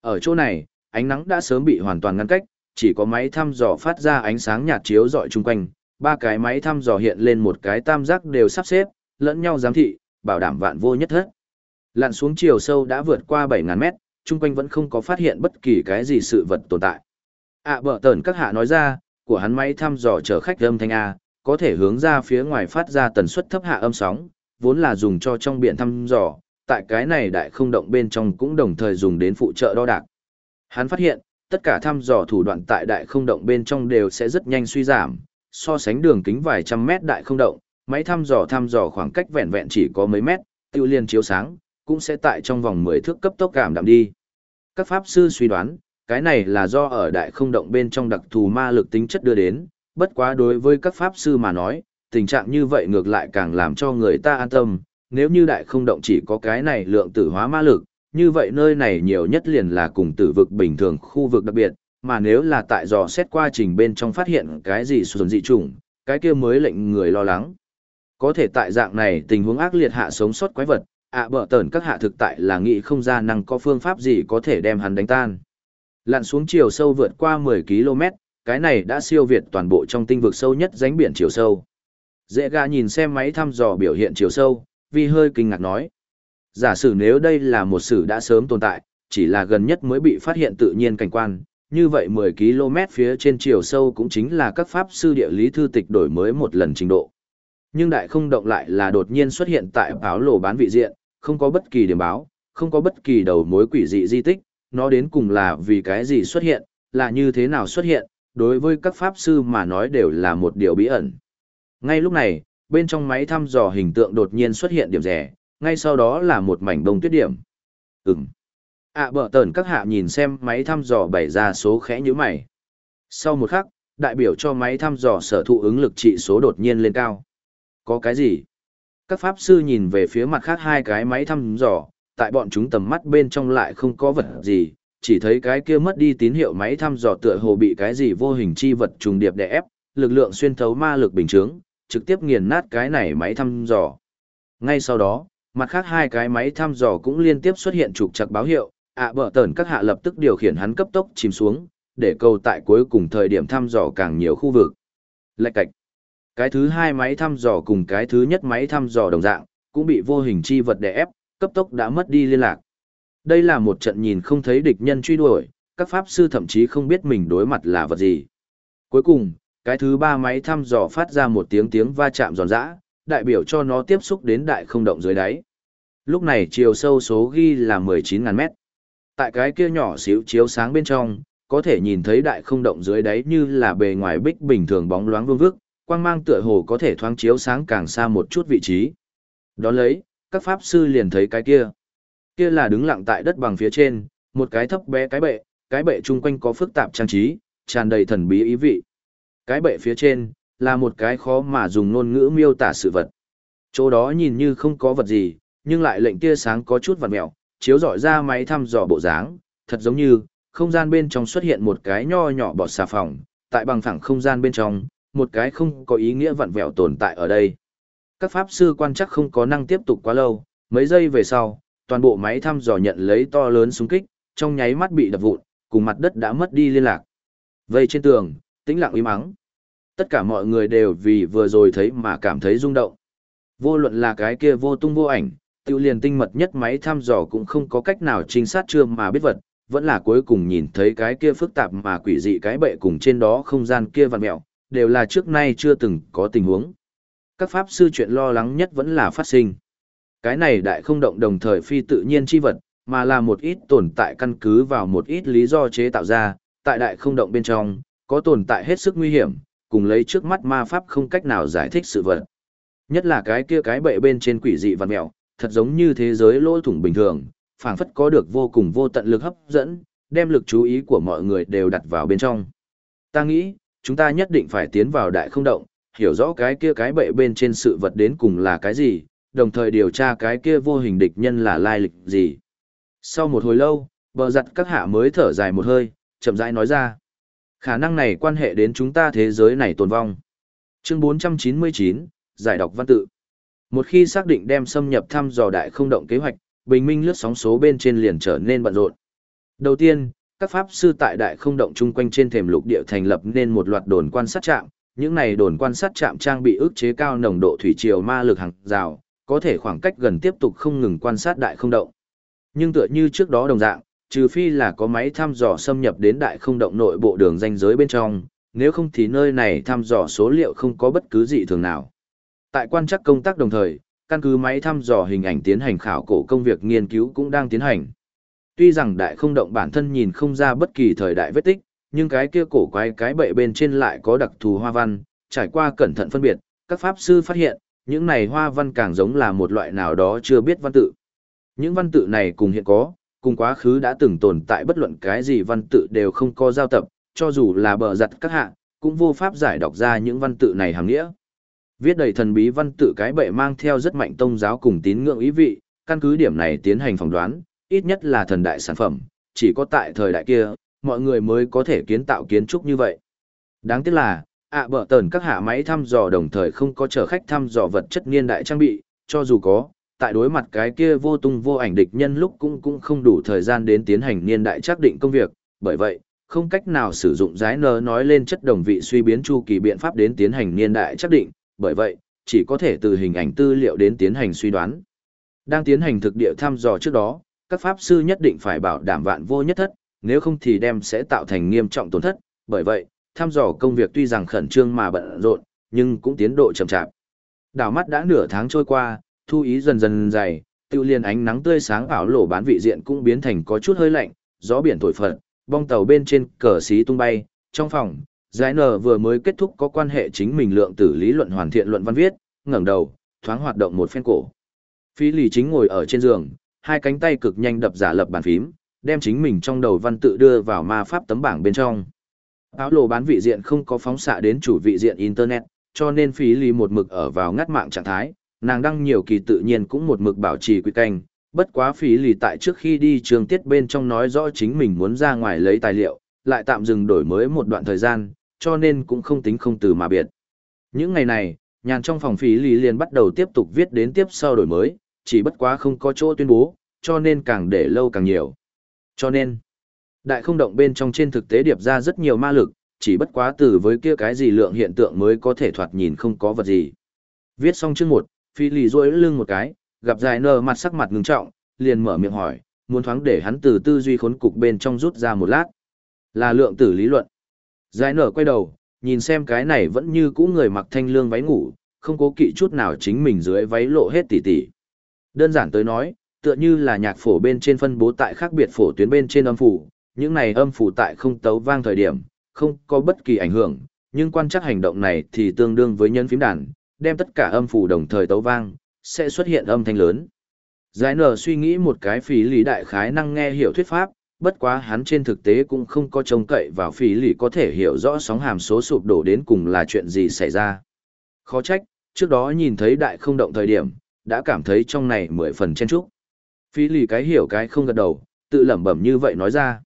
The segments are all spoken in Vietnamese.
Ở chỗ này, ánh nắng đã sớm bị hoàn toàn ngăn cách, chỉ có máy thăm dò phát ra ánh sáng nhạt chiếu rọi chung quanh, ba cái máy thăm dò hiện lên một cái tam giác đều sắp xếp, lẫn nhau giám thị, bảo đảm vạn vô nhất thất. Lặn xuống chiều sâu đã vượt qua 7.000 mét, chung quanh vẫn không có phát hiện bất kỳ cái gì sự vật tồn tại. À bở tờn các hạ nói ra, của hắn máy thăm dò chở khách âm thanh A, có thể hướng ra phía ngoài phát ra tần suất thấp hạ âm sóng, vốn là dùng cho trong biển thăm dò, tại cái này đại không động bên trong cũng đồng thời dùng đến phụ trợ đo đạc. Hắn phát hiện, tất cả thăm dò thủ đoạn tại đại không động bên trong đều sẽ rất nhanh suy giảm, so sánh đường kính vài trăm mét đại không động, máy thăm dò thăm dò khoảng cách vẹn vẹn chỉ có mấy mét, tiêu liên chiếu sáng, cũng sẽ tại trong vòng 10 thước cấp tốc cảm đạm đi. Các pháp sư suy đoán, cái này là do ở đại không động bên trong đặc thù ma lực tính chất đưa đến, bất quá đối với các pháp sư mà nói, tình trạng như vậy ngược lại càng làm cho người ta an tâm, nếu như đại không động chỉ có cái này lượng tử hóa ma lực, như vậy nơi này nhiều nhất liền là cùng tử vực bình thường khu vực đặc biệt, mà nếu là tại dò xét qua trình bên trong phát hiện cái gì xuân dị chủng, cái kia mới lệnh người lo lắng. Có thể tại dạng này tình huống ác liệt hạ sống sót quái vật, ạ bở tờn các hạ thực tại là nghĩ không ra năng có phương pháp gì có thể đem hắn đánh tan. Lặn xuống chiều sâu vượt qua 10 km, cái này đã siêu việt toàn bộ trong tinh vực sâu nhất rãnh biển chiều sâu. Dễ gà nhìn xem máy thăm dò biểu hiện chiều sâu, Vi hơi kinh ngạc nói. Giả sử nếu đây là một sử đã sớm tồn tại, chỉ là gần nhất mới bị phát hiện tự nhiên cảnh quan, như vậy 10 km phía trên chiều sâu cũng chính là các pháp sư địa lý thư tịch đổi mới một lần trình độ. Nhưng đại không động lại là đột nhiên xuất hiện tại báo lộ bán vị diện, không có bất kỳ điểm báo, không có bất kỳ đầu mối quỷ dị di tích, nó đến cùng là vì cái gì xuất hiện, là như thế nào xuất hiện, đối với các pháp sư mà nói đều là một điều bí ẩn. Ngay lúc này, bên trong máy thăm dò hình tượng đột nhiên xuất hiện điểm rẻ, ngay sau đó là một mảnh bông tuyết điểm. Ừm. À bợ tờn các hạ nhìn xem máy thăm dò bày ra số khẽ như mày. Sau một khắc, đại biểu cho máy thăm dò sở thụ ứng lực trị số đột nhiên lên cao. Có cái gì? Các pháp sư nhìn về phía mặt khác hai cái máy thăm dò, tại bọn chúng tầm mắt bên trong lại không có vật gì, chỉ thấy cái kia mất đi tín hiệu máy thăm dò tựa hồ bị cái gì vô hình chi vật trùng điệp đè ép, lực lượng xuyên thấu ma lực bình chứng, trực tiếp nghiền nát cái này máy thăm dò. Ngay sau đó, mặt khác hai cái máy thăm dò cũng liên tiếp xuất hiện trục chặt báo hiệu, ạ à, bở tẩn các hạ lập tức điều khiển hắn cấp tốc chìm xuống, để cầu tại cuối cùng thời điểm thăm dò càng nhiều khu vực. Lạch cạch. Cái thứ hai máy thăm dò cùng cái thứ nhất máy thăm dò đồng dạng, cũng bị vô hình chi vật đè ép, cấp tốc đã mất đi liên lạc. Đây là một trận nhìn không thấy địch nhân truy đuổi, các pháp sư thậm chí không biết mình đối mặt là vật gì. Cuối cùng, cái thứ ba máy thăm dò phát ra một tiếng tiếng va chạm giòn giã, đại biểu cho nó tiếp xúc đến đại không động dưới đáy. Lúc này chiều sâu số ghi là 19.000 mét. Tại cái kia nhỏ xíu chiếu sáng bên trong, có thể nhìn thấy đại không động dưới đáy như là bề ngoài bích bình thường bóng loáng vương vức, quang mang tựa hồ có thể thoáng chiếu sáng càng xa một chút vị trí. Đó lấy, các pháp sư liền thấy cái kia. Kia là đứng lặng tại đất bằng phía trên, một cái thấp bé cái bệ, cái bệ chung quanh có phức tạp trang trí, tràn đầy thần bí ý vị. Cái bệ phía trên, là một cái khó mà dùng ngôn ngữ miêu tả sự vật. Chỗ đó nhìn như không có vật gì, nhưng lại lệnh tia sáng có chút vật mẹo, chiếu rọi ra máy thăm dò bộ dáng, thật giống như, không gian bên trong xuất hiện một cái nho nhỏ bọt xà phòng, tại bằng phẳng không gian bên trong, một cái không có ý nghĩa vặn vẹo tồn tại ở đây. Các pháp sư quan chắc không có năng tiếp tục quá lâu, mấy giây về sau, toàn bộ máy thăm dò nhận lấy to lớn xung kích, trong nháy mắt bị đập vụn, cùng mặt đất đã mất đi liên lạc. Vây trên tường, tĩnh lặng im mắng. Tất cả mọi người đều vì vừa rồi thấy mà cảm thấy rung động. Vô luận là cái kia vô tung vô ảnh, tiêu liền tinh mật nhất máy thăm dò cũng không có cách nào trinh sát chưa mà biết vật, vẫn là cuối cùng nhìn thấy cái kia phức tạp mà quỷ dị cái bệ cùng trên đó không gian kia vặn mẹo, đều là trước nay chưa từng có tình huống. Các pháp sư chuyện lo lắng nhất vẫn là phát sinh. Cái này đại không động đồng thời phi tự nhiên chi vật, mà là một ít tồn tại căn cứ vào một ít lý do chế tạo ra, tại đại không động bên trong, có tồn tại hết sức nguy hiểm, cùng lấy trước mắt ma pháp không cách nào giải thích sự vật. Nhất là cái kia cái bệ bên trên quỷ dị vật mèo, thật giống như thế giới lỗ thủng bình thường, phảng phất có được vô cùng vô tận lực hấp dẫn, đem lực chú ý của mọi người đều đặt vào bên trong. Ta nghĩ, chúng ta nhất định phải tiến vào đại không động, hiểu rõ cái kia cái bệ bên trên sự vật đến cùng là cái gì, đồng thời điều tra cái kia vô hình địch nhân là lai lịch gì. Sau một hồi lâu, bờ giặt các hạ mới thở dài một hơi, chậm rãi nói ra. Khả năng này quan hệ đến chúng ta thế giới này tồn vong. Chương 499, giải đọc văn tự. Một khi xác định đem xâm nhập thăm dò đại không động kế hoạch, bình minh lướt sóng số bên trên liền trở nên bận rộn. Đầu tiên, các pháp sư tại đại không động chung quanh trên thềm lục địa thành lập nên một loạt đồn quan sát trạm, những này đồn quan sát trạm trang bị ức chế cao nồng độ thủy triều ma lực hàng rào, có thể khoảng cách gần tiếp tục không ngừng quan sát đại không động. Nhưng tựa như trước đó đồng dạng, trừ phi là có máy thăm dò xâm nhập đến đại không động nội bộ đường danh giới bên trong, nếu không thì nơi này thăm dò số liệu không có bất cứ gì thường nào. Tại quan chắc công tác đồng thời, căn cứ máy thăm dò hình ảnh tiến hành khảo cổ công việc nghiên cứu cũng đang tiến hành. Tuy rằng đại không động bản thân nhìn không ra bất kỳ thời đại vết tích, nhưng cái kia cổ quái cái bệ bên trên lại có đặc thù hoa văn, trải qua cẩn thận phân biệt, các pháp sư phát hiện, những này hoa văn càng giống là một loại nào đó chưa biết văn tự. Những văn tự này cùng hiện có, cùng quá khứ đã từng tồn tại bất luận cái gì văn tự đều không có giao tập, cho dù là bờ giặt các hạ, cũng vô pháp giải đọc ra những văn tự này hàng nghĩa. Viết đầy thần bí văn tự cái bệ mang theo rất mạnh tông giáo cùng tín ngưỡng ý vị, căn cứ điểm này tiến hành phỏng đoán, ít nhất là thần đại sản phẩm, chỉ có tại thời đại kia, mọi người mới có thể kiến tạo kiến trúc như vậy. Đáng tiếc là, ạ bờ tờn các hạ máy thăm dò đồng thời không có chở khách thăm dò vật chất niên đại trang bị, cho dù có, tại đối mặt cái kia vô tung vô ảnh địch nhân lúc cũng cũng không đủ thời gian đến tiến hành niên đại xác định công việc, bởi vậy, không cách nào sử dụng giái nơ nói lên chất đồng vị suy biến chu kỳ biện pháp đến tiến hành niên đại xác định, bởi vậy, chỉ có thể từ hình ảnh tư liệu đến tiến hành suy đoán. Đang tiến hành thực địa thăm dò trước đó, các pháp sư nhất định phải bảo đảm vạn vô nhất thất, nếu không thì đem sẽ tạo thành nghiêm trọng tổn thất, bởi vậy, thăm dò công việc tuy rằng khẩn trương mà bận rộn, nhưng cũng tiến độ chậm chạp. Đảo mắt đã nửa tháng trôi qua, thu ý dần dần dày, tiêu liền ánh nắng tươi sáng ảo lộ bán vị diện cũng biến thành có chút hơi lạnh, gió biển thổi phật, bong tàu bên trên cờ xí tung bay, trong phòng, giải nở vừa mới kết thúc có quan hệ chính mình lượng tử lý luận hoàn thiện luận văn viết, ngẩng đầu, thoáng hoạt động một phen cổ. Phí lì chính ngồi ở trên giường, hai cánh tay cực nhanh đập giả lập bàn phím, đem chính mình trong đầu văn tự đưa vào ma pháp tấm bảng bên trong. Áo lộ bán vị diện không có phóng xạ đến chủ vị diện Internet, cho nên phí lì một mực ở vào ngắt mạng trạng thái, nàng đăng nhiều kỳ tự nhiên cũng một mực bảo trì quy canh, bất quá phí lì tại trước khi đi trường tiết bên trong nói rõ chính mình muốn ra ngoài lấy tài liệu, lại tạm dừng đổi mới một đoạn thời gian, cho nên cũng không tính không từ mà biệt. Những ngày này, nhàn trong phòng phí lì liền bắt đầu tiếp tục viết đến tiếp sau đổi mới, chỉ bất quá không có chỗ tuyên bố, cho nên càng để lâu càng nhiều. Cho nên, đại không động bên trong trên thực tế điệp ra rất nhiều ma lực, chỉ bất quá từ với kia cái gì lượng hiện tượng mới có thể thoạt nhìn không có vật gì. Viết xong chương một, phi lì rôi lưng một cái, gặp dài nơ mặt sắc mặt ngưng trọng, liền mở miệng hỏi, muốn thoáng để hắn từ tư duy khốn cục bên trong rút ra một lát. Là lượng tử lý luận. Dài nở quay đầu, nhìn xem cái này vẫn như cũ người mặc thanh lương váy ngủ, không cố kỵ chút nào chính mình dưới váy lộ hết tỉ tỉ. Đơn giản tới nói, tựa như là nhạc phổ bên trên phân bố tại khác biệt phổ tuyến bên trên âm phủ, những này âm phủ tại không tấu vang thời điểm, không có bất kỳ ảnh hưởng, nhưng quan chắc hành động này thì tương đương với nhân phím đàn, đem tất cả âm phủ đồng thời tấu vang, sẽ xuất hiện âm thanh lớn. Giải nở suy nghĩ một cái phí lý đại khái năng nghe hiểu thuyết pháp, bất quá hắn trên thực tế cũng không có trông cậy vào phí lý có thể hiểu rõ sóng hàm số sụp đổ đến cùng là chuyện gì xảy ra. Khó trách, trước đó nhìn thấy đại không động thời điểm, đã cảm thấy trong này mười phần chen trúc. Phí lý cái hiểu cái không gật đầu, tự lẩm bẩm như vậy nói ra.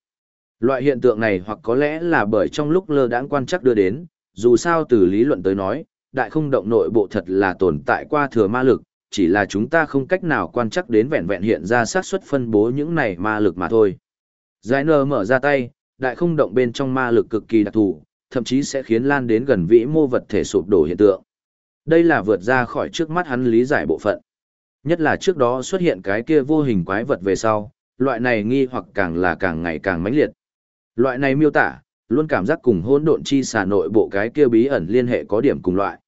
Loại hiện tượng này hoặc có lẽ là bởi trong lúc lơ đãng quan chắc đưa đến, dù sao từ lý luận tới nói, đại không động nội bộ thật là tồn tại qua thừa ma lực, chỉ là chúng ta không cách nào quan chắc đến vẹn vẹn hiện ra xác suất phân bố những này ma lực mà thôi. Giải nơ mở ra tay, đại không động bên trong ma lực cực kỳ đặc thù, thậm chí sẽ khiến lan đến gần vĩ mô vật thể sụp đổ hiện tượng. Đây là vượt ra khỏi trước mắt hắn lý giải bộ phận. Nhất là trước đó xuất hiện cái kia vô hình quái vật về sau, loại này nghi hoặc càng là càng ngày càng mãnh liệt. Loại này miêu tả, luôn cảm giác cùng hỗn độn chi xà nội bộ cái kia bí ẩn liên hệ có điểm cùng loại.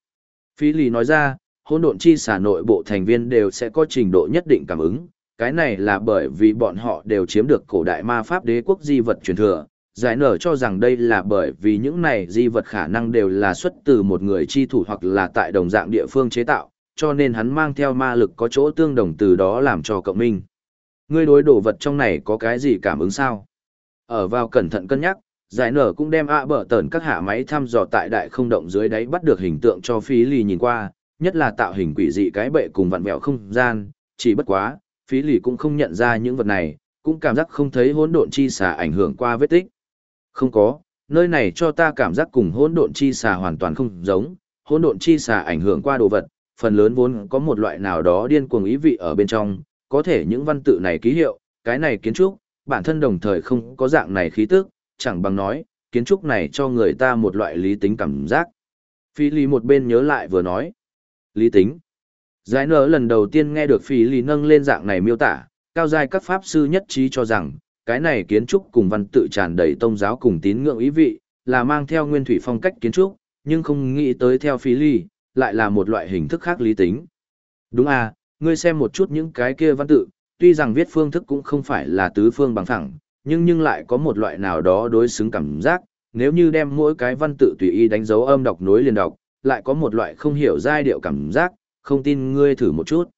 Phi lì nói ra, hỗn độn chi xà nội bộ thành viên đều sẽ có trình độ nhất định cảm ứng, cái này là bởi vì bọn họ đều chiếm được cổ đại ma pháp đế quốc di vật truyền thừa. Giải nở cho rằng đây là bởi vì những này di vật khả năng đều là xuất từ một người chi thủ hoặc là tại đồng dạng địa phương chế tạo, cho nên hắn mang theo ma lực có chỗ tương đồng từ đó làm cho cộng minh. Ngươi đối đồ vật trong này có cái gì cảm ứng sao? Ở vào cẩn thận cân nhắc, giải nở cũng đem ạ bở tờn các hạ máy thăm dò tại đại không động dưới đáy bắt được hình tượng cho phí lì nhìn qua, nhất là tạo hình quỷ dị cái bệ cùng vặn vẹo không gian, chỉ bất quá, phí lì cũng không nhận ra những vật này, cũng cảm giác không thấy hỗn độn chi xà ảnh hưởng qua vết tích. Không có, nơi này cho ta cảm giác cùng hỗn độn chi xà hoàn toàn không giống, hỗn độn chi xà ảnh hưởng qua đồ vật, phần lớn vốn có một loại nào đó điên cuồng ý vị ở bên trong, có thể những văn tự này ký hiệu, cái này kiến trúc, bản thân đồng thời không có dạng này khí tức, chẳng bằng nói, kiến trúc này cho người ta một loại lý tính cảm giác. Phi Lý một bên nhớ lại vừa nói. Lý tính. Giải nở lần đầu tiên nghe được Phi Lý nâng lên dạng này miêu tả, cao giai các pháp sư nhất trí cho rằng, cái này kiến trúc cùng văn tự tràn đầy tôn giáo cùng tín ngưỡng ý vị, là mang theo nguyên thủy phong cách kiến trúc, nhưng không nghĩ tới theo Phi Lý, lại là một loại hình thức khác lý tính. Đúng à, ngươi xem một chút những cái kia văn tự, tuy rằng viết phương thức cũng không phải là tứ phương bằng thẳng, nhưng nhưng lại có một loại nào đó đối xứng cảm giác, nếu như đem mỗi cái văn tự tùy ý đánh dấu âm đọc nối liền đọc, lại có một loại không hiểu giai điệu cảm giác, không tin ngươi thử một chút.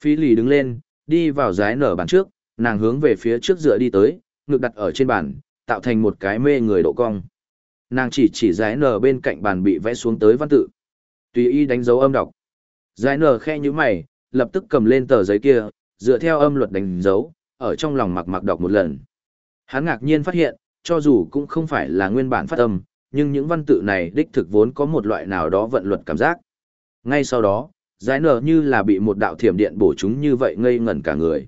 Phi lì đứng lên, đi vào giái nở bàn trước, nàng hướng về phía trước dựa đi tới, ngực đặt ở trên bàn, tạo thành một cái mê người độ cong. Nàng chỉ chỉ giái nở bên cạnh bàn bị vẽ xuống tới văn tự. Tùy ý đánh dấu âm đọc. Giái nở khe như mày, lập tức cầm lên tờ giấy kia, dựa theo âm luật đánh dấu, ở trong lòng mặc mặc đọc một lần. Hắn ngạc nhiên phát hiện, cho dù cũng không phải là nguyên bản phát âm, nhưng những văn tự này đích thực vốn có một loại nào đó vận luật cảm giác. Ngay sau đó, giải nở như là bị một đạo thiểm điện bổ chúng như vậy ngây ngẩn cả người.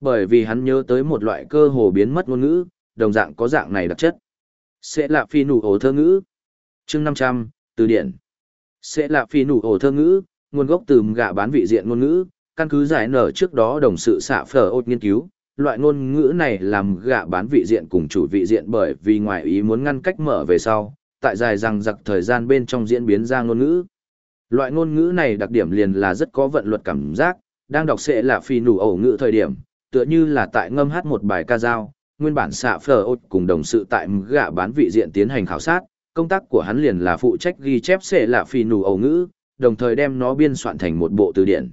Bởi vì hắn nhớ tới một loại cơ hồ biến mất ngôn ngữ, đồng dạng có dạng này đặc chất. Sẽ là phi nụ ổ thơ ngữ. chương 500, từ điển. Sẽ là phi nụ ổ thơ ngữ, nguồn gốc từ gạ bán vị diện ngôn ngữ, căn cứ giải nở trước đó đồng sự xạ phở ốt nghiên cứu, loại ngôn ngữ này làm gạ bán vị diện cùng chủ vị diện bởi vì ngoài ý muốn ngăn cách mở về sau, tại dài rằng giặc thời gian bên trong diễn biến ra ngôn ngữ. Loại ngôn ngữ này đặc điểm liền là rất có vận luật cảm giác, đang đọc sẽ là phi nụ ẩu ngữ thời điểm, tựa như là tại ngâm hát một bài ca dao, nguyên bản xạ phở ốt cùng đồng sự tại gạ bán vị diện tiến hành khảo sát, công tác của hắn liền là phụ trách ghi chép sẽ là phi nụ ẩu ngữ, đồng thời đem nó biên soạn thành một bộ từ điển.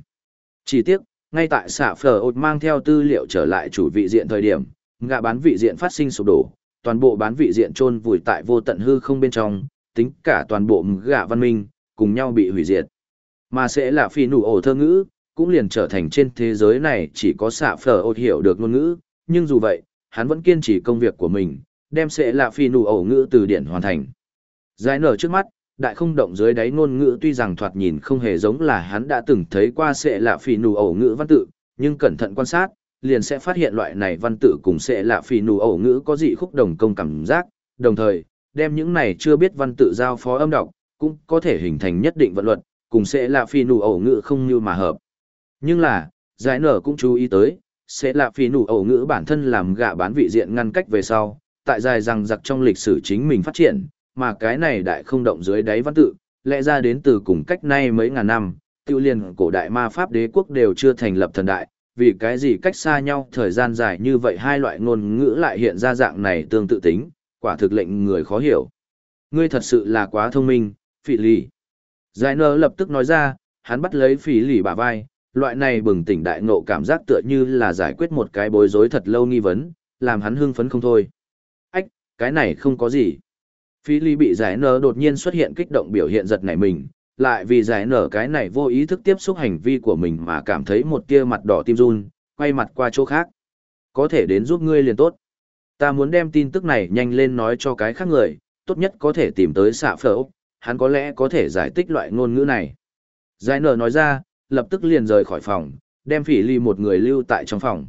Chỉ tiếc, ngay tại xạ phở ột mang theo tư liệu trở lại chủ vị diện thời điểm ngã bán vị diện phát sinh sụp đổ, toàn bộ bán vị diện chôn vùi tại vô tận hư không bên trong, tính cả toàn bộ gã văn minh, cùng nhau bị hủy diệt. Mà sẽ là phi nụ ổ thơ ngữ, cũng liền trở thành trên thế giới này chỉ có xạ phở ột hiểu được ngôn ngữ, nhưng dù vậy, hắn vẫn kiên trì công việc của mình, đem sẽ là phi nụ ổ ngữ từ điển hoàn thành. Giải nở trước mắt đại không động dưới đáy ngôn ngữ tuy rằng thoạt nhìn không hề giống là hắn đã từng thấy qua sẽ lạ phỉ nù ẩu ngữ văn tự, nhưng cẩn thận quan sát, liền sẽ phát hiện loại này văn tự cùng sẽ lạ phỉ nù ẩu ngữ có dị khúc đồng công cảm giác, đồng thời, đem những này chưa biết văn tự giao phó âm đọc, cũng có thể hình thành nhất định vận luật, cùng sẽ lạ phỉ nù ẩu ngữ không như mà hợp. Nhưng là, giải nở cũng chú ý tới, sẽ là phỉ nụ ẩu ngữ bản thân làm gạ bán vị diện ngăn cách về sau, tại dài rằng giặc trong lịch sử chính mình phát triển, mà cái này đại không động dưới đáy văn tự, lẽ ra đến từ cùng cách nay mấy ngàn năm, tiêu liền cổ đại ma pháp đế quốc đều chưa thành lập thần đại, vì cái gì cách xa nhau thời gian dài như vậy hai loại ngôn ngữ lại hiện ra dạng này tương tự tính, quả thực lệnh người khó hiểu. Ngươi thật sự là quá thông minh, phỉ lì. Giải nơ lập tức nói ra, hắn bắt lấy phỉ lì bả vai, loại này bừng tỉnh đại ngộ cảm giác tựa như là giải quyết một cái bối rối thật lâu nghi vấn, làm hắn hưng phấn không thôi. Ách, cái này không có gì. Phi Ly bị giải nở đột nhiên xuất hiện kích động biểu hiện giật nảy mình, lại vì giải nở cái này vô ý thức tiếp xúc hành vi của mình mà cảm thấy một tia mặt đỏ tim run, quay mặt qua chỗ khác. Có thể đến giúp ngươi liền tốt. Ta muốn đem tin tức này nhanh lên nói cho cái khác người, tốt nhất có thể tìm tới xạ phở úc, hắn có lẽ có thể giải thích loại ngôn ngữ này. Giải nở nói ra, lập tức liền rời khỏi phòng, đem phỉ ly một người lưu tại trong phòng.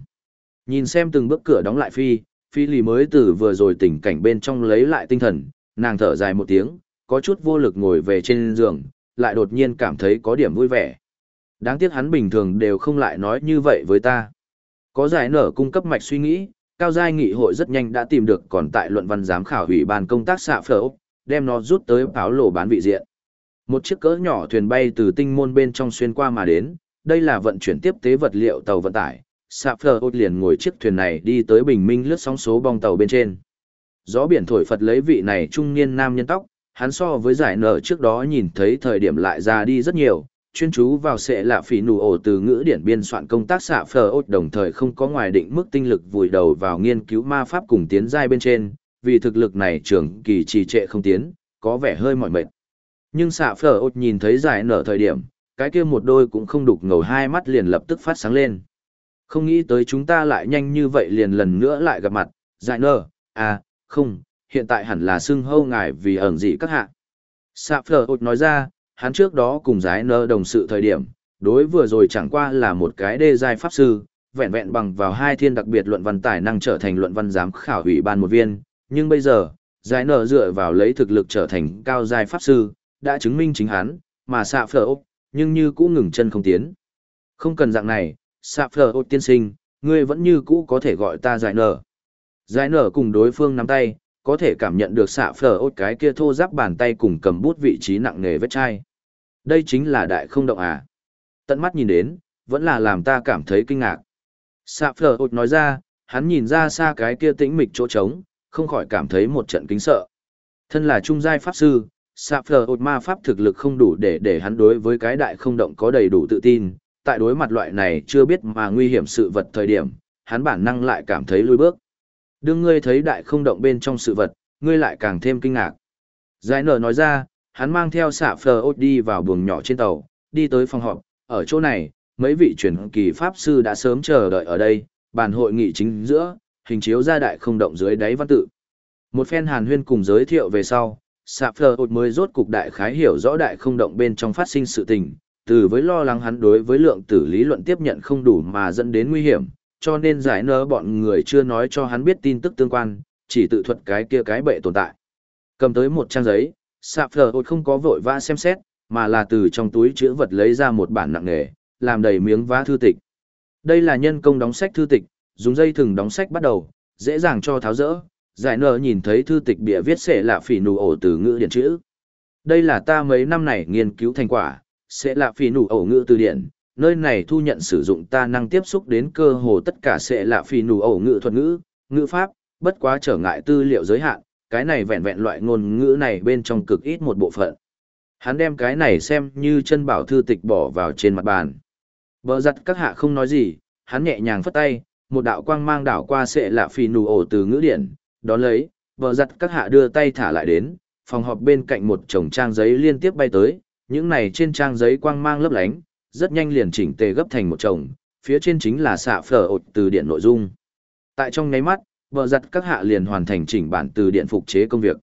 Nhìn xem từng bước cửa đóng lại phi, phi ly mới từ vừa rồi tỉnh cảnh bên trong lấy lại tinh thần, nàng thở dài một tiếng, có chút vô lực ngồi về trên giường, lại đột nhiên cảm thấy có điểm vui vẻ. Đáng tiếc hắn bình thường đều không lại nói như vậy với ta. Có giải nở cung cấp mạch suy nghĩ, cao giai nghị hội rất nhanh đã tìm được còn tại luận văn giám khảo ủy ban công tác xạ phở đem nó rút tới báo lộ bán vị diện. Một chiếc cỡ nhỏ thuyền bay từ tinh môn bên trong xuyên qua mà đến, đây là vận chuyển tiếp tế vật liệu tàu vận tải. Sạp Phở liền ngồi chiếc thuyền này đi tới bình minh lướt sóng số bong tàu bên trên gió biển thổi phật lấy vị này trung niên nam nhân tóc, hắn so với giải nở trước đó nhìn thấy thời điểm lại già đi rất nhiều, chuyên chú vào sẽ lạ phỉ nụ ổ từ ngữ điển biên soạn công tác xạ phờ ốt đồng thời không có ngoài định mức tinh lực vùi đầu vào nghiên cứu ma pháp cùng tiến giai bên trên, vì thực lực này trường kỳ trì trệ không tiến, có vẻ hơi mỏi mệt. Nhưng xạ phờ ốt nhìn thấy giải nở thời điểm, cái kia một đôi cũng không đục ngầu hai mắt liền lập tức phát sáng lên. Không nghĩ tới chúng ta lại nhanh như vậy liền lần nữa lại gặp mặt, giải nở, à, không, hiện tại hẳn là xưng hâu ngài vì ẩn dị các hạ. Sạ phở ột nói ra, hắn trước đó cùng giái nơ đồng sự thời điểm, đối vừa rồi chẳng qua là một cái đê giai pháp sư, vẹn vẹn bằng vào hai thiên đặc biệt luận văn tài năng trở thành luận văn giám khảo ủy ban một viên, nhưng bây giờ, giải nở dựa vào lấy thực lực trở thành cao giai pháp sư, đã chứng minh chính hắn, mà xạ phở ốc, nhưng như cũ ngừng chân không tiến. Không cần dạng này, xạ phở ốc tiên sinh, ngươi vẫn như cũ có thể gọi ta giải nở. Giải nở cùng đối phương nắm tay, có thể cảm nhận được xạ phở ốt cái kia thô giáp bàn tay cùng cầm bút vị trí nặng nề vết chai. Đây chính là đại không động à. Tận mắt nhìn đến, vẫn là làm ta cảm thấy kinh ngạc. Xạ phở ốt nói ra, hắn nhìn ra xa cái kia tĩnh mịch chỗ trống, không khỏi cảm thấy một trận kính sợ. Thân là trung giai pháp sư, xạ phở ột ma pháp thực lực không đủ để để hắn đối với cái đại không động có đầy đủ tự tin, tại đối mặt loại này chưa biết mà nguy hiểm sự vật thời điểm, hắn bản năng lại cảm thấy lùi bước. Đương ngươi thấy đại không động bên trong sự vật, ngươi lại càng thêm kinh ngạc. Giải nở nói ra, hắn mang theo xạ Phờ ốt đi vào buồng nhỏ trên tàu, đi tới phòng họp, ở chỗ này, mấy vị truyền kỳ pháp sư đã sớm chờ đợi ở đây, bàn hội nghị chính giữa, hình chiếu ra đại không động dưới đáy văn tự. Một phen hàn huyên cùng giới thiệu về sau, xạ Phờ ốt mới rốt cục đại khái hiểu rõ đại không động bên trong phát sinh sự tình, từ với lo lắng hắn đối với lượng tử lý luận tiếp nhận không đủ mà dẫn đến nguy hiểm, cho nên giải nơ bọn người chưa nói cho hắn biết tin tức tương quan, chỉ tự thuật cái kia cái bệ tồn tại. Cầm tới một trang giấy, Sạp phở hột không có vội vã xem xét, mà là từ trong túi chữ vật lấy ra một bản nặng nghề, làm đầy miếng vá thư tịch. Đây là nhân công đóng sách thư tịch, dùng dây thừng đóng sách bắt đầu, dễ dàng cho tháo rỡ. Giải nở nhìn thấy thư tịch bìa viết sẽ là phỉ nụ ổ từ ngữ điện chữ. Đây là ta mấy năm này nghiên cứu thành quả, sẽ là phỉ nụ ổ ngữ từ điển, nơi này thu nhận sử dụng ta năng tiếp xúc đến cơ hồ tất cả sẽ là phi nụ ẩu ngữ thuật ngữ, ngữ pháp, bất quá trở ngại tư liệu giới hạn, cái này vẹn vẹn loại ngôn ngữ này bên trong cực ít một bộ phận. Hắn đem cái này xem như chân bảo thư tịch bỏ vào trên mặt bàn. Bờ giặt các hạ không nói gì, hắn nhẹ nhàng phất tay, một đạo quang mang đảo qua sẽ là phi nụ ổ từ ngữ điển, đón lấy, vợ giặt các hạ đưa tay thả lại đến, phòng họp bên cạnh một chồng trang giấy liên tiếp bay tới, những này trên trang giấy quang mang lấp lánh, rất nhanh liền chỉnh tề gấp thành một chồng, phía trên chính là xạ phở ột từ điện nội dung. Tại trong nháy mắt, vợ giặt các hạ liền hoàn thành chỉnh bản từ điện phục chế công việc.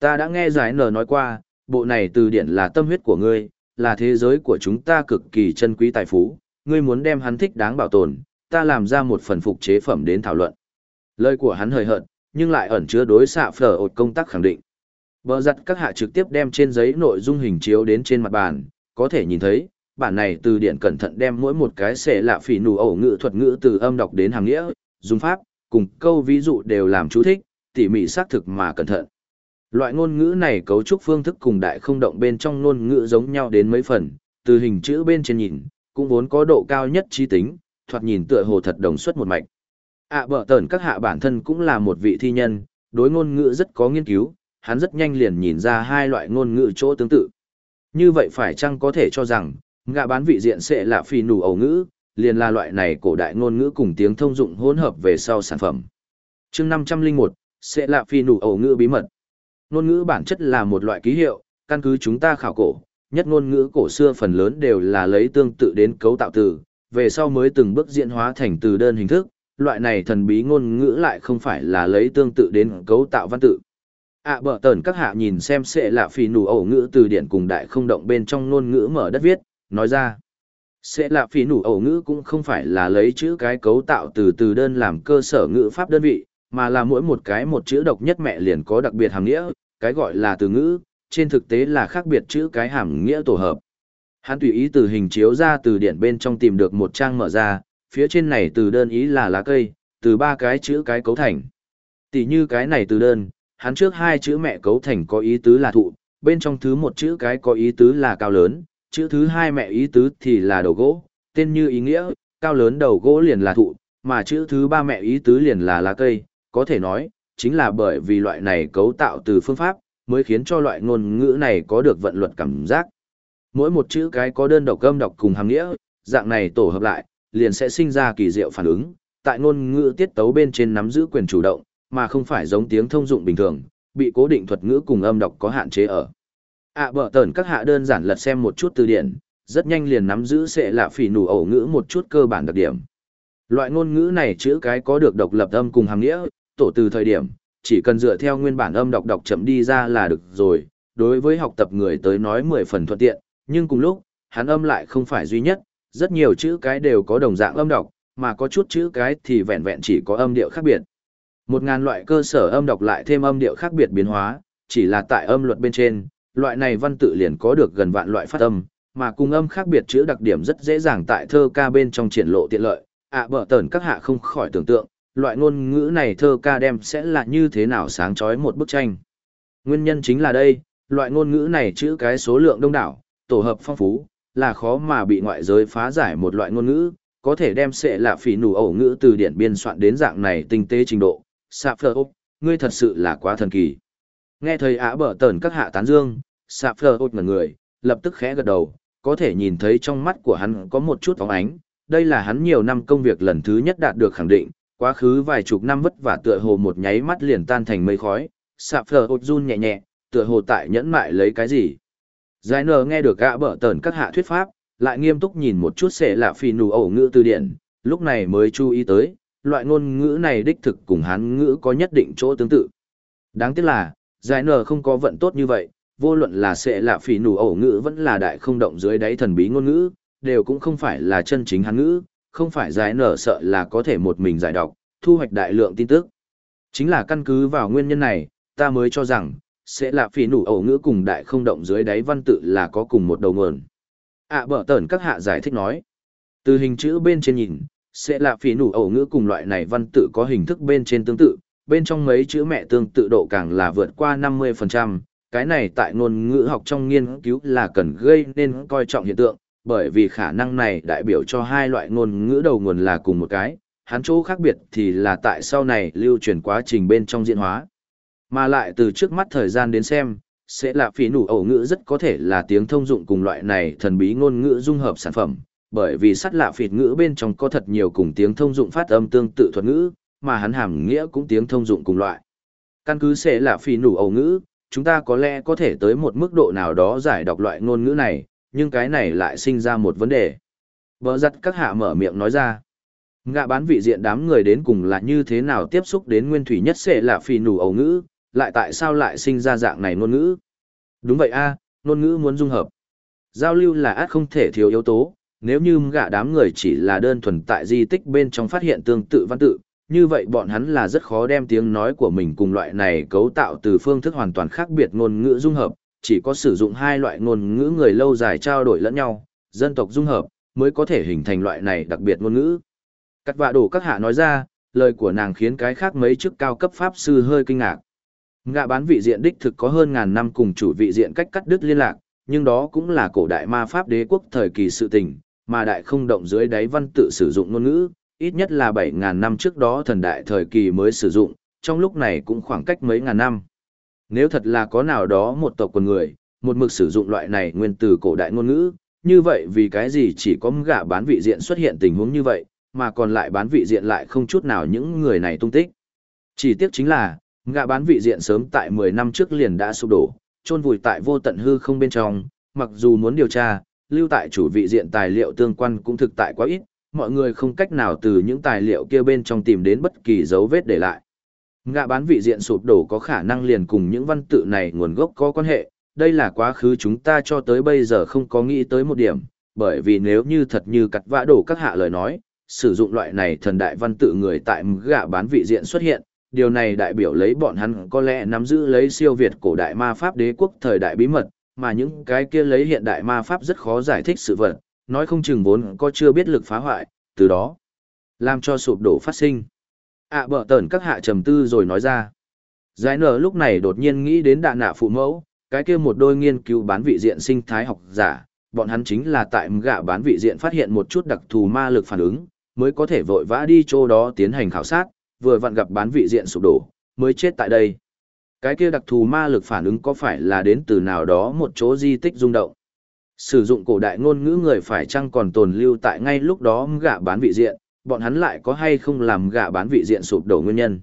Ta đã nghe giải nở nói qua, bộ này từ điện là tâm huyết của ngươi, là thế giới của chúng ta cực kỳ chân quý tài phú, ngươi muốn đem hắn thích đáng bảo tồn, ta làm ra một phần phục chế phẩm đến thảo luận. Lời của hắn hời hợt, nhưng lại ẩn chứa đối xạ phở ột công tác khẳng định. Bờ giặt các hạ trực tiếp đem trên giấy nội dung hình chiếu đến trên mặt bàn, có thể nhìn thấy, bản này từ điển cẩn thận đem mỗi một cái sẽ lạ phỉ nụ ẩu ngữ thuật ngữ từ âm đọc đến hàng nghĩa, dùng pháp, cùng câu ví dụ đều làm chú thích, tỉ mỉ xác thực mà cẩn thận. Loại ngôn ngữ này cấu trúc phương thức cùng đại không động bên trong ngôn ngữ giống nhau đến mấy phần, từ hình chữ bên trên nhìn, cũng vốn có độ cao nhất trí tính, thoạt nhìn tựa hồ thật đồng suất một mạch. ạ à, bở tờn các hạ bản thân cũng là một vị thi nhân, đối ngôn ngữ rất có nghiên cứu, hắn rất nhanh liền nhìn ra hai loại ngôn ngữ chỗ tương tự. Như vậy phải chăng có thể cho rằng, Ngạ bán vị diện sẽ là phi nủ ẩu ngữ, liền là loại này cổ đại ngôn ngữ cùng tiếng thông dụng hỗn hợp về sau sản phẩm. chương 501, sẽ là phi nủ ẩu ngữ bí mật. Ngôn ngữ bản chất là một loại ký hiệu, căn cứ chúng ta khảo cổ, nhất ngôn ngữ cổ xưa phần lớn đều là lấy tương tự đến cấu tạo từ, về sau mới từng bước diễn hóa thành từ đơn hình thức, loại này thần bí ngôn ngữ lại không phải là lấy tương tự đến cấu tạo văn tự. À bở tờn các hạ nhìn xem sẽ là phi nụ ẩu ngữ từ điển cùng đại không động bên trong ngôn ngữ mở đất viết, nói ra. Sẽ là phỉ nụ ẩu ngữ cũng không phải là lấy chữ cái cấu tạo từ từ đơn làm cơ sở ngữ pháp đơn vị, mà là mỗi một cái một chữ độc nhất mẹ liền có đặc biệt hàm nghĩa, cái gọi là từ ngữ, trên thực tế là khác biệt chữ cái hàm nghĩa tổ hợp. Hắn tùy ý từ hình chiếu ra từ điển bên trong tìm được một trang mở ra, phía trên này từ đơn ý là lá cây, từ ba cái chữ cái cấu thành. Tỷ như cái này từ đơn, hắn trước hai chữ mẹ cấu thành có ý tứ là thụ, bên trong thứ một chữ cái có ý tứ là cao lớn, chữ thứ hai mẹ ý tứ thì là đầu gỗ, tên như ý nghĩa, cao lớn đầu gỗ liền là thụ, mà chữ thứ ba mẹ ý tứ liền là lá cây, có thể nói, chính là bởi vì loại này cấu tạo từ phương pháp, mới khiến cho loại ngôn ngữ này có được vận luật cảm giác. Mỗi một chữ cái có đơn độc âm đọc cùng hàm nghĩa, dạng này tổ hợp lại, liền sẽ sinh ra kỳ diệu phản ứng, tại ngôn ngữ tiết tấu bên trên nắm giữ quyền chủ động, mà không phải giống tiếng thông dụng bình thường, bị cố định thuật ngữ cùng âm đọc có hạn chế ở. À bở tờn các hạ đơn giản lật xem một chút từ điển, rất nhanh liền nắm giữ sẽ là phỉ nủ ẩu ngữ một chút cơ bản đặc điểm. Loại ngôn ngữ này chữ cái có được độc lập âm cùng hàm nghĩa, tổ từ thời điểm, chỉ cần dựa theo nguyên bản âm đọc đọc chậm đi ra là được rồi, đối với học tập người tới nói mười phần thuận tiện, nhưng cùng lúc, hắn âm lại không phải duy nhất, rất nhiều chữ cái đều có đồng dạng âm đọc, mà có chút chữ cái thì vẹn vẹn chỉ có âm điệu khác biệt. Một ngàn loại cơ sở âm đọc lại thêm âm điệu khác biệt biến hóa, chỉ là tại âm luật bên trên, loại này văn tự liền có được gần vạn loại phát âm, mà cùng âm khác biệt chữ đặc điểm rất dễ dàng tại thơ ca bên trong triển lộ tiện lợi. ạ à, bở tờn các hạ không khỏi tưởng tượng, loại ngôn ngữ này thơ ca đem sẽ là như thế nào sáng chói một bức tranh. Nguyên nhân chính là đây, loại ngôn ngữ này chữ cái số lượng đông đảo, tổ hợp phong phú, là khó mà bị ngoại giới phá giải một loại ngôn ngữ, có thể đem sẽ là phỉ nủ ẩu ngữ từ điển biên soạn đến dạng này tinh tế trình độ. Sạp phở ốc, ngươi thật sự là quá thần kỳ. Nghe thầy ả bở tờn các hạ tán dương, sạp phờ ột một người, lập tức khẽ gật đầu, có thể nhìn thấy trong mắt của hắn có một chút phóng ánh. Đây là hắn nhiều năm công việc lần thứ nhất đạt được khẳng định, quá khứ vài chục năm vất vả tựa hồ một nháy mắt liền tan thành mây khói, sạp phờ ột run nhẹ nhẹ, tựa hồ tại nhẫn mại lấy cái gì. Giải nờ nghe được ạ bở tờn các hạ thuyết pháp, lại nghiêm túc nhìn một chút sẽ là phi nụ ẩu ngữ từ điển, lúc này mới chú ý tới, loại ngôn ngữ này đích thực cùng hán ngữ có nhất định chỗ tương tự. Đáng tiếc là, giải nở không có vận tốt như vậy, vô luận là sẽ là phỉ nụ ẩu ngữ vẫn là đại không động dưới đáy thần bí ngôn ngữ, đều cũng không phải là chân chính hán ngữ, không phải giải nở sợ là có thể một mình giải đọc, thu hoạch đại lượng tin tức. Chính là căn cứ vào nguyên nhân này, ta mới cho rằng, sẽ là phỉ nụ ẩu ngữ cùng đại không động dưới đáy văn tự là có cùng một đầu nguồn. À bở tẩn các hạ giải thích nói. Từ hình chữ bên trên nhìn, sẽ là phỉ nụ ẩu ngữ cùng loại này văn tự có hình thức bên trên tương tự, bên trong mấy chữ mẹ tương tự độ càng là vượt qua 50%, cái này tại ngôn ngữ học trong nghiên cứu là cần gây nên coi trọng hiện tượng, bởi vì khả năng này đại biểu cho hai loại ngôn ngữ đầu nguồn là cùng một cái, hắn chỗ khác biệt thì là tại sau này lưu truyền quá trình bên trong diễn hóa. Mà lại từ trước mắt thời gian đến xem, sẽ là phí nụ ẩu ngữ rất có thể là tiếng thông dụng cùng loại này thần bí ngôn ngữ dung hợp sản phẩm, bởi vì sắt lạ phịt ngữ bên trong có thật nhiều cùng tiếng thông dụng phát âm tương tự thuật ngữ, mà hắn hàm nghĩa cũng tiếng thông dụng cùng loại. Căn cứ sẽ là phi nụ ẩu ngữ, chúng ta có lẽ có thể tới một mức độ nào đó giải đọc loại ngôn ngữ này, nhưng cái này lại sinh ra một vấn đề. Bờ giặt các hạ mở miệng nói ra. Ngạ bán vị diện đám người đến cùng là như thế nào tiếp xúc đến nguyên thủy nhất sẽ là phi nụ ẩu ngữ, lại tại sao lại sinh ra dạng này ngôn ngữ? Đúng vậy a, ngôn ngữ muốn dung hợp. Giao lưu là át không thể thiếu yếu tố, nếu như gã đám người chỉ là đơn thuần tại di tích bên trong phát hiện tương tự văn tự, như vậy bọn hắn là rất khó đem tiếng nói của mình cùng loại này cấu tạo từ phương thức hoàn toàn khác biệt ngôn ngữ dung hợp, chỉ có sử dụng hai loại ngôn ngữ người lâu dài trao đổi lẫn nhau, dân tộc dung hợp, mới có thể hình thành loại này đặc biệt ngôn ngữ. Cắt vạ đổ các hạ nói ra, lời của nàng khiến cái khác mấy chức cao cấp pháp sư hơi kinh ngạc. Ngạ bán vị diện đích thực có hơn ngàn năm cùng chủ vị diện cách cắt đứt liên lạc, nhưng đó cũng là cổ đại ma pháp đế quốc thời kỳ sự tình, mà đại không động dưới đáy văn tự sử dụng ngôn ngữ, ít nhất là 7.000 năm trước đó thần đại thời kỳ mới sử dụng, trong lúc này cũng khoảng cách mấy ngàn năm. Nếu thật là có nào đó một tộc quần người, một mực sử dụng loại này nguyên từ cổ đại ngôn ngữ, như vậy vì cái gì chỉ có gã bán vị diện xuất hiện tình huống như vậy, mà còn lại bán vị diện lại không chút nào những người này tung tích. Chỉ tiếc chính là, Gã bán vị diện sớm tại 10 năm trước liền đã sụp đổ, chôn vùi tại vô tận hư không bên trong, mặc dù muốn điều tra, lưu tại chủ vị diện tài liệu tương quan cũng thực tại quá ít, mọi người không cách nào từ những tài liệu kia bên trong tìm đến bất kỳ dấu vết để lại. Ngạ bán vị diện sụp đổ có khả năng liền cùng những văn tự này nguồn gốc có quan hệ, đây là quá khứ chúng ta cho tới bây giờ không có nghĩ tới một điểm, bởi vì nếu như thật như cặt vã đổ các hạ lời nói, sử dụng loại này thần đại văn tự người tại gạ bán vị diện xuất hiện, điều này đại biểu lấy bọn hắn có lẽ nắm giữ lấy siêu việt cổ đại ma pháp đế quốc thời đại bí mật, mà những cái kia lấy hiện đại ma pháp rất khó giải thích sự vật, nói không chừng vốn có chưa biết lực phá hoại, từ đó làm cho sụp đổ phát sinh. ạ à, bở tờn các hạ trầm tư rồi nói ra. Giải nở lúc này đột nhiên nghĩ đến đạ nạ phụ mẫu, cái kia một đôi nghiên cứu bán vị diện sinh thái học giả, bọn hắn chính là tại gạ bán vị diện phát hiện một chút đặc thù ma lực phản ứng, mới có thể vội vã đi chỗ đó tiến hành khảo sát, vừa vặn gặp bán vị diện sụp đổ, mới chết tại đây. Cái kia đặc thù ma lực phản ứng có phải là đến từ nào đó một chỗ di tích rung động? Sử dụng cổ đại ngôn ngữ người phải chăng còn tồn lưu tại ngay lúc đó gạ bán vị diện, bọn hắn lại có hay không làm gạ bán vị diện sụp đổ nguyên nhân?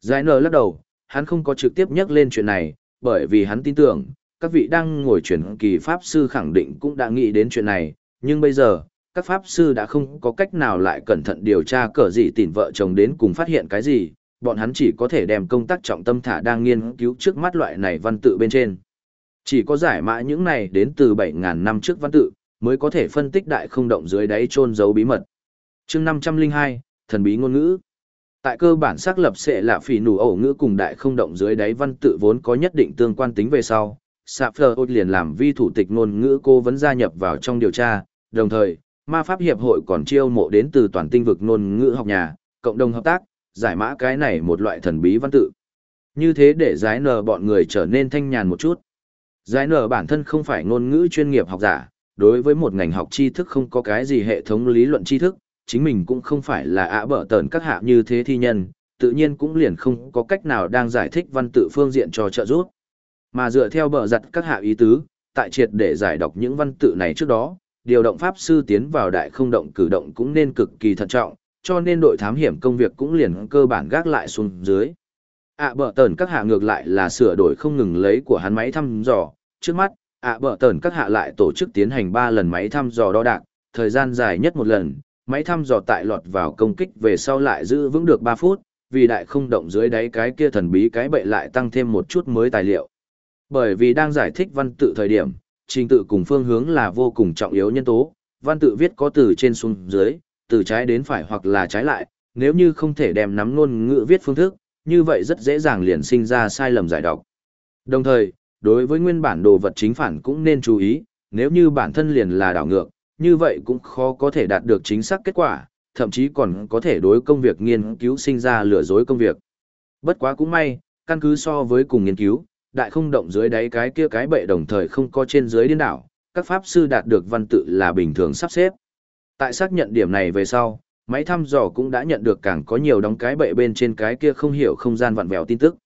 Giải nở lắc đầu, hắn không có trực tiếp nhắc lên chuyện này, bởi vì hắn tin tưởng, các vị đang ngồi chuyển kỳ pháp sư khẳng định cũng đã nghĩ đến chuyện này, nhưng bây giờ, các pháp sư đã không có cách nào lại cẩn thận điều tra cờ gì tỉn vợ chồng đến cùng phát hiện cái gì, bọn hắn chỉ có thể đem công tác trọng tâm thả đang nghiên cứu trước mắt loại này văn tự bên trên. Chỉ có giải mã những này đến từ 7.000 năm trước văn tự, mới có thể phân tích đại không động dưới đáy chôn giấu bí mật. chương 502, thần bí ngôn ngữ. Tại cơ bản xác lập sẽ là phỉ nụ ổ ngữ cùng đại không động dưới đáy văn tự vốn có nhất định tương quan tính về sau. Sapphire liền làm vi thủ tịch ngôn ngữ cô vẫn gia nhập vào trong điều tra, đồng thời, ma pháp hiệp hội còn chiêu mộ đến từ toàn tinh vực ngôn ngữ học nhà, cộng đồng hợp tác, giải mã cái này một loại thần bí văn tự. Như thế để giải nờ bọn người trở nên thanh nhàn một chút. Giải nở bản thân không phải ngôn ngữ chuyên nghiệp học giả, đối với một ngành học tri thức không có cái gì hệ thống lý luận tri thức, chính mình cũng không phải là ạ bở tờn các hạ như thế thi nhân, tự nhiên cũng liền không có cách nào đang giải thích văn tự phương diện cho trợ giúp. Mà dựa theo bờ giặt các hạ ý tứ, tại triệt để giải đọc những văn tự này trước đó, điều động pháp sư tiến vào đại không động cử động cũng nên cực kỳ thận trọng, cho nên đội thám hiểm công việc cũng liền cơ bản gác lại xuống dưới ạ bờ tờn các hạ ngược lại là sửa đổi không ngừng lấy của hắn máy thăm dò, trước mắt, ạ bờ tờn các hạ lại tổ chức tiến hành ba lần máy thăm dò đo đạc, thời gian dài nhất một lần, máy thăm dò tại lọt vào công kích về sau lại giữ vững được ba phút, vì đại không động dưới đáy cái kia thần bí cái bậy lại tăng thêm một chút mới tài liệu. Bởi vì đang giải thích văn tự thời điểm, trình tự cùng phương hướng là vô cùng trọng yếu nhân tố, văn tự viết có từ trên xuống dưới, từ trái đến phải hoặc là trái lại, nếu như không thể đem nắm ngôn ngữ viết phương thức, như vậy rất dễ dàng liền sinh ra sai lầm giải đọc. Đồng thời, đối với nguyên bản đồ vật chính phản cũng nên chú ý, nếu như bản thân liền là đảo ngược, như vậy cũng khó có thể đạt được chính xác kết quả, thậm chí còn có thể đối công việc nghiên cứu sinh ra lừa dối công việc. Bất quá cũng may, căn cứ so với cùng nghiên cứu, đại không động dưới đáy cái kia cái bệ đồng thời không có trên dưới điên đảo, các pháp sư đạt được văn tự là bình thường sắp xếp. Tại xác nhận điểm này về sau, máy thăm dò cũng đã nhận được càng có nhiều đóng cái bệ bên trên cái kia không hiểu không gian vặn vẹo tin tức.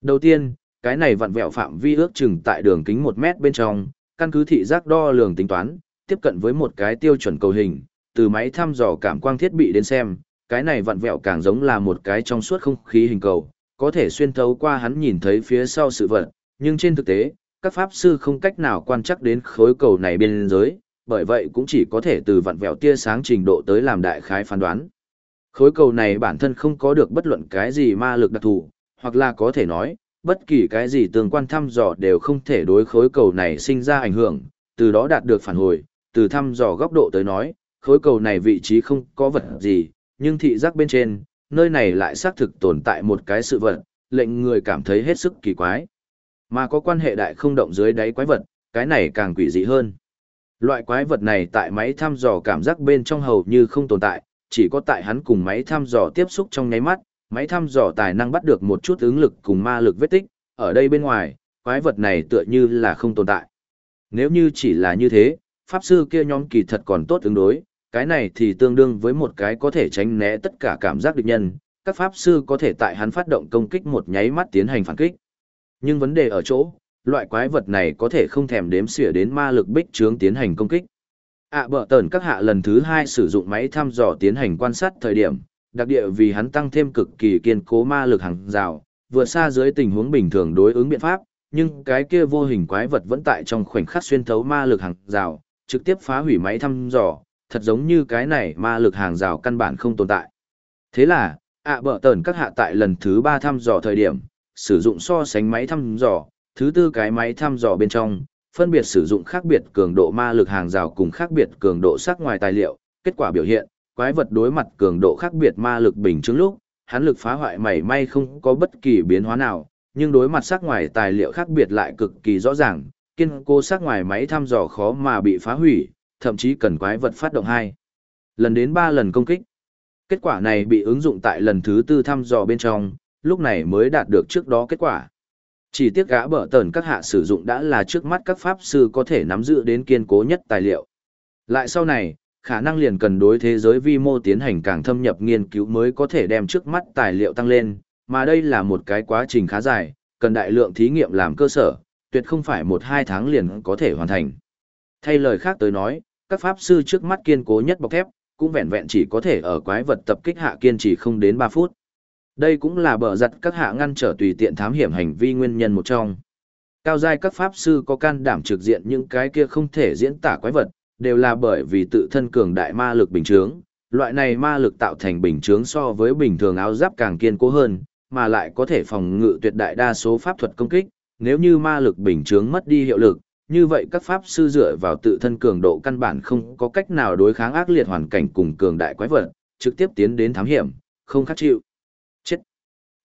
Đầu tiên, cái này vặn vẹo phạm vi ước chừng tại đường kính 1 mét bên trong, căn cứ thị giác đo lường tính toán, tiếp cận với một cái tiêu chuẩn cầu hình, từ máy thăm dò cảm quang thiết bị đến xem, cái này vặn vẹo càng giống là một cái trong suốt không khí hình cầu, có thể xuyên thấu qua hắn nhìn thấy phía sau sự vật, nhưng trên thực tế, các pháp sư không cách nào quan chắc đến khối cầu này bên dưới, bởi vậy cũng chỉ có thể từ vặn vẹo tia sáng trình độ tới làm đại khái phán đoán. Khối cầu này bản thân không có được bất luận cái gì ma lực đặc thù, hoặc là có thể nói, bất kỳ cái gì tương quan thăm dò đều không thể đối khối cầu này sinh ra ảnh hưởng, từ đó đạt được phản hồi, từ thăm dò góc độ tới nói, khối cầu này vị trí không có vật gì, nhưng thị giác bên trên, nơi này lại xác thực tồn tại một cái sự vật, lệnh người cảm thấy hết sức kỳ quái. Mà có quan hệ đại không động dưới đáy quái vật, cái này càng quỷ dị hơn. Loại quái vật này tại máy thăm dò cảm giác bên trong hầu như không tồn tại, chỉ có tại hắn cùng máy thăm dò tiếp xúc trong nháy mắt, máy thăm dò tài năng bắt được một chút ứng lực cùng ma lực vết tích, ở đây bên ngoài, quái vật này tựa như là không tồn tại. Nếu như chỉ là như thế, pháp sư kia nhóm kỳ thật còn tốt ứng đối, cái này thì tương đương với một cái có thể tránh né tất cả cảm giác địch nhân, các pháp sư có thể tại hắn phát động công kích một nháy mắt tiến hành phản kích. Nhưng vấn đề ở chỗ, loại quái vật này có thể không thèm đếm xỉa đến ma lực bích trướng tiến hành công kích. ạ à, bở tờn các hạ lần thứ hai sử dụng máy thăm dò tiến hành quan sát thời điểm, đặc địa vì hắn tăng thêm cực kỳ kiên cố ma lực hàng rào, vượt xa dưới tình huống bình thường đối ứng biện pháp, nhưng cái kia vô hình quái vật vẫn tại trong khoảnh khắc xuyên thấu ma lực hàng rào, trực tiếp phá hủy máy thăm dò, thật giống như cái này ma lực hàng rào căn bản không tồn tại. Thế là, ạ bợ tờn các hạ tại lần thứ ba thăm dò thời điểm, sử dụng so sánh máy thăm dò, thứ tư cái máy thăm dò bên trong, phân biệt sử dụng khác biệt cường độ ma lực hàng rào cùng khác biệt cường độ sắc ngoài tài liệu, kết quả biểu hiện, quái vật đối mặt cường độ khác biệt ma lực bình chứng lúc, hắn lực phá hoại mảy may không có bất kỳ biến hóa nào, nhưng đối mặt sắc ngoài tài liệu khác biệt lại cực kỳ rõ ràng, kiên cố sắc ngoài máy thăm dò khó mà bị phá hủy, thậm chí cần quái vật phát động hai lần đến ba lần công kích. Kết quả này bị ứng dụng tại lần thứ tư thăm dò bên trong, lúc này mới đạt được trước đó kết quả. Chỉ tiếc gã bở tờn các hạ sử dụng đã là trước mắt các pháp sư có thể nắm giữ đến kiên cố nhất tài liệu. Lại sau này, khả năng liền cần đối thế giới vi mô tiến hành càng thâm nhập nghiên cứu mới có thể đem trước mắt tài liệu tăng lên, mà đây là một cái quá trình khá dài, cần đại lượng thí nghiệm làm cơ sở, tuyệt không phải một hai tháng liền có thể hoàn thành. Thay lời khác tới nói, các pháp sư trước mắt kiên cố nhất bọc thép, cũng vẹn vẹn chỉ có thể ở quái vật tập kích hạ kiên trì không đến 3 phút. Đây cũng là bờ giặt các hạ ngăn trở tùy tiện thám hiểm hành vi nguyên nhân một trong. Cao giai các pháp sư có can đảm trực diện những cái kia không thể diễn tả quái vật, đều là bởi vì tự thân cường đại ma lực bình chướng. Loại này ma lực tạo thành bình chướng so với bình thường áo giáp càng kiên cố hơn, mà lại có thể phòng ngự tuyệt đại đa số pháp thuật công kích. Nếu như ma lực bình chướng mất đi hiệu lực, như vậy các pháp sư dựa vào tự thân cường độ căn bản không có cách nào đối kháng ác liệt hoàn cảnh cùng cường đại quái vật, trực tiếp tiến đến thám hiểm, không khắc chịu.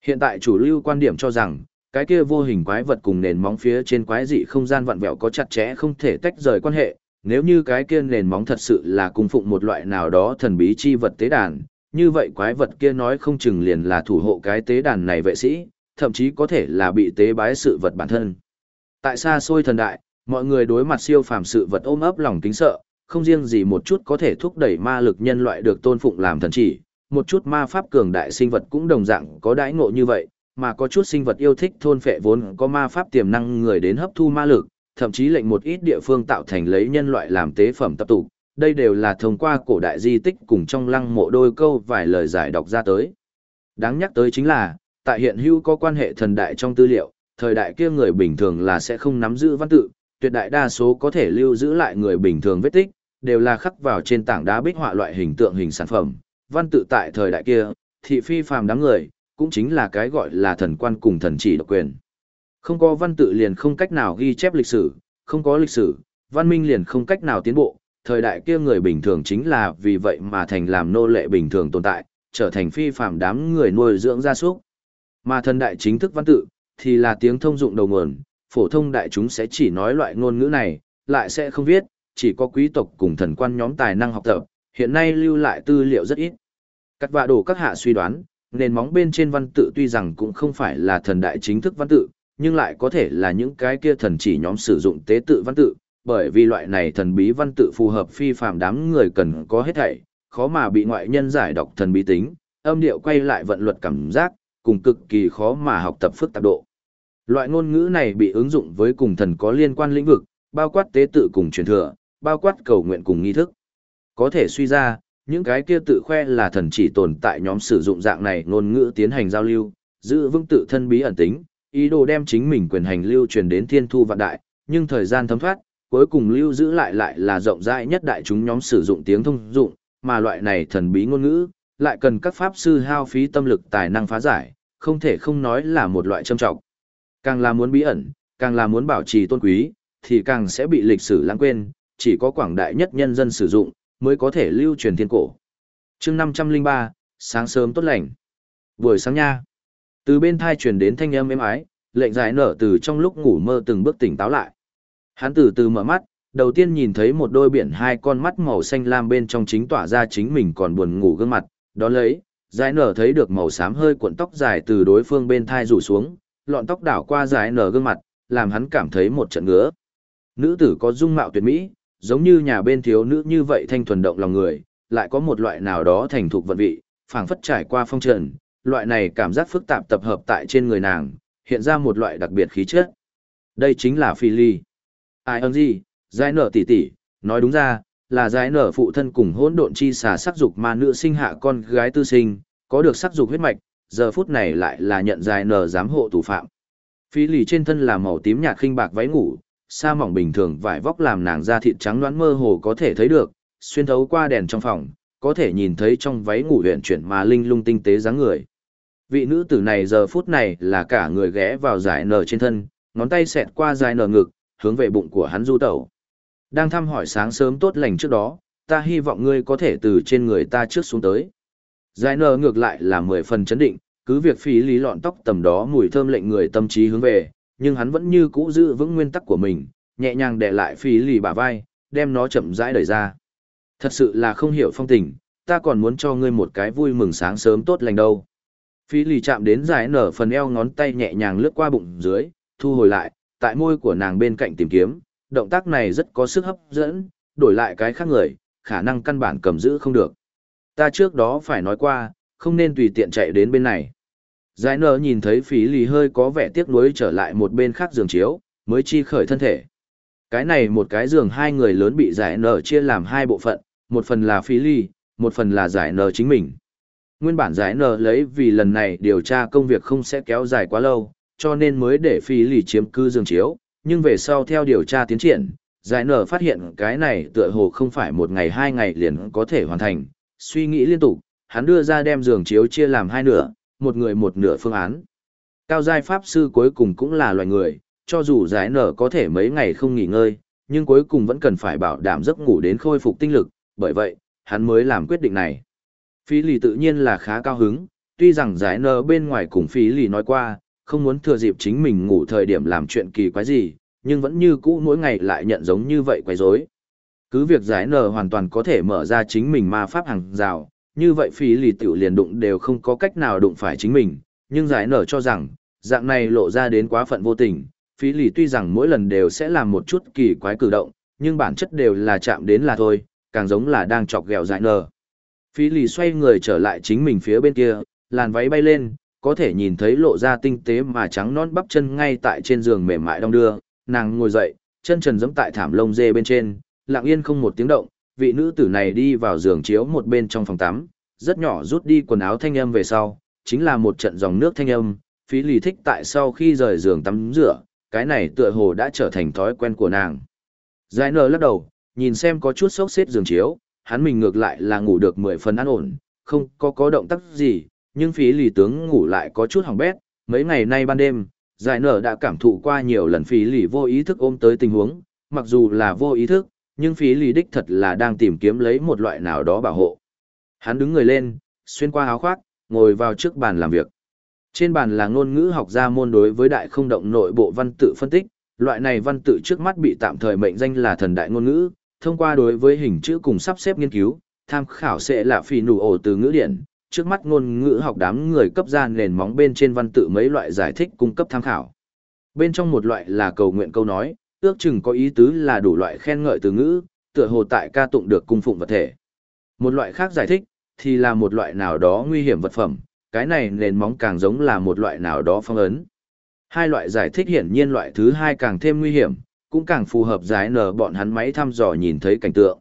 Hiện tại chủ lưu quan điểm cho rằng, cái kia vô hình quái vật cùng nền móng phía trên quái dị không gian vặn vẹo có chặt chẽ không thể tách rời quan hệ, nếu như cái kia nền móng thật sự là cung phụng một loại nào đó thần bí chi vật tế đàn, như vậy quái vật kia nói không chừng liền là thủ hộ cái tế đàn này vệ sĩ, thậm chí có thể là bị tế bái sự vật bản thân. Tại xa xôi thần đại, mọi người đối mặt siêu phàm sự vật ôm ấp lòng kính sợ, không riêng gì một chút có thể thúc đẩy ma lực nhân loại được tôn phụng làm thần chỉ, một chút ma pháp cường đại sinh vật cũng đồng dạng có đãi ngộ như vậy, mà có chút sinh vật yêu thích thôn phệ vốn có ma pháp tiềm năng người đến hấp thu ma lực, thậm chí lệnh một ít địa phương tạo thành lấy nhân loại làm tế phẩm tập tụ, đây đều là thông qua cổ đại di tích cùng trong lăng mộ đôi câu vài lời giải đọc ra tới. Đáng nhắc tới chính là, tại hiện hữu có quan hệ thần đại trong tư liệu, thời đại kia người bình thường là sẽ không nắm giữ văn tự, tuyệt đại đa số có thể lưu giữ lại người bình thường vết tích, đều là khắc vào trên tảng đá bích họa loại hình tượng hình sản phẩm. Văn tự tại thời đại kia, thị phi phàm đám người, cũng chính là cái gọi là thần quan cùng thần chỉ độc quyền. Không có văn tự liền không cách nào ghi chép lịch sử, không có lịch sử, văn minh liền không cách nào tiến bộ, thời đại kia người bình thường chính là vì vậy mà thành làm nô lệ bình thường tồn tại, trở thành phi phàm đám người nuôi dưỡng gia súc. Mà thần đại chính thức văn tự, thì là tiếng thông dụng đầu nguồn, phổ thông đại chúng sẽ chỉ nói loại ngôn ngữ này, lại sẽ không viết, chỉ có quý tộc cùng thần quan nhóm tài năng học tập, hiện nay lưu lại tư liệu rất ít. Cắt vạ đổ các hạ suy đoán, nền móng bên trên văn tự tuy rằng cũng không phải là thần đại chính thức văn tự, nhưng lại có thể là những cái kia thần chỉ nhóm sử dụng tế tự văn tự, bởi vì loại này thần bí văn tự phù hợp phi phàm đám người cần có hết thảy, khó mà bị ngoại nhân giải đọc thần bí tính, âm điệu quay lại vận luật cảm giác, cùng cực kỳ khó mà học tập phức tạp độ. Loại ngôn ngữ này bị ứng dụng với cùng thần có liên quan lĩnh vực, bao quát tế tự cùng truyền thừa, bao quát cầu nguyện cùng nghi thức. Có thể suy ra, những cái kia tự khoe là thần chỉ tồn tại nhóm sử dụng dạng này ngôn ngữ tiến hành giao lưu, giữ vững tự thân bí ẩn tính, ý đồ đem chính mình quyền hành lưu truyền đến thiên thu vạn đại, nhưng thời gian thấm thoát, cuối cùng lưu giữ lại lại là rộng rãi nhất đại chúng nhóm sử dụng tiếng thông dụng, mà loại này thần bí ngôn ngữ, lại cần các pháp sư hao phí tâm lực tài năng phá giải, không thể không nói là một loại trâm trọng. Càng là muốn bí ẩn, càng là muốn bảo trì tôn quý, thì càng sẽ bị lịch sử lãng quên, chỉ có quảng đại nhất nhân dân sử dụng, mới có thể lưu truyền thiên cổ. chương 503, sáng sớm tốt lành. Buổi sáng nha. Từ bên thai truyền đến thanh âm êm ái, lệnh giải nở từ trong lúc ngủ mơ từng bước tỉnh táo lại. Hắn từ từ mở mắt, đầu tiên nhìn thấy một đôi biển hai con mắt màu xanh lam bên trong chính tỏa ra chính mình còn buồn ngủ gương mặt, đó lấy, giải nở thấy được màu xám hơi cuộn tóc dài từ đối phương bên thai rủ xuống, lọn tóc đảo qua giải nở gương mặt, làm hắn cảm thấy một trận ngứa. Nữ tử có dung mạo tuyệt mỹ, giống như nhà bên thiếu nữ như vậy thanh thuần động lòng người, lại có một loại nào đó thành thục vận vị, phảng phất trải qua phong trần, loại này cảm giác phức tạp tập hợp tại trên người nàng, hiện ra một loại đặc biệt khí chất. Đây chính là Phi Ly. Ai ơn gì, giải nở tỷ tỷ, nói đúng ra, là giải nở phụ thân cùng hỗn độn chi xà sắc dục mà nữ sinh hạ con gái tư sinh, có được sắc dục huyết mạch, giờ phút này lại là nhận giải nở giám hộ thủ phạm. Phi Ly trên thân là màu tím nhạt khinh bạc váy ngủ, sa mỏng bình thường vải vóc làm nàng da thịt trắng đoán mơ hồ có thể thấy được, xuyên thấu qua đèn trong phòng, có thể nhìn thấy trong váy ngủ huyện chuyển mà linh lung tinh tế dáng người. Vị nữ tử này giờ phút này là cả người ghé vào giải nở trên thân, ngón tay xẹt qua giải nở ngực, hướng về bụng của hắn du tẩu. Đang thăm hỏi sáng sớm tốt lành trước đó, ta hy vọng ngươi có thể từ trên người ta trước xuống tới. Giải nở ngược lại là mười phần chấn định, cứ việc phí lý lọn tóc tầm đó mùi thơm lệnh người tâm trí hướng về, nhưng hắn vẫn như cũ giữ vững nguyên tắc của mình, nhẹ nhàng để lại phí lì bả vai, đem nó chậm rãi đẩy ra. Thật sự là không hiểu phong tình, ta còn muốn cho ngươi một cái vui mừng sáng sớm tốt lành đâu. Phí lì chạm đến giải nở phần eo ngón tay nhẹ nhàng lướt qua bụng dưới, thu hồi lại, tại môi của nàng bên cạnh tìm kiếm, động tác này rất có sức hấp dẫn, đổi lại cái khác người, khả năng căn bản cầm giữ không được. Ta trước đó phải nói qua, không nên tùy tiện chạy đến bên này. Giải nở nhìn thấy phí lì hơi có vẻ tiếc nuối trở lại một bên khác giường chiếu, mới chi khởi thân thể. Cái này một cái giường hai người lớn bị giải nở chia làm hai bộ phận, một phần là phí lì, một phần là giải nở chính mình. Nguyên bản giải nở lấy vì lần này điều tra công việc không sẽ kéo dài quá lâu, cho nên mới để phí lì chiếm cư giường chiếu, nhưng về sau theo điều tra tiến triển, giải nở phát hiện cái này tựa hồ không phải một ngày hai ngày liền có thể hoàn thành, suy nghĩ liên tục, hắn đưa ra đem giường chiếu chia làm hai nửa, một người một nửa phương án. Cao giai pháp sư cuối cùng cũng là loài người, cho dù giải nở có thể mấy ngày không nghỉ ngơi, nhưng cuối cùng vẫn cần phải bảo đảm giấc ngủ đến khôi phục tinh lực, bởi vậy, hắn mới làm quyết định này. Phí lì tự nhiên là khá cao hứng, tuy rằng giải nở bên ngoài cùng phí lì nói qua, không muốn thừa dịp chính mình ngủ thời điểm làm chuyện kỳ quái gì, nhưng vẫn như cũ mỗi ngày lại nhận giống như vậy quấy rối. Cứ việc giải nở hoàn toàn có thể mở ra chính mình ma pháp hàng rào, như vậy phí lì tiểu liền đụng đều không có cách nào đụng phải chính mình, nhưng giải nở cho rằng, dạng này lộ ra đến quá phận vô tình, phí lì tuy rằng mỗi lần đều sẽ làm một chút kỳ quái cử động, nhưng bản chất đều là chạm đến là thôi, càng giống là đang chọc ghẹo giải nở. Phí lì xoay người trở lại chính mình phía bên kia, làn váy bay lên, có thể nhìn thấy lộ ra tinh tế mà trắng non bắp chân ngay tại trên giường mềm mại đong đưa, nàng ngồi dậy, chân trần giẫm tại thảm lông dê bên trên, lặng yên không một tiếng động, vị nữ tử này đi vào giường chiếu một bên trong phòng tắm, rất nhỏ rút đi quần áo thanh âm về sau, chính là một trận dòng nước thanh âm, phí lì thích tại sau khi rời giường tắm rửa, cái này tựa hồ đã trở thành thói quen của nàng. Giải nở lắc đầu, nhìn xem có chút sốc xếp giường chiếu, hắn mình ngược lại là ngủ được mười phần an ổn, không có có động tác gì, nhưng phí lì tướng ngủ lại có chút hỏng bét, mấy ngày nay ban đêm, giải nở đã cảm thụ qua nhiều lần phí lì vô ý thức ôm tới tình huống, mặc dù là vô ý thức, nhưng phí lì đích thật là đang tìm kiếm lấy một loại nào đó bảo hộ. Hắn đứng người lên, xuyên qua áo khoác, ngồi vào trước bàn làm việc. Trên bàn là ngôn ngữ học gia môn đối với đại không động nội bộ văn tự phân tích, loại này văn tự trước mắt bị tạm thời mệnh danh là thần đại ngôn ngữ, thông qua đối với hình chữ cùng sắp xếp nghiên cứu, tham khảo sẽ là phì nụ ổ từ ngữ điển, trước mắt ngôn ngữ học đám người cấp ra nền móng bên trên văn tự mấy loại giải thích cung cấp tham khảo. Bên trong một loại là cầu nguyện câu nói, ước chừng có ý tứ là đủ loại khen ngợi từ ngữ, tựa hồ tại ca tụng được cung phụng vật thể. Một loại khác giải thích, thì là một loại nào đó nguy hiểm vật phẩm, cái này nền móng càng giống là một loại nào đó phong ấn. Hai loại giải thích hiển nhiên loại thứ hai càng thêm nguy hiểm, cũng càng phù hợp giải nở bọn hắn máy thăm dò nhìn thấy cảnh tượng.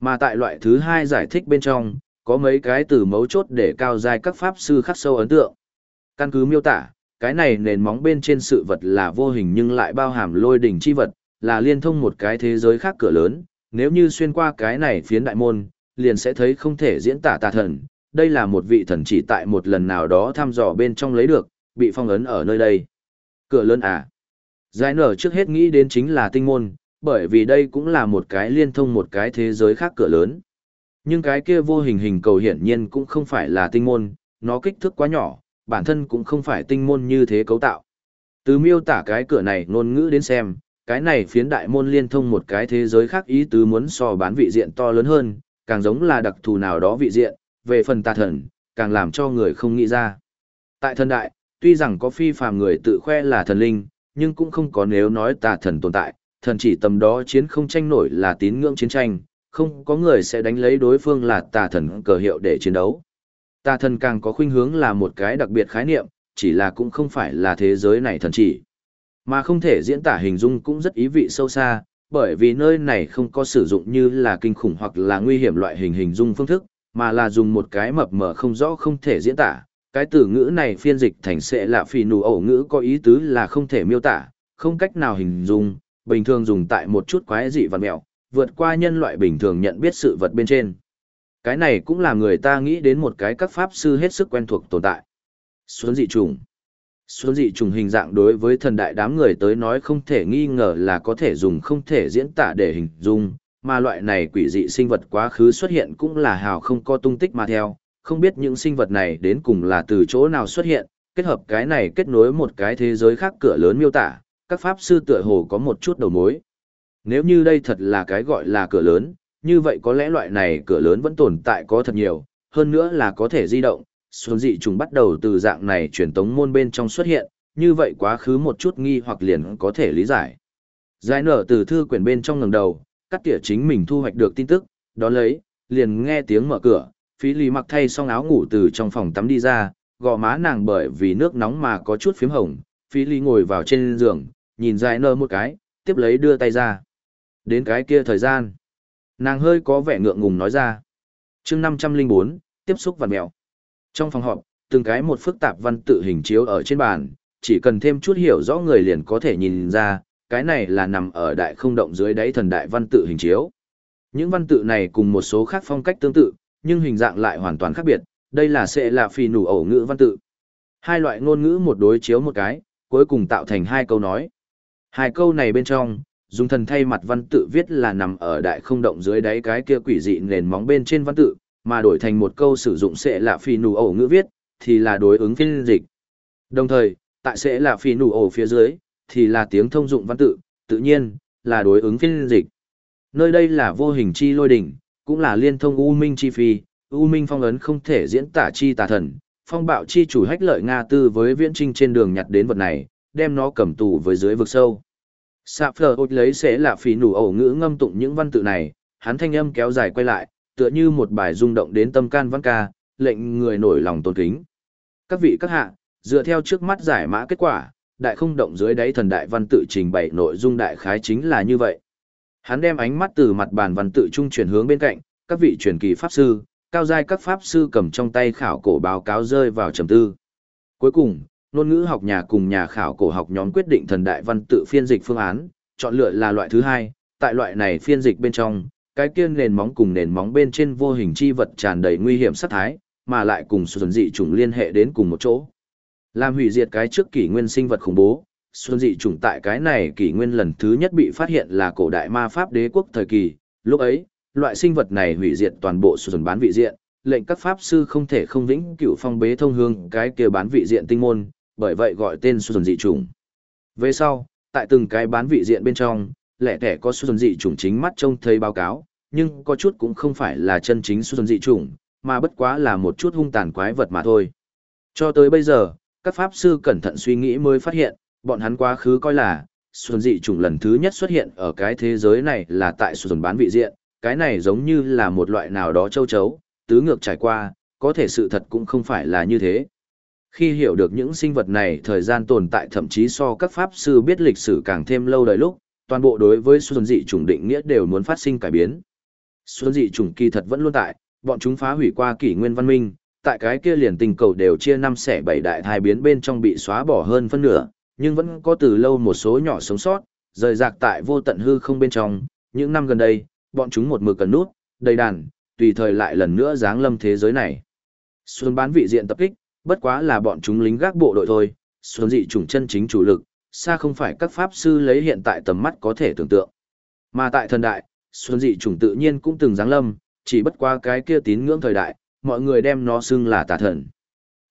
Mà tại loại thứ hai giải thích bên trong, có mấy cái từ mấu chốt để cao dài các pháp sư khắc sâu ấn tượng. Căn cứ miêu tả, cái này nền móng bên trên sự vật là vô hình nhưng lại bao hàm lôi đỉnh chi vật, là liên thông một cái thế giới khác cửa lớn, nếu như xuyên qua cái này phiến đại môn, liền sẽ thấy không thể diễn tả tà thần, đây là một vị thần chỉ tại một lần nào đó thăm dò bên trong lấy được, bị phong ấn ở nơi đây. Cửa lớn à? Giải nở trước hết nghĩ đến chính là tinh môn, bởi vì đây cũng là một cái liên thông một cái thế giới khác cửa lớn. Nhưng cái kia vô hình hình cầu hiển nhiên cũng không phải là tinh môn, nó kích thước quá nhỏ, bản thân cũng không phải tinh môn như thế cấu tạo. Từ miêu tả cái cửa này ngôn ngữ đến xem, cái này phiến đại môn liên thông một cái thế giới khác ý tứ muốn so bán vị diện to lớn hơn, càng giống là đặc thù nào đó vị diện, về phần tà thần, càng làm cho người không nghĩ ra. Tại thần đại, tuy rằng có phi phàm người tự khoe là thần linh, nhưng cũng không có nếu nói tà thần tồn tại, thần chỉ tầm đó chiến không tranh nổi là tín ngưỡng chiến tranh, không có người sẽ đánh lấy đối phương là tà thần cờ hiệu để chiến đấu. Tà thần càng có khuynh hướng là một cái đặc biệt khái niệm, chỉ là cũng không phải là thế giới này thần chỉ. Mà không thể diễn tả hình dung cũng rất ý vị sâu xa, bởi vì nơi này không có sử dụng như là kinh khủng hoặc là nguy hiểm loại hình hình dung phương thức, mà là dùng một cái mập mờ không rõ không thể diễn tả. Cái từ ngữ này phiên dịch thành sẽ là phì nụ ổ ngữ có ý tứ là không thể miêu tả, không cách nào hình dung, bình thường dùng tại một chút quái dị và mẹo, vượt qua nhân loại bình thường nhận biết sự vật bên trên. Cái này cũng là người ta nghĩ đến một cái các pháp sư hết sức quen thuộc tồn tại. Xuân dị trùng. Xuân dị trùng hình dạng đối với thần đại đám người tới nói không thể nghi ngờ là có thể dùng không thể diễn tả để hình dung, mà loại này quỷ dị sinh vật quá khứ xuất hiện cũng là hào không có tung tích mà theo, không biết những sinh vật này đến cùng là từ chỗ nào xuất hiện, kết hợp cái này kết nối một cái thế giới khác cửa lớn miêu tả, các pháp sư tựa hồ có một chút đầu mối. Nếu như đây thật là cái gọi là cửa lớn, như vậy có lẽ loại này cửa lớn vẫn tồn tại có thật nhiều, hơn nữa là có thể di động, xuân dị trùng bắt đầu từ dạng này truyền tống môn bên trong xuất hiện, như vậy quá khứ một chút nghi hoặc liền có thể lý giải. Giải nở từ thư quyển bên trong ngẩng đầu, cắt tỉa chính mình thu hoạch được tin tức, đó lấy, liền nghe tiếng mở cửa, phí lý mặc thay xong áo ngủ từ trong phòng tắm đi ra, gò má nàng bởi vì nước nóng mà có chút phím hồng, phí lý ngồi vào trên giường, nhìn giải nở một cái, tiếp lấy đưa tay ra. Đến cái kia thời gian, nàng hơi có vẻ ngượng ngùng nói ra. chương 504, tiếp xúc vằn mèo. Trong phòng họp, từng cái một phức tạp văn tự hình chiếu ở trên bàn, chỉ cần thêm chút hiểu rõ người liền có thể nhìn ra, cái này là nằm ở đại không động dưới đáy thần đại văn tự hình chiếu. Những văn tự này cùng một số khác phong cách tương tự, nhưng hình dạng lại hoàn toàn khác biệt, đây là sẽ là phi nủ ẩu ngữ văn tự. Hai loại ngôn ngữ một đối chiếu một cái, cuối cùng tạo thành hai câu nói. Hai câu này bên trong, dùng thần thay mặt văn tự viết là nằm ở đại không động dưới đáy cái kia quỷ dị nền móng bên trên văn tự, mà đổi thành một câu sử dụng sẽ là phi nụ ổ ngữ viết, thì là đối ứng phiên dịch. Đồng thời, tại sẽ là phi nụ ổ phía dưới, thì là tiếng thông dụng văn tự, tự nhiên, là đối ứng phiên dịch. Nơi đây là vô hình chi lôi đỉnh, cũng là liên thông U Minh chi phi, U Minh phong ấn không thể diễn tả chi tà thần, phong bạo chi chủ hách lợi Nga tư với viễn trinh trên đường nhặt đến vật này, đem nó cầm tù với dưới vực sâu. Sạ phở ột lấy sẽ là phí nủ ẩu ngữ ngâm tụng những văn tự này, hắn thanh âm kéo dài quay lại, tựa như một bài rung động đến tâm can văn ca, lệnh người nổi lòng tôn kính. Các vị các hạ, dựa theo trước mắt giải mã kết quả, đại không động dưới đáy thần đại văn tự trình bày nội dung đại khái chính là như vậy. Hắn đem ánh mắt từ mặt bàn văn tự trung chuyển hướng bên cạnh, các vị truyền kỳ pháp sư, cao giai các pháp sư cầm trong tay khảo cổ báo cáo rơi vào trầm tư. Cuối cùng, ngôn ngữ học nhà cùng nhà khảo cổ học nhóm quyết định thần đại văn tự phiên dịch phương án, chọn lựa là loại thứ hai, tại loại này phiên dịch bên trong, cái kia nền móng cùng nền móng bên trên vô hình chi vật tràn đầy nguy hiểm sát thái, mà lại cùng xuân dị chủng liên hệ đến cùng một chỗ. Làm hủy diệt cái trước kỷ nguyên sinh vật khủng bố, xuân dị chủng tại cái này kỷ nguyên lần thứ nhất bị phát hiện là cổ đại ma pháp đế quốc thời kỳ, lúc ấy, loại sinh vật này hủy diệt toàn bộ xuân bán vị diện, lệnh các pháp sư không thể không vĩnh cửu phong bế thông hương cái kia bán vị diện tinh môn, bởi vậy gọi tên xuân dị chủng. Về sau, tại từng cái bán vị diện bên trong, lẻ thẻ có xuân dị chủng chính mắt trông thấy báo cáo, nhưng có chút cũng không phải là chân chính xuân dị chủng, mà bất quá là một chút hung tàn quái vật mà thôi. Cho tới bây giờ, các pháp sư cẩn thận suy nghĩ mới phát hiện, bọn hắn quá khứ coi là, xuân dị chủng lần thứ nhất xuất hiện ở cái thế giới này là tại xuân bán vị diện, cái này giống như là một loại nào đó châu chấu, tứ ngược trải qua, có thể sự thật cũng không phải là như thế. Khi hiểu được những sinh vật này thời gian tồn tại thậm chí so các pháp sư biết lịch sử càng thêm lâu đời lúc, toàn bộ đối với xuân dị chủng định nghĩa đều muốn phát sinh cải biến. Xuân dị chủng kỳ thật vẫn luôn tại, bọn chúng phá hủy qua kỷ nguyên văn minh, tại cái kia liền tình cầu đều chia năm xẻ bảy đại thai biến bên trong bị xóa bỏ hơn phân nửa, nhưng vẫn có từ lâu một số nhỏ sống sót, rời rạc tại vô tận hư không bên trong. Những năm gần đây, bọn chúng một mực cần nút, đầy đàn, tùy thời lại lần nữa giáng lâm thế giới này. Xuân bán vị diện tập kích, bất quá là bọn chúng lính gác bộ đội thôi, xuân dị chủng chân chính chủ lực, xa không phải các pháp sư lấy hiện tại tầm mắt có thể tưởng tượng. Mà tại thần đại, xuân dị chủng tự nhiên cũng từng giáng lâm, chỉ bất qua cái kia tín ngưỡng thời đại, mọi người đem nó xưng là tà thần.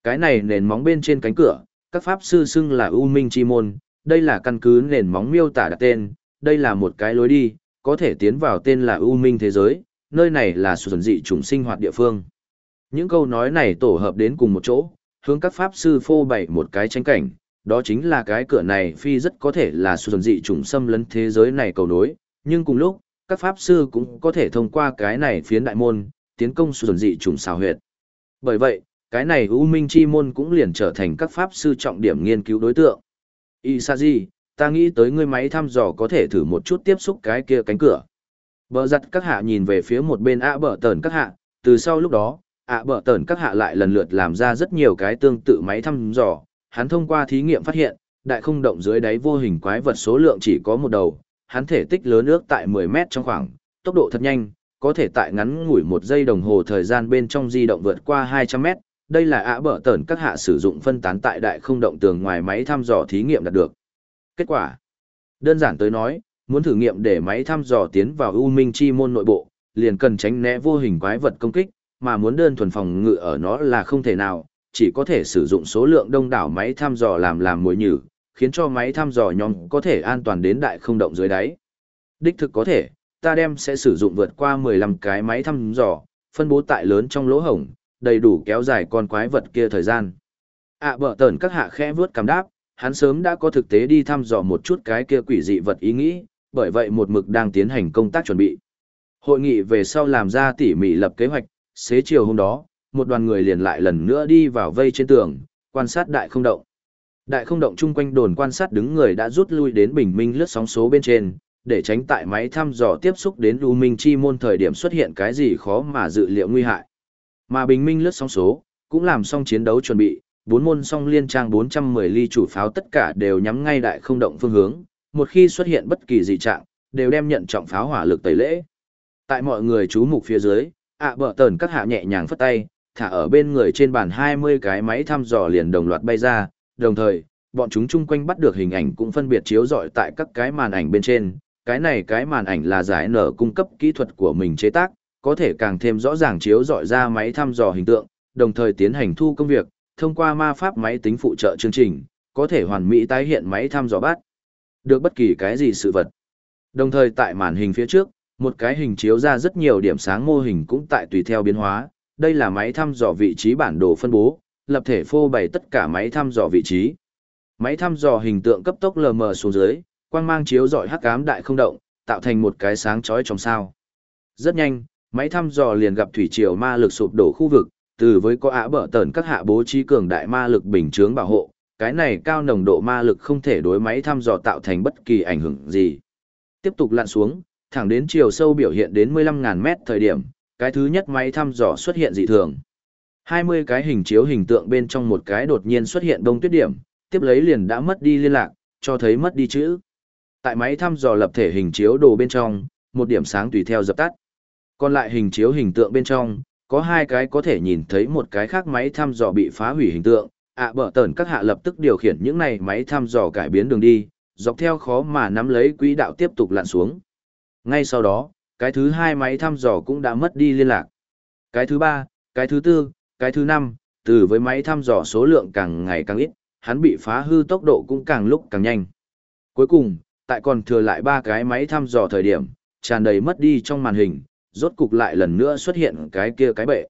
Cái này nền móng bên trên cánh cửa, các pháp sư xưng là U Minh Chi Môn, đây là căn cứ nền móng miêu tả đặt tên, đây là một cái lối đi, có thể tiến vào tên là U Minh thế giới, nơi này là xuân dị chủng sinh hoạt địa phương. Những câu nói này tổ hợp đến cùng một chỗ, hướng các pháp sư phô bày một cái tranh cảnh, đó chính là cái cửa này phi rất có thể là xuân dị trùng xâm lấn thế giới này cầu nối, nhưng cùng lúc, các pháp sư cũng có thể thông qua cái này phiến đại môn, tiến công xuân dị trùng xào huyệt. Bởi vậy, cái này U Minh Chi môn cũng liền trở thành các pháp sư trọng điểm nghiên cứu đối tượng. Isaji, ta nghĩ tới ngươi máy thăm dò có thể thử một chút tiếp xúc cái kia cánh cửa. Bờ giặt các hạ nhìn về phía một bên ạ bờ tờn các hạ, từ sau lúc đó, ạ bờ tờn các hạ lại lần lượt làm ra rất nhiều cái tương tự máy thăm dò, hắn thông qua thí nghiệm phát hiện, đại không động dưới đáy vô hình quái vật số lượng chỉ có một đầu, hắn thể tích lớn ước tại 10 mét trong khoảng, tốc độ thật nhanh, có thể tại ngắn ngủi một giây đồng hồ thời gian bên trong di động vượt qua 200 mét. Đây là ạ bờ tờn các hạ sử dụng phân tán tại đại không động tường ngoài máy thăm dò thí nghiệm đạt được. Kết quả Đơn giản tới nói, muốn thử nghiệm để máy thăm dò tiến vào U Minh Chi môn nội bộ, liền cần tránh né vô hình quái vật công kích, mà muốn đơn thuần phòng ngự ở nó là không thể nào, chỉ có thể sử dụng số lượng đông đảo máy thăm dò làm làm mồi nhử, khiến cho máy thăm dò nhóm có thể an toàn đến đại không động dưới đáy. Đích thực có thể, ta đem sẽ sử dụng vượt qua 15 cái máy thăm dò, phân bố tại lớn trong lỗ hổng, đầy đủ kéo dài con quái vật kia thời gian. À bở tẩn các hạ khẽ vướt cảm đáp, hắn sớm đã có thực tế đi thăm dò một chút cái kia quỷ dị vật ý nghĩ, bởi vậy một mực đang tiến hành công tác chuẩn bị. Hội nghị về sau làm ra tỉ mỉ lập kế hoạch, xế chiều hôm đó, một đoàn người liền lại lần nữa đi vào vây trên tường, quan sát đại không động. Đại không động chung quanh đồn quan sát đứng người đã rút lui đến bình minh lướt sóng số bên trên, để tránh tại máy thăm dò tiếp xúc đến U Minh Chi môn thời điểm xuất hiện cái gì khó mà dự liệu nguy hại. Mà bình minh lướt sóng số, cũng làm xong chiến đấu chuẩn bị, bốn môn song liên trang 410 ly chủ pháo tất cả đều nhắm ngay đại không động phương hướng, một khi xuất hiện bất kỳ dị trạng, đều đem nhận trọng pháo hỏa lực tẩy lễ. Tại mọi người chú mục phía dưới, ạ bờ tờn các hạ nhẹ nhàng phất tay, thả ở bên người trên bàn 20 cái máy thăm dò liền đồng loạt bay ra, đồng thời, bọn chúng chung quanh bắt được hình ảnh cũng phân biệt chiếu rọi tại các cái màn ảnh bên trên. Cái này cái màn ảnh là giải nở cung cấp kỹ thuật của mình chế tác, có thể càng thêm rõ ràng chiếu rọi ra máy thăm dò hình tượng, đồng thời tiến hành thu công việc, thông qua ma pháp máy tính phụ trợ chương trình, có thể hoàn mỹ tái hiện máy thăm dò bát. Được bất kỳ cái gì sự vật. Đồng thời tại màn hình phía trước, một cái hình chiếu ra rất nhiều điểm sáng mô hình cũng tại tùy theo biến hóa. Đây là máy thăm dò vị trí bản đồ phân bố, lập thể phô bày tất cả máy thăm dò vị trí. Máy thăm dò hình tượng cấp tốc lờ mờ xuống dưới, quang mang chiếu rọi hắc ám đại không động, tạo thành một cái sáng chói trong sao. Rất nhanh, máy thăm dò liền gặp thủy triều ma lực sụp đổ khu vực, từ với có ả bở tẩn các hạ bố trí cường đại ma lực bình chướng bảo hộ, cái này cao nồng độ ma lực không thể đối máy thăm dò tạo thành bất kỳ ảnh hưởng gì. Tiếp tục lặn xuống, thẳng đến chiều sâu biểu hiện đến 15.000 mét thời điểm, cái thứ nhất máy thăm dò xuất hiện dị thường. 20 cái hình chiếu hình tượng bên trong một cái đột nhiên xuất hiện đông tuyết điểm, tiếp lấy liền đã mất đi liên lạc, cho thấy mất đi chữ. Tại máy thăm dò lập thể hình chiếu đồ bên trong, một điểm sáng tùy theo dập tắt. Còn lại hình chiếu hình tượng bên trong, có hai cái có thể nhìn thấy một cái khác máy thăm dò bị phá hủy hình tượng, ạ à, bở tờn các hạ lập tức điều khiển những này máy thăm dò cải biến đường đi, dọc theo khó mà nắm lấy quỹ đạo tiếp tục lặn xuống. Ngay sau đó, cái thứ hai máy thăm dò cũng đã mất đi liên lạc. Cái thứ ba, cái thứ tư, cái thứ năm, từ với máy thăm dò số lượng càng ngày càng ít, hắn bị phá hư tốc độ cũng càng lúc càng nhanh. Cuối cùng, tại còn thừa lại ba cái máy thăm dò thời điểm, tràn đầy mất đi trong màn hình, rốt cục lại lần nữa xuất hiện cái kia cái bệ.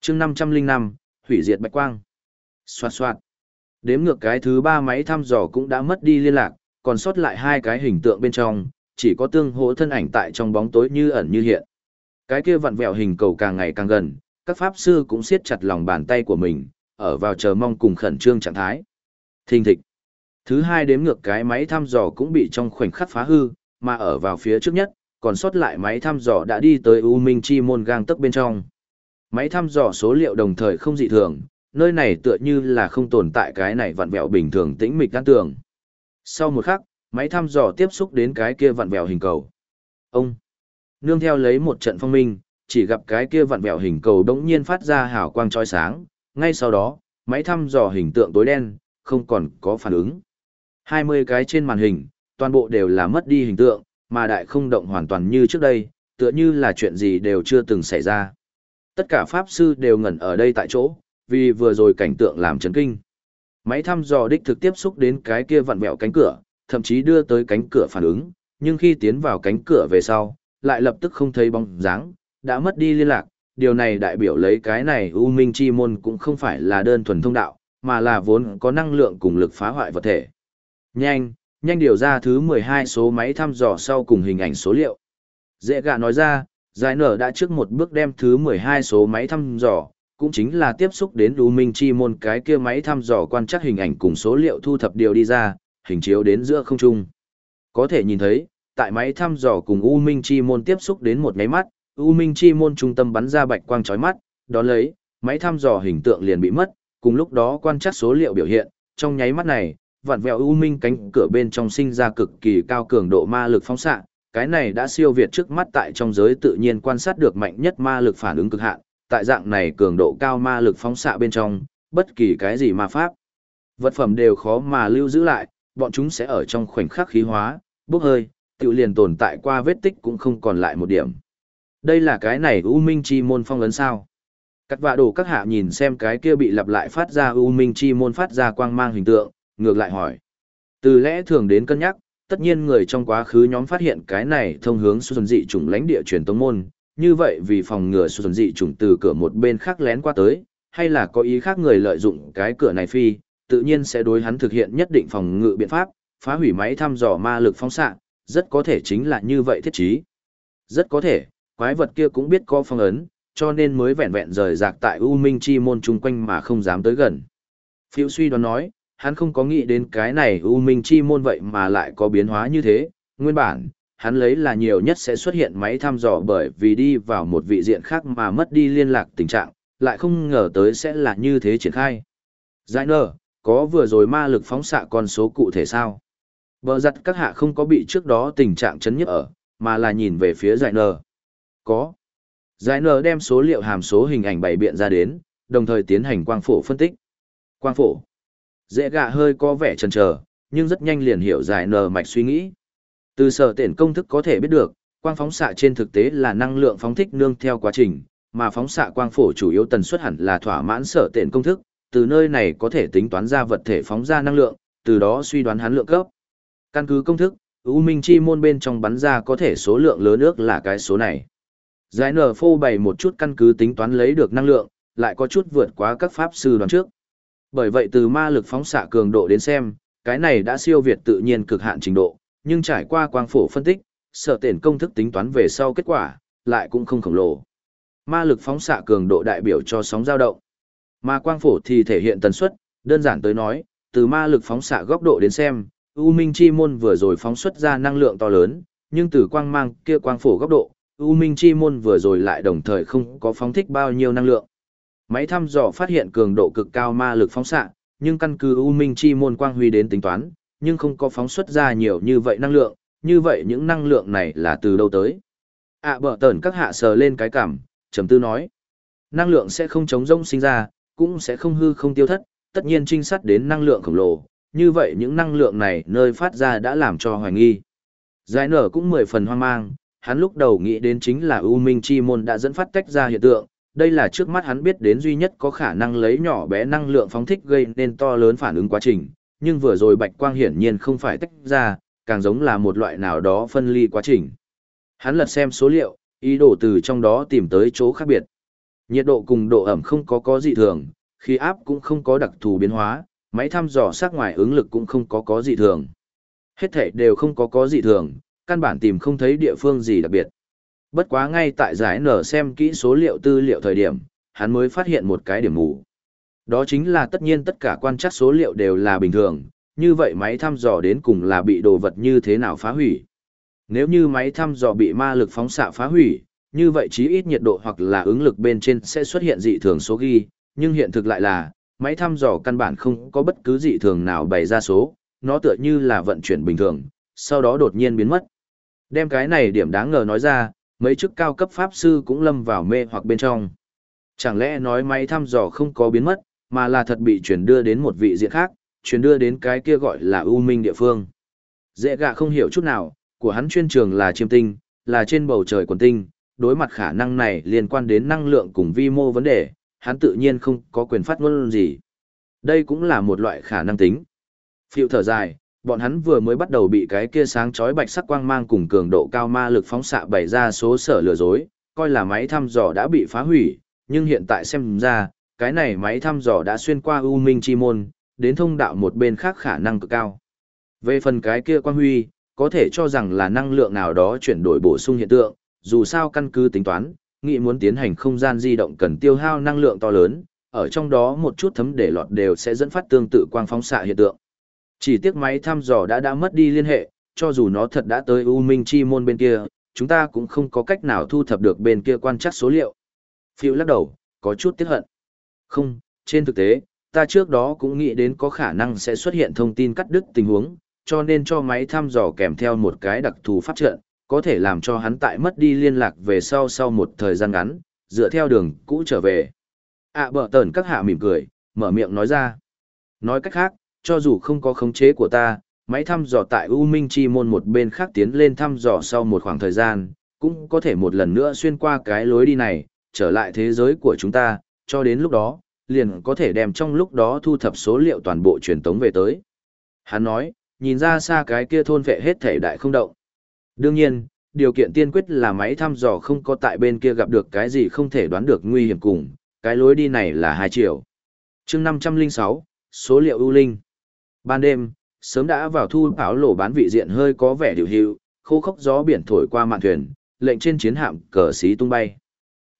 chương 505, hủy diệt bạch quang. Xoạt xoạt. Đếm ngược cái thứ ba máy thăm dò cũng đã mất đi liên lạc, còn sót lại hai cái hình tượng bên trong, chỉ có tương hỗ thân ảnh tại trong bóng tối như ẩn như hiện. Cái kia vặn vẹo hình cầu càng ngày càng gần, các pháp sư cũng siết chặt lòng bàn tay của mình, ở vào chờ mong cùng khẩn trương trạng thái. Thình thịch. Thứ hai đếm ngược cái máy thăm dò cũng bị trong khoảnh khắc phá hư, mà ở vào phía trước nhất, còn sót lại máy thăm dò đã đi tới U Minh Chi môn gang tấc bên trong. Máy thăm dò số liệu đồng thời không dị thường, nơi này tựa như là không tồn tại cái này vặn vẹo bình thường tĩnh mịch đan tường. Sau một khắc, máy thăm dò tiếp xúc đến cái kia vặn vẹo hình cầu. Ông, nương theo lấy một trận phong minh, chỉ gặp cái kia vặn vẹo hình cầu đống nhiên phát ra hào quang chói sáng, ngay sau đó, máy thăm dò hình tượng tối đen, không còn có phản ứng. 20 cái trên màn hình, toàn bộ đều là mất đi hình tượng, mà đại không động hoàn toàn như trước đây, tựa như là chuyện gì đều chưa từng xảy ra. Tất cả pháp sư đều ngẩn ở đây tại chỗ, vì vừa rồi cảnh tượng làm chấn kinh. Máy thăm dò đích thực tiếp xúc đến cái kia vặn vẹo cánh cửa, thậm chí đưa tới cánh cửa phản ứng, nhưng khi tiến vào cánh cửa về sau, lại lập tức không thấy bóng dáng, đã mất đi liên lạc. Điều này đại biểu lấy cái này U Minh Chi Môn cũng không phải là đơn thuần thông đạo, mà là vốn có năng lượng cùng lực phá hoại vật thể. Nhanh, nhanh điều ra thứ 12 số máy thăm dò sau cùng hình ảnh số liệu. Dễ gạ nói ra, giải nở đã trước một bước đem thứ 12 số máy thăm dò, cũng chính là tiếp xúc đến U Minh Chi môn cái kia máy thăm dò quan trắc hình ảnh cùng số liệu thu thập điều đi ra, hình chiếu đến giữa không trung. Có thể nhìn thấy, tại máy thăm dò cùng U Minh Chi môn tiếp xúc đến một máy mắt, U Minh Chi môn trung tâm bắn ra bạch quang chói mắt, đó lấy, máy thăm dò hình tượng liền bị mất, cùng lúc đó quan trắc số liệu biểu hiện, trong nháy mắt này, vặn vẹo U Minh cánh cửa bên trong sinh ra cực kỳ cao cường độ ma lực phóng xạ, cái này đã siêu việt trước mắt tại trong giới tự nhiên quan sát được mạnh nhất ma lực phản ứng cực hạn, tại dạng này cường độ cao ma lực phóng xạ bên trong, bất kỳ cái gì ma pháp, vật phẩm đều khó mà lưu giữ lại, bọn chúng sẽ ở trong khoảnh khắc khí hóa, bốc hơi, tự liền tồn tại qua vết tích cũng không còn lại một điểm. Đây là cái này U Minh Chi môn phong ấn sao? Cắt vạ đồ các hạ nhìn xem cái kia bị lặp lại phát ra U Minh Chi môn phát ra quang mang hình tượng, ngược lại hỏi. Từ lẽ thường đến cân nhắc, tất nhiên người trong quá khứ nhóm phát hiện cái này thông hướng xuân dị chủng lãnh địa truyền tông môn, như vậy vì phòng ngừa xuân dị chủng từ cửa một bên khác lén qua tới, hay là có ý khác người lợi dụng cái cửa này phi, tự nhiên sẽ đối hắn thực hiện nhất định phòng ngự biện pháp, phá hủy máy thăm dò ma lực phóng xạ, rất có thể chính là như vậy thiết trí. Rất có thể, quái vật kia cũng biết có phong ấn, cho nên mới vẹn vẹn rời rạc tại U Minh Chi môn chung quanh mà không dám tới gần. Phiêu suy đoán nói, hắn không có nghĩ đến cái này U Minh Chi môn vậy mà lại có biến hóa như thế, nguyên bản, hắn lấy là nhiều nhất sẽ xuất hiện máy thăm dò bởi vì đi vào một vị diện khác mà mất đi liên lạc tình trạng, lại không ngờ tới sẽ là như thế triển khai. Giải nở, có vừa rồi ma lực phóng xạ con số cụ thể sao? Bờ giặt các hạ không có bị trước đó tình trạng chấn nhức ở, mà là nhìn về phía giải nở. Có. Giải nở đem số liệu hàm số hình ảnh bày biện ra đến, đồng thời tiến hành quang phổ phân tích. Quang phổ. Dễ gạ hơi có vẻ chần chờ, nhưng rất nhanh liền hiểu giải nờ mạch suy nghĩ. Từ sở tiện công thức có thể biết được, quang phóng xạ trên thực tế là năng lượng phóng thích nương theo quá trình, mà phóng xạ quang phổ chủ yếu tần suất hẳn là thỏa mãn sở tiện công thức, từ nơi này có thể tính toán ra vật thể phóng ra năng lượng, từ đó suy đoán hắn lượng cấp. Căn cứ công thức, U Minh Chi môn bên trong bắn ra có thể số lượng lớn ước là cái số này. Giải nở phô bày một chút căn cứ tính toán lấy được năng lượng, lại có chút vượt quá các pháp sư đoán trước. Bởi vậy từ ma lực phóng xạ cường độ đến xem, cái này đã siêu việt tự nhiên cực hạn trình độ, nhưng trải qua quang phổ phân tích, sở tiền công thức tính toán về sau kết quả, lại cũng không khổng lồ. Ma lực phóng xạ cường độ đại biểu cho sóng dao động. Mà quang phổ thì thể hiện tần suất, đơn giản tới nói, từ ma lực phóng xạ góc độ đến xem, U Minh Chi môn vừa rồi phóng xuất ra năng lượng to lớn, nhưng từ quang mang kia quang phổ góc độ, U Minh Chi môn vừa rồi lại đồng thời không có phóng thích bao nhiêu năng lượng. Máy thăm dò phát hiện cường độ cực cao ma lực phóng xạ, nhưng căn cứ U Minh Chi môn quang huy đến tính toán, nhưng không có phóng xuất ra nhiều như vậy năng lượng, như vậy những năng lượng này là từ đâu tới? À bở tẩn các hạ sờ lên cái cảm, trầm tư nói. Năng lượng sẽ không chống rông sinh ra, cũng sẽ không hư không tiêu thất, tất nhiên trinh sát đến năng lượng khổng lồ, như vậy những năng lượng này nơi phát ra đã làm cho hoài nghi. Giải nở cũng mười phần hoang mang, hắn lúc đầu nghĩ đến chính là U Minh Chi Môn đã dẫn phát tách ra hiện tượng, đây là trước mắt hắn biết đến duy nhất có khả năng lấy nhỏ bé năng lượng phóng thích gây nên to lớn phản ứng quá trình, nhưng vừa rồi bạch quang hiển nhiên không phải tách ra, càng giống là một loại nào đó phân ly quá trình. Hắn lật xem số liệu, ý đồ từ trong đó tìm tới chỗ khác biệt. Nhiệt độ cùng độ ẩm không có có dị thường, khí áp cũng không có đặc thù biến hóa, máy thăm dò sắc ngoài ứng lực cũng không có có dị thường. Hết thể đều không có có dị thường, căn bản tìm không thấy địa phương gì đặc biệt. Bất quá ngay tại giải nở xem kỹ số liệu tư liệu thời điểm, hắn mới phát hiện một cái điểm mù. Đó chính là tất nhiên tất cả quan trắc số liệu đều là bình thường, như vậy máy thăm dò đến cùng là bị đồ vật như thế nào phá hủy. Nếu như máy thăm dò bị ma lực phóng xạ phá hủy, như vậy chí ít nhiệt độ hoặc là ứng lực bên trên sẽ xuất hiện dị thường số ghi, nhưng hiện thực lại là, máy thăm dò căn bản không có bất cứ dị thường nào bày ra số, nó tựa như là vận chuyển bình thường, sau đó đột nhiên biến mất. Đem cái này điểm đáng ngờ nói ra, mấy chức cao cấp pháp sư cũng lâm vào mê hoặc bên trong. Chẳng lẽ nói máy thăm dò không có biến mất, mà là thật bị chuyển đưa đến một vị diện khác, chuyển đưa đến cái kia gọi là ưu minh địa phương. Dễ gạ không hiểu chút nào, của hắn chuyên trường là chiêm tinh, là trên bầu trời quần tinh, đối mặt khả năng này liên quan đến năng lượng cùng vi mô vấn đề, hắn tự nhiên không có quyền phát ngôn gì. Đây cũng là một loại khả năng tính. Phiệu thở dài, bọn hắn vừa mới bắt đầu bị cái kia sáng chói bạch sắc quang mang cùng cường độ cao ma lực phóng xạ bày ra số sở lừa dối, coi là máy thăm dò đã bị phá hủy, nhưng hiện tại xem ra, cái này máy thăm dò đã xuyên qua U Minh Chi Môn, đến thông đạo một bên khác khả năng cực cao. Về phần cái kia quang huy, có thể cho rằng là năng lượng nào đó chuyển đổi bổ sung hiện tượng, dù sao căn cứ tính toán, nghị muốn tiến hành không gian di động cần tiêu hao năng lượng to lớn, ở trong đó một chút thấm để lọt đều sẽ dẫn phát tương tự quang phóng xạ hiện tượng. Chỉ tiếc máy thăm dò đã đã mất đi liên hệ, cho dù nó thật đã tới U Minh Chi môn bên kia, chúng ta cũng không có cách nào thu thập được bên kia quan trắc số liệu. Phiêu lắc đầu, có chút tiếc hận. Không, trên thực tế, ta trước đó cũng nghĩ đến có khả năng sẽ xuất hiện thông tin cắt đứt tình huống, cho nên cho máy thăm dò kèm theo một cái đặc thù pháp trận, có thể làm cho hắn tại mất đi liên lạc về sau sau một thời gian ngắn, dựa theo đường cũ trở về. À bờ tờn các hạ mỉm cười, mở miệng nói ra. Nói cách khác, cho dù không có khống chế của ta, máy thăm dò tại U Minh Chi môn một bên khác tiến lên thăm dò sau một khoảng thời gian, cũng có thể một lần nữa xuyên qua cái lối đi này, trở lại thế giới của chúng ta, cho đến lúc đó, liền có thể đem trong lúc đó thu thập số liệu toàn bộ truyền tống về tới. Hắn nói, nhìn ra xa cái kia thôn vệ hết thể đại không động. Đương nhiên, điều kiện tiên quyết là máy thăm dò không có tại bên kia gặp được cái gì không thể đoán được nguy hiểm cùng, cái lối đi này là hai triệu. chương 506, số liệu ưu linh. Ban đêm, sớm đã vào thu áo lộ bán vị diện hơi có vẻ điều hiệu, khô khốc gió biển thổi qua mạn thuyền, lệnh trên chiến hạm cờ xí tung bay.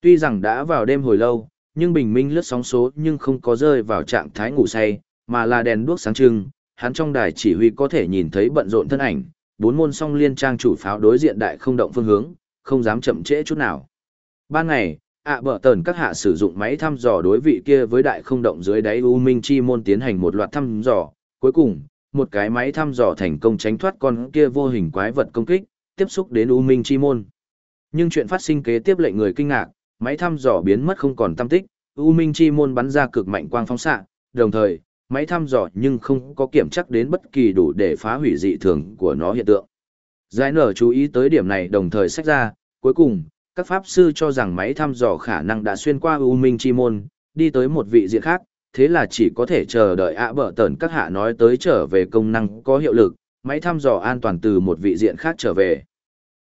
Tuy rằng đã vào đêm hồi lâu, nhưng bình minh lướt sóng số nhưng không có rơi vào trạng thái ngủ say, mà là đèn đuốc sáng trưng, hắn trong đài chỉ huy có thể nhìn thấy bận rộn thân ảnh, bốn môn song liên trang chủ pháo đối diện đại không động phương hướng, không dám chậm trễ chút nào. Ban ngày, ạ bờ tần các hạ sử dụng máy thăm dò đối vị kia với đại không động dưới đáy U Minh Chi môn tiến hành một loạt thăm dò, cuối cùng, một cái máy thăm dò thành công tránh thoát con kia vô hình quái vật công kích, tiếp xúc đến U Minh Chi môn. Nhưng chuyện phát sinh kế tiếp lệnh người kinh ngạc, máy thăm dò biến mất không còn tâm tích, U Minh Chi môn bắn ra cực mạnh quang phóng xạ, đồng thời, máy thăm dò nhưng không có kiểm chắc đến bất kỳ đủ để phá hủy dị thường của nó hiện tượng. Giải nở chú ý tới điểm này đồng thời sách ra, cuối cùng, các pháp sư cho rằng máy thăm dò khả năng đã xuyên qua U Minh Chi Môn, đi tới một vị diện khác, thế là chỉ có thể chờ đợi ạ bở tờn các hạ nói tới trở về công năng có hiệu lực, máy thăm dò an toàn từ một vị diện khác trở về.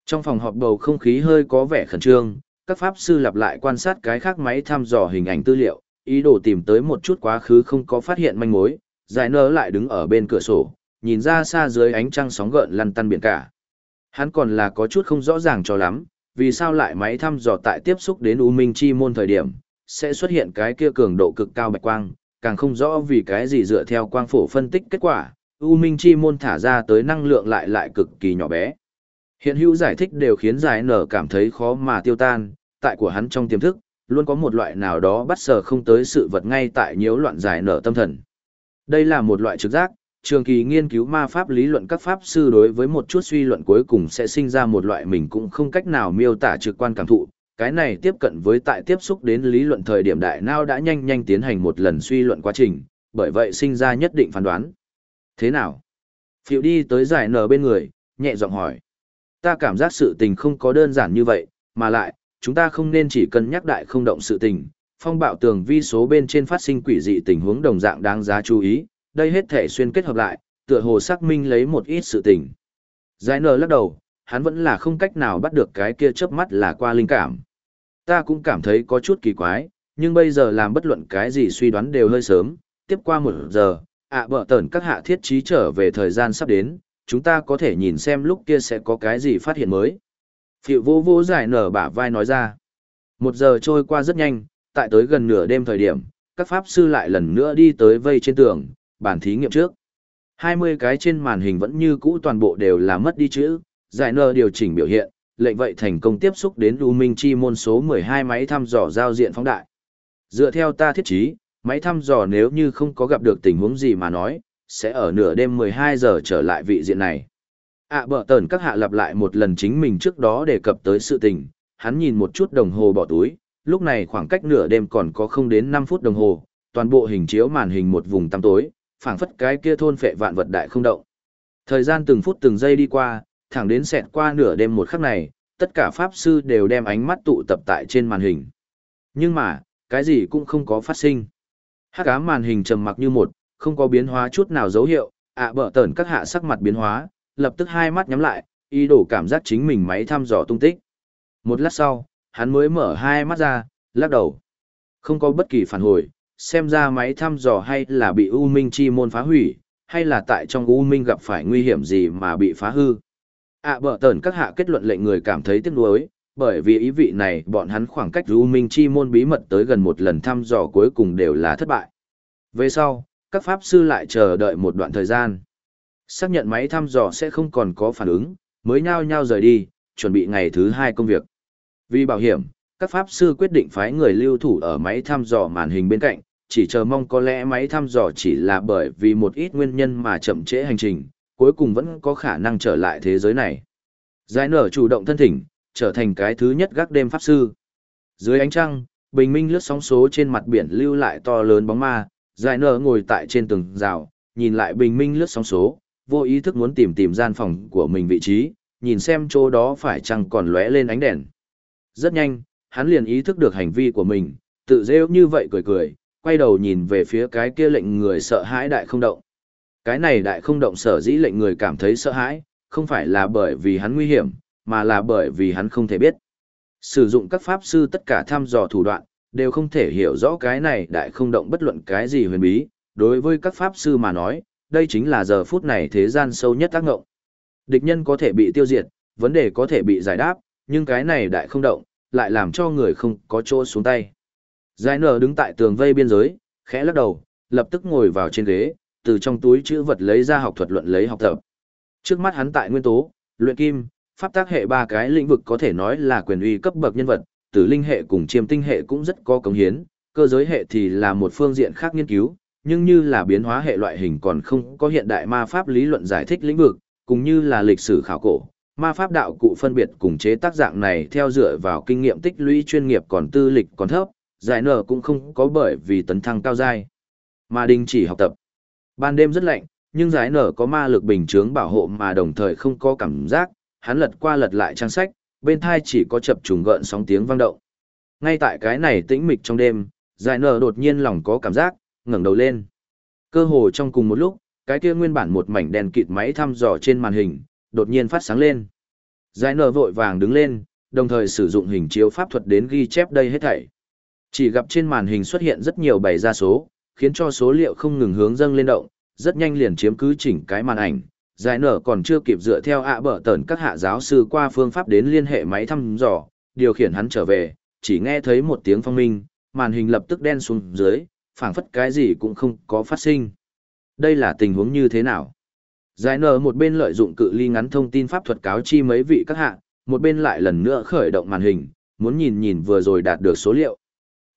Trong phòng họp bầu không khí hơi có vẻ khẩn trương, các pháp sư lặp lại quan sát cái khác máy thăm dò hình ảnh tư liệu, ý đồ tìm tới một chút quá khứ không có phát hiện manh mối, giải nơ lại đứng ở bên cửa sổ, nhìn ra xa dưới ánh trăng sóng gợn lăn tăn biển cả. Hắn còn là có chút không rõ ràng cho lắm, vì sao lại máy thăm dò tại tiếp xúc đến U Minh Chi môn thời điểm, sẽ xuất hiện cái kia cường độ cực cao bạch quang, càng không rõ vì cái gì dựa theo quang phổ phân tích kết quả, U Minh Chi môn thả ra tới năng lượng lại lại cực kỳ nhỏ bé. Hiện hữu giải thích đều khiến giải nở cảm thấy khó mà tiêu tan, tại của hắn trong tiềm thức, luôn có một loại nào đó bắt sờ không tới sự vật ngay tại nhiễu loạn giải nở tâm thần. Đây là một loại trực giác, trường kỳ nghiên cứu ma pháp lý luận các pháp sư đối với một chút suy luận cuối cùng sẽ sinh ra một loại mình cũng không cách nào miêu tả trực quan cảm thụ. Cái này tiếp cận với tại tiếp xúc đến lý luận thời điểm đại nào đã nhanh nhanh tiến hành một lần suy luận quá trình, bởi vậy sinh ra nhất định phán đoán. Thế nào? Phiệu đi tới giải nở bên người, nhẹ giọng hỏi. Ta cảm giác sự tình không có đơn giản như vậy, mà lại, chúng ta không nên chỉ cân nhắc đại không động sự tình. Phong bạo tường vi số bên trên phát sinh quỷ dị tình huống đồng dạng đáng giá chú ý, đây hết thể xuyên kết hợp lại, tựa hồ xác minh lấy một ít sự tình. Giải nở lắc đầu, hắn vẫn là không cách nào bắt được cái kia chớp mắt là qua linh cảm. Ta cũng cảm thấy có chút kỳ quái, nhưng bây giờ làm bất luận cái gì suy đoán đều hơi sớm, tiếp qua một giờ, ạ à, bợ tẩn các hạ thiết trí trở về thời gian sắp đến, chúng ta có thể nhìn xem lúc kia sẽ có cái gì phát hiện mới. Phiệu vô vô giải nở bả vai nói ra. Một giờ trôi qua rất nhanh, tại tới gần nửa đêm thời điểm, các pháp sư lại lần nữa đi tới vây trên tường, bản thí nghiệm trước. 20 cái trên màn hình vẫn như cũ toàn bộ đều là mất đi chữ, giải nở điều chỉnh biểu hiện, lệnh vậy thành công tiếp xúc đến U Minh Chi môn số 12 máy thăm dò giao diện phóng đại. Dựa theo ta thiết trí, máy thăm dò nếu như không có gặp được tình huống gì mà nói, sẽ ở nửa đêm 12 giờ trở lại vị diện này ạ à, tần tờn các hạ lặp lại một lần chính mình trước đó đề cập tới sự tình, hắn nhìn một chút đồng hồ bỏ túi, lúc này khoảng cách nửa đêm còn có không đến năm phút đồng hồ, toàn bộ hình chiếu màn hình một vùng tăm tối, phảng phất cái kia thôn phệ vạn vật đại không động. Thời gian từng phút từng giây đi qua, thẳng đến xẹt qua nửa đêm một khắc này, tất cả pháp sư đều đem ánh mắt tụ tập tại trên màn hình. Nhưng mà, cái gì cũng không có phát sinh. hát ám màn hình trầm mặc như một, không có biến hóa chút nào dấu hiệu, ạ à bở các hạ sắc mặt biến hóa, lập tức hai mắt nhắm lại, ý đồ cảm giác chính mình máy thăm dò tung tích. Một lát sau, hắn mới mở hai mắt ra, lắc đầu. Không có bất kỳ phản hồi, xem ra máy thăm dò hay là bị U Minh chi môn phá hủy, hay là tại trong U Minh gặp phải nguy hiểm gì mà bị phá hư. ạ à bở tờn các hạ kết luận lệnh người cảm thấy tiếc nuối, bởi vì ý vị này bọn hắn khoảng cách U Minh chi môn bí mật tới gần một lần thăm dò cuối cùng đều là thất bại. Về sau, các pháp sư lại chờ đợi một đoạn thời gian. Xác nhận máy thăm dò sẽ không còn có phản ứng, mới nhao nhao rời đi, chuẩn bị ngày thứ hai công việc. Vì bảo hiểm, các pháp sư quyết định phái người lưu thủ ở máy thăm dò màn hình bên cạnh, chỉ chờ mong có lẽ máy thăm dò chỉ là bởi vì một ít nguyên nhân mà chậm trễ hành trình, cuối cùng vẫn có khả năng trở lại thế giới này. Giải nở chủ động thân thỉnh, trở thành cái thứ nhất gác đêm pháp sư. Dưới ánh trăng, bình minh lướt sóng số trên mặt biển lưu lại to lớn bóng ma, giải nở ngồi tại trên tường rào, nhìn lại bình minh lướt sóng số, vô ý thức muốn tìm tìm gian phòng của mình vị trí, nhìn xem chỗ đó phải chăng còn lóe lên ánh đèn. Rất nhanh, hắn liền ý thức được hành vi của mình, tự rêu như vậy cười cười, quay đầu nhìn về phía cái kia lệnh người sợ hãi đại không động. Cái này đại không động sở dĩ lệnh người cảm thấy sợ hãi, không phải là bởi vì hắn nguy hiểm, mà là bởi vì hắn không thể biết. Sử dụng các pháp sư tất cả thăm dò thủ đoạn, đều không thể hiểu rõ cái này đại không động bất luận cái gì huyền bí, đối với các pháp sư mà nói, đây chính là giờ phút này thế gian sâu nhất tác ngộng. Địch nhân có thể bị tiêu diệt, vấn đề có thể bị giải đáp, nhưng cái này đại không động, lại làm cho người không có chỗ xuống tay. Giải nở đứng tại tường vây biên giới, khẽ lắc đầu, lập tức ngồi vào trên ghế, từ trong túi chữ vật lấy ra học thuật luận lấy học tập. Trước mắt hắn tại nguyên tố, luyện kim, pháp tác hệ ba cái lĩnh vực có thể nói là quyền uy cấp bậc nhân vật, tử linh hệ cùng chiêm tinh hệ cũng rất có cống hiến, cơ giới hệ thì là một phương diện khác nghiên cứu, nhưng như là biến hóa hệ loại hình còn không có hiện đại ma pháp lý luận giải thích lĩnh vực, cũng như là lịch sử khảo cổ. Ma pháp đạo cụ phân biệt cùng chế tác dạng này theo dựa vào kinh nghiệm tích lũy chuyên nghiệp còn tư lịch còn thấp, giải nở cũng không có bởi vì tấn thăng cao giai mà đình chỉ học tập. Ban đêm rất lạnh, nhưng giải nở có ma lực bình chướng bảo hộ mà đồng thời không có cảm giác, hắn lật qua lật lại trang sách, bên thai chỉ có chập trùng gợn sóng tiếng vang động. Ngay tại cái này tĩnh mịch trong đêm, giải nở đột nhiên lòng có cảm giác, ngẩng đầu lên. Cơ hồ trong cùng một lúc, cái kia nguyên bản một mảnh đèn kịt máy thăm dò trên màn hình, đột nhiên phát sáng lên. Giải nở vội vàng đứng lên, đồng thời sử dụng hình chiếu pháp thuật đến ghi chép đây hết thảy. Chỉ gặp trên màn hình xuất hiện rất nhiều bảy ra số, khiến cho số liệu không ngừng hướng dâng lên động, rất nhanh liền chiếm cứ chỉnh cái màn ảnh. Giải nở còn chưa kịp dựa theo ạ bở tẩn các hạ giáo sư qua phương pháp đến liên hệ máy thăm dò, điều khiển hắn trở về, chỉ nghe thấy một tiếng phong minh, màn hình lập tức đen xuống dưới, phảng phất cái gì cũng không có phát sinh. Đây là tình huống như thế nào? Giải nở một bên lợi dụng cự ly ngắn thông tin pháp thuật cáo chi mấy vị các hạ, một bên lại lần nữa khởi động màn hình, muốn nhìn nhìn vừa rồi đạt được số liệu.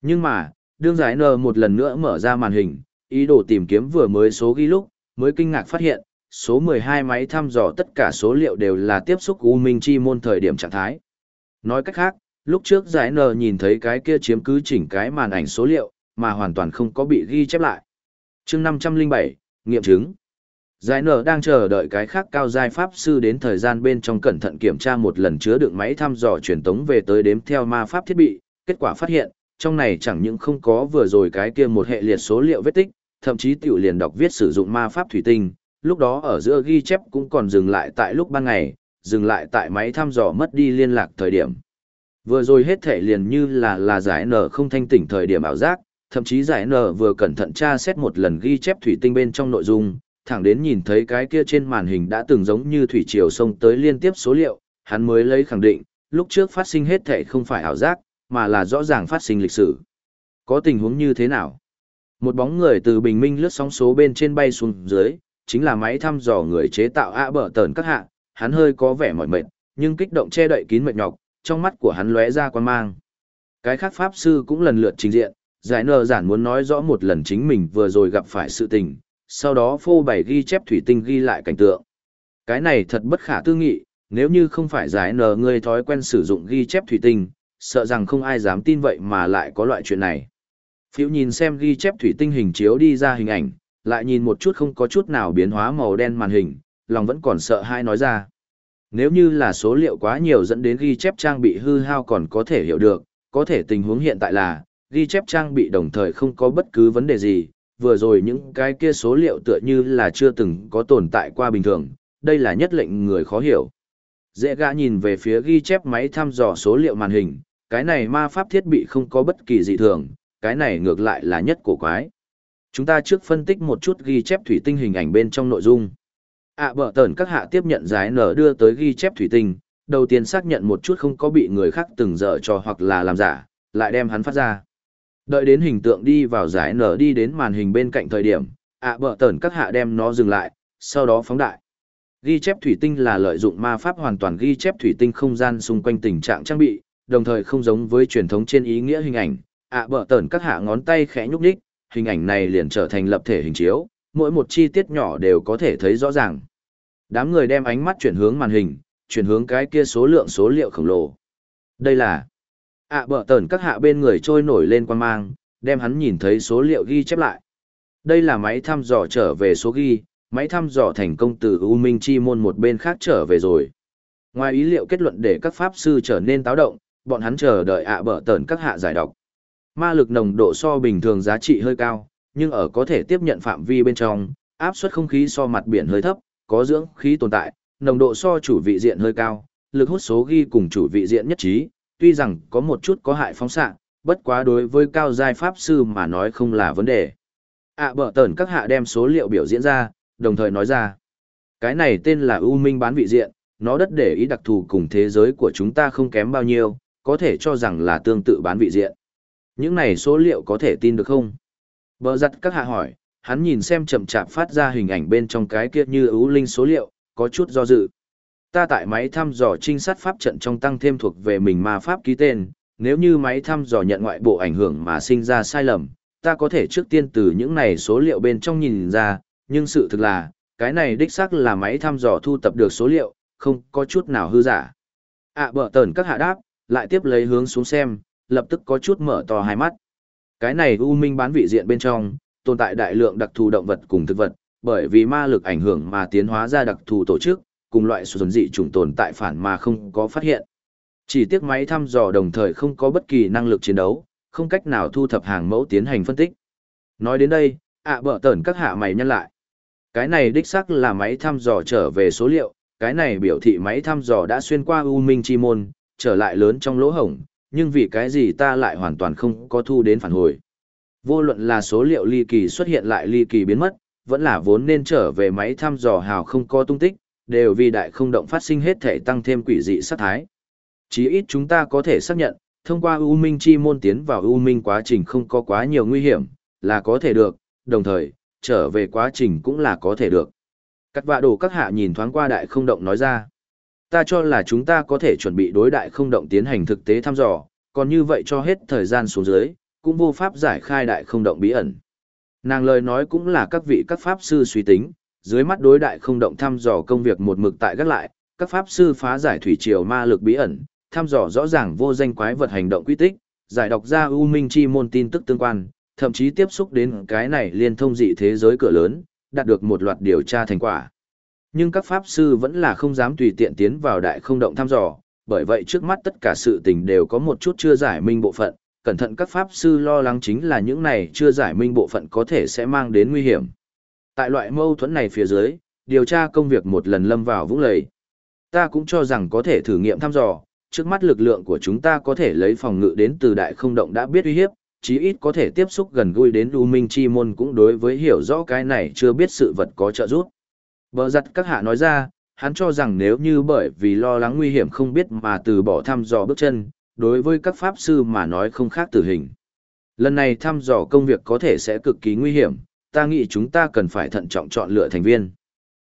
Nhưng mà, đương giải nở một lần nữa mở ra màn hình, ý đồ tìm kiếm vừa mới số ghi lúc, mới kinh ngạc phát hiện, số 12 máy thăm dò tất cả số liệu đều là tiếp xúc U Minh Chi môn thời điểm trạng thái. Nói cách khác, lúc trước giải nở nhìn thấy cái kia chiếm cứ chỉnh cái màn ảnh số liệu, mà hoàn toàn không có bị ghi chép lại. chương 507, nghiệm chứng. Giải nở đang chờ đợi cái khác cao giai pháp sư đến thời gian bên trong cẩn thận kiểm tra một lần chứa đựng máy thăm dò truyền tống về tới đếm theo ma pháp thiết bị, kết quả phát hiện, trong này chẳng những không có vừa rồi cái kia một hệ liệt số liệu vết tích, thậm chí tiểu liền đọc viết sử dụng ma pháp thủy tinh, lúc đó ở giữa ghi chép cũng còn dừng lại tại lúc ban ngày, dừng lại tại máy thăm dò mất đi liên lạc thời điểm. Vừa rồi hết thể liền như là là giải nở không thanh tỉnh thời điểm ảo giác, thậm chí giải nở vừa cẩn thận tra xét một lần ghi chép thủy tinh bên trong nội dung, thẳng đến nhìn thấy cái kia trên màn hình đã từng giống như thủy triều sông tới liên tiếp số liệu, hắn mới lấy khẳng định, lúc trước phát sinh hết thể không phải ảo giác, mà là rõ ràng phát sinh lịch sử. Có tình huống như thế nào? Một bóng người từ bình minh lướt sóng số bên trên bay xuống dưới, chính là máy thăm dò người chế tạo ạ bờ tờn các hạ, hắn hơi có vẻ mỏi mệt, nhưng kích động che đậy kín mệt nhọc, trong mắt của hắn lóe ra quan mang. Cái khác pháp sư cũng lần lượt trình diện, giải nờ giản muốn nói rõ một lần chính mình vừa rồi gặp phải sự tình, sau đó phô bày ghi chép thủy tinh ghi lại cảnh tượng. Cái này thật bất khả tư nghị, nếu như không phải giải nờ người thói quen sử dụng ghi chép thủy tinh, sợ rằng không ai dám tin vậy mà lại có loại chuyện này. Phiếu nhìn xem ghi chép thủy tinh hình chiếu đi ra hình ảnh, lại nhìn một chút không có chút nào biến hóa màu đen màn hình, lòng vẫn còn sợ hai nói ra. Nếu như là số liệu quá nhiều dẫn đến ghi chép trang bị hư hao còn có thể hiểu được, có thể tình huống hiện tại là, ghi chép trang bị đồng thời không có bất cứ vấn đề gì, vừa rồi những cái kia số liệu tựa như là chưa từng có tồn tại qua bình thường, đây là nhất lệnh người khó hiểu. Dễ gã nhìn về phía ghi chép máy thăm dò số liệu màn hình, cái này ma pháp thiết bị không có bất kỳ dị thường, cái này ngược lại là nhất cổ quái. Chúng ta trước phân tích một chút ghi chép thủy tinh hình ảnh bên trong nội dung. à, bở tẩn các hạ tiếp nhận giải nở đưa tới ghi chép thủy tinh, đầu tiên xác nhận một chút không có bị người khác từng dở trò hoặc là làm giả, lại đem hắn phát ra. Đợi đến hình tượng đi vào giải nở đi đến màn hình bên cạnh thời điểm, ạ à, bở các hạ đem nó dừng lại, sau đó phóng đại. Ghi chép thủy tinh là lợi dụng ma pháp hoàn toàn ghi chép thủy tinh không gian xung quanh tình trạng trang bị, đồng thời không giống với truyền thống trên ý nghĩa hình ảnh. ạ à, bở các hạ ngón tay khẽ nhúc nhích, hình ảnh này liền trở thành lập thể hình chiếu, mỗi một chi tiết nhỏ đều có thể thấy rõ ràng. Đám người đem ánh mắt chuyển hướng màn hình, chuyển hướng cái kia số lượng số liệu khổng lồ. Đây là ạ à, bở tờn các hạ bên người trôi nổi lên quan mang, đem hắn nhìn thấy số liệu ghi chép lại. Đây là máy thăm dò trở về số ghi, máy thăm dò thành công từ U Minh Chi môn một bên khác trở về rồi. Ngoài ý liệu kết luận để các pháp sư trở nên táo động, bọn hắn chờ đợi ạ à bở tờn các hạ giải độc. Ma lực nồng độ so bình thường giá trị hơi cao, nhưng ở có thể tiếp nhận phạm vi bên trong, áp suất không khí so mặt biển hơi thấp, có dưỡng khí tồn tại, nồng độ so chủ vị diện hơi cao, lực hút số ghi cùng chủ vị diện nhất trí, tuy rằng có một chút có hại phóng xạ, bất quá đối với cao giai pháp sư mà nói không là vấn đề. ạ à, bở tẩn các hạ đem số liệu biểu diễn ra, đồng thời nói ra. Cái này tên là U Minh bán vị diện, nó đất để ý đặc thù cùng thế giới của chúng ta không kém bao nhiêu, có thể cho rằng là tương tự bán vị diện. Những này số liệu có thể tin được không? Bờ giặt các hạ hỏi, hắn nhìn xem chậm chạp phát ra hình ảnh bên trong cái kia như ưu linh số liệu, có chút do dự. Ta tại máy thăm dò trinh sát pháp trận trong tăng thêm thuộc về mình ma pháp ký tên, nếu như máy thăm dò nhận ngoại bộ ảnh hưởng mà sinh ra sai lầm, ta có thể trước tiên từ những này số liệu bên trong nhìn ra, nhưng sự thực là, cái này đích xác là máy thăm dò thu tập được số liệu, không có chút nào hư giả. À bở tờn các hạ đáp, lại tiếp lấy hướng xuống xem, lập tức có chút mở to hai mắt. Cái này U Minh bán vị diện bên trong, tồn tại đại lượng đặc thù động vật cùng thực vật, bởi vì ma lực ảnh hưởng mà tiến hóa ra đặc thù tổ chức, cùng loại sụt dị chủng tồn tại phản mà không có phát hiện. Chỉ tiếc máy thăm dò đồng thời không có bất kỳ năng lực chiến đấu, không cách nào thu thập hàng mẫu tiến hành phân tích. Nói đến đây, ạ à bở tẩn các hạ mày nhân lại. Cái này đích xác là máy thăm dò trở về số liệu, cái này biểu thị máy thăm dò đã xuyên qua U Minh Chi Môn, trở lại lớn trong lỗ hổng, nhưng vì cái gì ta lại hoàn toàn không có thu đến phản hồi. Vô luận là số liệu ly kỳ xuất hiện lại ly kỳ biến mất, vẫn là vốn nên trở về máy thăm dò hào không có tung tích, đều vì đại không động phát sinh hết thể tăng thêm quỷ dị sát thái. Chí ít chúng ta có thể xác nhận, thông qua U Minh Chi môn tiến vào U Minh quá trình không có quá nhiều nguy hiểm, là có thể được, đồng thời, trở về quá trình cũng là có thể được. Cắt vạ đồ các hạ nhìn thoáng qua đại không động nói ra. Ta cho là chúng ta có thể chuẩn bị đối đại không động tiến hành thực tế thăm dò, còn như vậy cho hết thời gian xuống dưới, cũng vô pháp giải khai đại không động bí ẩn. Nàng lời nói cũng là các vị các pháp sư suy tính, dưới mắt đối đại không động thăm dò công việc một mực tại gác lại, các pháp sư phá giải thủy triều ma lực bí ẩn, thăm dò rõ ràng vô danh quái vật hành động quy tích, giải đọc ra u minh chi môn tin tức tương quan, thậm chí tiếp xúc đến cái này liên thông dị thế giới cửa lớn, đạt được một loạt điều tra thành quả. Nhưng các pháp sư vẫn là không dám tùy tiện tiến vào đại không động thăm dò, bởi vậy trước mắt tất cả sự tình đều có một chút chưa giải minh bộ phận, cẩn thận các pháp sư lo lắng chính là những này chưa giải minh bộ phận có thể sẽ mang đến nguy hiểm. Tại loại mâu thuẫn này phía dưới, điều tra công việc một lần lâm vào vũng lầy. Ta cũng cho rằng có thể thử nghiệm thăm dò, trước mắt lực lượng của chúng ta có thể lấy phòng ngự đến từ đại không động đã biết uy hiếp, chí ít có thể tiếp xúc gần gũi đến U Minh Chi Môn cũng đối với hiểu rõ cái này chưa biết sự vật có trợ giúp. Bờ giặt các hạ nói ra, hắn cho rằng nếu như bởi vì lo lắng nguy hiểm không biết mà từ bỏ thăm dò bước chân, đối với các pháp sư mà nói không khác tử hình. Lần này thăm dò công việc có thể sẽ cực kỳ nguy hiểm, ta nghĩ chúng ta cần phải thận trọng chọn lựa thành viên.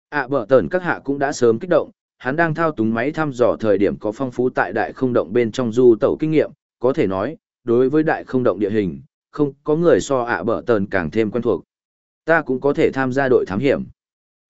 À bờ tờn các hạ cũng đã sớm kích động, hắn đang thao túng máy thăm dò thời điểm có phong phú tại đại không động bên trong du tẩu kinh nghiệm, có thể nói, đối với đại không động địa hình, không có người so ạ à bờ tờn càng thêm quen thuộc. Ta cũng có thể tham gia đội thám hiểm.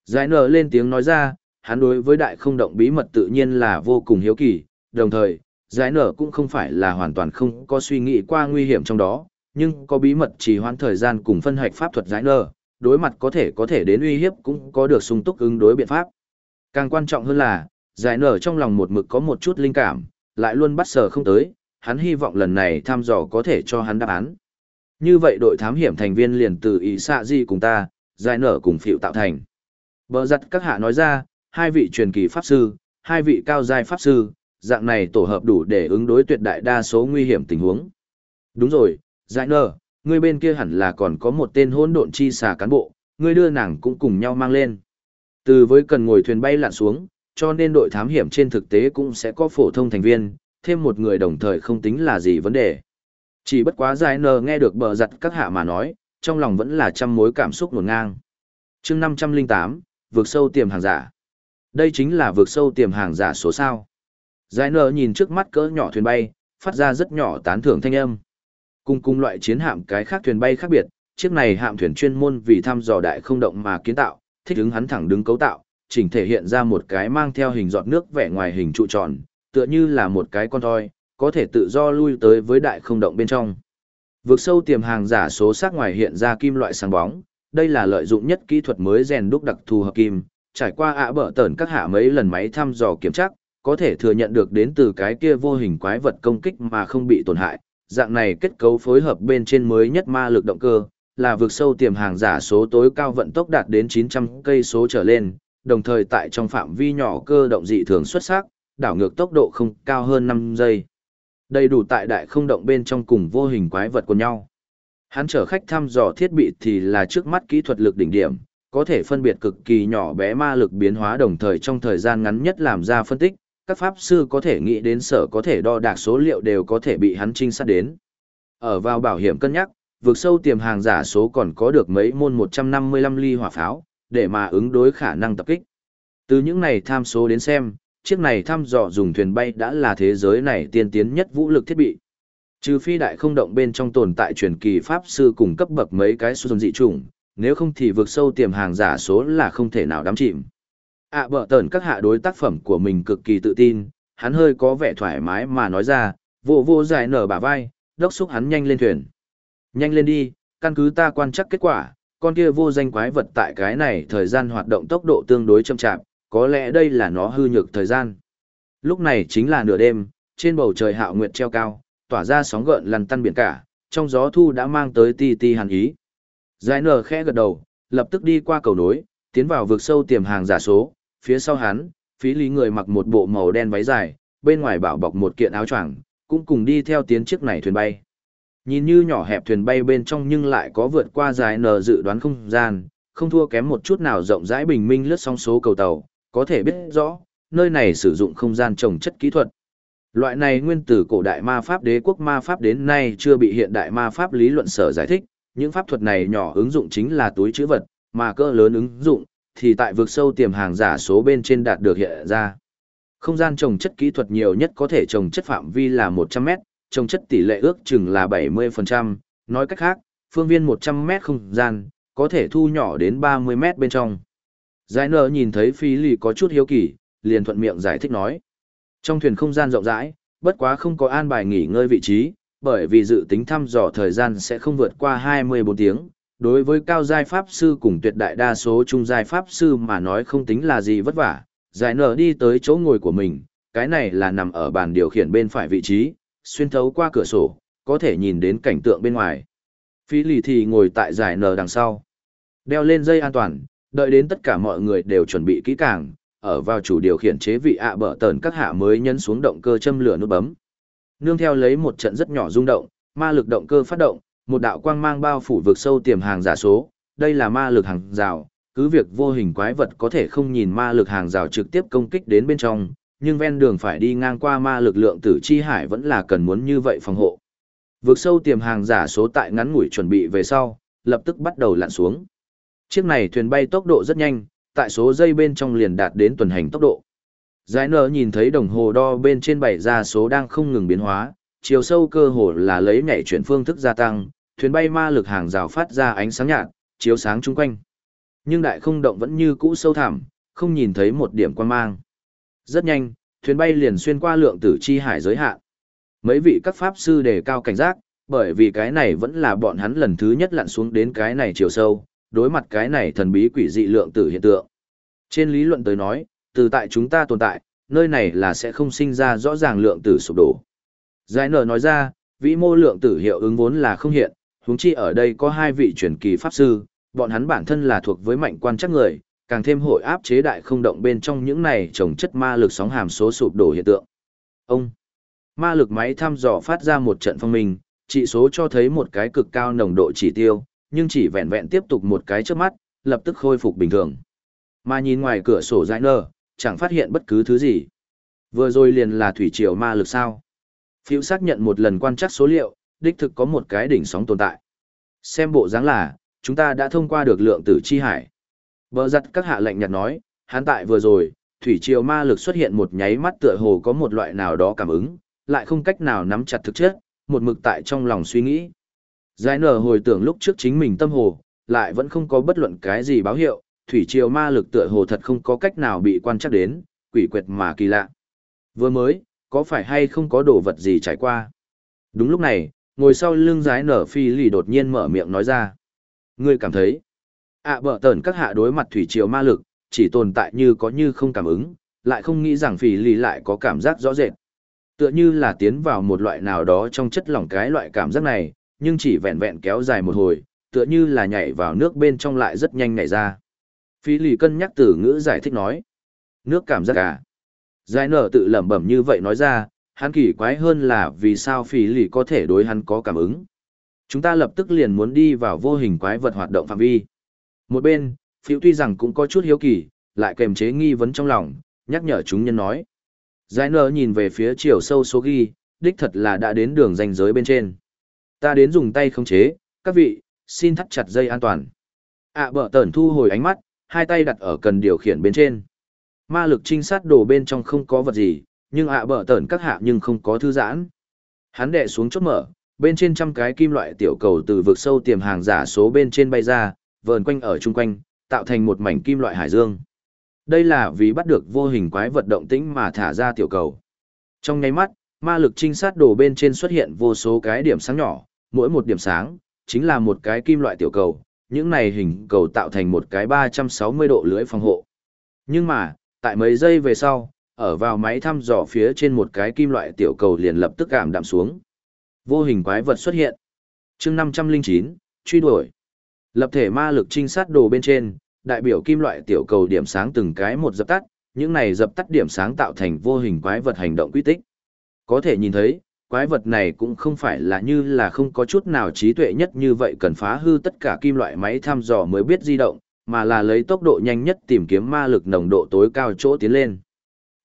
Giải nở lên tiếng nói ra, hắn đối với đại không động bí mật tự nhiên là vô cùng hiếu kỳ, đồng thời, giải nở cũng không phải là hoàn toàn không có suy nghĩ qua nguy hiểm trong đó, nhưng có bí mật trì hoãn thời gian cùng phân hạch pháp thuật giải nở, đối mặt có thể có thể đến uy hiếp cũng có được sung túc ứng đối biện pháp. Càng quan trọng hơn là, giải nở trong lòng một mực có một chút linh cảm, lại luôn bắt sở không tới, hắn hy vọng lần này thăm dò có thể cho hắn đáp án. Như vậy đội thám hiểm thành viên liền từ ý xạ di cùng ta, giải nở cùng phiệu tạo thành. Bờ giặt các hạ nói ra, hai vị truyền kỳ pháp sư, hai vị cao giai pháp sư, dạng này tổ hợp đủ để ứng đối tuyệt đại đa số nguy hiểm tình huống. Đúng rồi, giải nở, ngươi bên kia hẳn là còn có một tên hỗn độn chi xà cán bộ, ngươi đưa nàng cũng cùng nhau mang lên. Từ với cần ngồi thuyền bay lặn xuống, cho nên đội thám hiểm trên thực tế cũng sẽ có phổ thông thành viên, thêm một người đồng thời không tính là gì vấn đề. Chỉ bất quá giải Nờ nghe được bờ giặt các hạ mà nói, trong lòng vẫn là trăm mối cảm xúc nguồn ngang. chương 508, vượt sâu tiềm hàng giả. Đây chính là vượt sâu tiềm hàng giả số sao. Giải Nờ nhìn trước mắt cỡ nhỏ thuyền bay, phát ra rất nhỏ tán thưởng thanh âm. Cùng cùng loại chiến hạm cái khác thuyền bay khác biệt, chiếc này hạm thuyền chuyên môn vì thăm dò đại không động mà kiến tạo, thích ứng hắn thẳng đứng cấu tạo, chỉnh thể hiện ra một cái mang theo hình giọt nước vẻ ngoài hình trụ tròn, tựa như là một cái con thoi, có thể tự do lui tới với đại không động bên trong. Vượt sâu tiềm hàng giả số sắc ngoài hiện ra kim loại sáng bóng, đây là lợi dụng nhất kỹ thuật mới rèn đúc đặc thù hợp kim, trải qua ạ bở tẩn các hạ mấy lần máy thăm dò kiểm tra, có thể thừa nhận được đến từ cái kia vô hình quái vật công kích mà không bị tổn hại. Dạng này kết cấu phối hợp bên trên mới nhất ma lực động cơ, là vượt sâu tiềm hàng giả số tối cao vận tốc đạt đến 900 cây số trở lên, đồng thời tại trong phạm vi nhỏ cơ động dị thường xuất sắc, đảo ngược tốc độ không cao hơn 5 giây. Đầy đủ tại đại không động bên trong cùng vô hình quái vật của nhau. Hắn chở khách thăm dò thiết bị thì là trước mắt kỹ thuật lực đỉnh điểm, có thể phân biệt cực kỳ nhỏ bé ma lực biến hóa đồng thời trong thời gian ngắn nhất làm ra phân tích, các pháp sư có thể nghĩ đến sở có thể đo đạc số liệu đều có thể bị hắn trinh sát đến. Ở vào bảo hiểm cân nhắc, vượt sâu tiềm hàng giả số còn có được mấy môn 155 ly hỏa pháo, để mà ứng đối khả năng tập kích. Từ những này tham số đến xem, chiếc này thăm dò dùng thuyền bay đã là thế giới này tiên tiến nhất vũ lực thiết bị. Trừ phi đại không động bên trong tồn tại truyền kỳ pháp sư cùng cấp bậc mấy cái số dị chủng, nếu không thì vượt sâu tiềm hàng giả số là không thể nào đắm chìm ạ à, bợ tờn các hạ đối tác phẩm của mình cực kỳ tự tin, hắn hơi có vẻ thoải mái mà nói ra, vô vô dài nở bả vai, đốc xúc hắn nhanh lên thuyền. Nhanh lên đi, căn cứ ta quan chắc kết quả, con kia vô danh quái vật tại cái này thời gian hoạt động tốc độ tương đối chậm chạp, có lẽ đây là nó hư nhược thời gian. Lúc này chính là nửa đêm, trên bầu trời hạo nguyệt treo cao, tỏa ra sóng gợn lăn tăn biển cả, trong gió thu đã mang tới ti ti hàn ý. Giải nở khẽ gật đầu, lập tức đi qua cầu nối, tiến vào vực sâu tiềm hàng giả số, phía sau hắn, phí lý người mặc một bộ màu đen váy dài, bên ngoài bảo bọc một kiện áo choàng, cũng cùng đi theo tiến chiếc này thuyền bay. Nhìn như nhỏ hẹp thuyền bay bên trong nhưng lại có vượt qua dài nờ dự đoán không gian, không thua kém một chút nào rộng rãi bình minh lướt song số cầu tàu, có thể biết rõ, nơi này sử dụng không gian trồng chất kỹ thuật. Loại này nguyên từ cổ đại ma pháp đế quốc ma pháp đến nay chưa bị hiện đại ma pháp lý luận sở giải thích, những pháp thuật này nhỏ ứng dụng chính là túi chữ vật, mà cỡ lớn ứng dụng thì tại vực sâu tiềm hàng giả số bên trên đạt được hiện ra. Không gian trồng chất kỹ thuật nhiều nhất có thể trồng chất phạm vi là 100 mét, trồng chất tỷ lệ ước chừng là 70%, nói cách khác, phương viên 100 mét không gian, có thể thu nhỏ đến 30 mét bên trong. Giải nở nhìn thấy phi lì có chút hiếu kỳ, liền thuận miệng giải thích nói. Trong thuyền không gian rộng rãi, bất quá không có an bài nghỉ ngơi vị trí, bởi vì dự tính thăm dò thời gian sẽ không vượt qua 24 tiếng. Đối với cao giai pháp sư cùng tuyệt đại đa số trung giai pháp sư mà nói không tính là gì vất vả, giải nở đi tới chỗ ngồi của mình, cái này là nằm ở bàn điều khiển bên phải vị trí, xuyên thấu qua cửa sổ, có thể nhìn đến cảnh tượng bên ngoài. Phi lì thì ngồi tại giải nở đằng sau. Đeo lên dây an toàn, đợi đến tất cả mọi người đều chuẩn bị kỹ càng, ở vào chủ điều khiển chế vị ạ bờ tờn các hạ mới nhấn xuống động cơ châm lửa nút bấm. Nương theo lấy một trận rất nhỏ rung động, ma lực động cơ phát động, một đạo quang mang bao phủ vực sâu tiềm hàng giả số, đây là ma lực hàng rào, cứ việc vô hình quái vật có thể không nhìn ma lực hàng rào trực tiếp công kích đến bên trong, nhưng ven đường phải đi ngang qua ma lực lượng tử chi hải vẫn là cần muốn như vậy phòng hộ. Vực sâu tiềm hàng giả số tại ngắn ngủi chuẩn bị về sau, lập tức bắt đầu lặn xuống. Chiếc này thuyền bay tốc độ rất nhanh, tại số giây bên trong liền đạt đến tuần hành tốc độ. Giải nở nhìn thấy đồng hồ đo bên trên bảy ra số đang không ngừng biến hóa, chiều sâu cơ hồ là lấy nhảy chuyển phương thức gia tăng, thuyền bay ma lực hàng rào phát ra ánh sáng nhạt, chiếu sáng chung quanh. Nhưng đại không động vẫn như cũ sâu thẳm, không nhìn thấy một điểm quan mang. Rất nhanh, thuyền bay liền xuyên qua lượng tử chi hải giới hạn. Mấy vị các pháp sư đề cao cảnh giác, bởi vì cái này vẫn là bọn hắn lần thứ nhất lặn xuống đến cái này chiều sâu, đối mặt cái này thần bí quỷ dị lượng tử hiện tượng. Trên lý luận tới nói, từ tại chúng ta tồn tại, nơi này là sẽ không sinh ra rõ ràng lượng tử sụp đổ. Giải nở nói ra, vĩ mô lượng tử hiệu ứng vốn là không hiện, huống chi ở đây có hai vị truyền kỳ pháp sư, bọn hắn bản thân là thuộc với mạnh quan chắc người, càng thêm hội áp chế đại không động bên trong những này trồng chất ma lực sóng hàm số sụp đổ hiện tượng. Ông, ma lực máy thăm dò phát ra một trận phong minh, chỉ số cho thấy một cái cực cao nồng độ chỉ tiêu, nhưng chỉ vẹn vẹn tiếp tục một cái trước mắt, lập tức khôi phục bình thường. Mà nhìn ngoài cửa sổ giải nơ, chẳng phát hiện bất cứ thứ gì. Vừa rồi liền là thủy triều ma lực sao. Phiêu xác nhận một lần quan trắc số liệu, đích thực có một cái đỉnh sóng tồn tại. Xem bộ dáng là, chúng ta đã thông qua được lượng tử chi hải. Bờ giặt các hạ lệnh nhạt nói, hắn tại vừa rồi, thủy triều ma lực xuất hiện một nháy mắt tựa hồ có một loại nào đó cảm ứng, lại không cách nào nắm chặt thực chất, một mực tại trong lòng suy nghĩ. Giải nở hồi tưởng lúc trước chính mình tâm hồ, lại vẫn không có bất luận cái gì báo hiệu, thủy triều ma lực tựa hồ thật không có cách nào bị quan trắc đến, quỷ quyệt mà kỳ lạ. Vừa mới, có phải hay không có đồ vật gì trải qua? Đúng lúc này, ngồi sau lưng giái nở phi lì đột nhiên mở miệng nói ra. Ngươi cảm thấy, ạ à, bở tờn các hạ đối mặt thủy triều ma lực, chỉ tồn tại như có như không cảm ứng, lại không nghĩ rằng phi lì lại có cảm giác rõ rệt. Tựa như là tiến vào một loại nào đó trong chất lỏng cái loại cảm giác này, nhưng chỉ vẹn vẹn kéo dài một hồi, tựa như là nhảy vào nước bên trong lại rất nhanh nhảy ra. Phi lì cân nhắc từ ngữ giải thích nói. Nước cảm giác à? Giải nở tự lẩm bẩm như vậy nói ra, hắn kỳ quái hơn là vì sao phỉ lì có thể đối hắn có cảm ứng. Chúng ta lập tức liền muốn đi vào vô hình quái vật hoạt động phạm vi. Một bên, phiêu tuy rằng cũng có chút hiếu kỳ, lại kềm chế nghi vấn trong lòng, nhắc nhở chúng nhân nói. Giải nở nhìn về phía chiều sâu số ghi, đích thật là đã đến đường ranh giới bên trên. Ta đến dùng tay khống chế, các vị, xin thắt chặt dây an toàn. ạ à, bở tẩn thu hồi ánh mắt, hai tay đặt ở cần điều khiển bên trên. Ma lực trinh sát đồ bên trong không có vật gì, nhưng ạ à bở tẩn các hạ nhưng không có thư giãn. Hắn đè xuống chốt mở, bên trên trăm cái kim loại tiểu cầu từ vực sâu tiềm hàng giả số bên trên bay ra, vờn quanh ở chung quanh, tạo thành một mảnh kim loại hải dương. Đây là vì bắt được vô hình quái vật động tĩnh mà thả ra tiểu cầu. Trong nháy mắt, ma lực trinh sát đồ bên trên xuất hiện vô số cái điểm sáng nhỏ, mỗi một điểm sáng, chính là một cái kim loại tiểu cầu, những này hình cầu tạo thành một cái 360 độ lưới phòng hộ. Nhưng mà, tại mấy giây về sau, ở vào máy thăm dò phía trên một cái kim loại tiểu cầu liền lập tức cảm đạm xuống. Vô hình quái vật xuất hiện. chương 509, truy đuổi. Lập thể ma lực trinh sát đồ bên trên, đại biểu kim loại tiểu cầu điểm sáng từng cái một dập tắt, những này dập tắt điểm sáng tạo thành vô hình quái vật hành động quy tích. Có thể nhìn thấy, quái vật này cũng không phải là như là không có chút nào trí tuệ nhất như vậy cần phá hư tất cả kim loại máy thăm dò mới biết di động, mà là lấy tốc độ nhanh nhất tìm kiếm ma lực nồng độ tối cao chỗ tiến lên.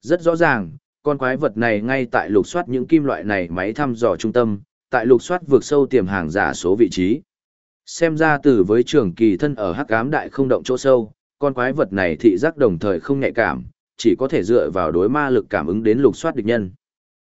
Rất rõ ràng, con quái vật này ngay tại lục soát những kim loại này máy thăm dò trung tâm, tại lục soát vượt sâu tiềm hàng giả số vị trí. Xem ra từ với trường kỳ thân ở hắc ám đại không động chỗ sâu, con quái vật này thị giác đồng thời không nhạy cảm, chỉ có thể dựa vào đối ma lực cảm ứng đến lục soát địch nhân.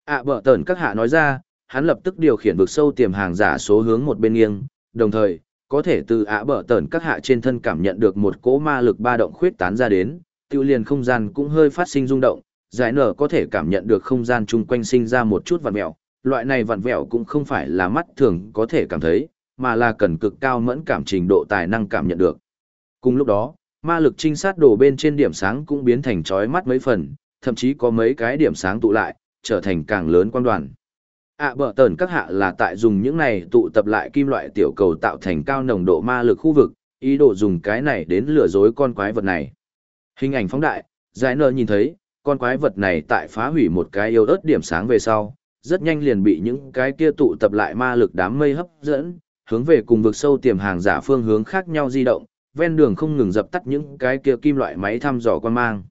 ạ à, bở tẩn các hạ nói ra, hắn lập tức điều khiển vực sâu tiềm hàng giả số hướng một bên nghiêng, đồng thời, có thể từ ạ bở tờn các hạ trên thân cảm nhận được một cỗ ma lực ba động khuyết tán ra đến, tiêu liền không gian cũng hơi phát sinh rung động, giải nở có thể cảm nhận được không gian chung quanh sinh ra một chút vặn vẹo, loại này vặn vẹo cũng không phải là mắt thường có thể cảm thấy, mà là cần cực cao mẫn cảm trình độ tài năng cảm nhận được. Cùng lúc đó, ma lực trinh sát đồ bên trên điểm sáng cũng biến thành chói mắt mấy phần, thậm chí có mấy cái điểm sáng tụ lại, trở thành càng lớn quan đoàn ạ à, bở tờn các hạ là tại dùng những này tụ tập lại kim loại tiểu cầu tạo thành cao nồng độ ma lực khu vực, ý đồ dùng cái này đến lừa dối con quái vật này. Hình ảnh phóng đại, giải nơ nhìn thấy, con quái vật này tại phá hủy một cái yêu ớt điểm sáng về sau, rất nhanh liền bị những cái kia tụ tập lại ma lực đám mây hấp dẫn, hướng về cùng vực sâu tiềm hàng giả phương hướng khác nhau di động, ven đường không ngừng dập tắt những cái kia kim loại máy thăm dò quan mang.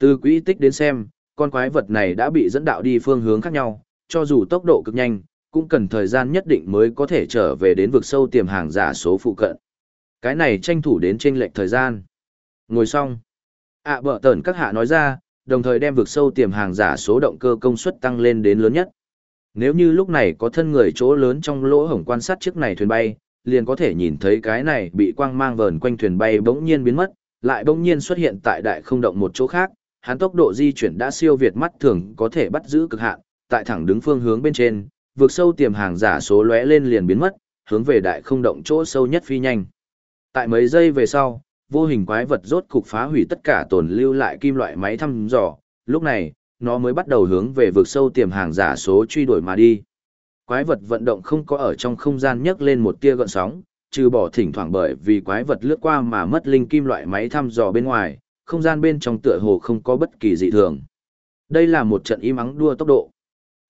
Từ quỹ tích đến xem, con quái vật này đã bị dẫn đạo đi phương hướng khác nhau, cho dù tốc độ cực nhanh, cũng cần thời gian nhất định mới có thể trở về đến vực sâu tiềm hàng giả số phụ cận. Cái này tranh thủ đến chênh lệch thời gian. Ngồi xong. ạ à, tẩn các hạ nói ra, đồng thời đem vực sâu tiềm hàng giả số động cơ công suất tăng lên đến lớn nhất. Nếu như lúc này có thân người chỗ lớn trong lỗ hổng quan sát chiếc này thuyền bay, liền có thể nhìn thấy cái này bị quang mang vờn quanh thuyền bay bỗng nhiên biến mất, lại bỗng nhiên xuất hiện tại đại không động một chỗ khác, hắn tốc độ di chuyển đã siêu việt mắt thường có thể bắt giữ cực hạn, tại thẳng đứng phương hướng bên trên, vượt sâu tiềm hàng giả số lóe lên liền biến mất, hướng về đại không động chỗ sâu nhất phi nhanh. Tại mấy giây về sau, vô hình quái vật rốt cục phá hủy tất cả tồn lưu lại kim loại máy thăm dò, lúc này, nó mới bắt đầu hướng về vực sâu tiềm hàng giả số truy đuổi mà đi. Quái vật vận động không có ở trong không gian nhấc lên một tia gợn sóng, trừ bỏ thỉnh thoảng bởi vì quái vật lướt qua mà mất linh kim loại máy thăm dò bên ngoài, không gian bên trong tựa hồ không có bất kỳ dị thường. Đây là một trận im ắng đua tốc độ.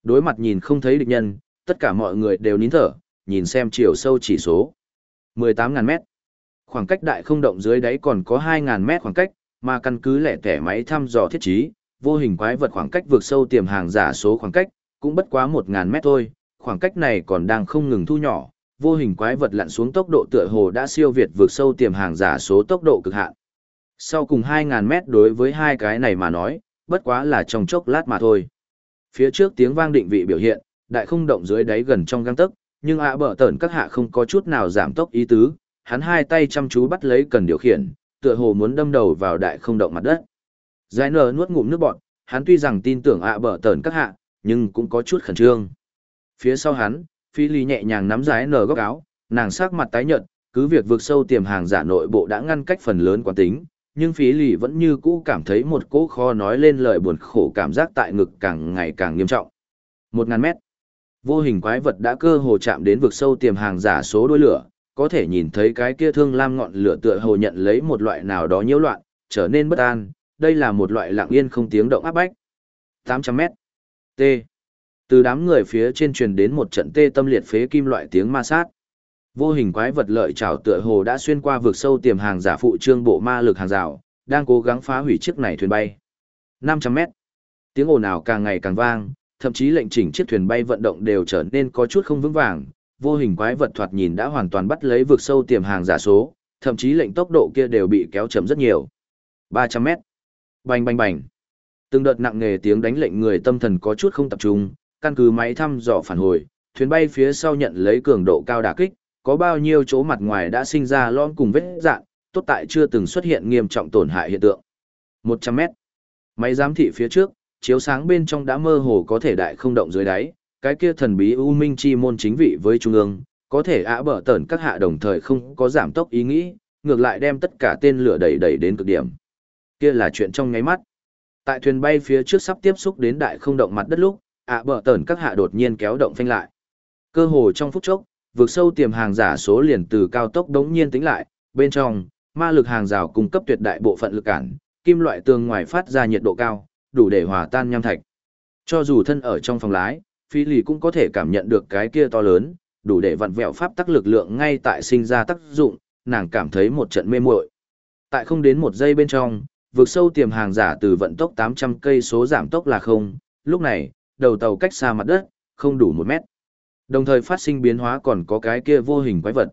Đối mặt nhìn không thấy địch nhân, tất cả mọi người đều nín thở, nhìn xem chiều sâu chỉ số. 18.000 mét. Khoảng cách đại không động dưới đáy còn có 2.000 mét khoảng cách, mà căn cứ lẻ tẻ máy thăm dò thiết trí, vô hình quái vật khoảng cách vượt sâu tiềm hàng giả số khoảng cách, cũng bất quá 1.000 mét thôi, khoảng cách này còn đang không ngừng thu nhỏ, vô hình quái vật lặn xuống tốc độ tựa hồ đã siêu việt vượt sâu tiềm hàng giả số tốc độ cực hạn. Sau cùng 2.000 mét đối với hai cái này mà nói, bất quá là trong chốc lát mà thôi. Phía trước tiếng vang định vị biểu hiện, đại không động dưới đáy gần trong găng tấc, nhưng ạ bờ tẩn các hạ không có chút nào giảm tốc ý tứ, hắn hai tay chăm chú bắt lấy cần điều khiển, tựa hồ muốn đâm đầu vào đại không động mặt đất. Giải nở nuốt ngụm nước bọt, hắn tuy rằng tin tưởng ạ bờ tẩn các hạ, nhưng cũng có chút khẩn trương. Phía sau hắn, Phi Ly nhẹ nhàng nắm giải nở góc áo, nàng sắc mặt tái nhợt, cứ việc vượt sâu tiềm hàng giả nội bộ đã ngăn cách phần lớn quán tính, nhưng phí lì vẫn như cũ cảm thấy một cỗ kho nói lên lời buồn khổ cảm giác tại ngực càng ngày càng nghiêm trọng. Một ngàn mét. Vô hình quái vật đã cơ hồ chạm đến vực sâu tiềm hàng giả số đôi lửa, có thể nhìn thấy cái kia thương lam ngọn lửa tựa hồ nhận lấy một loại nào đó nhiễu loạn, trở nên bất an, đây là một loại lặng yên không tiếng động áp bách. 800 mét. T. Từ đám người phía trên truyền đến một trận tê tâm liệt phế kim loại tiếng ma sát. Vô hình quái vật lợi trảo tựa hồ đã xuyên qua vực sâu tiềm hàng giả phụ trương bộ ma lực hàng rào, đang cố gắng phá hủy chiếc này thuyền bay. 500 mét. Tiếng ồn ào càng ngày càng vang, thậm chí lệnh chỉnh chiếc thuyền bay vận động đều trở nên có chút không vững vàng. Vô hình quái vật thoạt nhìn đã hoàn toàn bắt lấy vực sâu tiềm hàng giả số, thậm chí lệnh tốc độ kia đều bị kéo chậm rất nhiều. 300 mét. Bành bành bành. Từng đợt nặng nề tiếng đánh lệnh người tâm thần có chút không tập trung, căn cứ máy thăm dò phản hồi, thuyền bay phía sau nhận lấy cường độ cao đả kích, có bao nhiêu chỗ mặt ngoài đã sinh ra lõm cùng vết dạn, tốt tại chưa từng xuất hiện nghiêm trọng tổn hại hiện tượng. 100 mét. Máy giám thị phía trước, chiếu sáng bên trong đã mơ hồ có thể đại không động dưới đáy, cái kia thần bí U Minh Chi môn chính vị với trung ương, có thể ạ bở tẩn các hạ đồng thời không có giảm tốc ý nghĩ, ngược lại đem tất cả tên lửa đẩy đẩy đến cực điểm. Kia là chuyện trong nháy mắt. Tại thuyền bay phía trước sắp tiếp xúc đến đại không động mặt đất lúc, ạ bở tẩn các hạ đột nhiên kéo động phanh lại. Cơ hồ trong phút chốc, vượt sâu tiềm hàng giả số liền từ cao tốc đống nhiên tính lại, bên trong, ma lực hàng rào cung cấp tuyệt đại bộ phận lực cản, kim loại tường ngoài phát ra nhiệt độ cao, đủ để hòa tan nham thạch. Cho dù thân ở trong phòng lái, phi lì cũng có thể cảm nhận được cái kia to lớn, đủ để vặn vẹo pháp tắc lực lượng ngay tại sinh ra tác dụng, nàng cảm thấy một trận mê muội. Tại không đến một giây bên trong, vượt sâu tiềm hàng giả từ vận tốc 800 cây số giảm tốc là không, lúc này, đầu tàu cách xa mặt đất, không đủ một mét. Đồng thời phát sinh biến hóa còn có cái kia vô hình quái vật.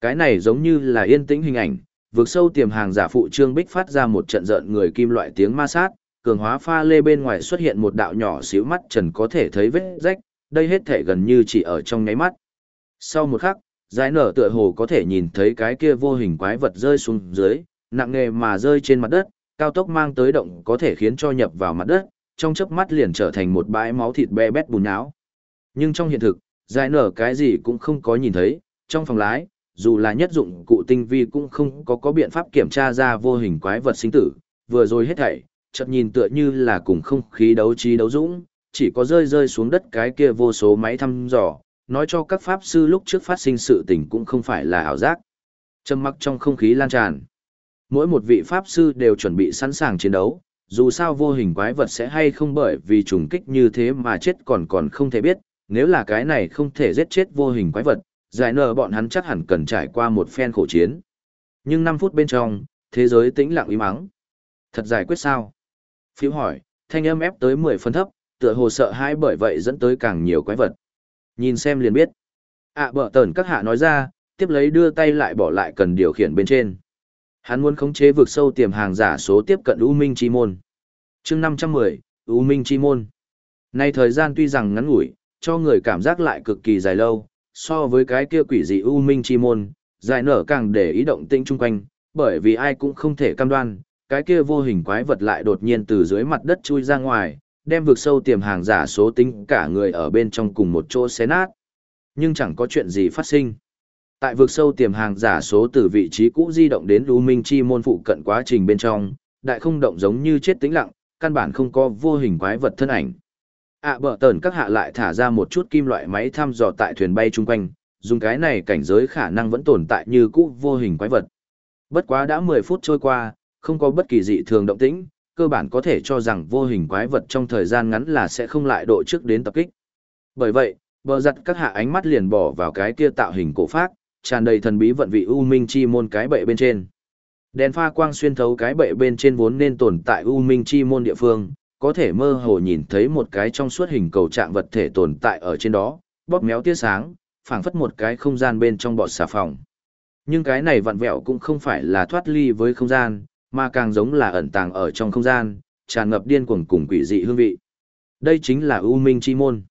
Cái này giống như là yên tĩnh hình ảnh, vượt sâu tiềm hàng giả phụ trương bích phát ra một trận giận người kim loại tiếng ma sát, cường hóa pha lê bên ngoài xuất hiện một đạo nhỏ xíu mắt trần có thể thấy vết rách, đây hết thể gần như chỉ ở trong nháy mắt. Sau một khắc, giải nở tựa hồ có thể nhìn thấy cái kia vô hình quái vật rơi xuống dưới, nặng nề mà rơi trên mặt đất, cao tốc mang tới động có thể khiến cho nhập vào mặt đất, trong chớp mắt liền trở thành một bãi máu thịt be bét bùn nhão. Nhưng trong hiện thực, giải nở cái gì cũng không có nhìn thấy, trong phòng lái, dù là nhất dụng cụ tinh vi cũng không có có biện pháp kiểm tra ra vô hình quái vật sinh tử, vừa rồi hết thảy, chợt nhìn tựa như là cùng không khí đấu trí đấu dũng, chỉ có rơi rơi xuống đất cái kia vô số máy thăm dò, nói cho các pháp sư lúc trước phát sinh sự tình cũng không phải là ảo giác. Trầm mặc trong không khí lan tràn. Mỗi một vị pháp sư đều chuẩn bị sẵn sàng chiến đấu, dù sao vô hình quái vật sẽ hay không bởi vì trùng kích như thế mà chết còn còn không thể biết, nếu là cái này không thể giết chết vô hình quái vật, giải nở bọn hắn chắc hẳn cần trải qua một phen khổ chiến. Nhưng 5 phút bên trong, thế giới tĩnh lặng im mắng. Thật giải quyết sao? Phiếu hỏi, thanh âm ép tới 10 phân thấp, tựa hồ sợ hãi bởi vậy dẫn tới càng nhiều quái vật. Nhìn xem liền biết. ạ à, bở tờn các hạ nói ra, tiếp lấy đưa tay lại bỏ lại cần điều khiển bên trên. Hắn muốn khống chế vực sâu tiềm hàng giả số tiếp cận U Minh Chi Môn. chương 510, U Minh Chi Môn. Nay thời gian tuy rằng ngắn ngủi, cho người cảm giác lại cực kỳ dài lâu, so với cái kia quỷ dị U Minh Chi Môn, dài nở càng để ý động tĩnh chung quanh, bởi vì ai cũng không thể cam đoan, cái kia vô hình quái vật lại đột nhiên từ dưới mặt đất chui ra ngoài, đem vực sâu tiềm hàng giả số tính cả người ở bên trong cùng một chỗ xé nát. Nhưng chẳng có chuyện gì phát sinh. Tại vực sâu tiềm hàng giả số từ vị trí cũ di động đến U Minh Chi môn phụ cận quá trình bên trong, đại không động giống như chết tĩnh lặng, căn bản không có vô hình quái vật thân ảnh ạ à, bờ tờn các hạ lại thả ra một chút kim loại máy thăm dò tại thuyền bay chung quanh, dùng cái này cảnh giới khả năng vẫn tồn tại như cũ vô hình quái vật. Bất quá đã 10 phút trôi qua, không có bất kỳ dị thường động tĩnh, cơ bản có thể cho rằng vô hình quái vật trong thời gian ngắn là sẽ không lại độ trước đến tập kích. Bởi vậy, bờ giặt các hạ ánh mắt liền bỏ vào cái kia tạo hình cổ phát, tràn đầy thần bí vận vị u minh chi môn cái bệ bên trên. Đèn pha quang xuyên thấu cái bệ bên trên vốn nên tồn tại u minh chi môn địa phương, có thể mơ hồ nhìn thấy một cái trong suốt hình cầu trạng vật thể tồn tại ở trên đó, bóp méo tia sáng, phảng phất một cái không gian bên trong bọt xà phòng. Nhưng cái này vặn vẹo cũng không phải là thoát ly với không gian, mà càng giống là ẩn tàng ở trong không gian, tràn ngập điên cuồng cùng quỷ dị hương vị. Đây chính là U Minh Chi Môn.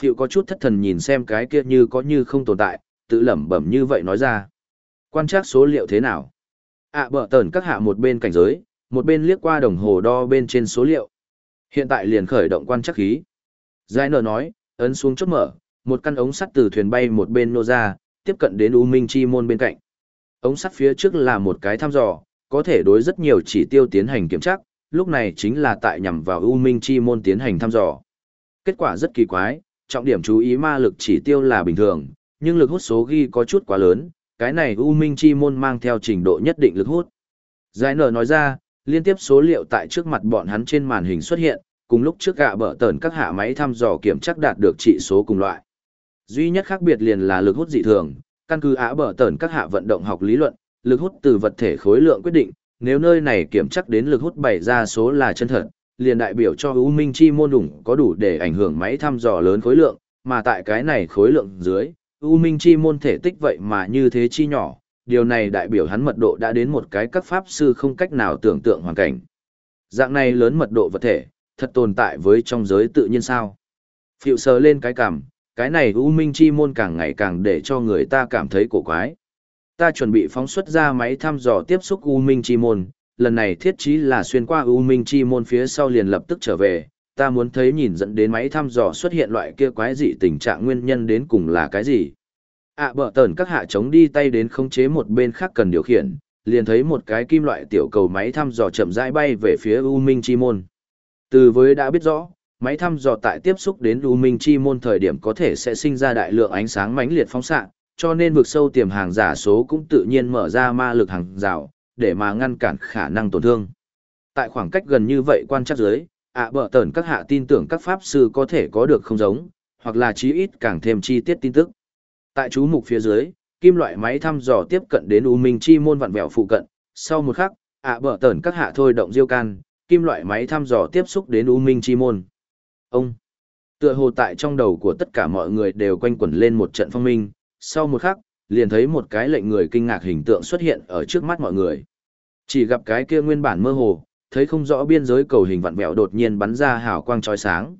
Phiệu có chút thất thần nhìn xem cái kia như có như không tồn tại, tự lẩm bẩm như vậy nói ra. Quan trắc số liệu thế nào? ạ à, bở tờn các hạ một bên cảnh giới, một bên liếc qua đồng hồ đo bên trên số liệu. Hiện tại liền khởi động quan chắc khí. Giải nở nói, ấn xuống chốt mở, một căn ống sắt từ thuyền bay một bên nô ra, tiếp cận đến U Minh Chi Môn bên cạnh. Ống sắt phía trước là một cái thăm dò, có thể đối rất nhiều chỉ tiêu tiến hành kiểm tra, lúc này chính là tại nhằm vào U Minh Chi môn tiến hành thăm dò. Kết quả rất kỳ quái, trọng điểm chú ý ma lực chỉ tiêu là bình thường, nhưng lực hút số ghi có chút quá lớn, cái này U Minh Chi môn mang theo trình độ nhất định lực hút. Giải nở nói ra, liên tiếp số liệu tại trước mặt bọn hắn trên màn hình xuất hiện, cùng lúc trước gạ bở tờn các hạ máy thăm dò kiểm chắc đạt được trị số cùng loại. Duy nhất khác biệt liền là lực hút dị thường, căn cứ á bở tờn các hạ vận động học lý luận, lực hút từ vật thể khối lượng quyết định, nếu nơi này kiểm chắc đến lực hút bảy ra số là chân thật, liền đại biểu cho U Minh Chi môn đủng có đủ để ảnh hưởng máy thăm dò lớn khối lượng, mà tại cái này khối lượng dưới, U Minh Chi môn thể tích vậy mà như thế chi nhỏ, điều này đại biểu hắn mật độ đã đến một cái các pháp sư không cách nào tưởng tượng hoàn cảnh. Dạng này lớn mật độ vật thể, thật tồn tại với trong giới tự nhiên sao. Phiệu sờ lên cái cảm, cái này U Minh Chi môn càng ngày càng để cho người ta cảm thấy cổ quái ta chuẩn bị phóng xuất ra máy thăm dò tiếp xúc U Minh Chi Môn, lần này thiết chí là xuyên qua U Minh Chi Môn phía sau liền lập tức trở về, ta muốn thấy nhìn dẫn đến máy thăm dò xuất hiện loại kia quái dị tình trạng nguyên nhân đến cùng là cái gì ạ bờ tờn các hạ chống đi tay đến khống chế một bên khác cần điều khiển, liền thấy một cái kim loại tiểu cầu máy thăm dò chậm rãi bay về phía U Minh Chi Môn. Từ với đã biết rõ, máy thăm dò tại tiếp xúc đến U Minh Chi Môn thời điểm có thể sẽ sinh ra đại lượng ánh sáng mãnh liệt phóng xạ, cho nên vực sâu tiềm hàng giả số cũng tự nhiên mở ra ma lực hàng rào, để mà ngăn cản khả năng tổn thương. Tại khoảng cách gần như vậy quan chắc dưới, ạ bờ tờn các hạ tin tưởng các pháp sư có thể có được không giống, hoặc là chí ít càng thêm chi tiết tin tức. Tại chú mục phía dưới, kim loại máy thăm dò tiếp cận đến U Minh Chi môn vặn vẹo phụ cận, sau một khắc, ạ bờ tẩn các hạ thôi động diêu can, kim loại máy thăm dò tiếp xúc đến U Minh Chi môn. Ông, tựa hồ tại trong đầu của tất cả mọi người đều quanh quẩn lên một trận phong minh, sau một khắc, liền thấy một cái lệnh người kinh ngạc hình tượng xuất hiện ở trước mắt mọi người. Chỉ gặp cái kia nguyên bản mơ hồ, thấy không rõ biên giới cầu hình vặn vẹo đột nhiên bắn ra hào quang chói sáng.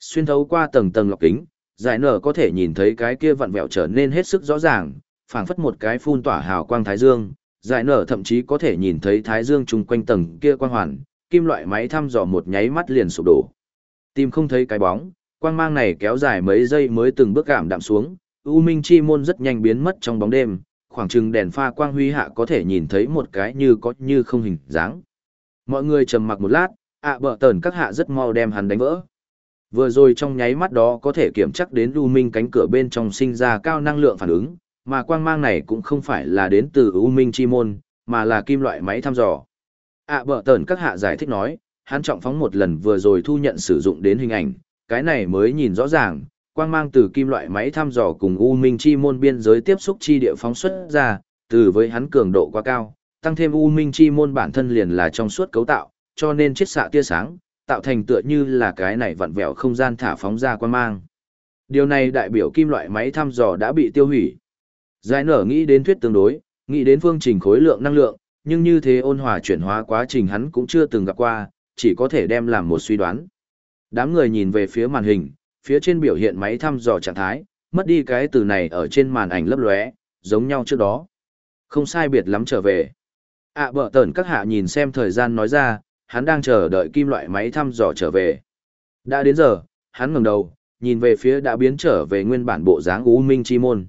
Xuyên thấu qua tầng tầng lọc kính, giải nở có thể nhìn thấy cái kia vặn vẹo trở nên hết sức rõ ràng, phảng phất một cái phun tỏa hào quang thái dương, giải nở thậm chí có thể nhìn thấy thái dương chung quanh tầng kia quang hoàn, kim loại máy thăm dò một nháy mắt liền sụp đổ. Tìm không thấy cái bóng, quang mang này kéo dài mấy giây mới từng bước cảm đạm xuống, U Minh Chi môn rất nhanh biến mất trong bóng đêm, khoảng chừng đèn pha quang huy hạ có thể nhìn thấy một cái như có như không hình dáng. Mọi người trầm mặc một lát, ạ bợ tờn các hạ rất mau đem hắn đánh vỡ. Vừa rồi trong nháy mắt đó có thể kiểm chắc đến U Minh cánh cửa bên trong sinh ra cao năng lượng phản ứng, mà quang mang này cũng không phải là đến từ U Minh Chi môn, mà là kim loại máy thăm dò. ạ bợ tờn các hạ giải thích nói, hắn trọng phóng một lần vừa rồi thu nhận sử dụng đến hình ảnh, cái này mới nhìn rõ ràng, quang mang từ kim loại máy thăm dò cùng U Minh Chi môn biên giới tiếp xúc chi địa phóng xuất ra, từ với hắn cường độ quá cao, tăng thêm U Minh Chi môn bản thân liền là trong suốt cấu tạo, cho nên chiết xạ tia sáng, tạo thành tựa như là cái này vặn vẹo không gian thả phóng ra quan mang. Điều này đại biểu kim loại máy thăm dò đã bị tiêu hủy. Giải nở nghĩ đến thuyết tương đối, nghĩ đến phương trình khối lượng năng lượng, nhưng như thế ôn hòa chuyển hóa quá trình hắn cũng chưa từng gặp qua, chỉ có thể đem làm một suy đoán. Đám người nhìn về phía màn hình, phía trên biểu hiện máy thăm dò trạng thái, mất đi cái từ này ở trên màn ảnh lấp lóe, giống nhau trước đó. Không sai biệt lắm trở về. ạ à, bở tẩn các hạ nhìn xem thời gian nói ra, hắn đang chờ đợi kim loại máy thăm dò trở về. Đã đến giờ, hắn ngẩng đầu, nhìn về phía đã biến trở về nguyên bản bộ dáng U Minh Chi Môn.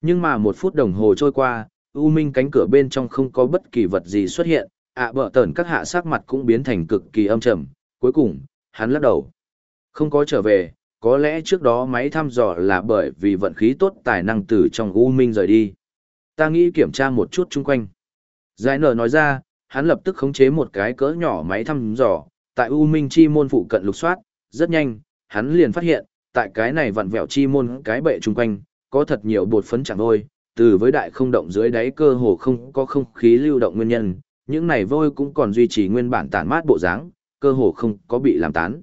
Nhưng mà một phút đồng hồ trôi qua, U Minh cánh cửa bên trong không có bất kỳ vật gì xuất hiện, ạ à, bở tẩn các hạ sắc mặt cũng biến thành cực kỳ âm trầm. Cuối cùng, hắn lắc đầu. Không có trở về, có lẽ trước đó máy thăm dò là bởi vì vận khí tốt tài năng từ trong U Minh rời đi. Ta nghĩ kiểm tra một chút chung quanh. Giải nở nói ra, hắn lập tức khống chế một cái cỡ nhỏ máy thăm dò, tại U Minh chi môn phụ cận lục soát, rất nhanh, hắn liền phát hiện, tại cái này vặn vẹo chi môn cái bệ chung quanh, có thật nhiều bột phấn chẳng vôi, từ với đại không động dưới đáy cơ hồ không có không khí lưu động nguyên nhân, những này vôi cũng còn duy trì nguyên bản tản mát bộ dáng, cơ hồ không có bị làm tán.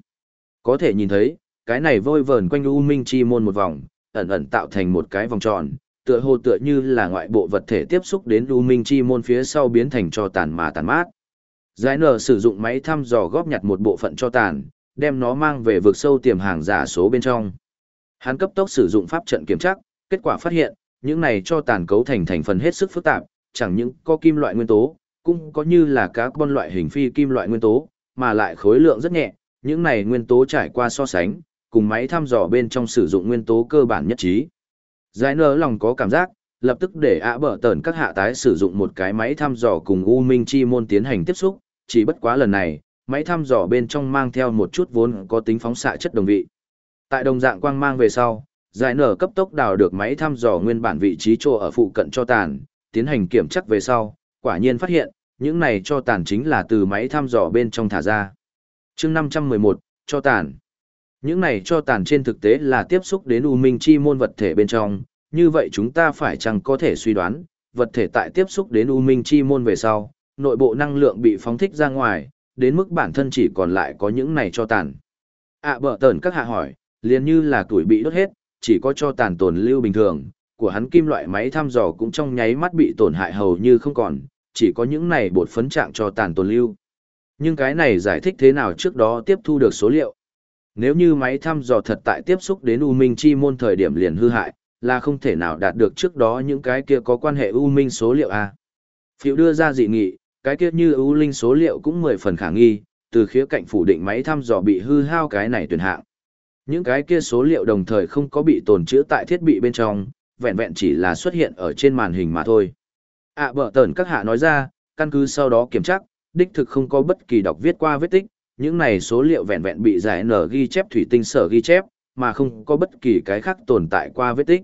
Có thể nhìn thấy, cái này vôi vờn quanh U Minh chi môn một vòng, ẩn ẩn tạo thành một cái vòng tròn, tựa hồ tựa như là ngoại bộ vật thể tiếp xúc đến U Minh chi môn phía sau biến thành cho tàn mà tàn mát. Giải nở sử dụng máy thăm dò góp nhặt một bộ phận cho tàn, đem nó mang về vực sâu tiềm hàng giả số bên trong. Hắn cấp tốc sử dụng pháp trận kiểm tra, kết quả phát hiện, những này cho tàn cấu thành thành phần hết sức phức tạp, chẳng những có kim loại nguyên tố, cũng có như là các con loại hình phi kim loại nguyên tố, mà lại khối lượng rất nhẹ, những này nguyên tố trải qua so sánh, cùng máy thăm dò bên trong sử dụng nguyên tố cơ bản nhất trí. Giải nở lòng có cảm giác, lập tức để ạ bở tờn các hạ tái sử dụng một cái máy thăm dò cùng U Minh Chi môn tiến hành tiếp xúc, chỉ bất quá lần này, máy thăm dò bên trong mang theo một chút vốn có tính phóng xạ chất đồng vị. Tại đồng dạng quang mang về sau, giải nở cấp tốc đào được máy thăm dò nguyên bản vị trí chỗ ở phụ cận cho tàn, tiến hành kiểm chắc về sau, quả nhiên phát hiện, những này cho tàn chính là từ máy thăm dò bên trong thả ra. chương 511, cho tàn. Những này cho tàn trên thực tế là tiếp xúc đến U Minh Chi môn vật thể bên trong, như vậy chúng ta phải chăng có thể suy đoán, vật thể tại tiếp xúc đến U Minh Chi môn về sau, nội bộ năng lượng bị phóng thích ra ngoài, đến mức bản thân chỉ còn lại có những này cho tàn. ạ à, bở tờn các hạ hỏi, liền như là tuổi bị đốt hết, chỉ có cho tàn tồn lưu bình thường, của hắn kim loại máy thăm dò cũng trong nháy mắt bị tổn hại hầu như không còn, chỉ có những này bột phấn trạng cho tàn tồn lưu. Nhưng cái này giải thích thế nào trước đó tiếp thu được số liệu? Nếu như máy thăm dò thật tại tiếp xúc đến U Minh chi môn thời điểm liền hư hại, là không thể nào đạt được trước đó những cái kia có quan hệ U Minh số liệu A. Phiệu đưa ra dị nghị, cái kia như U Linh số liệu cũng mười phần khả nghi, từ khía cạnh phủ định máy thăm dò bị hư hao cái này tuyển hạng. Những cái kia số liệu đồng thời không có bị tồn trữ tại thiết bị bên trong, vẹn vẹn chỉ là xuất hiện ở trên màn hình mà thôi. À bở tờn các hạ nói ra, căn cứ sau đó kiểm tra, đích thực không có bất kỳ đọc viết qua vết tích, những này số liệu vẹn vẹn bị giải nở ghi chép thủy tinh sở ghi chép, mà không có bất kỳ cái khác tồn tại qua vết tích.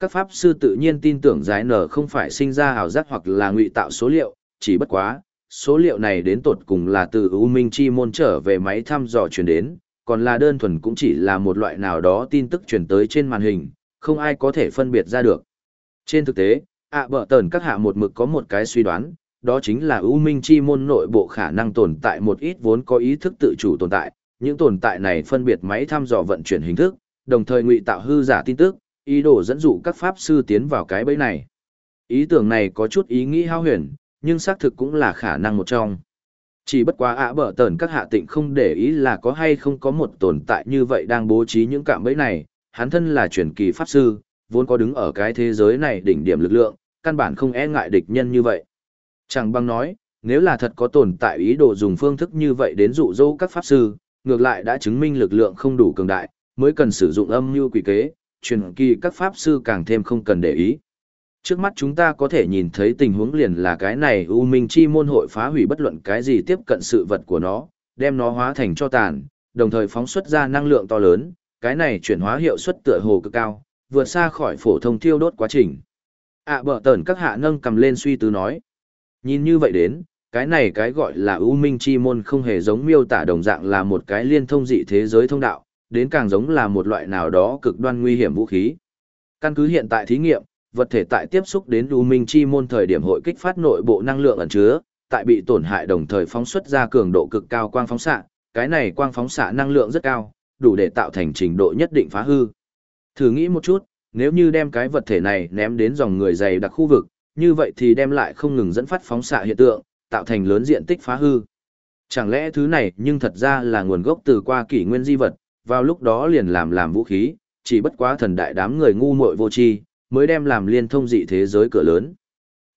Các pháp sư tự nhiên tin tưởng giải nở không phải sinh ra ảo giác hoặc là ngụy tạo số liệu, chỉ bất quá, số liệu này đến tột cùng là từ U Minh Chi môn trở về máy thăm dò truyền đến, còn là đơn thuần cũng chỉ là một loại nào đó tin tức truyền tới trên màn hình, không ai có thể phân biệt ra được. Trên thực tế, ạ bở tờn các hạ một mực có một cái suy đoán, đó chính là ưu Minh Chi môn nội bộ khả năng tồn tại một ít vốn có ý thức tự chủ tồn tại, những tồn tại này phân biệt máy thăm dò vận chuyển hình thức, đồng thời ngụy tạo hư giả tin tức, ý đồ dẫn dụ các pháp sư tiến vào cái bẫy này. Ý tưởng này có chút ý nghĩ hao huyền, nhưng xác thực cũng là khả năng một trong. Chỉ bất quá ạ bở tờn các hạ tịnh không để ý là có hay không có một tồn tại như vậy đang bố trí những cạm bẫy này, hắn thân là truyền kỳ pháp sư, vốn có đứng ở cái thế giới này đỉnh điểm lực lượng, căn bản không e ngại địch nhân như vậy. Chẳng bằng nói, nếu là thật có tồn tại ý đồ dùng phương thức như vậy đến dụ dỗ các pháp sư, ngược lại đã chứng minh lực lượng không đủ cường đại, mới cần sử dụng âm mưu quỷ kế, truyền kỳ các pháp sư càng thêm không cần để ý. Trước mắt chúng ta có thể nhìn thấy tình huống liền là cái này U Minh Chi môn hội phá hủy bất luận cái gì tiếp cận sự vật của nó, đem nó hóa thành cho tàn, đồng thời phóng xuất ra năng lượng to lớn, cái này chuyển hóa hiệu suất tựa hồ cực cao, vượt xa khỏi phổ thông thiêu đốt quá trình. ạ à, bở tẩn các hạ nâng cầm lên suy tư nói. Nhìn như vậy đến, cái này cái gọi là U Minh Chi môn không hề giống miêu tả đồng dạng là một cái liên thông dị thế giới thông đạo, đến càng giống là một loại nào đó cực đoan nguy hiểm vũ khí. Căn cứ hiện tại thí nghiệm, vật thể tại tiếp xúc đến U Minh Chi môn thời điểm hội kích phát nội bộ năng lượng ẩn chứa, tại bị tổn hại đồng thời phóng xuất ra cường độ cực cao quang phóng xạ, cái này quang phóng xạ năng lượng rất cao, đủ để tạo thành trình độ nhất định phá hư. Thử nghĩ một chút, nếu như đem cái vật thể này ném đến dòng người dày đặc khu vực, như vậy thì đem lại không ngừng dẫn phát phóng xạ hiện tượng, tạo thành lớn diện tích phá hư. Chẳng lẽ thứ này nhưng thật ra là nguồn gốc từ qua kỷ nguyên di vật, vào lúc đó liền làm làm vũ khí, chỉ bất quá thần đại đám người ngu muội vô tri, mới đem làm liên thông dị thế giới cửa lớn.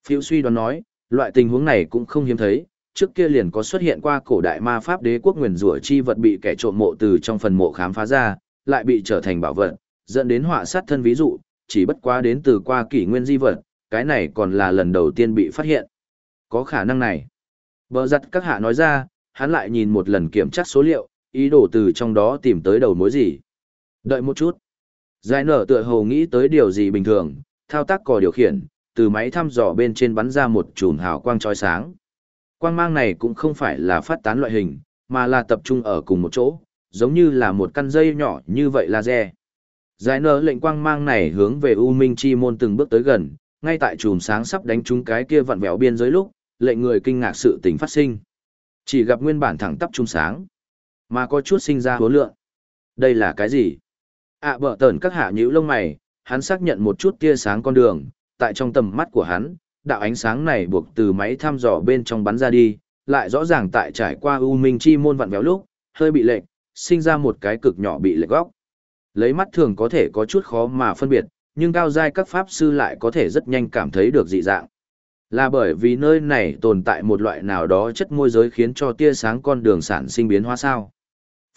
Phiêu suy đoán nói, loại tình huống này cũng không hiếm thấy, trước kia liền có xuất hiện qua cổ đại ma pháp đế quốc nguyền rủa chi vật bị kẻ trộm mộ từ trong phần mộ khám phá ra, lại bị trở thành bảo vật, dẫn đến họa sát thân ví dụ, chỉ bất quá đến từ qua kỷ nguyên di vật, cái này còn là lần đầu tiên bị phát hiện. Có khả năng này. Bờ giặt các hạ nói ra, hắn lại nhìn một lần kiểm tra số liệu, ý đồ từ trong đó tìm tới đầu mối gì. Đợi một chút. Giải nở tựa hồ nghĩ tới điều gì bình thường, thao tác cò điều khiển, từ máy thăm dò bên trên bắn ra một chùm hào quang chói sáng. Quang mang này cũng không phải là phát tán loại hình, mà là tập trung ở cùng một chỗ, giống như là một căn dây nhỏ như vậy laser. Giải nở lệnh quang mang này hướng về U Minh Chi môn từng bước tới gần, ngay tại chùm sáng sắp đánh trúng cái kia vặn vẹo biên giới lúc, lệnh người kinh ngạc sự tình phát sinh. Chỉ gặp nguyên bản thẳng tắp chùm sáng, mà có chút sinh ra hố lượng. Đây là cái gì? à, bở tờn các hạ nhữ lông mày, hắn xác nhận một chút tia sáng con đường, tại trong tầm mắt của hắn, đạo ánh sáng này buộc từ máy thăm dò bên trong bắn ra đi, lại rõ ràng tại trải qua u minh chi môn vặn vẹo lúc, hơi bị lệch, sinh ra một cái cực nhỏ bị lệch góc. Lấy mắt thường có thể có chút khó mà phân biệt, nhưng cao giai các pháp sư lại có thể rất nhanh cảm thấy được dị dạng. Là bởi vì nơi này tồn tại một loại nào đó chất môi giới khiến cho tia sáng con đường sản sinh biến hóa sao.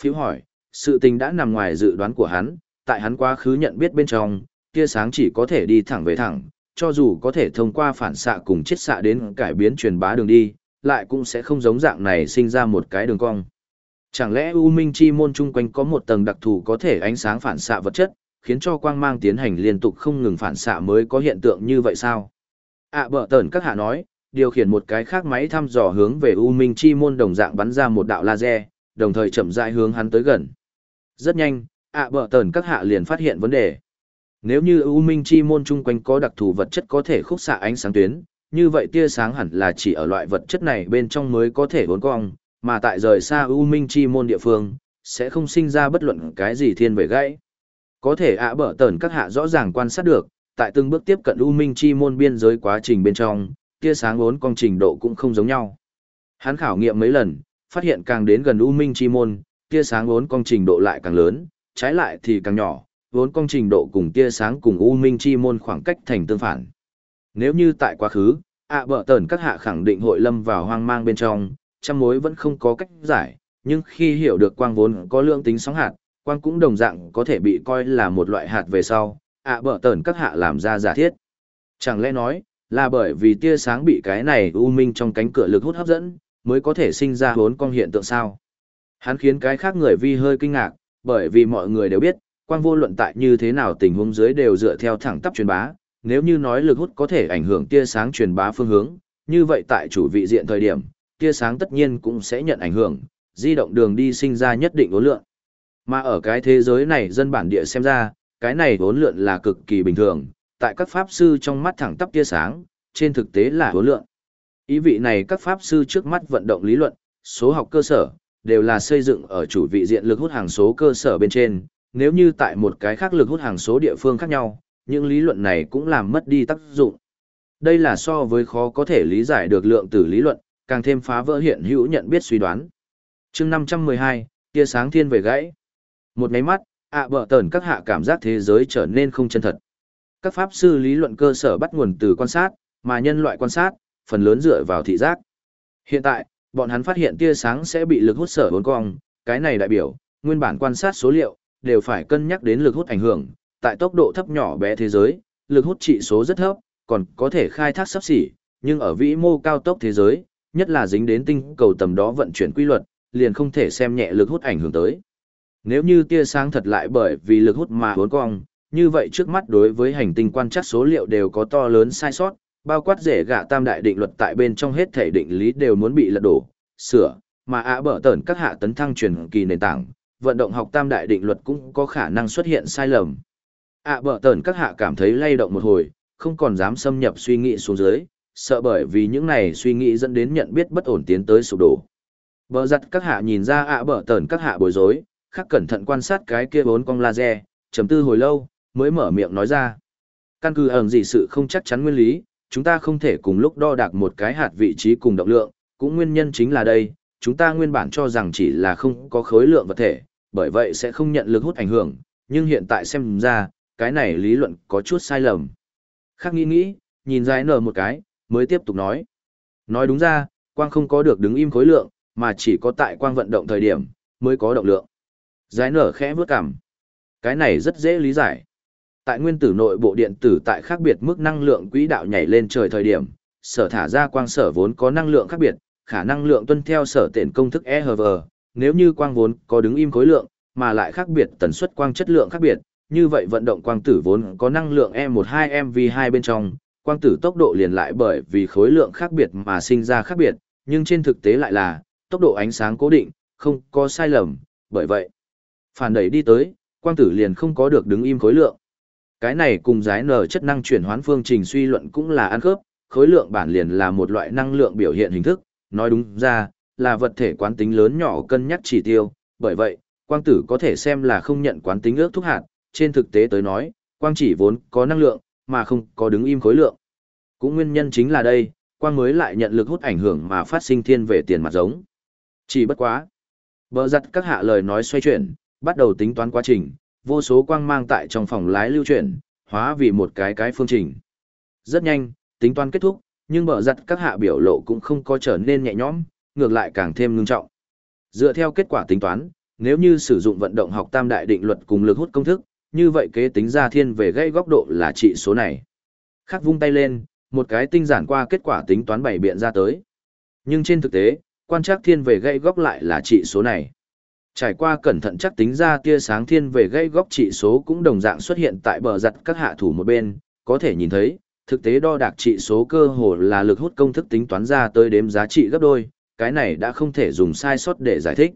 Phiếu hỏi, sự tình đã nằm ngoài dự đoán của hắn, tại hắn quá khứ nhận biết bên trong, tia sáng chỉ có thể đi thẳng về thẳng, cho dù có thể thông qua phản xạ cùng chiết xạ đến cải biến truyền bá đường đi, lại cũng sẽ không giống dạng này sinh ra một cái đường cong. Chẳng lẽ U Minh Chi môn chung quanh có một tầng đặc thù có thể ánh sáng phản xạ vật chất, khiến cho quang mang tiến hành liên tục không ngừng phản xạ mới có hiện tượng như vậy sao? À bở tờn các hạ nói, điều khiển một cái khác máy thăm dò hướng về U Minh Chi môn đồng dạng bắn ra một đạo laser, đồng thời chậm rãi hướng hắn tới gần. Rất nhanh, à, ạ bờ tờn các hạ liền phát hiện vấn đề. Nếu như U Minh Chi môn chung quanh có đặc thù vật chất có thể khúc xạ ánh sáng tuyến, như vậy tia sáng hẳn là chỉ ở loại vật chất này bên trong mới có thể vốn cong, mà tại rời xa U Minh Chi môn địa phương, sẽ không sinh ra bất luận cái gì thiên về gãy. Có thể ạ bờ tờn các hạ rõ ràng quan sát được, tại từng bước tiếp cận U Minh Chi môn biên giới quá trình bên trong, tia sáng vốn cong trình độ cũng không giống nhau. Hắn khảo nghiệm mấy lần, phát hiện càng đến gần U Minh Chi môn, tia sáng vốn cong trình độ lại càng lớn, trái lại thì càng nhỏ, vốn công trình độ cùng tia sáng cùng U Minh Chi môn khoảng cách thành tương phản. Nếu như tại quá khứ, ạ bở tờn các hạ khẳng định hội lâm vào hoang mang bên trong, trăm mối vẫn không có cách giải, nhưng khi hiểu được quang vốn có lượng tính sóng hạt, quang cũng đồng dạng có thể bị coi là một loại hạt về sau, ạ bở tờn các hạ làm ra giả thiết. Chẳng lẽ nói, là bởi vì tia sáng bị cái này u minh trong cánh cửa lực hút hấp dẫn, mới có thể sinh ra bốn con hiện tượng sao. Hắn khiến cái khác người vi hơi kinh ngạc, bởi vì mọi người đều biết, quang vô luận tại như thế nào tình huống dưới đều dựa theo thẳng tắp truyền bá, nếu như nói lực hút có thể ảnh hưởng tia sáng truyền bá phương hướng, như vậy tại chủ vị diện thời điểm, tia sáng tất nhiên cũng sẽ nhận ảnh hưởng, di động đường đi sinh ra nhất định ố lượng. Mà ở cái thế giới này dân bản địa xem ra, cái này vốn lượn là cực kỳ bình thường, tại các pháp sư trong mắt thẳng tắp tia sáng, trên thực tế là vốn lượng. Ý vị này các pháp sư trước mắt vận động lý luận, số học cơ sở, đều là xây dựng ở chủ vị diện lực hút hàng số cơ sở bên trên, nếu như tại một cái khác lực hút hàng số địa phương khác nhau, những lý luận này cũng làm mất đi tác dụng. Đây là so với khó có thể lý giải được lượng tử lý luận, càng thêm phá vỡ hiện hữu nhận biết suy đoán. chương 512, tia sáng thiên về gãy. Một máy mắt, ạ bờ tờn các hạ cảm giác thế giới trở nên không chân thật. Các pháp sư lý luận cơ sở bắt nguồn từ quan sát, mà nhân loại quan sát, phần lớn dựa vào thị giác. Hiện tại, bọn hắn phát hiện tia sáng sẽ bị lực hút sở bốn cong, cái này đại biểu, nguyên bản quan sát số liệu, đều phải cân nhắc đến lực hút ảnh hưởng, tại tốc độ thấp nhỏ bé thế giới, lực hút trị số rất thấp, còn có thể khai thác sắp xỉ, nhưng ở vĩ mô cao tốc thế giới, nhất là dính đến tinh cầu tầm đó vận chuyển quy luật, liền không thể xem nhẹ lực hút ảnh hưởng tới. Nếu như tia sáng thật lại bởi vì lực hút mà uốn cong, như vậy trước mắt đối với hành tinh quan trắc số liệu đều có to lớn sai sót, bao quát rể gạ tam đại định luật tại bên trong hết thể định lý đều muốn bị lật đổ, sửa, mà ạ bở tẩn các hạ tấn thăng truyền kỳ nền tảng, vận động học tam đại định luật cũng có khả năng xuất hiện sai lầm. ạ bở tẩn các hạ cảm thấy lay động một hồi, không còn dám xâm nhập suy nghĩ xuống dưới, sợ bởi vì những này suy nghĩ dẫn đến nhận biết bất ổn tiến tới sụp đổ. Bờ giặt các hạ nhìn ra ạ bở tẩn các hạ bối rối, khắc cẩn thận quan sát cái kia bốn con laser, chấm tư hồi lâu, mới mở miệng nói ra. Căn cứ ẩn gì sự không chắc chắn nguyên lý, chúng ta không thể cùng lúc đo đạc một cái hạt vị trí cùng động lượng, cũng nguyên nhân chính là đây, chúng ta nguyên bản cho rằng chỉ là không có khối lượng vật thể, bởi vậy sẽ không nhận lực hút ảnh hưởng, nhưng hiện tại xem ra, cái này lý luận có chút sai lầm. Khác nghĩ nghĩ, nhìn dài nở một cái, mới tiếp tục nói. Nói đúng ra, quang không có được đứng im khối lượng, mà chỉ có tại quang vận động thời điểm, mới có động lượng. Giải nở khẽ bước cằm. Cái này rất dễ lý giải. Tại nguyên tử nội bộ điện tử tại khác biệt mức năng lượng quỹ đạo nhảy lên trời thời điểm, sở thả ra quang sở vốn có năng lượng khác biệt, khả năng lượng tuân theo sở tiện công thức EHV, nếu như quang vốn có đứng im khối lượng, mà lại khác biệt tần suất quang chất lượng khác biệt, như vậy vận động quang tử vốn có năng lượng E12MV2 bên trong, quang tử tốc độ liền lại bởi vì khối lượng khác biệt mà sinh ra khác biệt, nhưng trên thực tế lại là tốc độ ánh sáng cố định, không có sai lầm, bởi vậy phản đẩy đi tới, quang tử liền không có được đứng im khối lượng. Cái này cùng giải nở chất năng chuyển hoán phương trình suy luận cũng là ăn khớp, khối lượng bản liền là một loại năng lượng biểu hiện hình thức, nói đúng ra, là vật thể quán tính lớn nhỏ cân nhắc chỉ tiêu, bởi vậy, quang tử có thể xem là không nhận quán tính ước thúc hạt, trên thực tế tới nói, quang chỉ vốn có năng lượng, mà không có đứng im khối lượng. Cũng nguyên nhân chính là đây, quang mới lại nhận lực hút ảnh hưởng mà phát sinh thiên về tiền mặt giống. Chỉ bất quá. Bờ giặt các hạ lời nói xoay chuyển, bắt đầu tính toán quá trình, vô số quang mang tại trong phòng lái lưu chuyển, hóa vì một cái cái phương trình. Rất nhanh, tính toán kết thúc, nhưng bờ giặt các hạ biểu lộ cũng không có trở nên nhẹ nhõm, ngược lại càng thêm ngưng trọng. Dựa theo kết quả tính toán, nếu như sử dụng vận động học tam đại định luật cùng lực hút công thức, như vậy kế tính ra thiên về gây góc độ là trị số này. Khắc vung tay lên, một cái tinh giản qua kết quả tính toán bảy biện ra tới. Nhưng trên thực tế, quan trắc thiên về gây góc lại là trị số này. Trải qua cẩn thận chắc tính ra tia sáng thiên về gây góc trị số cũng đồng dạng xuất hiện tại bờ giặt các hạ thủ một bên, có thể nhìn thấy, thực tế đo đạc trị số cơ hồ là lực hút công thức tính toán ra tới đếm giá trị gấp đôi, cái này đã không thể dùng sai sót để giải thích.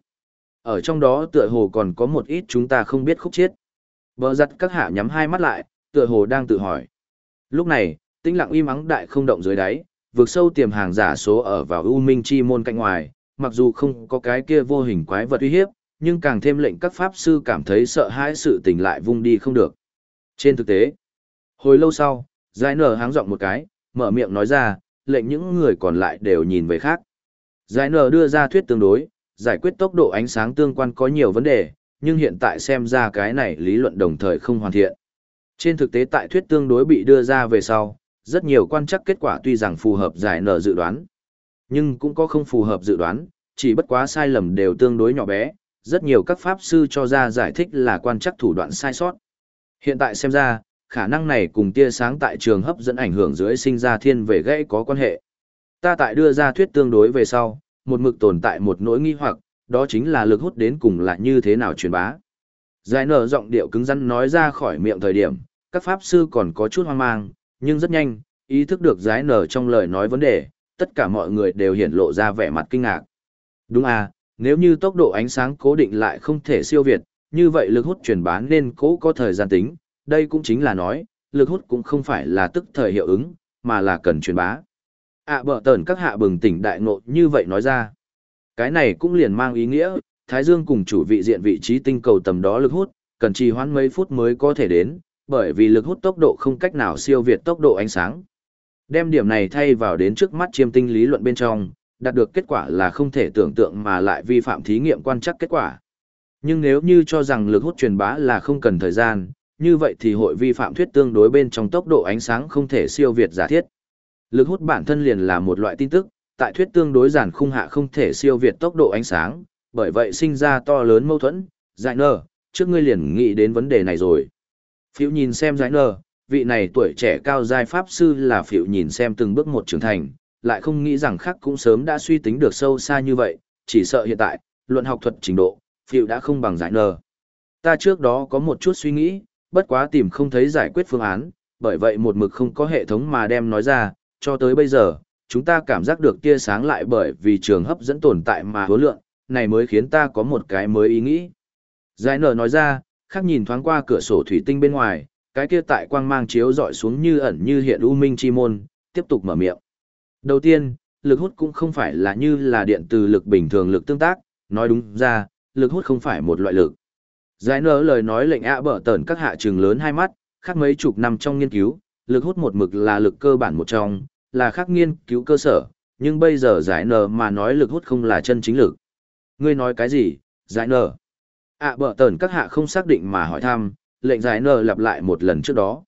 Ở trong đó tựa hồ còn có một ít chúng ta không biết khúc chiết. Bờ giặt các hạ nhắm hai mắt lại, tựa hồ đang tự hỏi. Lúc này, tĩnh lặng im ắng đại không động dưới đáy, vượt sâu tiềm hàng giả số ở vào U Minh Chi môn cạnh ngoài, mặc dù không có cái kia vô hình quái vật uy hiếp, nhưng càng thêm lệnh các pháp sư cảm thấy sợ hãi sự tình lại vung đi không được. Trên thực tế, hồi lâu sau, Giải nở háng giọng một cái, mở miệng nói ra, lệnh những người còn lại đều nhìn về khác. Giải nở đưa ra thuyết tương đối, giải quyết tốc độ ánh sáng tương quan có nhiều vấn đề, nhưng hiện tại xem ra cái này lý luận đồng thời không hoàn thiện. Trên thực tế tại thuyết tương đối bị đưa ra về sau, rất nhiều quan chắc kết quả tuy rằng phù hợp giải nở dự đoán, nhưng cũng có không phù hợp dự đoán, chỉ bất quá sai lầm đều tương đối nhỏ bé, rất nhiều các pháp sư cho ra giải thích là quan chắc thủ đoạn sai sót. Hiện tại xem ra, khả năng này cùng tia sáng tại trường hấp dẫn ảnh hưởng dưới sinh ra thiên về gãy có quan hệ. Ta tại đưa ra thuyết tương đối về sau, một mực tồn tại một nỗi nghi hoặc, đó chính là lực hút đến cùng là như thế nào truyền bá. Giải nở giọng điệu cứng rắn nói ra khỏi miệng thời điểm, các pháp sư còn có chút hoang mang, nhưng rất nhanh, ý thức được giải nở trong lời nói vấn đề, tất cả mọi người đều hiển lộ ra vẻ mặt kinh ngạc. Đúng à, nếu như tốc độ ánh sáng cố định lại không thể siêu việt, như vậy lực hút truyền bá nên cố có thời gian tính, đây cũng chính là nói, lực hút cũng không phải là tức thời hiệu ứng, mà là cần truyền bá. ạ à, bở tờn các hạ bừng tỉnh đại ngộ như vậy nói ra. Cái này cũng liền mang ý nghĩa, Thái Dương cùng chủ vị diện vị trí tinh cầu tầm đó lực hút, cần trì hoãn mấy phút mới có thể đến, bởi vì lực hút tốc độ không cách nào siêu việt tốc độ ánh sáng. Đem điểm này thay vào đến trước mắt chiêm tinh lý luận bên trong, đạt được kết quả là không thể tưởng tượng mà lại vi phạm thí nghiệm quan chắc kết quả. Nhưng nếu như cho rằng lực hút truyền bá là không cần thời gian, như vậy thì hội vi phạm thuyết tương đối bên trong tốc độ ánh sáng không thể siêu việt giả thiết. Lực hút bản thân liền là một loại tin tức, tại thuyết tương đối giản khung hạ không thể siêu việt tốc độ ánh sáng, bởi vậy sinh ra to lớn mâu thuẫn. Giải nờ, trước ngươi liền nghĩ đến vấn đề này rồi. Phiểu nhìn xem giải nờ, vị này tuổi trẻ cao giai pháp sư là phiểu nhìn xem từng bước một trưởng thành, lại không nghĩ rằng khác cũng sớm đã suy tính được sâu xa như vậy, chỉ sợ hiện tại, luận học thuật trình độ, phiệu đã không bằng giải nờ. Ta trước đó có một chút suy nghĩ, bất quá tìm không thấy giải quyết phương án, bởi vậy một mực không có hệ thống mà đem nói ra, cho tới bây giờ, chúng ta cảm giác được tia sáng lại bởi vì trường hấp dẫn tồn tại mà hứa lượng, này mới khiến ta có một cái mới ý nghĩ. Giải nở nói ra, khác nhìn thoáng qua cửa sổ thủy tinh bên ngoài, cái kia tại quang mang chiếu dọi xuống như ẩn như hiện u minh chi môn, tiếp tục mở miệng. Đầu tiên, lực hút cũng không phải là như là điện từ lực bình thường lực tương tác, nói đúng ra, lực hút không phải một loại lực. Giải nở lời nói lệnh ạ bở tẩn các hạ trường lớn hai mắt, khác mấy chục năm trong nghiên cứu, lực hút một mực là lực cơ bản một trong, là khác nghiên cứu cơ sở, nhưng bây giờ giải nở mà nói lực hút không là chân chính lực. Ngươi nói cái gì, giải nở? ạ bở tẩn các hạ không xác định mà hỏi thăm, lệnh giải nở lặp lại một lần trước đó.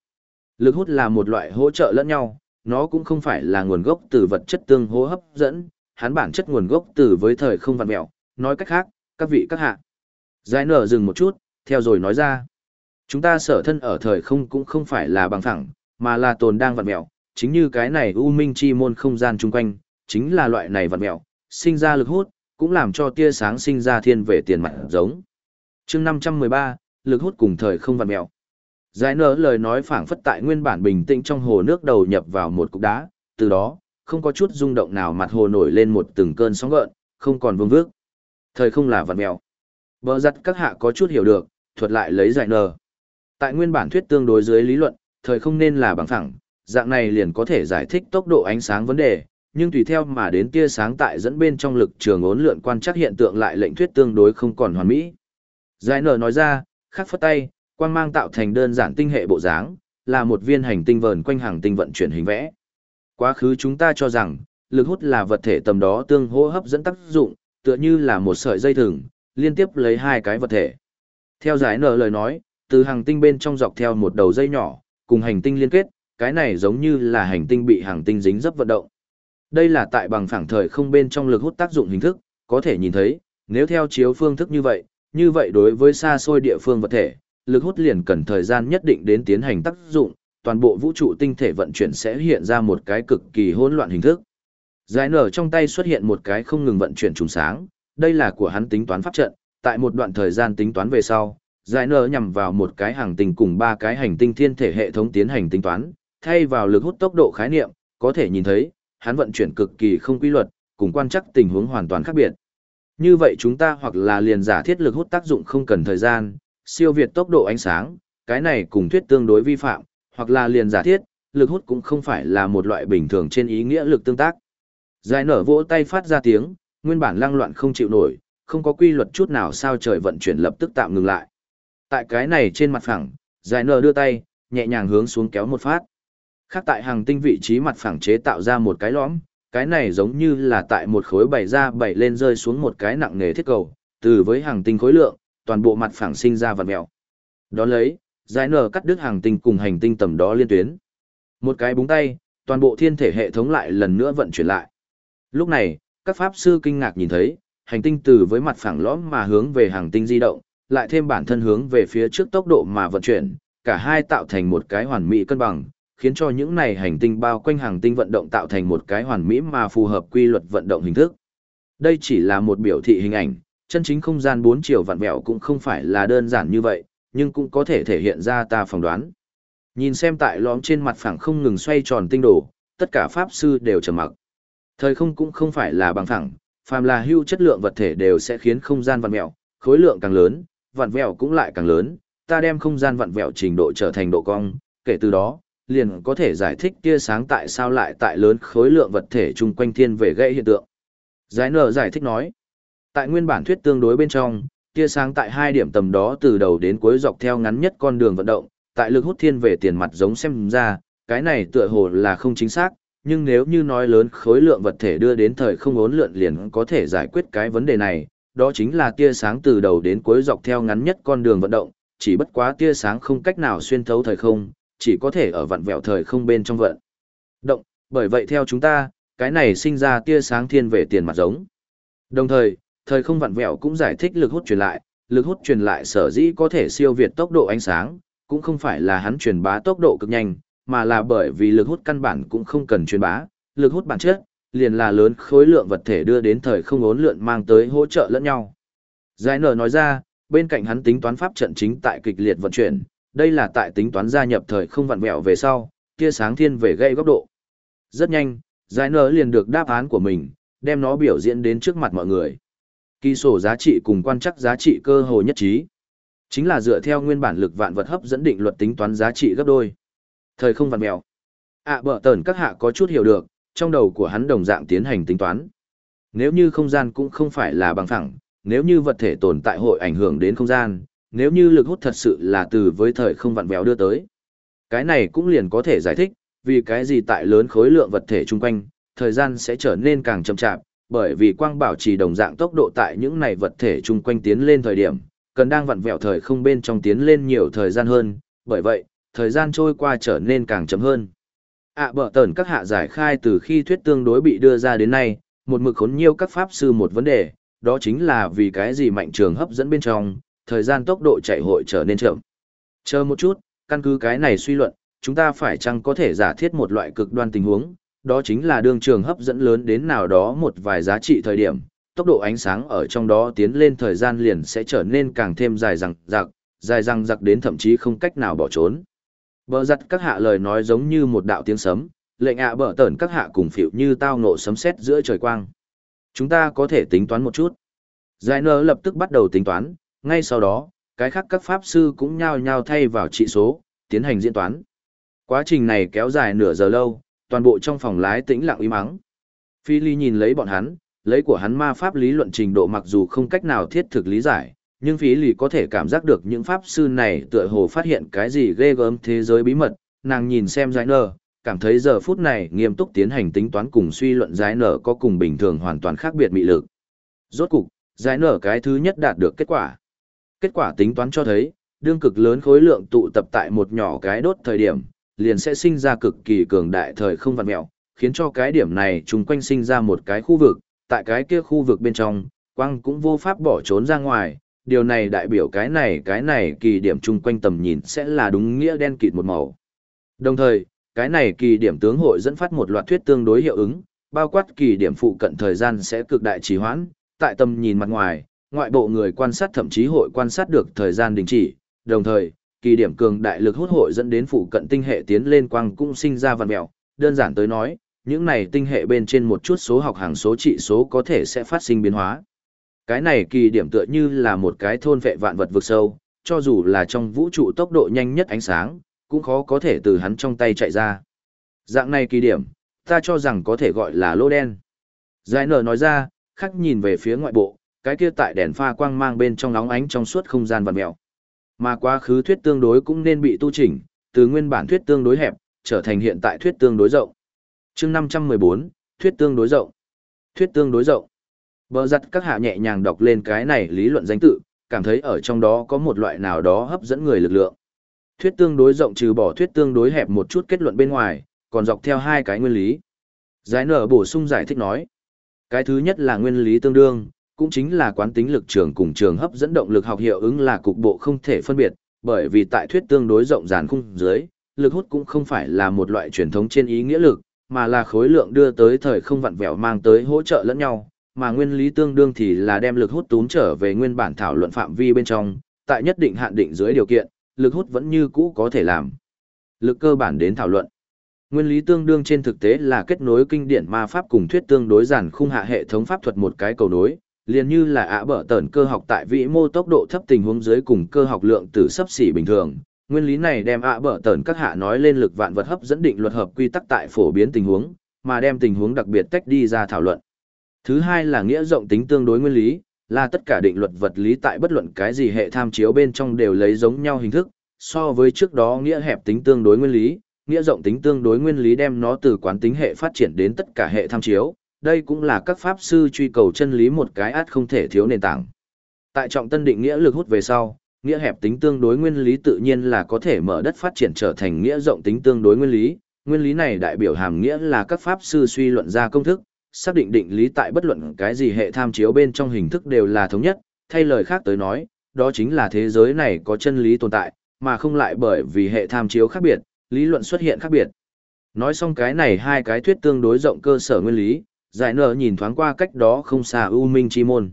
Lực hút là một loại hỗ trợ lẫn nhau, nó cũng không phải là nguồn gốc từ vật chất tương hô hấp dẫn, hắn bản chất nguồn gốc từ với thời không vạn mẹo, nói cách khác, các vị các hạ. Giải nở dừng một chút, theo rồi nói ra. Chúng ta sở thân ở thời không cũng không phải là bằng thẳng, mà là tồn đang vạn mẹo, chính như cái này u minh chi môn không gian chung quanh, chính là loại này vạn mẹo, sinh ra lực hút, cũng làm cho tia sáng sinh ra thiên về tiền mặt giống. chương 513, lực hút cùng thời không vạn mẹo. Giải nở lời nói phảng phất tại nguyên bản bình tĩnh trong hồ nước đầu nhập vào một cục đá, từ đó, không có chút rung động nào mặt hồ nổi lên một từng cơn sóng gợn, không còn vương vước. Thời không là vật mèo, Bờ giặt các hạ có chút hiểu được, thuật lại lấy giải nở. Tại nguyên bản thuyết tương đối dưới lý luận, thời không nên là bằng phẳng, dạng này liền có thể giải thích tốc độ ánh sáng vấn đề, nhưng tùy theo mà đến tia sáng tại dẫn bên trong lực trường ốn lượn quan trắc hiện tượng lại lệnh thuyết tương đối không còn hoàn mỹ. Giải nở nói ra, khắc phất tay, quang mang tạo thành đơn giản tinh hệ bộ dáng, là một viên hành tinh vờn quanh hàng tinh vận chuyển hình vẽ. Quá khứ chúng ta cho rằng, lực hút là vật thể tầm đó tương hô hấp dẫn tác dụng, tựa như là một sợi dây thừng, liên tiếp lấy hai cái vật thể. Theo giải nở lời nói, từ hành tinh bên trong dọc theo một đầu dây nhỏ, cùng hành tinh liên kết, cái này giống như là hành tinh bị hành tinh dính dấp vận động. Đây là tại bằng phẳng thời không bên trong lực hút tác dụng hình thức, có thể nhìn thấy, nếu theo chiếu phương thức như vậy, như vậy đối với xa xôi địa phương vật thể, lực hút liền cần thời gian nhất định đến tiến hành tác dụng, toàn bộ vũ trụ tinh thể vận chuyển sẽ hiện ra một cái cực kỳ hỗn loạn hình thức. Giải nở trong tay xuất hiện một cái không ngừng vận chuyển trùng sáng, đây là của hắn tính toán pháp trận, tại một đoạn thời gian tính toán về sau, giải nở nhằm vào một cái hành tinh cùng ba cái hành tinh thiên thể hệ thống tiến hành tính toán, thay vào lực hút tốc độ khái niệm, có thể nhìn thấy, hắn vận chuyển cực kỳ không quy luật, cùng quan chắc tình huống hoàn toàn khác biệt. Như vậy chúng ta hoặc là liền giả thiết lực hút tác dụng không cần thời gian, siêu việt tốc độ ánh sáng, cái này cùng thuyết tương đối vi phạm, hoặc là liền giả thiết, lực hút cũng không phải là một loại bình thường trên ý nghĩa lực tương tác. Giải nở vỗ tay phát ra tiếng, nguyên bản lăng loạn không chịu nổi, không có quy luật chút nào sao trời vận chuyển lập tức tạm ngừng lại. Tại cái này trên mặt phẳng, giải nở đưa tay, nhẹ nhàng hướng xuống kéo một phát. Khác tại hàng tinh vị trí mặt phẳng chế tạo ra một cái lõm, cái này giống như là tại một khối bày ra bày lên rơi xuống một cái nặng nghề thiết cầu, từ với hàng tinh khối lượng, toàn bộ mặt phẳng sinh ra vật mèo. Đón lấy, giải nở cắt đứt hàng tinh cùng hành tinh tầm đó liên tuyến. Một cái búng tay, toàn bộ thiên thể hệ thống lại lần nữa vận chuyển lại. Lúc này, các pháp sư kinh ngạc nhìn thấy, hành tinh từ với mặt phẳng lõm mà hướng về hàng tinh di động, lại thêm bản thân hướng về phía trước tốc độ mà vận chuyển, cả hai tạo thành một cái hoàn mỹ cân bằng, khiến cho những này hành tinh bao quanh hàng tinh vận động tạo thành một cái hoàn mỹ mà phù hợp quy luật vận động hình thức. Đây chỉ là một biểu thị hình ảnh, chân chính không gian bốn chiều vặn vẹo cũng không phải là đơn giản như vậy, nhưng cũng có thể thể hiện ra ta phỏng đoán. Nhìn xem tại lõm trên mặt phẳng không ngừng xoay tròn tinh đồ, tất cả pháp sư đều trầm mặc. Thời không cũng không phải là bằng phẳng, phàm là hưu chất lượng vật thể đều sẽ khiến không gian vặn vẹo, khối lượng càng lớn, vặn vẹo cũng lại càng lớn, ta đem không gian vặn vẹo trình độ trở thành độ cong, kể từ đó, liền có thể giải thích tia sáng tại sao lại tại lớn khối lượng vật thể chung quanh thiên về gây hiện tượng. Giải nở giải thích nói, tại nguyên bản thuyết tương đối bên trong, tia sáng tại hai điểm tầm đó từ đầu đến cuối dọc theo ngắn nhất con đường vận động, tại lực hút thiên về tiền mặt giống xem ra, cái này tựa hồ là không chính xác, nhưng nếu như nói lớn khối lượng vật thể đưa đến thời không ốn lượn liền có thể giải quyết cái vấn đề này, đó chính là tia sáng từ đầu đến cuối dọc theo ngắn nhất con đường vận động, chỉ bất quá tia sáng không cách nào xuyên thấu thời không, chỉ có thể ở vặn vẹo thời không bên trong vận. Động, bởi vậy theo chúng ta, cái này sinh ra tia sáng thiên về tiền mặt giống. Đồng thời, thời không vặn vẹo cũng giải thích lực hút truyền lại, lực hút truyền lại sở dĩ có thể siêu việt tốc độ ánh sáng, cũng không phải là hắn truyền bá tốc độ cực nhanh, mà là bởi vì lực hút căn bản cũng không cần truyền bá, lực hút bản chất liền là lớn khối lượng vật thể đưa đến thời không ốn lượn mang tới hỗ trợ lẫn nhau. Giải nở nói ra, bên cạnh hắn tính toán pháp trận chính tại kịch liệt vận chuyển, đây là tại tính toán gia nhập thời không vặn vẹo về sau, tia sáng thiên về gây góc độ. Rất nhanh, giải nở liền được đáp án của mình, đem nó biểu diễn đến trước mặt mọi người. Kỳ sổ giá trị cùng quan chắc giá trị cơ hồ nhất trí. Chính là dựa theo nguyên bản lực vạn vật hấp dẫn định luật tính toán giá trị gấp đôi. Thời không vặn mèo ạ à, bở tờn các hạ có chút hiểu được, trong đầu của hắn đồng dạng tiến hành tính toán. Nếu như không gian cũng không phải là bằng phẳng, nếu như vật thể tồn tại hội ảnh hưởng đến không gian, nếu như lực hút thật sự là từ với thời không vặn vẹo đưa tới. Cái này cũng liền có thể giải thích, vì cái gì tại lớn khối lượng vật thể chung quanh, thời gian sẽ trở nên càng chậm chạp, bởi vì quang bảo trì đồng dạng tốc độ tại những này vật thể chung quanh tiến lên thời điểm, cần đang vặn vẹo thời không bên trong tiến lên nhiều thời gian hơn, bởi vậy, thời gian trôi qua trở nên càng chậm hơn. ạ à, bở tờn các hạ giải khai từ khi thuyết tương đối bị đưa ra đến nay, một mực khốn nhiều các pháp sư một vấn đề, đó chính là vì cái gì mạnh trường hấp dẫn bên trong, thời gian tốc độ chạy hội trở nên chậm. Chờ một chút, căn cứ cái này suy luận, chúng ta phải chăng có thể giả thiết một loại cực đoan tình huống, đó chính là đường trường hấp dẫn lớn đến nào đó một vài giá trị thời điểm, tốc độ ánh sáng ở trong đó tiến lên thời gian liền sẽ trở nên càng thêm dài dằng rạc, dài dằng rạc đến thậm chí không cách nào bỏ trốn. Bờ giặt các hạ lời nói giống như một đạo tiếng sấm, lệnh ạ bờ tẩn các hạ cùng phịu như tao nộ sấm sét giữa trời quang. Chúng ta có thể tính toán một chút. Giải nơ lập tức bắt đầu tính toán, ngay sau đó, cái khác các pháp sư cũng nhao nhao thay vào trị số, tiến hành diễn toán. Quá trình này kéo dài nửa giờ lâu, toàn bộ trong phòng lái tĩnh lặng im mắng. Phi Ly nhìn lấy bọn hắn, lấy của hắn ma pháp lý luận trình độ mặc dù không cách nào thiết thực lý giải, nhưng Phi Ly có thể cảm giác được những pháp sư này tựa hồ phát hiện cái gì ghê gớm thế giới bí mật, nàng nhìn xem giải Nở, cảm thấy giờ phút này nghiêm túc tiến hành tính toán cùng suy luận giải nở có cùng bình thường hoàn toàn khác biệt mị lực. Rốt cục, giải nở cái thứ nhất đạt được kết quả. Kết quả tính toán cho thấy, đương cực lớn khối lượng tụ tập tại một nhỏ cái đốt thời điểm, liền sẽ sinh ra cực kỳ cường đại thời không vạn mẹo, khiến cho cái điểm này chung quanh sinh ra một cái khu vực, tại cái kia khu vực bên trong, quang cũng vô pháp bỏ trốn ra ngoài, điều này đại biểu cái này cái này kỳ điểm chung quanh tầm nhìn sẽ là đúng nghĩa đen kịt một màu. Đồng thời, cái này kỳ điểm tướng hội dẫn phát một loạt thuyết tương đối hiệu ứng, bao quát kỳ điểm phụ cận thời gian sẽ cực đại trì hoãn, tại tầm nhìn mặt ngoài, ngoại bộ người quan sát thậm chí hội quan sát được thời gian đình chỉ, đồng thời, kỳ điểm cường đại lực hút hội dẫn đến phụ cận tinh hệ tiến lên quang cũng sinh ra vằn mèo, đơn giản tới nói, những này tinh hệ bên trên một chút số học hàng số trị số có thể sẽ phát sinh biến hóa. Cái này kỳ điểm tựa như là một cái thôn vệ vạn vật vực sâu, cho dù là trong vũ trụ tốc độ nhanh nhất ánh sáng, cũng khó có thể từ hắn trong tay chạy ra. Dạng này kỳ điểm, ta cho rằng có thể gọi là lô đen. Giải nở nói ra, khắc nhìn về phía ngoại bộ, cái kia tại đèn pha quang mang bên trong nóng ánh trong suốt không gian vật mèo. Mà quá khứ thuyết tương đối cũng nên bị tu chỉnh, từ nguyên bản thuyết tương đối hẹp, trở thành hiện tại thuyết tương đối rộng. chương 514, thuyết tương đối rộng. Thuyết tương đối rộng. Bờ giặt các hạ nhẹ nhàng đọc lên cái này lý luận danh tự, cảm thấy ở trong đó có một loại nào đó hấp dẫn người lực lượng. Thuyết tương đối rộng trừ bỏ thuyết tương đối hẹp một chút kết luận bên ngoài, còn dọc theo hai cái nguyên lý. Giải nở bổ sung giải thích nói. Cái thứ nhất là nguyên lý tương đương, cũng chính là quán tính lực trường cùng trường hấp dẫn động lực học hiệu ứng là cục bộ không thể phân biệt, bởi vì tại thuyết tương đối rộng ràn khung dưới, lực hút cũng không phải là một loại truyền thống trên ý nghĩa lực, mà là khối lượng đưa tới thời không vặn vẹo mang tới hỗ trợ lẫn nhau, mà nguyên lý tương đương thì là đem lực hút túm trở về nguyên bản thảo luận phạm vi bên trong, tại nhất định hạn định dưới điều kiện, lực hút vẫn như cũ có thể làm. Lực cơ bản đến thảo luận. Nguyên lý tương đương trên thực tế là kết nối kinh điển ma pháp cùng thuyết tương đối giản khung hạ hệ thống pháp thuật một cái cầu nối, liền như là ạ bở tẩn cơ học tại vĩ mô tốc độ thấp tình huống dưới cùng cơ học lượng tử sấp xỉ bình thường. Nguyên lý này đem ạ bở tẩn các hạ nói lên lực vạn vật hấp dẫn định luật hợp quy tắc tại phổ biến tình huống, mà đem tình huống đặc biệt tách đi ra thảo luận. Thứ hai là nghĩa rộng tính tương đối nguyên lý, là tất cả định luật vật lý tại bất luận cái gì hệ tham chiếu bên trong đều lấy giống nhau hình thức, so với trước đó nghĩa hẹp tính tương đối nguyên lý, nghĩa rộng tính tương đối nguyên lý đem nó từ quán tính hệ phát triển đến tất cả hệ tham chiếu, đây cũng là các pháp sư truy cầu chân lý một cái át không thể thiếu nền tảng. Tại trọng tân định nghĩa lực hút về sau, nghĩa hẹp tính tương đối nguyên lý tự nhiên là có thể mở đất phát triển trở thành nghĩa rộng tính tương đối nguyên lý, nguyên lý này đại biểu hàm nghĩa là các pháp sư suy luận ra công thức, xác định định lý tại bất luận cái gì hệ tham chiếu bên trong hình thức đều là thống nhất, thay lời khác tới nói, đó chính là thế giới này có chân lý tồn tại, mà không lại bởi vì hệ tham chiếu khác biệt, lý luận xuất hiện khác biệt. Nói xong cái này hai cái thuyết tương đối rộng cơ sở nguyên lý, giải nở nhìn thoáng qua cách đó không xa U Minh Chi Môn.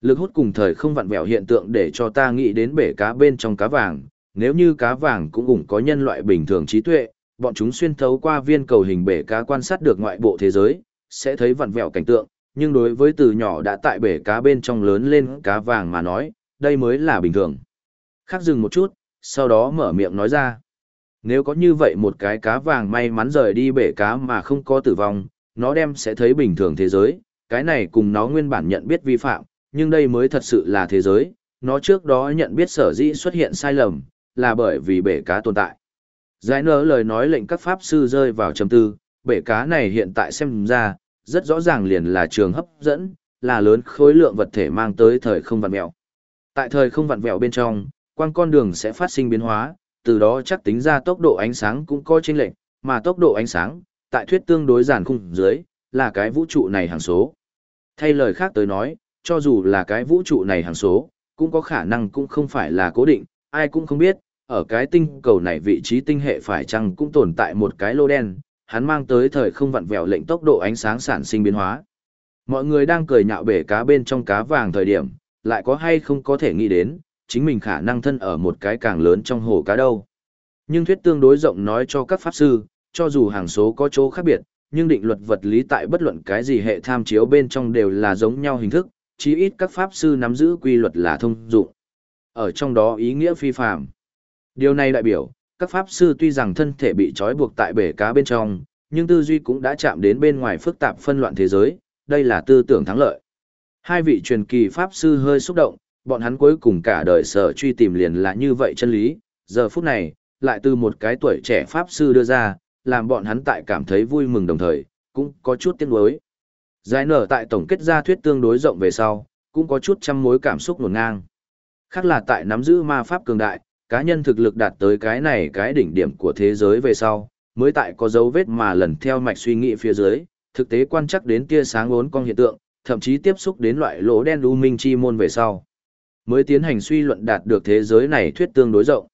Lực hút cùng thời không vặn vẹo hiện tượng để cho ta nghĩ đến bể cá bên trong cá vàng, nếu như cá vàng cũng cũng có nhân loại bình thường trí tuệ, bọn chúng xuyên thấu qua viên cầu hình bể cá quan sát được ngoại bộ thế giới, sẽ thấy vặn vẹo cảnh tượng, nhưng đối với từ nhỏ đã tại bể cá bên trong lớn lên cá vàng mà nói, đây mới là bình thường. Khắc dừng một chút, sau đó mở miệng nói ra. Nếu có như vậy một cái cá vàng may mắn rời đi bể cá mà không có tử vong, nó đem sẽ thấy bình thường thế giới, cái này cùng nó nguyên bản nhận biết vi phạm, nhưng đây mới thật sự là thế giới, nó trước đó nhận biết sở dĩ xuất hiện sai lầm, là bởi vì bể cá tồn tại. Giải nở lời nói lệnh các pháp sư rơi vào trầm tư, bể cá này hiện tại xem ra, rất rõ ràng liền là trường hấp dẫn, là lớn khối lượng vật thể mang tới thời không vặn vẹo. Tại thời không vặn vẹo bên trong, quang con đường sẽ phát sinh biến hóa, từ đó chắc tính ra tốc độ ánh sáng cũng có chênh lệch, mà tốc độ ánh sáng, tại thuyết tương đối giản khung dưới, là cái vũ trụ này hàng số. Thay lời khác tới nói, cho dù là cái vũ trụ này hàng số, cũng có khả năng cũng không phải là cố định, ai cũng không biết, ở cái tinh cầu này vị trí tinh hệ phải chăng cũng tồn tại một cái lô đen, hắn mang tới thời không vặn vẹo lệnh tốc độ ánh sáng sản sinh biến hóa. Mọi người đang cười nhạo bể cá bên trong cá vàng thời điểm, lại có hay không có thể nghĩ đến, chính mình khả năng thân ở một cái càng lớn trong hồ cá đâu. Nhưng thuyết tương đối rộng nói cho các pháp sư, cho dù hàng số có chỗ khác biệt, nhưng định luật vật lý tại bất luận cái gì hệ tham chiếu bên trong đều là giống nhau hình thức, chí ít các pháp sư nắm giữ quy luật là thông dụng. Ở trong đó ý nghĩa phi phàm. Điều này đại biểu, các pháp sư tuy rằng thân thể bị trói buộc tại bể cá bên trong, nhưng tư duy cũng đã chạm đến bên ngoài phức tạp phân loạn thế giới, đây là tư tưởng thắng lợi. Hai vị truyền kỳ pháp sư hơi xúc động, bọn hắn cuối cùng cả đời sở truy tìm liền là như vậy chân lý, giờ phút này, lại từ một cái tuổi trẻ pháp sư đưa ra, làm bọn hắn tại cảm thấy vui mừng đồng thời, cũng có chút tiếc nuối. Giải nở tại tổng kết ra thuyết tương đối rộng về sau, cũng có chút trăm mối cảm xúc nổn ngang. Khác là tại nắm giữ ma pháp cường đại, cá nhân thực lực đạt tới cái này cái đỉnh điểm của thế giới về sau, mới tại có dấu vết mà lần theo mạch suy nghĩ phía dưới, thực tế quan chắc đến tia sáng ốn con hiện tượng, thậm chí tiếp xúc đến loại lỗ đen u minh chi môn về sau. Mới tiến hành suy luận đạt được thế giới này thuyết tương đối rộng.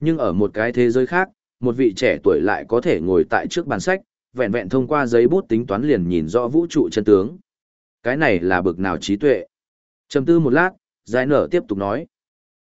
Nhưng ở một cái thế giới khác, một vị trẻ tuổi lại có thể ngồi tại trước bàn sách, vẹn vẹn thông qua giấy bút tính toán liền nhìn rõ vũ trụ chân tướng. Cái này là bực nào trí tuệ. Trầm tư một lát, giải nở tiếp tục nói.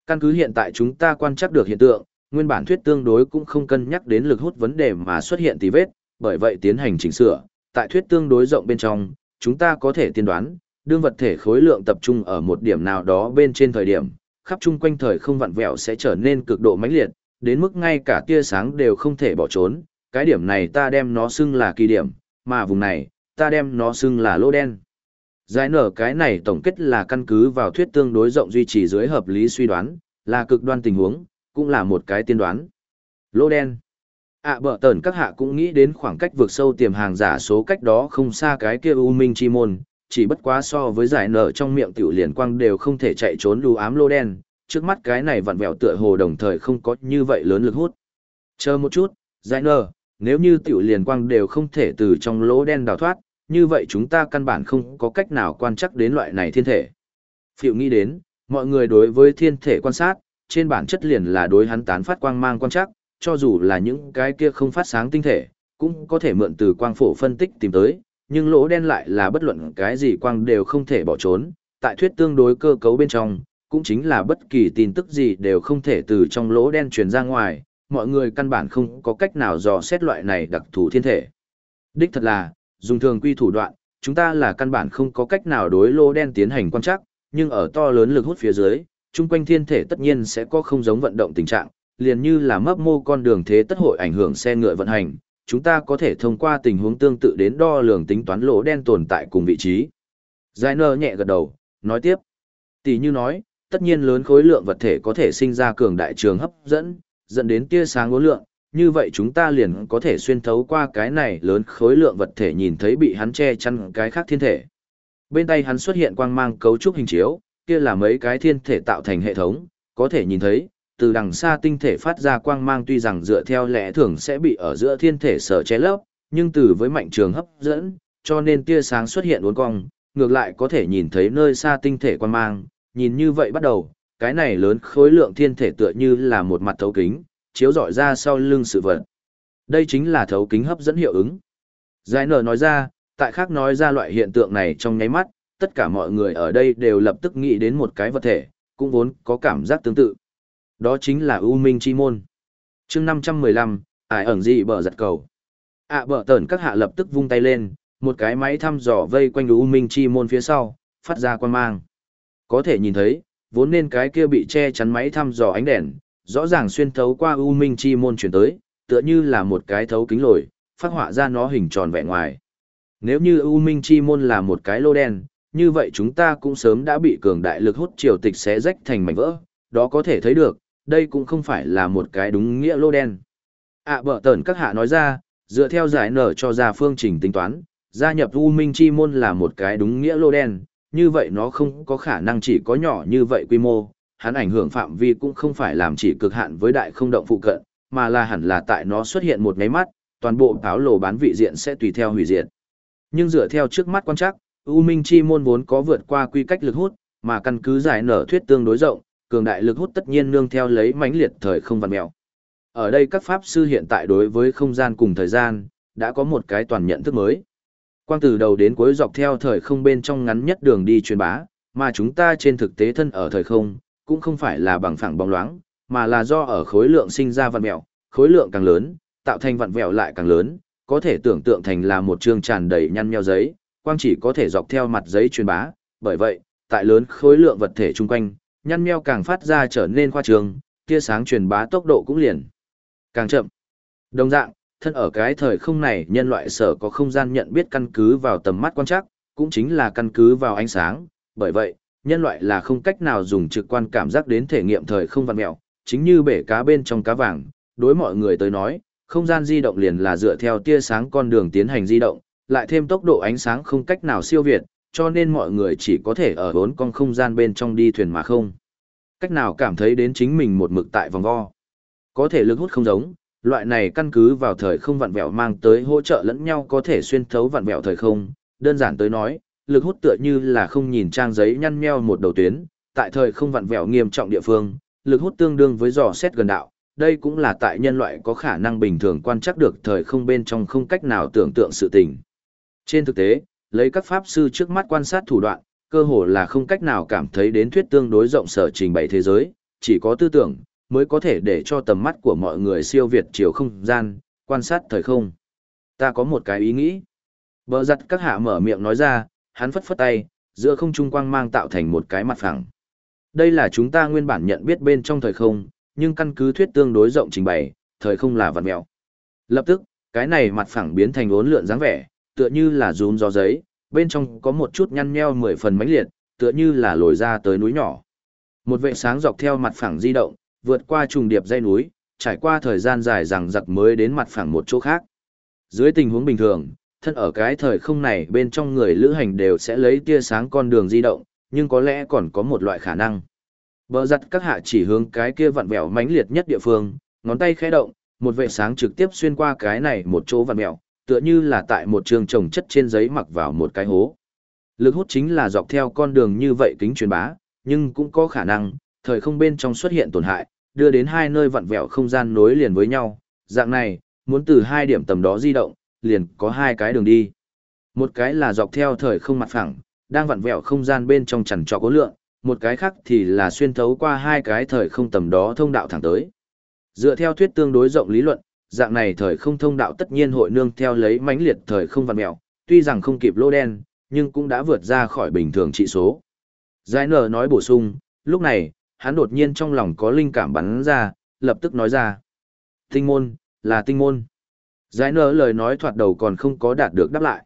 Căn cứ hiện tại chúng ta quan trắc được hiện tượng, nguyên bản thuyết tương đối cũng không cân nhắc đến lực hút vấn đề mà xuất hiện tì vết, bởi vậy tiến hành chỉnh sửa. Tại thuyết tương đối rộng bên trong, chúng ta có thể tiên đoán, đương vật thể khối lượng tập trung ở một điểm nào đó bên trên thời điểm, khắp chung quanh thời không vặn vẹo sẽ trở nên cực độ mãnh liệt, đến mức ngay cả tia sáng đều không thể bỏ trốn, cái điểm này ta đem nó xưng là kỳ điểm, mà vùng này, ta đem nó xưng là lô đen. Giải nở cái này tổng kết là căn cứ vào thuyết tương đối rộng duy trì dưới hợp lý suy đoán, là cực đoan tình huống, cũng là một cái tiên đoán. Lô đen. ạ à, bở tờn các hạ cũng nghĩ đến khoảng cách vượt sâu tiềm hàng giả số cách đó không xa cái kia U Minh Chi Môn, chỉ bất quá so với giải nở trong miệng tiểu liền quang đều không thể chạy trốn đu ám lô đen, trước mắt cái này vặn vẹo tựa hồ đồng thời không có như vậy lớn lực hút. Chờ một chút, giải nờ. nếu như tiểu liền quang đều không thể từ trong lỗ đen đào thoát, như vậy chúng ta căn bản không có cách nào quan chắc đến loại này thiên thể. Phiệu nghĩ đến, mọi người đối với thiên thể quan sát, trên bản chất liền là đối hắn tán phát quang mang quan chắc, cho dù là những cái kia không phát sáng tinh thể, cũng có thể mượn từ quang phổ phân tích tìm tới, nhưng lỗ đen lại là bất luận cái gì quang đều không thể bỏ trốn, tại thuyết tương đối cơ cấu bên trong, cũng chính là bất kỳ tin tức gì đều không thể từ trong lỗ đen truyền ra ngoài, mọi người căn bản không có cách nào dò xét loại này đặc thù thiên thể. Đích thật là, dùng thường quy thủ đoạn, chúng ta là căn bản không có cách nào đối lỗ đen tiến hành quan trắc, nhưng ở to lớn lực hút phía dưới, chung quanh thiên thể tất nhiên sẽ có không giống vận động tình trạng, liền như là mấp mô con đường thế tất hội ảnh hưởng xe ngựa vận hành, chúng ta có thể thông qua tình huống tương tự đến đo lường tính toán lỗ đen tồn tại cùng vị trí. Giải nơ nhẹ gật đầu, nói tiếp. Tỷ như nói, tất nhiên lớn khối lượng vật thể có thể sinh ra cường đại trường hấp dẫn, dẫn đến tia sáng ngũ lượng, như vậy chúng ta liền có thể xuyên thấu qua cái này lớn khối lượng vật thể nhìn thấy bị hắn che chắn cái khác thiên thể. Bên tay hắn xuất hiện quang mang cấu trúc hình chiếu, kia là mấy cái thiên thể tạo thành hệ thống, có thể nhìn thấy, từ đằng xa tinh thể phát ra quang mang tuy rằng dựa theo lẽ thường sẽ bị ở giữa thiên thể sở che lấp, nhưng từ với mạnh trường hấp dẫn, cho nên tia sáng xuất hiện uốn cong, ngược lại có thể nhìn thấy nơi xa tinh thể quang mang, nhìn như vậy bắt đầu, cái này lớn khối lượng thiên thể tựa như là một mặt thấu kính, chiếu rọi ra sau lưng sự vật. Đây chính là thấu kính hấp dẫn hiệu ứng. Giải nở nói ra, tại khác nói ra loại hiện tượng này trong nháy mắt, tất cả mọi người ở đây đều lập tức nghĩ đến một cái vật thể, cũng vốn có cảm giác tương tự. Đó chính là U Minh Chi Môn. chương 515, ải ẩn gì bờ giật cầu. à, bờ tẩn các hạ lập tức vung tay lên, một cái máy thăm dò vây quanh U Minh Chi Môn phía sau, phát ra quan mang. Có thể nhìn thấy, vốn nên cái kia bị che chắn máy thăm dò ánh đèn, rõ ràng xuyên thấu qua U Minh Chi Môn chuyển tới, tựa như là một cái thấu kính lồi, phát họa ra nó hình tròn vẻ ngoài. Nếu như U Minh Chi Môn là một cái lô đen, như vậy chúng ta cũng sớm đã bị cường đại lực hút triều tịch xé rách thành mảnh vỡ, đó có thể thấy được, đây cũng không phải là một cái đúng nghĩa lô đen. ạ à, bở tẩn các hạ nói ra, dựa theo giải nở cho ra phương trình tính toán, gia nhập U Minh Chi Môn là một cái đúng nghĩa lô đen, như vậy nó không có khả năng chỉ có nhỏ như vậy quy mô, hắn ảnh hưởng phạm vi cũng không phải làm chỉ cực hạn với đại không động phụ cận, mà là hẳn là tại nó xuất hiện một ngáy mắt, toàn bộ áo lồ bán vị diện sẽ tùy theo hủy diệt. Nhưng dựa theo trước mắt quan chắc, U Minh Chi môn vốn có vượt qua quy cách lực hút, mà căn cứ giải nở thuyết tương đối rộng, cường đại lực hút tất nhiên nương theo lấy mãnh liệt thời không vặn mèo. Ở đây các pháp sư hiện tại đối với không gian cùng thời gian, đã có một cái toàn nhận thức mới. Quang từ đầu đến cuối dọc theo thời không bên trong ngắn nhất đường đi truyền bá, mà chúng ta trên thực tế thân ở thời không, cũng không phải là bằng phẳng bóng loáng, mà là do ở khối lượng sinh ra vặn mẹo, khối lượng càng lớn, tạo thành vặn vẹo lại càng lớn, có thể tưởng tượng thành là một chương tràn đầy nhăn nheo giấy, quang chỉ có thể dọc theo mặt giấy truyền bá, bởi vậy, tại lớn khối lượng vật thể chung quanh, nhăn nheo càng phát ra trở nên khoa trương, tia sáng truyền bá tốc độ cũng liền càng chậm. Đồng dạng, thân ở cái thời không này nhân loại sở có không gian nhận biết căn cứ vào tầm mắt quan trắc, cũng chính là căn cứ vào ánh sáng, bởi vậy, nhân loại là không cách nào dùng trực quan cảm giác đến thể nghiệm thời không văn mẹo, chính như bể cá bên trong cá vàng, đối mọi người tới nói, không gian di động liền là dựa theo tia sáng con đường tiến hành di động, lại thêm tốc độ ánh sáng không cách nào siêu việt, cho nên mọi người chỉ có thể ở bốn con không gian bên trong đi thuyền mà không. Cách nào cảm thấy đến chính mình một mực tại vòng vo. Có thể lực hút không giống, loại này căn cứ vào thời không vặn vẹo mang tới hỗ trợ lẫn nhau có thể xuyên thấu vặn vẹo thời không, đơn giản tới nói, lực hút tựa như là không nhìn trang giấy nhăn nheo một đầu tuyến, tại thời không vặn vẹo nghiêm trọng địa phương, lực hút tương đương với dò xét gần đạo, đây cũng là tại nhân loại có khả năng bình thường quan trắc được thời không bên trong không cách nào tưởng tượng sự tình. Trên thực tế, lấy các pháp sư trước mắt quan sát thủ đoạn, cơ hồ là không cách nào cảm thấy đến thuyết tương đối rộng sở trình bày thế giới, chỉ có tư tưởng mới có thể để cho tầm mắt của mọi người siêu việt chiều không gian, quan sát thời không. Ta có một cái ý nghĩ. Bờ giặt các hạ mở miệng nói ra, hắn phất phất tay, giữa không trung quang mang tạo thành một cái mặt phẳng. Đây là chúng ta nguyên bản nhận biết bên trong thời không, nhưng căn cứ thuyết tương đối rộng trình bày, thời không là vật mèo. Lập tức, cái này mặt phẳng biến thành uốn lượn dáng vẻ, tựa như là rún gió giấy, bên trong có một chút nhăn nheo mười phần mãnh liệt, tựa như là lồi ra tới núi nhỏ. Một vệ sáng dọc theo mặt phẳng di động, vượt qua trùng điệp dây núi, trải qua thời gian dài rằng giặc mới đến mặt phẳng một chỗ khác. Dưới tình huống bình thường, thân ở cái thời không này bên trong người lữ hành đều sẽ lấy tia sáng con đường di động, nhưng có lẽ còn có một loại khả năng. Bờ giặt các hạ chỉ hướng cái kia vặn vẹo mãnh liệt nhất địa phương, ngón tay khẽ động, một vệ sáng trực tiếp xuyên qua cái này một chỗ vặn vẹo, tựa như là tại một trường trồng chất trên giấy mặc vào một cái hố. Lực hút chính là dọc theo con đường như vậy kính truyền bá, nhưng cũng có khả năng, thời không bên trong xuất hiện tổn hại, đưa đến hai nơi vặn vẹo không gian nối liền với nhau, dạng này, muốn từ hai điểm tầm đó di động, liền có hai cái đường đi. Một cái là dọc theo thời không mặt phẳng, đang vặn vẹo không gian bên trong chằn trò cố lượng, một cái khác thì là xuyên thấu qua hai cái thời không tầm đó thông đạo thẳng tới. Dựa theo thuyết tương đối rộng lý luận, dạng này thời không thông đạo tất nhiên hội nương theo lấy mãnh liệt thời không vặn vẹo, tuy rằng không kịp lô đen, nhưng cũng đã vượt ra khỏi bình thường trị số. Giải nở nói bổ sung, lúc này, hắn đột nhiên trong lòng có linh cảm bắn ra, lập tức nói ra. Tinh môn, là tinh môn. Giải nở lời nói thoạt đầu còn không có đạt được đáp lại.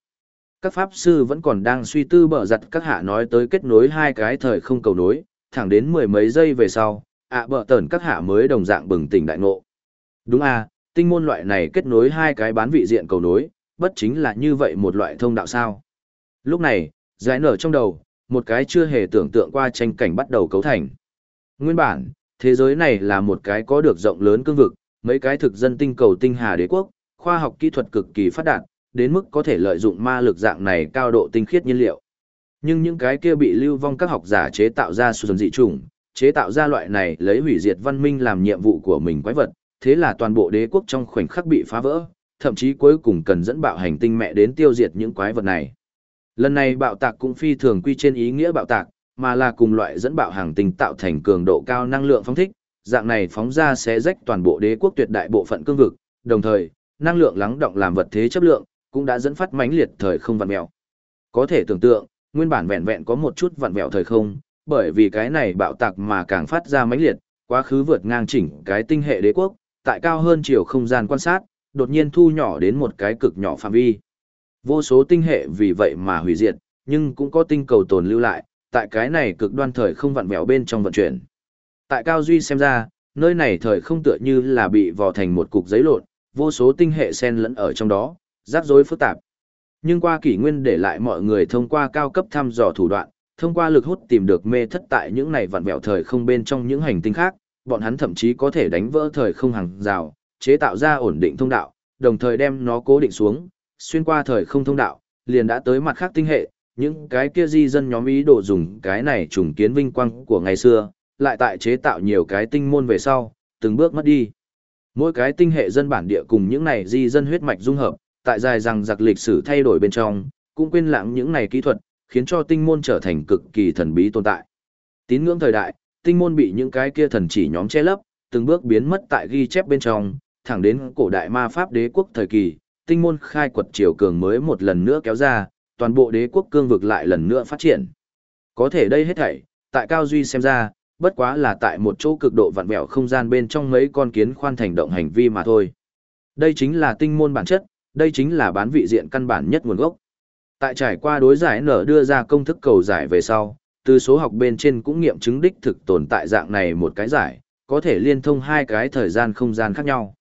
Các pháp sư vẫn còn đang suy tư bở giặt các hạ nói tới kết nối hai cái thời không cầu nối, thẳng đến mười mấy giây về sau, ạ à bở tẩn các hạ mới đồng dạng bừng tỉnh đại ngộ. Đúng à, tinh môn loại này kết nối hai cái bán vị diện cầu nối, bất chính là như vậy một loại thông đạo sao. Lúc này, giải nở trong đầu, một cái chưa hề tưởng tượng qua tranh cảnh bắt đầu cấu thành. Nguyên bản, thế giới này là một cái có được rộng lớn cương vực, mấy cái thực dân tinh cầu tinh hà đế quốc, khoa học kỹ thuật cực kỳ phát đạt, đến mức có thể lợi dụng ma lực dạng này cao độ tinh khiết nhiên liệu. Nhưng những cái kia bị lưu vong các học giả chế tạo ra xuân dị chủng, chế tạo ra loại này lấy hủy diệt văn minh làm nhiệm vụ của mình quái vật, thế là toàn bộ đế quốc trong khoảnh khắc bị phá vỡ, thậm chí cuối cùng cần dẫn bạo hành tinh mẹ đến tiêu diệt những quái vật này. Lần này bạo tạc cũng phi thường quy trên ý nghĩa bạo tạc, mà là cùng loại dẫn bạo hàng tinh tạo thành cường độ cao năng lượng phóng thích, dạng này phóng ra sẽ rách toàn bộ đế quốc tuyệt đại bộ phận cương vực, đồng thời, năng lượng lắng động làm vật thế chấp lượng, cũng đã dẫn phát mãnh liệt thời không vặn mèo. Có thể tưởng tượng, nguyên bản vẹn vẹn có một chút vặn vẹo thời không, bởi vì cái này bạo tạc mà càng phát ra mãnh liệt, quá khứ vượt ngang chỉnh cái tinh hệ đế quốc, tại cao hơn chiều không gian quan sát, đột nhiên thu nhỏ đến một cái cực nhỏ phạm vi. Vô số tinh hệ vì vậy mà hủy diệt, nhưng cũng có tinh cầu tồn lưu lại, tại cái này cực đoan thời không vặn vẹo bên trong vận chuyển. Tại Cao Duy xem ra, nơi này thời không tựa như là bị vò thành một cục giấy lộn, vô số tinh hệ xen lẫn ở trong đó, rắc rối phức tạp. Nhưng qua kỷ nguyên để lại mọi người thông qua cao cấp thăm dò thủ đoạn, thông qua lực hút tìm được mê thất tại những này vặn vẹo thời không bên trong những hành tinh khác, bọn hắn thậm chí có thể đánh vỡ thời không hàng rào, chế tạo ra ổn định thông đạo, đồng thời đem nó cố định xuống, xuyên qua thời không thông đạo, liền đã tới mặt khác tinh hệ, những cái kia di dân nhóm ý đồ dùng cái này trùng kiến vinh quang của ngày xưa, lại tại chế tạo nhiều cái tinh môn về sau, từng bước mất đi. Mỗi cái tinh hệ dân bản địa cùng những này di dân huyết mạch dung hợp, tại dài rằng giặc lịch sử thay đổi bên trong, cũng quên lãng những này kỹ thuật, khiến cho tinh môn trở thành cực kỳ thần bí tồn tại. Tín ngưỡng thời đại, tinh môn bị những cái kia thần chỉ nhóm che lấp, từng bước biến mất tại ghi chép bên trong, thẳng đến cổ đại ma pháp đế quốc thời kỳ, tinh môn khai quật triều cường mới một lần nữa kéo ra, toàn bộ đế quốc cương vực lại lần nữa phát triển. Có thể đây hết thảy, tại Cao Duy xem ra, bất quá là tại một chỗ cực độ vặn vẹo không gian bên trong mấy con kiến khoan thành động hành vi mà thôi. Đây chính là tinh môn bản chất, đây chính là bán vị diện căn bản nhất nguồn gốc. Tại trải qua đối giải nở đưa ra công thức cầu giải về sau, từ số học bên trên cũng nghiệm chứng đích thực tồn tại dạng này một cái giải, có thể liên thông hai cái thời gian không gian khác nhau.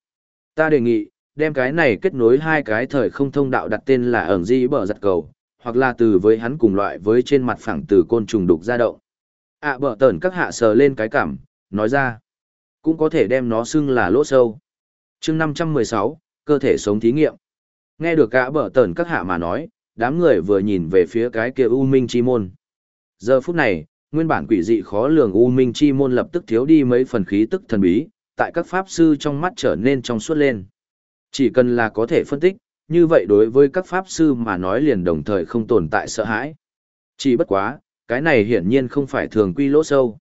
Ta đề nghị, đem cái này kết nối hai cái thời không thông đạo đặt tên là ẩn di bờ giặt cầu, hoặc là từ với hắn cùng loại với trên mặt phẳng từ côn trùng đục ra động. ạ à, bờ tẩn các hạ sờ lên cái cảm, nói ra. Cũng có thể đem nó xưng là lỗ sâu. chương 516, cơ thể sống thí nghiệm. Nghe được cả bờ tẩn các hạ mà nói, đám người vừa nhìn về phía cái kia U Minh Chi Môn. Giờ phút này, nguyên bản quỷ dị khó lường U Minh Chi Môn lập tức thiếu đi mấy phần khí tức thần bí, tại các pháp sư trong mắt trở nên trong suốt lên. Chỉ cần là có thể phân tích, như vậy đối với các pháp sư mà nói liền đồng thời không tồn tại sợ hãi. Chỉ bất quá, cái này hiển nhiên không phải thường quy lỗ sâu.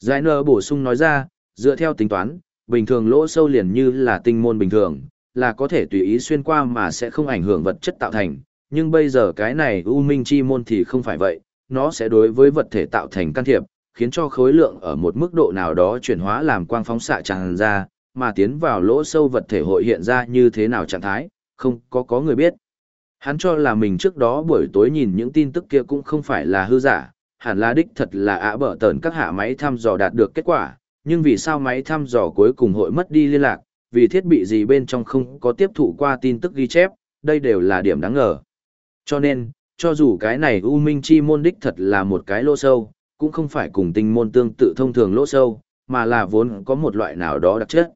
Giải nơ bổ sung nói ra, dựa theo tính toán, bình thường lỗ sâu liền như là tinh môn bình thường, là có thể tùy ý xuyên qua mà sẽ không ảnh hưởng vật chất tạo thành, nhưng bây giờ cái này U Minh Chi môn thì không phải vậy, nó sẽ đối với vật thể tạo thành can thiệp, khiến cho khối lượng ở một mức độ nào đó chuyển hóa làm quang phóng xạ tràn ra, mà tiến vào lỗ sâu vật thể hội hiện ra như thế nào trạng thái, không có có người biết. Hắn cho là mình trước đó buổi tối nhìn những tin tức kia cũng không phải là hư giả, hẳn là đích thật là ạ bở tờn các hạ máy thăm dò đạt được kết quả, nhưng vì sao máy thăm dò cuối cùng hội mất đi liên lạc, vì thiết bị gì bên trong không có tiếp thụ qua tin tức ghi chép, đây đều là điểm đáng ngờ. Cho nên, cho dù cái này U Minh Chi môn đích thật là một cái lỗ sâu, cũng không phải cùng tinh môn tương tự thông thường lỗ sâu, mà là vốn có một loại nào đó đặc chất.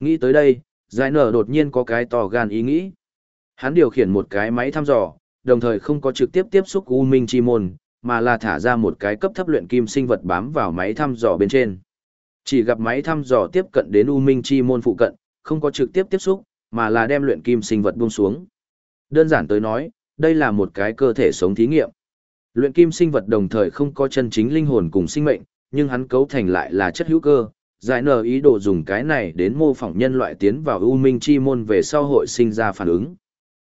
Nghĩ tới đây, giải nở đột nhiên có cái to gan ý nghĩ. Hắn điều khiển một cái máy thăm dò, đồng thời không có trực tiếp tiếp xúc U Minh Chi môn, mà là thả ra một cái cấp thấp luyện kim sinh vật bám vào máy thăm dò bên trên. Chỉ gặp máy thăm dò tiếp cận đến U Minh Chi môn phụ cận, không có trực tiếp tiếp xúc, mà là đem luyện kim sinh vật buông xuống. Đơn giản tới nói, đây là một cái cơ thể sống thí nghiệm. Luyện kim sinh vật đồng thời không có chân chính linh hồn cùng sinh mệnh, nhưng hắn cấu thành lại là chất hữu cơ. Giải nở ý đồ dùng cái này đến mô phỏng nhân loại tiến vào U Minh Chi môn về sau hội sinh ra phản ứng.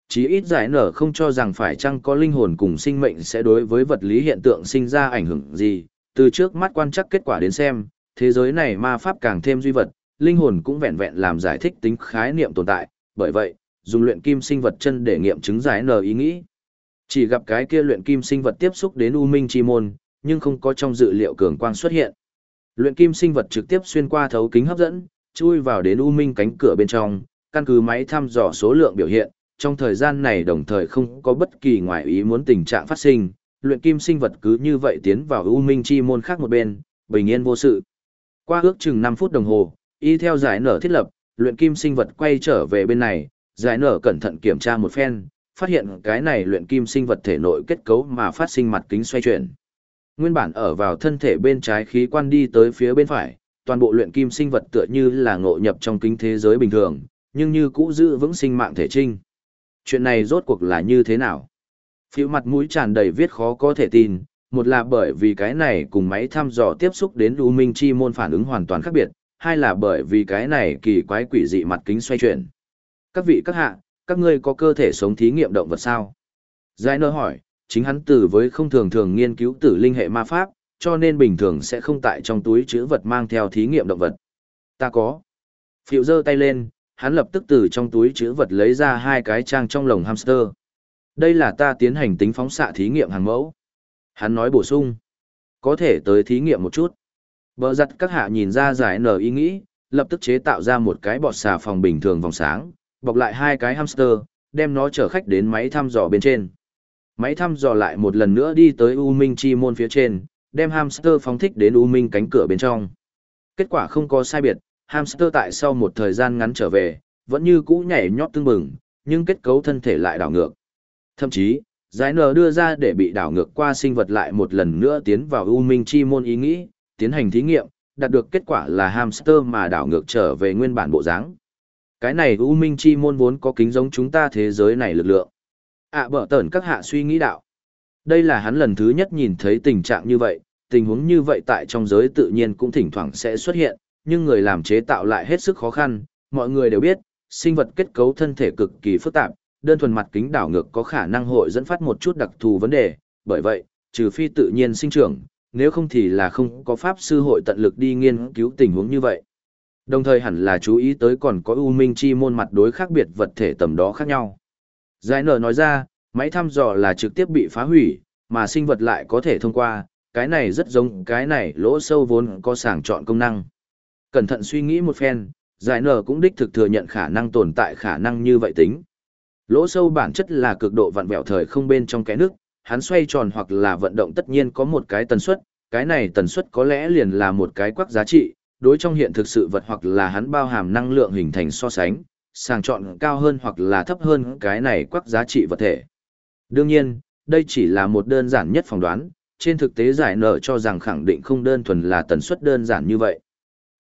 Chí ít giải nở không cho rằng phải chăng có linh hồn cùng sinh mệnh sẽ đối với vật lý hiện tượng sinh ra ảnh hưởng gì, từ trước mắt quan chắc kết quả đến xem, thế giới này ma pháp càng thêm duy vật, linh hồn cũng vẹn vẹn làm giải thích tính khái niệm tồn tại, bởi vậy, dùng luyện kim sinh vật chân để nghiệm chứng giải nở ý nghĩ. Chỉ gặp cái kia luyện kim sinh vật tiếp xúc đến U Minh Chi môn, nhưng không có trong dự liệu cường quang xuất hiện. Luyện kim sinh vật trực tiếp xuyên qua thấu kính hấp dẫn, chui vào đến U Minh cánh cửa bên trong, căn cứ máy thăm dò số lượng biểu hiện, trong thời gian này đồng thời không có bất kỳ ngoại ý muốn tình trạng phát sinh, luyện kim sinh vật cứ như vậy tiến vào U Minh Chi môn khác một bên, bình yên vô sự. Qua ước chừng 5 phút đồng hồ, y theo giải nở thiết lập, luyện kim sinh vật quay trở về bên này, giải nở cẩn thận kiểm tra một phen, phát hiện cái này luyện kim sinh vật thể nội kết cấu mà phát sinh mặt kính xoay chuyển. Nguyên bản ở vào thân thể bên trái khí quan đi tới phía bên phải, toàn bộ luyện kim sinh vật tựa như là ngộ nhập trong kính thế giới bình thường, nhưng như cũ giữ vững sinh mạng thể trinh. Chuyện này rốt cuộc là như thế nào? Phiêu mặt mũi tràn đầy viết khó có thể tin, một là bởi vì cái này cùng máy thăm dò tiếp xúc đến U Minh Chi môn phản ứng hoàn toàn khác biệt, hai là bởi vì cái này kỳ quái quỷ dị mặt kính xoay chuyển. Các vị các hạ, các ngươi có cơ thể sống thí nghiệm động vật sao? Giải nơ hỏi, chính hắn tử với không thường thường nghiên cứu tử linh hệ ma pháp, cho nên bình thường sẽ không tại trong túi chữ vật mang theo thí nghiệm động vật. Ta có. Phiệu giơ tay lên, hắn lập tức từ trong túi chữ vật lấy ra hai cái trang trong lồng hamster. Đây là ta tiến hành tính phóng xạ thí nghiệm hàng mẫu. Hắn nói bổ sung. Có thể tới thí nghiệm một chút. Bờ giặt các hạ nhìn ra giải nở ý nghĩ, lập tức chế tạo ra một cái bọt xà phòng bình thường vòng sáng, bọc lại hai cái hamster, đem nó chở khách đến máy thăm dò bên trên. Máy thăm dò lại một lần nữa đi tới U Minh chi môn phía trên, đem hamster phóng thích đến U Minh cánh cửa bên trong. Kết quả không có sai biệt, hamster tại sau một thời gian ngắn trở về, vẫn như cũ nhảy nhót tương bừng, nhưng kết cấu thân thể lại đảo ngược. Thậm chí, giải nở đưa ra để bị đảo ngược qua sinh vật lại một lần nữa tiến vào U Minh chi môn ý nghĩ, tiến hành thí nghiệm, đạt được kết quả là hamster mà đảo ngược trở về nguyên bản bộ dáng. Cái này U Minh chi môn vốn có kính giống chúng ta thế giới này lực lượng ạ à, bở tẩn các hạ suy nghĩ đạo. Đây là hắn lần thứ nhất nhìn thấy tình trạng như vậy, tình huống như vậy tại trong giới tự nhiên cũng thỉnh thoảng sẽ xuất hiện, nhưng người làm chế tạo lại hết sức khó khăn, mọi người đều biết, sinh vật kết cấu thân thể cực kỳ phức tạp, đơn thuần mặt kính đảo ngược có khả năng hội dẫn phát một chút đặc thù vấn đề, bởi vậy, trừ phi tự nhiên sinh trưởng, nếu không thì là không có pháp sư hội tận lực đi nghiên cứu tình huống như vậy. Đồng thời hẳn là chú ý tới còn có U Minh Chi môn mặt đối khác biệt vật thể tầm đó khác nhau. Giải nở nói ra, máy thăm dò là trực tiếp bị phá hủy, mà sinh vật lại có thể thông qua, cái này rất giống cái này lỗ sâu vốn có sàng chọn công năng. Cẩn thận suy nghĩ một phen, giải nở cũng đích thực thừa nhận khả năng tồn tại khả năng như vậy tính. Lỗ sâu bản chất là cực độ vặn vẹo thời không bên trong cái nước, hắn xoay tròn hoặc là vận động tất nhiên có một cái tần suất, cái này tần suất có lẽ liền là một cái quắc giá trị, đối trong hiện thực sự vật hoặc là hắn bao hàm năng lượng hình thành so sánh, sàng chọn cao hơn hoặc là thấp hơn cái này quắc giá trị vật thể. Đương nhiên, đây chỉ là một đơn giản nhất phỏng đoán, trên thực tế giải nở cho rằng khẳng định không đơn thuần là tần suất đơn giản như vậy.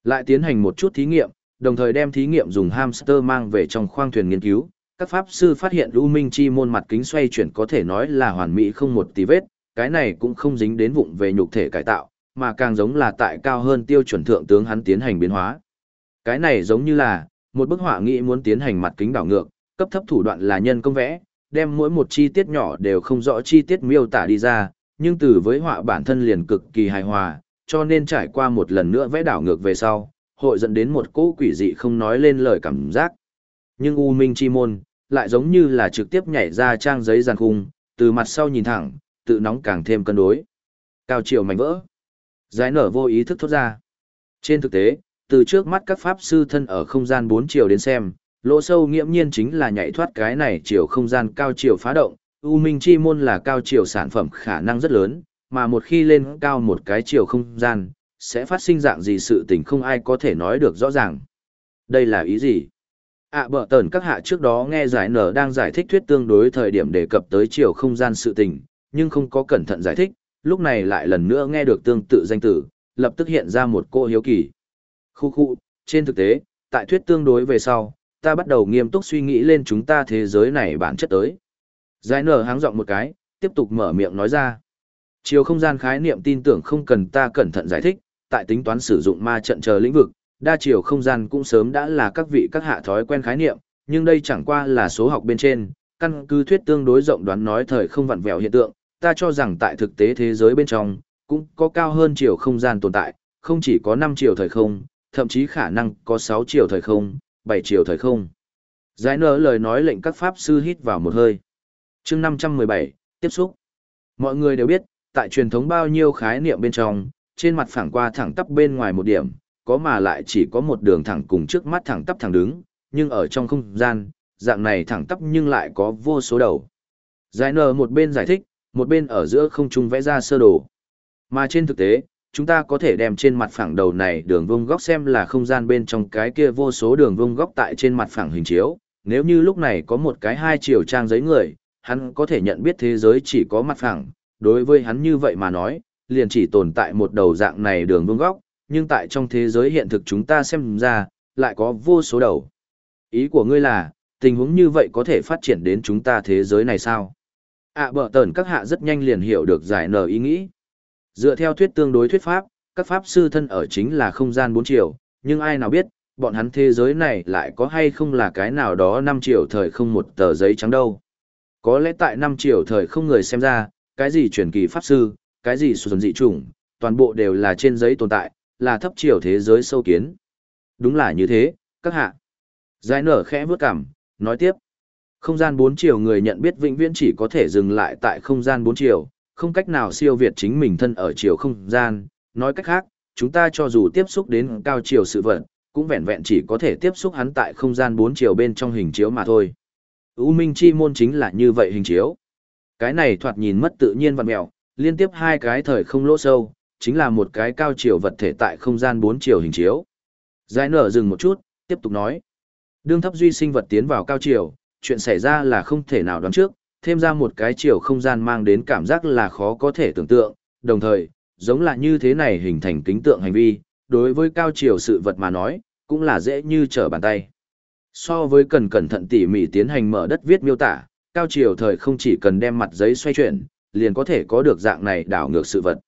Lại tiến hành một chút thí nghiệm, đồng thời đem thí nghiệm dùng hamster mang về trong khoang thuyền nghiên cứu, các pháp sư phát hiện U Minh Chi môn mặt kính xoay chuyển có thể nói là hoàn mỹ không một tí vết, cái này cũng không dính đến vụng về nhục thể cải tạo, mà càng giống là tại cao hơn tiêu chuẩn thượng tướng hắn tiến hành biến hóa. Cái này giống như là, một bức họa nghĩ muốn tiến hành mặt kính đảo ngược, cấp thấp thủ đoạn là nhân công vẽ, đem mỗi một chi tiết nhỏ đều không rõ chi tiết miêu tả đi ra, nhưng từ với họa bản thân liền cực kỳ hài hòa, cho nên trải qua một lần nữa vẽ đảo ngược về sau, hội dẫn đến một cỗ quỷ dị không nói lên lời cảm giác. Nhưng U Minh Chi Môn, lại giống như là trực tiếp nhảy ra trang giấy giàn khung, từ mặt sau nhìn thẳng, tự nóng càng thêm cân đối. Cao chiều mảnh vỡ. Giải nở vô ý thức thốt ra. Trên thực tế, từ trước mắt các pháp sư thân ở không gian bốn chiều đến xem, lỗ sâu nghiễm nhiên chính là nhảy thoát cái này chiều không gian cao chiều phá động. U Minh Chi Môn là cao chiều sản phẩm khả năng rất lớn, mà một khi lên cao một cái chiều không gian, sẽ phát sinh dạng gì sự tình không ai có thể nói được rõ ràng. Đây là ý gì? ạ à, bở tờn các hạ trước đó nghe giải nở đang giải thích thuyết tương đối thời điểm đề cập tới chiều không gian sự tình, nhưng không có cẩn thận giải thích, lúc này lại lần nữa nghe được tương tự danh tử, lập tức hiện ra một cô hiếu kỳ. Khu khu, trên thực tế, tại thuyết tương đối về sau, ta bắt đầu nghiêm túc suy nghĩ lên chúng ta thế giới này bản chất tới. Giải nở háng giọng một cái, tiếp tục mở miệng nói ra. Chiều không gian khái niệm tin tưởng không cần ta cẩn thận giải thích, tại tính toán sử dụng ma trận chờ lĩnh vực, đa chiều không gian cũng sớm đã là các vị các hạ thói quen khái niệm, nhưng đây chẳng qua là số học bên trên, căn cứ thuyết tương đối rộng đoán nói thời không vặn vẹo hiện tượng, ta cho rằng tại thực tế thế giới bên trong, cũng có cao hơn chiều không gian tồn tại, không chỉ có 5 chiều thời không, thậm chí khả năng có 6 chiều thời không, 7 chiều thời không. Giải nở lời nói lệnh các pháp sư hít vào một hơi. chương 517, tiếp xúc. Mọi người đều biết, tại truyền thống bao nhiêu khái niệm bên trong, trên mặt phẳng qua thẳng tắp bên ngoài một điểm, có mà lại chỉ có một đường thẳng cùng trước mắt thẳng tắp thẳng đứng, nhưng ở trong không gian, dạng này thẳng tắp nhưng lại có vô số đầu. Giải nở một bên giải thích, một bên ở giữa không trung vẽ ra sơ đồ. Mà trên thực tế, chúng ta có thể đem trên mặt phẳng đầu này đường vông góc xem là không gian bên trong cái kia vô số đường vông góc tại trên mặt phẳng hình chiếu. Nếu như lúc này có một cái hai chiều trang giấy người, hắn có thể nhận biết thế giới chỉ có mặt phẳng. Đối với hắn như vậy mà nói, liền chỉ tồn tại một đầu dạng này đường vông góc, nhưng tại trong thế giới hiện thực chúng ta xem ra, lại có vô số đầu. Ý của ngươi là, tình huống như vậy có thể phát triển đến chúng ta thế giới này sao? ạ bợ tờn các hạ rất nhanh liền hiểu được giải nở ý nghĩ. Dựa theo thuyết tương đối thuyết pháp, các pháp sư thân ở chính là không gian bốn chiều, nhưng ai nào biết, bọn hắn thế giới này lại có hay không là cái nào đó năm chiều thời không một tờ giấy trắng đâu. Có lẽ tại năm chiều thời không người xem ra, cái gì truyền kỳ pháp sư, cái gì xuân dị chủng, toàn bộ đều là trên giấy tồn tại, là thấp chiều thế giới sâu kiến. Đúng là như thế, các hạ. Giải nở khẽ vướt cảm, nói tiếp. Không gian bốn chiều người nhận biết vĩnh viễn chỉ có thể dừng lại tại không gian bốn chiều, không cách nào siêu việt chính mình thân ở chiều không gian. Nói cách khác, chúng ta cho dù tiếp xúc đến cao chiều sự vật, cũng vẹn vẹn chỉ có thể tiếp xúc hắn tại không gian bốn chiều bên trong hình chiếu mà thôi. U Minh Chi môn chính là như vậy hình chiếu. Cái này thoạt nhìn mất tự nhiên vặn mẹo, liên tiếp hai cái thời không lỗ sâu, chính là một cái cao chiều vật thể tại không gian bốn chiều hình chiếu. Giải nở dừng một chút, tiếp tục nói. Đương thấp duy sinh vật tiến vào cao chiều, chuyện xảy ra là không thể nào đoán trước, thêm ra một cái chiều không gian mang đến cảm giác là khó có thể tưởng tượng, đồng thời, giống là như thế này hình thành kính tượng hành vi, đối với cao chiều sự vật mà nói, cũng là dễ như trở bàn tay. So với cần cẩn thận tỉ mỉ tiến hành mở đất viết miêu tả, cao chiều thời không chỉ cần đem mặt giấy xoay chuyển, liền có thể có được dạng này đảo ngược sự vật.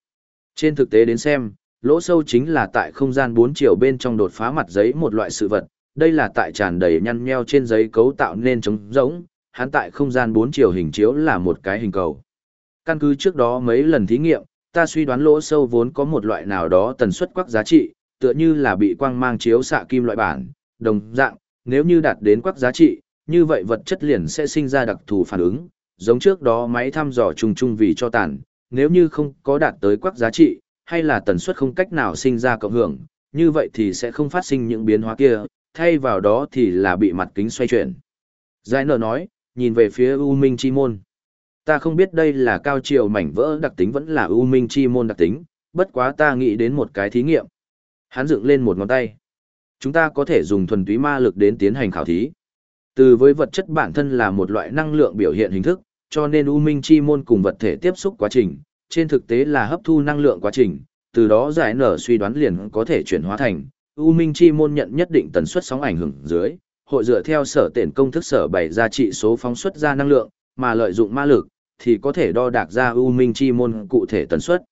Trên thực tế đến xem, lỗ sâu chính là tại không gian bốn chiều bên trong đột phá mặt giấy một loại sự vật, đây là tại tràn đầy nhăn nheo trên giấy cấu tạo nên trống rỗng, hắn tại không gian bốn chiều hình chiếu là một cái hình cầu. Căn cứ trước đó mấy lần thí nghiệm, ta suy đoán lỗ sâu vốn có một loại nào đó tần suất quắc giá trị, tựa như là bị quang mang chiếu xạ kim loại bản, đồng dạng, nếu như đạt đến quắc giá trị, như vậy vật chất liền sẽ sinh ra đặc thù phản ứng, giống trước đó máy thăm dò trùng trùng vì cho tàn, nếu như không có đạt tới quắc giá trị, hay là tần suất không cách nào sinh ra cộng hưởng, như vậy thì sẽ không phát sinh những biến hóa kia, thay vào đó thì là bị mặt kính xoay chuyển. Giải nở nói, nhìn về phía U Minh Chi Môn. Ta không biết đây là cao triều mảnh vỡ đặc tính vẫn là U Minh Chi Môn đặc tính, bất quá ta nghĩ đến một cái thí nghiệm. Hắn dựng lên một ngón tay. Chúng ta có thể dùng thuần túy ma lực đến tiến hành khảo thí. Từ với vật chất bản thân là một loại năng lượng biểu hiện hình thức, cho nên U Minh Chi Môn cùng vật thể tiếp xúc quá trình, trên thực tế là hấp thu năng lượng quá trình, từ đó giải nở suy đoán liền có thể chuyển hóa thành U Minh Chi môn nhận nhất định tần suất sóng ảnh hưởng dưới, hội dựa theo sở tiền công thức sở bày ra trị số phóng xuất ra năng lượng, mà lợi dụng ma lực, thì có thể đo đạc ra U Minh Chi môn cụ thể tần suất.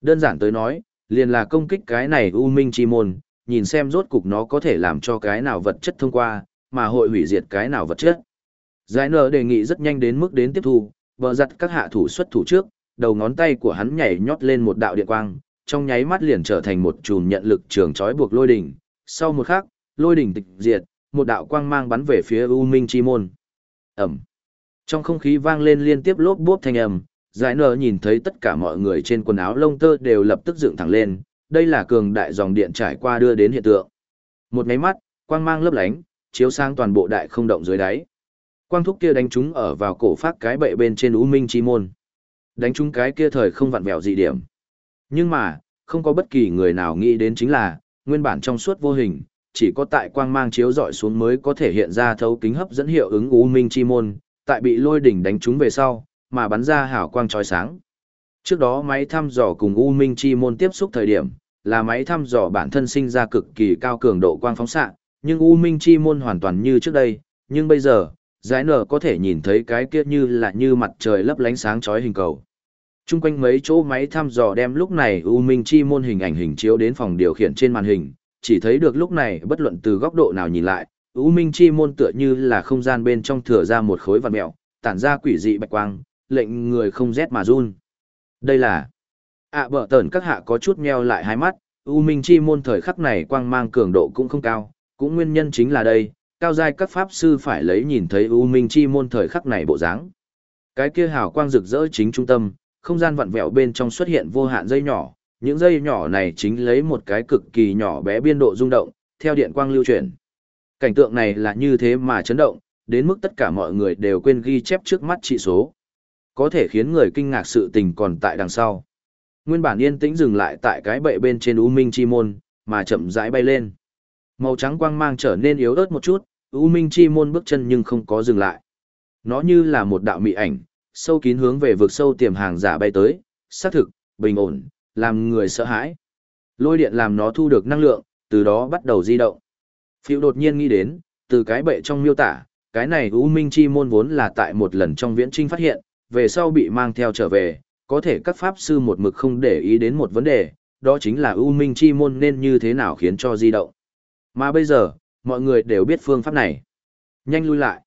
Đơn giản tới nói, liền là công kích cái này U Minh Chi môn, nhìn xem rốt cục nó có thể làm cho cái nào vật chất thông qua, mà hội hủy diệt cái nào vật chất. Giải nở đề nghị rất nhanh đến mức đến tiếp thu, bờ giặt các hạ thủ xuất thủ trước, đầu ngón tay của hắn nhảy nhót lên một đạo điện quang, trong nháy mắt liền trở thành một chùm nhận lực trường trói buộc lôi đỉnh. Sau một khắc, lôi đỉnh tịch diệt, một đạo quang mang bắn về phía U Minh Chi Môn. Ẩm. Trong không khí vang lên liên tiếp lốp bốp thanh âm, giải nở nhìn thấy tất cả mọi người trên quần áo lông tơ đều lập tức dựng thẳng lên, đây là cường đại dòng điện trải qua đưa đến hiện tượng. Một máy mắt, quang mang lấp lánh, chiếu sang toàn bộ đại không động dưới đáy. Quang thúc kia đánh chúng ở vào cổ phát cái bệ bên trên U Minh Chi Môn. Đánh chúng cái kia thời không vặn vẹo dị điểm. Nhưng mà, không có bất kỳ người nào nghĩ đến chính là, nguyên bản trong suốt vô hình, chỉ có tại quang mang chiếu dọi xuống mới có thể hiện ra thấu kính hấp dẫn hiệu ứng U Minh Chi Môn, tại bị lôi đỉnh đánh trúng về sau, mà bắn ra hào quang chói sáng. Trước đó máy thăm dò cùng U Minh Chi Môn tiếp xúc thời điểm, là máy thăm dò bản thân sinh ra cực kỳ cao cường độ quang phóng xạ, nhưng U Minh Chi môn hoàn toàn như trước đây, nhưng bây giờ, giải nở có thể nhìn thấy cái kia như là như mặt trời lấp lánh sáng chói hình cầu. Trung quanh mấy chỗ máy thăm dò đem lúc này U Minh Chi môn hình ảnh hình chiếu đến phòng điều khiển trên màn hình, chỉ thấy được lúc này bất luận từ góc độ nào nhìn lại, U Minh Chi môn tựa như là không gian bên trong thừa ra một khối vật mèo, tản ra quỷ dị bạch quang, lệnh người không rét mà run. Đây là... ạ à, bở tờn các hạ có chút nheo lại hai mắt, U Minh Chi môn thời khắc này quang mang cường độ cũng không cao, cũng nguyên nhân chính là đây, cao giai các pháp sư phải lấy nhìn thấy U Minh Chi môn thời khắc này bộ dáng. Cái kia hào quang rực rỡ chính trung tâm, không gian vặn vẹo bên trong xuất hiện vô hạn dây nhỏ, những dây nhỏ này chính lấy một cái cực kỳ nhỏ bé biên độ rung động, theo điện quang lưu chuyển. Cảnh tượng này là như thế mà chấn động, đến mức tất cả mọi người đều quên ghi chép trước mắt trị số. Có thể khiến người kinh ngạc sự tình còn tại đằng sau. Nguyên bản yên tĩnh dừng lại tại cái bệ bên trên U Minh Chi Môn, mà chậm rãi bay lên. Màu trắng quang mang trở nên yếu ớt một chút, U Minh Chi Môn bước chân nhưng không có dừng lại. Nó như là một đạo mị ảnh, sâu kín hướng về vực sâu tiềm hàng giả bay tới, xác thực, bình ổn, làm người sợ hãi. Lôi điện làm nó thu được năng lượng, từ đó bắt đầu di động. Phiêu đột nhiên nghĩ đến, từ cái bệ trong miêu tả, cái này U Minh Chi môn vốn là tại một lần trong viễn trinh phát hiện, về sau bị mang theo trở về, có thể các pháp sư một mực không để ý đến một vấn đề, đó chính là U Minh Chi môn nên như thế nào khiến cho di động. Mà bây giờ, mọi người đều biết phương pháp này. Nhanh lui lại.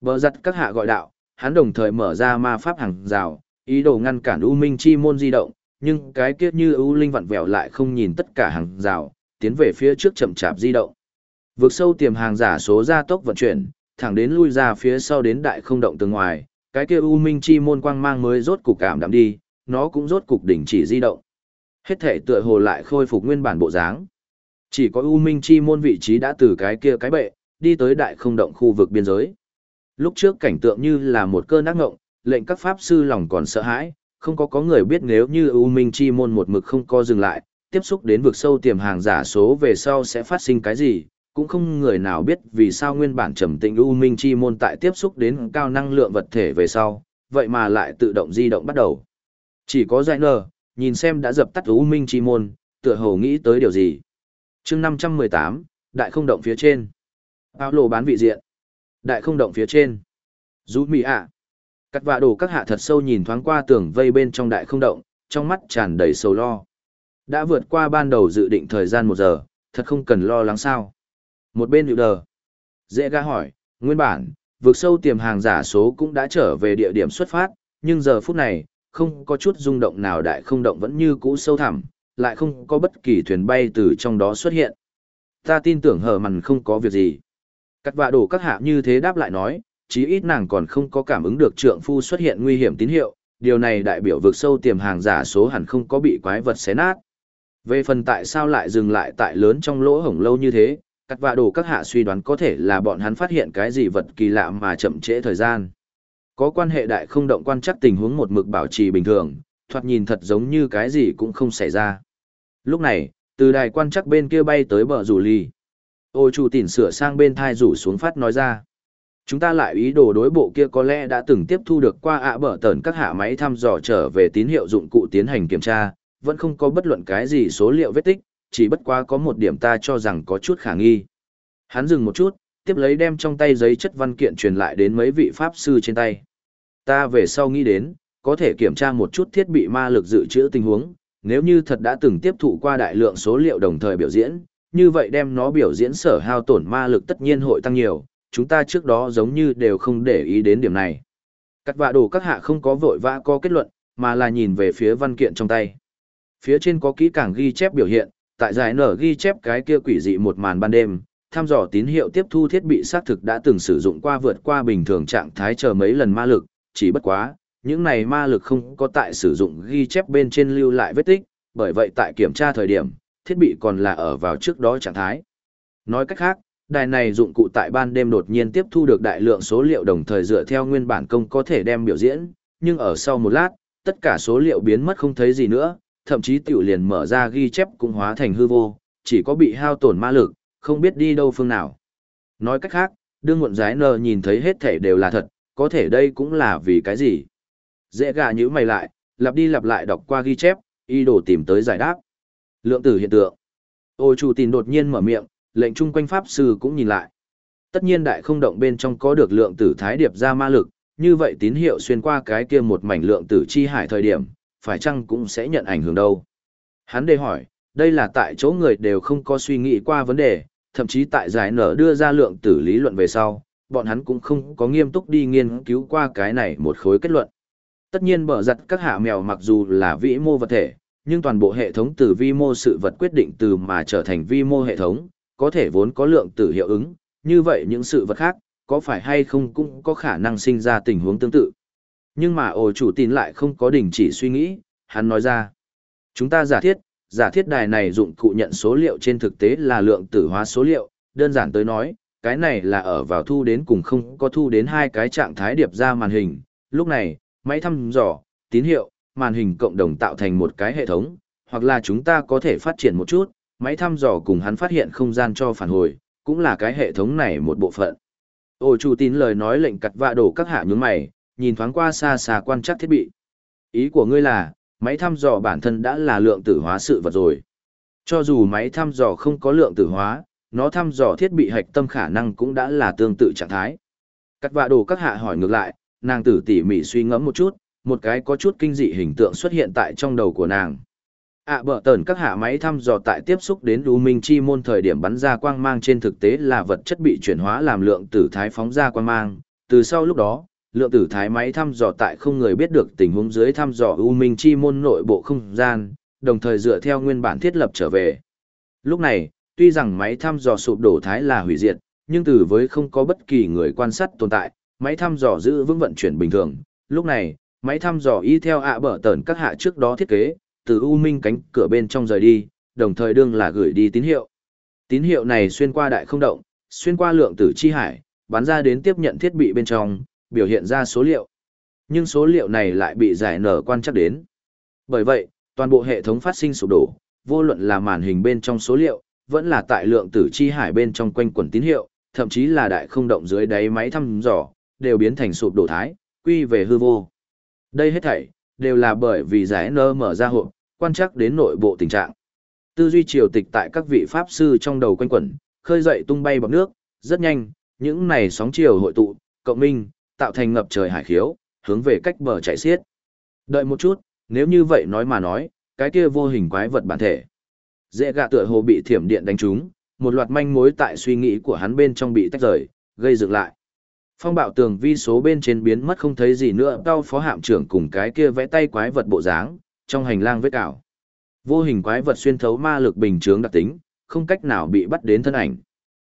Bờ giặt các hạ gọi đạo, hắn đồng thời mở ra ma pháp hàng rào, ý đồ ngăn cản U Minh Chi môn di động, nhưng cái kiết như U Linh vặn vẹo lại không nhìn tất cả hàng rào, tiến về phía trước chậm chạp di động. Vượt sâu tiềm hàng giả số gia tốc vận chuyển, thẳng đến lui ra phía sau đến đại không động từ ngoài, cái kia U Minh Chi môn quang mang mới rốt cục cảm đạm đi, nó cũng rốt cục đỉnh chỉ di động. Hết thể tựa hồ lại khôi phục nguyên bản bộ dáng. Chỉ có U Minh Chi môn vị trí đã từ cái kia cái bệ, đi tới đại không động khu vực biên giới. Lúc trước cảnh tượng như là một cơn ác ngộng, lệnh các pháp sư lòng còn sợ hãi, không có có người biết nếu như U Minh Chi môn một mực không co dừng lại, tiếp xúc đến vực sâu tiềm hàng giả số về sau sẽ phát sinh cái gì, cũng không người nào biết vì sao nguyên bản trầm tĩnh U Minh Chi môn tại tiếp xúc đến cao năng lượng vật thể về sau, vậy mà lại tự động di động bắt đầu. Chỉ có giải nờ, nhìn xem đã dập tắt U Minh Chi môn, tựa hồ nghĩ tới điều gì. chương 518, Đại không động phía trên. Áo lộ bán vị diện. Đại không động phía trên. Rú mì ạ. Cắt vạ đồ các hạ thật sâu nhìn thoáng qua tường vây bên trong đại không động, trong mắt tràn đầy sầu lo. Đã vượt qua ban đầu dự định thời gian một giờ, thật không cần lo lắng sao. Một bên hiệu đờ. Dễ ga hỏi, nguyên bản, vượt sâu tiềm hàng giả số cũng đã trở về địa điểm xuất phát, nhưng giờ phút này, không có chút rung động nào đại không động vẫn như cũ sâu thẳm, lại không có bất kỳ thuyền bay từ trong đó xuất hiện. Ta tin tưởng hờ mằn không có việc gì. Cắt vạ đổ các hạ như thế đáp lại nói, chí ít nàng còn không có cảm ứng được trượng phu xuất hiện nguy hiểm tín hiệu, điều này đại biểu vượt sâu tiềm hàng giả số hẳn không có bị quái vật xé nát. Về phần tại sao lại dừng lại tại lớn trong lỗ hổng lâu như thế, cắt vạ đồ các hạ suy đoán có thể là bọn hắn phát hiện cái gì vật kỳ lạ mà chậm trễ thời gian. Có quan hệ đại không động quan chắc tình huống một mực bảo trì bình thường, thoạt nhìn thật giống như cái gì cũng không xảy ra. Lúc này, từ đài quan chắc bên kia bay tới bờ rủ ly. Ô chủ tỉn sửa sang bên thai rủ xuống phát nói ra. Chúng ta lại ý đồ đối bộ kia có lẽ đã từng tiếp thu được qua ạ bờ tần các hạ máy thăm dò trở về tín hiệu dụng cụ tiến hành kiểm tra, vẫn không có bất luận cái gì số liệu vết tích, chỉ bất quá có một điểm ta cho rằng có chút khả nghi. Hắn dừng một chút, tiếp lấy đem trong tay giấy chất văn kiện truyền lại đến mấy vị pháp sư trên tay. Ta về sau nghĩ đến, có thể kiểm tra một chút thiết bị ma lực dự trữ tình huống, nếu như thật đã từng tiếp thụ qua đại lượng số liệu đồng thời biểu diễn, như vậy đem nó biểu diễn sở hao tổn ma lực tất nhiên hội tăng nhiều, chúng ta trước đó giống như đều không để ý đến điểm này. Cắt vạ đồ các hạ không có vội vã có kết luận, mà là nhìn về phía văn kiện trong tay. Phía trên có kỹ càng ghi chép biểu hiện, tại giải nở ghi chép cái kia quỷ dị một màn ban đêm, thăm dò tín hiệu tiếp thu thiết bị xác thực đã từng sử dụng qua vượt qua bình thường trạng thái chờ mấy lần ma lực, chỉ bất quá, những này ma lực không có tại sử dụng ghi chép bên trên lưu lại vết tích, bởi vậy tại kiểm tra thời điểm, thiết bị còn là ở vào trước đó trạng thái. Nói cách khác, đài này dụng cụ tại ban đêm đột nhiên tiếp thu được đại lượng số liệu đồng thời dựa theo nguyên bản công có thể đem biểu diễn, nhưng ở sau một lát, tất cả số liệu biến mất không thấy gì nữa, thậm chí tiểu liền mở ra ghi chép cũng hóa thành hư vô, chỉ có bị hao tổn ma lực, không biết đi đâu phương nào. Nói cách khác, đương muộn giái nờ nhìn thấy hết thể đều là thật, có thể đây cũng là vì cái gì. Dễ gà như mày lại, lặp đi lặp lại đọc qua ghi chép, y đồ tìm tới giải đáp. Lượng tử hiện tượng. ôi chủ tình đột nhiên mở miệng, lệnh chung quanh pháp sư cũng nhìn lại. Tất nhiên đại không động bên trong có được lượng tử thái điệp ra ma lực, như vậy tín hiệu xuyên qua cái kia một mảnh lượng tử chi hải thời điểm, phải chăng cũng sẽ nhận ảnh hưởng đâu. Hắn đề hỏi, đây là tại chỗ người đều không có suy nghĩ qua vấn đề, thậm chí tại giải nở đưa ra lượng tử lý luận về sau, bọn hắn cũng không có nghiêm túc đi nghiên cứu qua cái này một khối kết luận. Tất nhiên bở giặt các hạ mèo mặc dù là vĩ mô vật thể, nhưng toàn bộ hệ thống từ vi mô sự vật quyết định từ mà trở thành vi mô hệ thống, có thể vốn có lượng tử hiệu ứng, như vậy những sự vật khác, có phải hay không cũng có khả năng sinh ra tình huống tương tự. Nhưng mà ổ chủ tin lại không có đình chỉ suy nghĩ, hắn nói ra. Chúng ta giả thiết, giả thiết đài này dụng cụ nhận số liệu trên thực tế là lượng tử hóa số liệu, đơn giản tới nói, cái này là ở vào thu đến cùng không có thu đến hai cái trạng thái điệp ra màn hình. Lúc này, máy thăm dò, tín hiệu, màn hình cộng đồng tạo thành một cái hệ thống, hoặc là chúng ta có thể phát triển một chút, máy thăm dò cùng hắn phát hiện không gian cho phản hồi, cũng là cái hệ thống này một bộ phận. Ổ chủ tín lời nói lệnh cặt vạ đổ các hạ nhướng mày, nhìn thoáng qua xa xa quan trắc thiết bị. Ý của ngươi là, máy thăm dò bản thân đã là lượng tử hóa sự vật rồi. Cho dù máy thăm dò không có lượng tử hóa, nó thăm dò thiết bị hạch tâm khả năng cũng đã là tương tự trạng thái. Cắt vạ đồ các hạ hỏi ngược lại, nàng tử tỉ mỉ suy ngẫm một chút, một cái có chút kinh dị hình tượng xuất hiện tại trong đầu của nàng ạ à, bở tờn các hạ máy thăm dò tại tiếp xúc đến U Minh Chi môn thời điểm bắn ra quang mang trên thực tế là vật chất bị chuyển hóa làm lượng tử thái phóng ra quang mang. Từ sau lúc đó, lượng tử thái máy thăm dò tại không người biết được tình huống dưới thăm dò U Minh Chi môn nội bộ không gian, đồng thời dựa theo nguyên bản thiết lập trở về. Lúc này, tuy rằng máy thăm dò sụp đổ thái là hủy diệt, nhưng từ với không có bất kỳ người quan sát tồn tại, máy thăm dò giữ vững vận chuyển bình thường. Lúc này, máy thăm dò y theo ạ bở tờn các hạ trước đó thiết kế, từ U Minh cánh cửa bên trong rời đi, đồng thời đương là gửi đi tín hiệu. Tín hiệu này xuyên qua đại không động, xuyên qua lượng tử chi hải, bắn ra đến tiếp nhận thiết bị bên trong, biểu hiện ra số liệu. Nhưng số liệu này lại bị giải nở quan chắc đến. Bởi vậy, toàn bộ hệ thống phát sinh sụp đổ, vô luận là màn hình bên trong số liệu, vẫn là tại lượng tử chi hải bên trong quanh quần tín hiệu, thậm chí là đại không động dưới đáy máy thăm dò, đều biến thành sụp đổ thái, quy về hư vô. Đây hết thảy, đều là bởi vì giải nơ mở ra hộp, quan trắc đến nội bộ tình trạng. Tư duy triều tịch tại các vị pháp sư trong đầu quanh quẩn, khơi dậy tung bay bọt nước, rất nhanh, những này sóng chiều hội tụ, cộng minh, tạo thành ngập trời hải khiếu, hướng về cách bờ chạy xiết. Đợi một chút, nếu như vậy nói mà nói, cái kia vô hình quái vật bản thể. Dễ gạ tựa hồ bị thiểm điện đánh trúng, một loạt manh mối tại suy nghĩ của hắn bên trong bị tách rời, gây dựng lại. Phong bạo tường vi số bên trên biến mất không thấy gì nữa, đau phó hạm trưởng cùng cái kia vẽ tay quái vật bộ dáng, trong hành lang vết cào. Vô hình quái vật xuyên thấu ma lực bình chướng đặc tính, không cách nào bị bắt đến thân ảnh.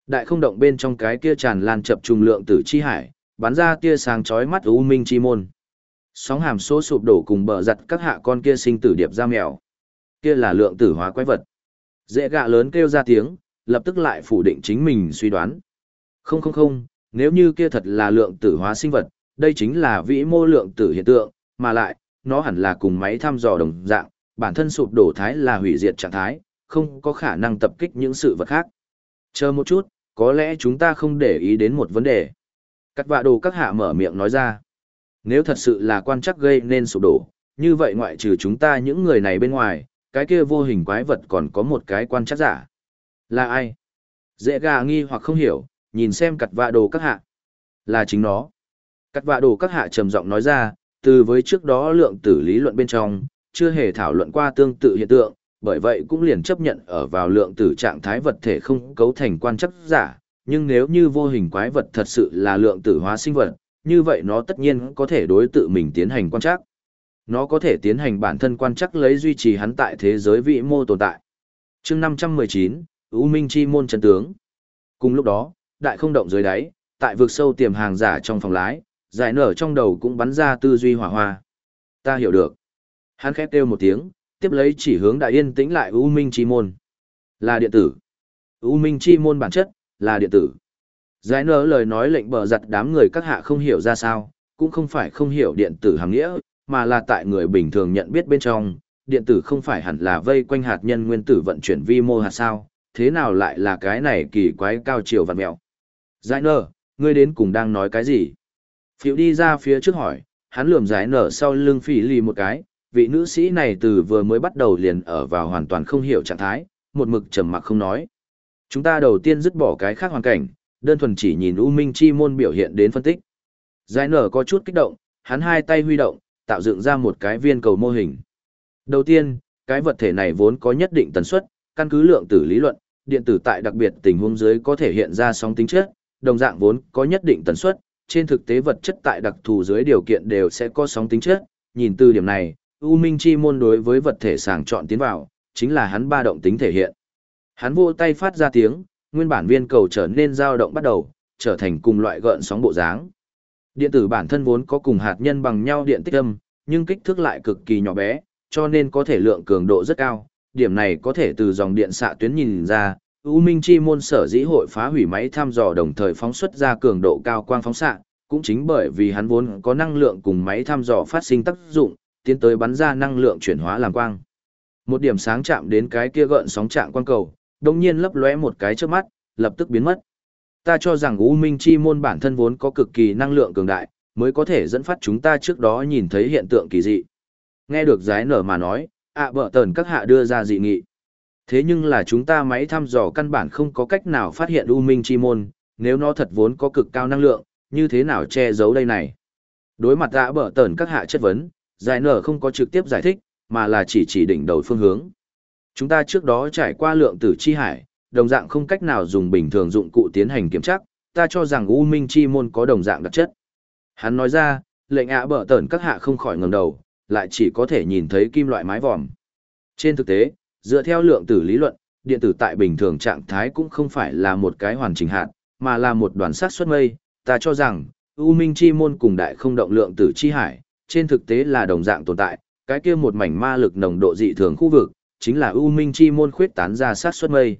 Đại không động bên trong cái kia tràn lan chập trùng lượng tử chi hải, bắn ra tia sáng chói mắt u minh chi môn. Sóng hàm số sụp đổ cùng bờ giặt các hạ con kia sinh tử điệp ra mèo. Kia là lượng tử hóa quái vật. Dễ gạ lớn kêu ra tiếng, lập tức lại phủ định chính mình suy đoán. Không không không, nếu như kia thật là lượng tử hóa sinh vật, đây chính là vĩ mô lượng tử hiện tượng, mà lại, nó hẳn là cùng máy thăm dò đồng dạng, bản thân sụp đổ thái là hủy diệt trạng thái, không có khả năng tập kích những sự vật khác. Chờ một chút, có lẽ chúng ta không để ý đến một vấn đề. Cắt vạ đồ các hạ mở miệng nói ra. Nếu thật sự là quan chắc gây nên sụp đổ, như vậy ngoại trừ chúng ta những người này bên ngoài, cái kia vô hình quái vật còn có một cái quan chắc giả. Là ai? Dễ gà nghi hoặc không hiểu, nhìn xem cặt vạ đồ các hạ. Là chính nó. Cặt vạ đồ các hạ trầm giọng nói ra, từ với trước đó lượng tử lý luận bên trong, chưa hề thảo luận qua tương tự hiện tượng, bởi vậy cũng liền chấp nhận ở vào lượng tử trạng thái vật thể không cấu thành quan chắc giả, nhưng nếu như vô hình quái vật thật sự là lượng tử hóa sinh vật, như vậy nó tất nhiên có thể đối tự mình tiến hành quan trắc. Nó có thể tiến hành bản thân quan trắc lấy duy trì hắn tại thế giới vị mô tồn tại. chương 519, U Minh Chi môn chân tướng. Cùng lúc đó, đại không động dưới đáy, tại vực sâu tiềm hàng giả trong phòng lái, giải nở trong đầu cũng bắn ra tư duy hỏa hoa. Ta hiểu được. Hắn khép kêu một tiếng, tiếp lấy chỉ hướng đại yên tĩnh lại U Minh Chi môn. Là điện tử. U Minh Chi môn bản chất, là điện tử. Giải nở lời nói lệnh bờ giặt đám người các hạ không hiểu ra sao, cũng không phải không hiểu điện tử hàng nghĩa, mà là tại người bình thường nhận biết bên trong, điện tử không phải hẳn là vây quanh hạt nhân nguyên tử vận chuyển vi mô hạt sao, thế nào lại là cái này kỳ quái cao chiều vặt mèo. Giải nở, ngươi đến cùng đang nói cái gì? Phiệu đi ra phía trước hỏi, hắn lườm giải nở sau lưng phỉ lì một cái, vị nữ sĩ này từ vừa mới bắt đầu liền ở vào hoàn toàn không hiểu trạng thái, một mực trầm mặc không nói. Chúng ta đầu tiên dứt bỏ cái khác hoàn cảnh, đơn thuần chỉ nhìn U Minh Chi môn biểu hiện đến phân tích. Giải nở có chút kích động, hắn hai tay huy động, tạo dựng ra một cái viên cầu mô hình. Đầu tiên, cái vật thể này vốn có nhất định tần suất, căn cứ lượng tử lý luận, điện tử tại đặc biệt tình huống dưới có thể hiện ra sóng tính chất, đồng dạng vốn có nhất định tần suất, trên thực tế vật chất tại đặc thù dưới điều kiện đều sẽ có sóng tính chất, nhìn từ điểm này, U Minh Chi môn đối với vật thể sàng chọn tiến vào, chính là hắn ba động tính thể hiện. Hắn vô tay phát ra tiếng, nguyên bản viên cầu trở nên dao động bắt đầu, trở thành cùng loại gợn sóng bộ dáng. Điện tử bản thân vốn có cùng hạt nhân bằng nhau điện tích âm, nhưng kích thước lại cực kỳ nhỏ bé, cho nên có thể lượng cường độ rất cao. Điểm này có thể từ dòng điện xạ tuyến nhìn ra, U Minh Chi môn sở dĩ hội phá hủy máy thăm dò đồng thời phóng xuất ra cường độ cao quang phóng xạ, cũng chính bởi vì hắn vốn có năng lượng cùng máy thăm dò phát sinh tác dụng, tiến tới bắn ra năng lượng chuyển hóa làm quang. Một điểm sáng chạm đến cái kia gợn sóng trạng quang cầu, đồng nhiên lấp lóe một cái trước mắt, lập tức biến mất. Ta cho rằng U Minh Chi môn bản thân vốn có cực kỳ năng lượng cường đại, mới có thể dẫn phát chúng ta trước đó nhìn thấy hiện tượng kỳ dị. Nghe được giái nở mà nói, ạ à bợ tờn các hạ đưa ra dị nghị. Thế nhưng là chúng ta máy thăm dò căn bản không có cách nào phát hiện U Minh Chi môn, nếu nó thật vốn có cực cao năng lượng, như thế nào che giấu đây này? Đối mặt đã bở bợ tờn các hạ chất vấn, giải nở không có trực tiếp giải thích, mà là chỉ chỉ đỉnh đầu phương hướng. Chúng ta trước đó trải qua lượng tử chi hải, đồng dạng không cách nào dùng bình thường dụng cụ tiến hành kiểm tra, ta cho rằng U Minh Chi môn có đồng dạng đặc chất. Hắn nói ra, lệnh ạ bở tẩn các hạ không khỏi ngẩng đầu, lại chỉ có thể nhìn thấy kim loại mái vòm. Trên thực tế, dựa theo lượng tử lý luận, điện tử tại bình thường trạng thái cũng không phải là một cái hoàn chỉnh hạt, mà là một đoàn sát xuất mây. Ta cho rằng, U Minh Chi môn cùng đại không động lượng tử chi hải, trên thực tế là đồng dạng tồn tại, cái kia một mảnh ma lực nồng độ dị thường khu vực, chính là U Minh Chi môn khuyết tán ra sát xuất mây.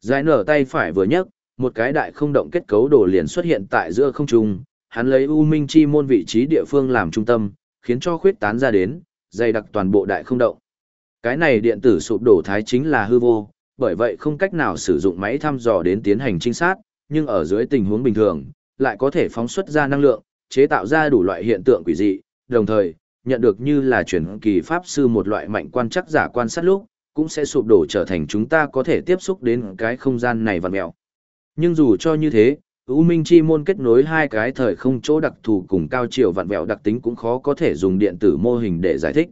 Giải nở tay phải vừa nhấc, một cái đại không động kết cấu đồ liền xuất hiện tại giữa không trung, hắn lấy U Minh Chi môn vị trí địa phương làm trung tâm, khiến cho khuyết tán ra đến, dày đặc toàn bộ đại không động. Cái này điện tử sụp đổ thái chính là hư vô, bởi vậy không cách nào sử dụng máy thăm dò đến tiến hành trinh sát, nhưng ở dưới tình huống bình thường, lại có thể phóng xuất ra năng lượng, chế tạo ra đủ loại hiện tượng quỷ dị, đồng thời, nhận được như là chuyển kỳ pháp sư một loại mạnh quan chắc giả quan sát lúc, cũng sẽ sụp đổ trở thành chúng ta có thể tiếp xúc đến cái không gian này vặn mẹo. Nhưng dù cho như thế, U Minh Chi môn kết nối hai cái thời không chỗ đặc thù cùng cao chiều vặn vẹo đặc tính cũng khó có thể dùng điện tử mô hình để giải thích.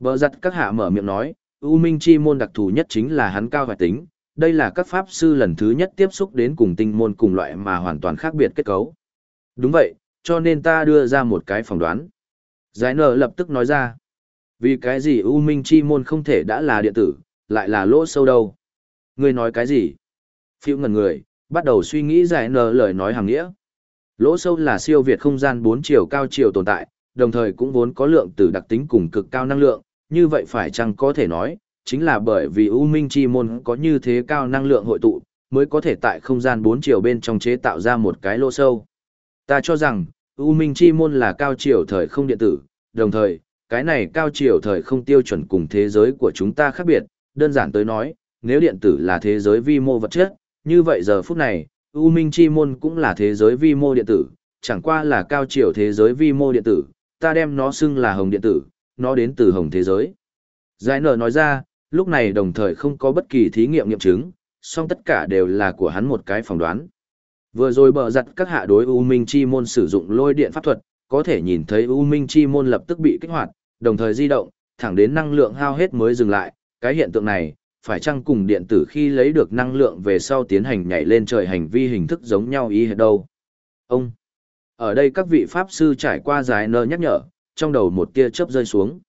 Bờ giặt các hạ mở miệng nói, U Minh Chi môn đặc thù nhất chính là hắn cao hoài tính, đây là các pháp sư lần thứ nhất tiếp xúc đến cùng tinh môn cùng loại mà hoàn toàn khác biệt kết cấu. Đúng vậy, cho nên ta đưa ra một cái phỏng đoán. Giải nở lập tức nói ra. Vì cái gì U Minh Chi môn không thể đã là điện tử, lại là lỗ sâu đâu? Ngươi nói cái gì? Phiêu ngần người, bắt đầu suy nghĩ giải nở lời nói hàng nghĩa. Lỗ sâu là siêu việt không gian bốn chiều cao chiều tồn tại, đồng thời cũng vốn có lượng tử đặc tính cùng cực cao năng lượng, như vậy phải chăng có thể nói, chính là bởi vì U Minh Chi môn có như thế cao năng lượng hội tụ, mới có thể tại không gian bốn chiều bên trong chế tạo ra một cái lỗ sâu. Ta cho rằng, U Minh Chi môn là cao chiều thời không điện tử, đồng thời, cái này cao chiều thời không tiêu chuẩn cùng thế giới của chúng ta khác biệt, đơn giản tới nói, nếu điện tử là thế giới vi mô vật chất, như vậy giờ phút này, U Minh Chi môn cũng là thế giới vi mô điện tử, chẳng qua là cao chiều thế giới vi mô điện tử, ta đem nó xưng là hồng điện tử, nó đến từ hồng thế giới. Giải nở nói ra, lúc này đồng thời không có bất kỳ thí nghiệm nghiệm chứng, song tất cả đều là của hắn một cái phỏng đoán. Vừa rồi bờ giặt các hạ đối U Minh Chi môn sử dụng lôi điện pháp thuật, có thể nhìn thấy U Minh Chi môn lập tức bị kích hoạt, đồng thời di động, thẳng đến năng lượng hao hết mới dừng lại. Cái hiện tượng này, phải chăng cùng điện tử khi lấy được năng lượng về sau tiến hành nhảy lên trời hành vi hình thức giống nhau ý hết đâu. Ông, ở đây các vị pháp sư trải qua giải nơ nhắc nhở, trong đầu một tia chớp rơi xuống.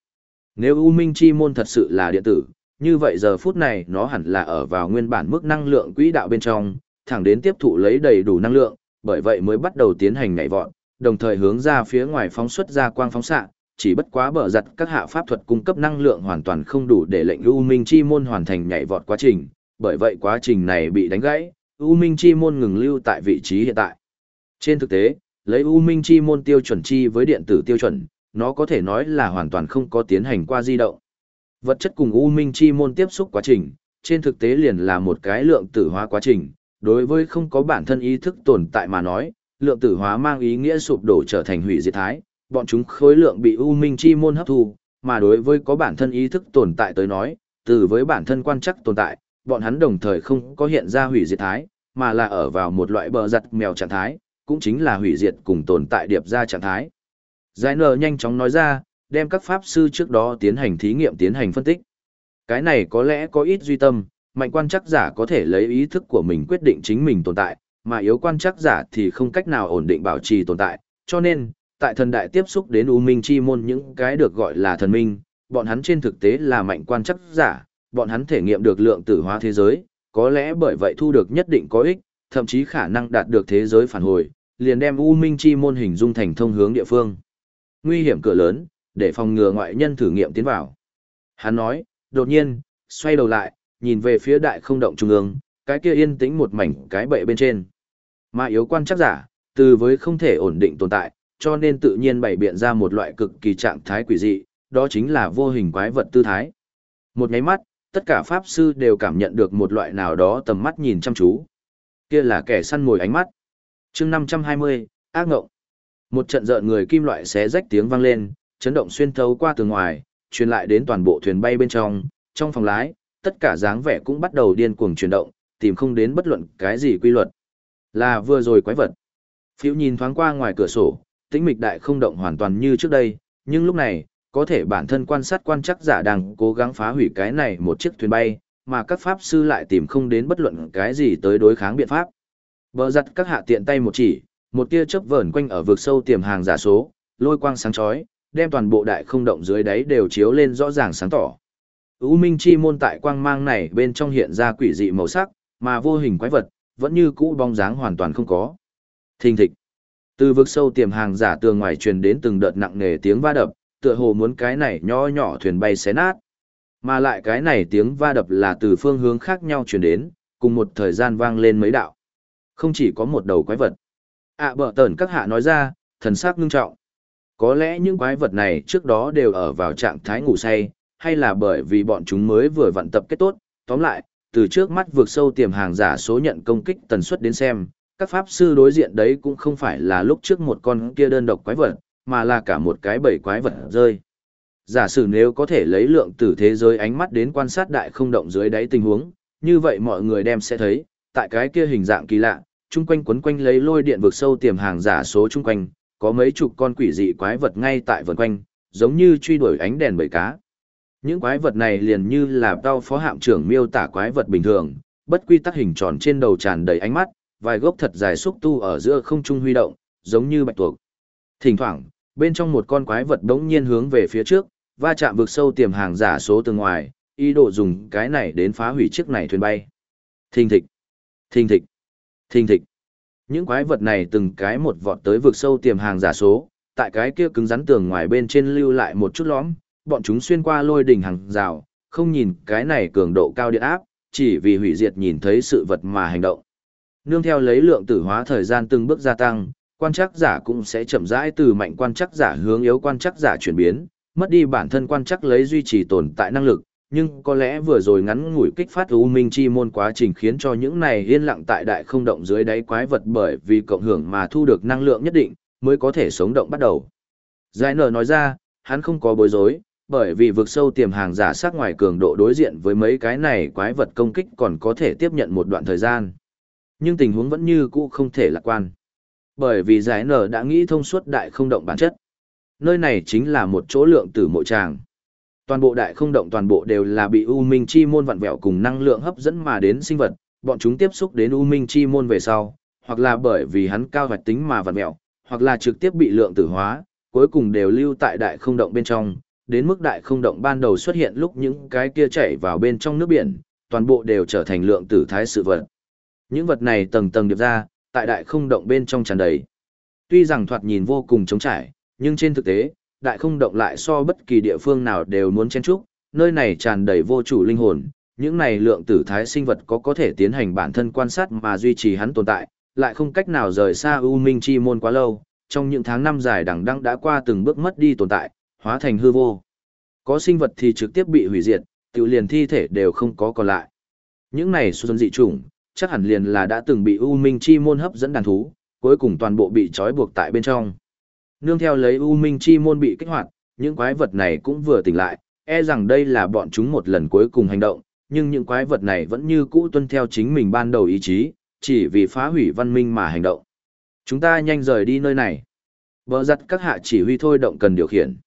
Nếu U Minh Chi môn thật sự là điện tử, như vậy giờ phút này nó hẳn là ở vào nguyên bản mức năng lượng quỹ đạo bên trong, thẳng đến tiếp thụ lấy đầy đủ năng lượng, bởi vậy mới bắt đầu tiến hành nhảy vọt, đồng thời hướng ra phía ngoài phóng xuất ra quang phóng xạ, chỉ bất quá bở giật các hạ pháp thuật cung cấp năng lượng hoàn toàn không đủ để lệnh U Minh Chi môn hoàn thành nhảy vọt quá trình, bởi vậy quá trình này bị đánh gãy, U Minh Chi môn ngừng lưu tại vị trí hiện tại. Trên thực tế, lấy U Minh Chi môn tiêu chuẩn chi với điện tử tiêu chuẩn, nó có thể nói là hoàn toàn không có tiến hành qua di động. Vật chất cùng U Minh Chi môn tiếp xúc quá trình, trên thực tế liền là một cái lượng tử hóa quá trình, đối với không có bản thân ý thức tồn tại mà nói, lượng tử hóa mang ý nghĩa sụp đổ trở thành hủy diệt thái, bọn chúng khối lượng bị U Minh Chi môn hấp thu, mà đối với có bản thân ý thức tồn tại tới nói, từ với bản thân quan chắc tồn tại, bọn hắn đồng thời không có hiện ra hủy diệt thái, mà là ở vào một loại bờ giặt mèo trạng thái, cũng chính là hủy diệt cùng tồn tại điệp ra trạng thái. Giải nở nhanh chóng nói ra, đem các pháp sư trước đó tiến hành thí nghiệm tiến hành phân tích. Cái này có lẽ có ít duy tâm, mạnh quan chắc giả có thể lấy ý thức của mình quyết định chính mình tồn tại, mà yếu quan chắc giả thì không cách nào ổn định bảo trì tồn tại, cho nên, tại thần đại tiếp xúc đến U Minh Chi môn những cái được gọi là thần minh, bọn hắn trên thực tế là mạnh quan chắc giả, bọn hắn thể nghiệm được lượng tử hóa thế giới, có lẽ bởi vậy thu được nhất định có ích, thậm chí khả năng đạt được thế giới phản hồi, liền đem U Minh Chi môn hình dung thành thông hướng địa phương. Nguy hiểm cửa lớn, để phòng ngừa ngoại nhân thử nghiệm tiến vào. Hắn nói, đột nhiên, xoay đầu lại, nhìn về phía đại không động trung ương, cái kia yên tĩnh một mảnh cái bệ bên trên. Mà yếu quan chắc giả, từ với không thể ổn định tồn tại, cho nên tự nhiên bày biện ra một loại cực kỳ trạng thái quỷ dị, đó chính là vô hình quái vật tư thái. Một nháy mắt, tất cả pháp sư đều cảm nhận được một loại nào đó tầm mắt nhìn chăm chú. Kia là kẻ săn mồi ánh mắt. chương 520, ác ngộng. Một trận rợn người kim loại xé rách tiếng vang lên, chấn động xuyên thấu qua tường ngoài, truyền lại đến toàn bộ thuyền bay bên trong, trong phòng lái, tất cả dáng vẻ cũng bắt đầu điên cuồng chuyển động, tìm không đến bất luận cái gì quy luật. Là vừa rồi quái vật. Phiếu nhìn thoáng qua ngoài cửa sổ, tĩnh mịch đại không động hoàn toàn như trước đây, nhưng lúc này, có thể bản thân quan sát quan chắc giả đang cố gắng phá hủy cái này một chiếc thuyền bay, mà các pháp sư lại tìm không đến bất luận cái gì tới đối kháng biện pháp. Bờ giặt các hạ tiện tay một chỉ, một tia chớp vờn quanh ở vực sâu tiềm hàng giả số, lôi quang sáng chói, đem toàn bộ đại không động dưới đáy đều chiếu lên rõ ràng sáng tỏ. U Minh chi môn tại quang mang này bên trong hiện ra quỷ dị màu sắc, mà vô hình quái vật, vẫn như cũ bóng dáng hoàn toàn không có. Thình thịch. Từ vực sâu tiềm hàng giả tường ngoài truyền đến từng đợt nặng nề tiếng va đập, tựa hồ muốn cái này nho nhỏ thuyền bay xé nát. Mà lại cái này tiếng va đập là từ phương hướng khác nhau truyền đến, cùng một thời gian vang lên mấy đạo. Không chỉ có một đầu quái vật ạ à, bở các hạ nói ra, thần sắc ngưng trọng. Có lẽ những quái vật này trước đó đều ở vào trạng thái ngủ say, hay là bởi vì bọn chúng mới vừa vận tập kết tốt. Tóm lại, từ trước mắt vượt sâu tiềm hàng giả số nhận công kích tần suất đến xem, các pháp sư đối diện đấy cũng không phải là lúc trước một con kia đơn độc quái vật, mà là cả một cái bầy quái vật rơi. Giả sử nếu có thể lấy lượng tử thế giới ánh mắt đến quan sát đại không động dưới đáy tình huống, như vậy mọi người đem sẽ thấy, tại cái kia hình dạng kỳ lạ, chung quanh quấn quanh lấy lôi điện vực sâu tiềm hàng giả số chung quanh, có mấy chục con quỷ dị quái vật ngay tại vần quanh, giống như truy đuổi ánh đèn bầy cá. Những quái vật này liền như là đau phó hạm trưởng miêu tả quái vật bình thường, bất quy tắc hình tròn trên đầu tràn đầy ánh mắt, vài gốc thật dài xúc tu ở giữa không trung huy động, giống như bạch tuộc. Thỉnh thoảng, bên trong một con quái vật đống nhiên hướng về phía trước, va chạm vực sâu tiềm hàng giả số từ ngoài, ý đồ dùng cái này đến phá hủy chiếc này thuyền bay. Thình thịch, thình thịch, thình thịch. Những quái vật này từng cái một vọt tới vực sâu tiềm hàng giả số, tại cái kia cứng rắn tường ngoài bên trên lưu lại một chút lõm, bọn chúng xuyên qua lôi đỉnh hàng rào, không nhìn cái này cường độ cao điện áp, chỉ vì hủy diệt nhìn thấy sự vật mà hành động. Nương theo lấy lượng tử hóa thời gian từng bước gia tăng, quan chắc giả cũng sẽ chậm rãi từ mạnh quan chắc giả hướng yếu quan chắc giả chuyển biến, mất đi bản thân quan chắc lấy duy trì tồn tại năng lực, nhưng có lẽ vừa rồi ngắn ngủi kích phát U Minh Chi môn quá trình khiến cho những này yên lặng tại đại không động dưới đáy quái vật bởi vì cộng hưởng mà thu được năng lượng nhất định, mới có thể sống động bắt đầu. Giải nở nói ra, hắn không có bối rối, bởi vì vực sâu tiềm hàng giả sát ngoài cường độ đối diện với mấy cái này quái vật công kích còn có thể tiếp nhận một đoạn thời gian. Nhưng tình huống vẫn như cũ không thể lạc quan. Bởi vì giải nở đã nghĩ thông suốt đại không động bản chất. Nơi này chính là một chỗ lượng tử mộ tràng. Toàn bộ đại không động toàn bộ đều là bị U Minh Chi môn vặn vẹo cùng năng lượng hấp dẫn mà đến sinh vật, bọn chúng tiếp xúc đến U Minh Chi môn về sau, hoặc là bởi vì hắn cao vạch tính mà vặn vẹo, hoặc là trực tiếp bị lượng tử hóa, cuối cùng đều lưu tại đại không động bên trong, đến mức đại không động ban đầu xuất hiện lúc những cái kia chảy vào bên trong nước biển, toàn bộ đều trở thành lượng tử thái sự vật. Những vật này tầng tầng điệp ra, tại đại không động bên trong tràn đầy. Tuy rằng thoạt nhìn vô cùng trống trải, nhưng trên thực tế, đại không động lại so bất kỳ địa phương nào đều muốn chen trúc, nơi này tràn đầy vô chủ linh hồn, những này lượng tử thái sinh vật có có thể tiến hành bản thân quan sát mà duy trì hắn tồn tại, lại không cách nào rời xa U Minh Chi môn quá lâu, trong những tháng năm dài đằng đẵng đã qua từng bước mất đi tồn tại, hóa thành hư vô. Có sinh vật thì trực tiếp bị hủy diệt, tự liền thi thể đều không có còn lại. Những này xuân dị chủng, chắc hẳn liền là đã từng bị U Minh Chi môn hấp dẫn đàn thú, cuối cùng toàn bộ bị trói buộc tại bên trong. Nương theo lấy U Minh Chi môn bị kích hoạt, những quái vật này cũng vừa tỉnh lại, e rằng đây là bọn chúng một lần cuối cùng hành động, nhưng những quái vật này vẫn như cũ tuân theo chính mình ban đầu ý chí, chỉ vì phá hủy văn minh mà hành động. Chúng ta nhanh rời đi nơi này. Bờ giặt các hạ chỉ huy thôi động cần điều khiển.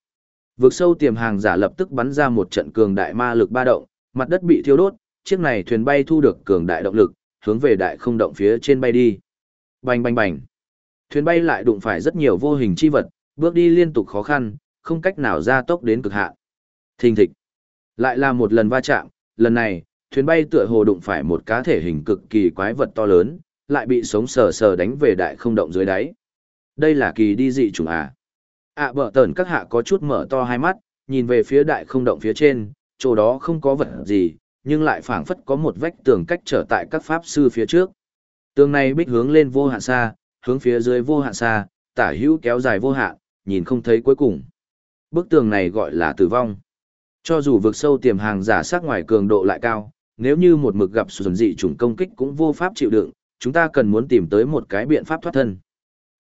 vượt sâu tiềm hàng giả lập tức bắn ra một trận cường đại ma lực ba động, mặt đất bị thiêu đốt, chiếc này thuyền bay thu được cường đại động lực, hướng về đại không động phía trên bay đi. Bành bành bành. Thuyền bay lại đụng phải rất nhiều vô hình chi vật, bước đi liên tục khó khăn, không cách nào ra tốc đến cực hạn. Thình thịch. Lại là một lần va chạm, lần này, thuyền bay tựa hồ đụng phải một cá thể hình cực kỳ quái vật to lớn, lại bị sống sờ sờ đánh về đại không động dưới đáy. Đây là kỳ đi dị chủng à. ạ à, bở tờn các hạ có chút mở to hai mắt, nhìn về phía đại không động phía trên, chỗ đó không có vật gì, nhưng lại phảng phất có một vách tường cách trở tại các pháp sư phía trước. Tường này bích hướng lên vô hạn xa, hướng phía dưới vô hạn xa, tả hữu kéo dài vô hạn, nhìn không thấy cuối cùng. Bức tường này gọi là tử vong. Cho dù vực sâu tiềm hàng giả sát ngoài cường độ lại cao, nếu như một mực gặp xuân dị chủng công kích cũng vô pháp chịu đựng, chúng ta cần muốn tìm tới một cái biện pháp thoát thân.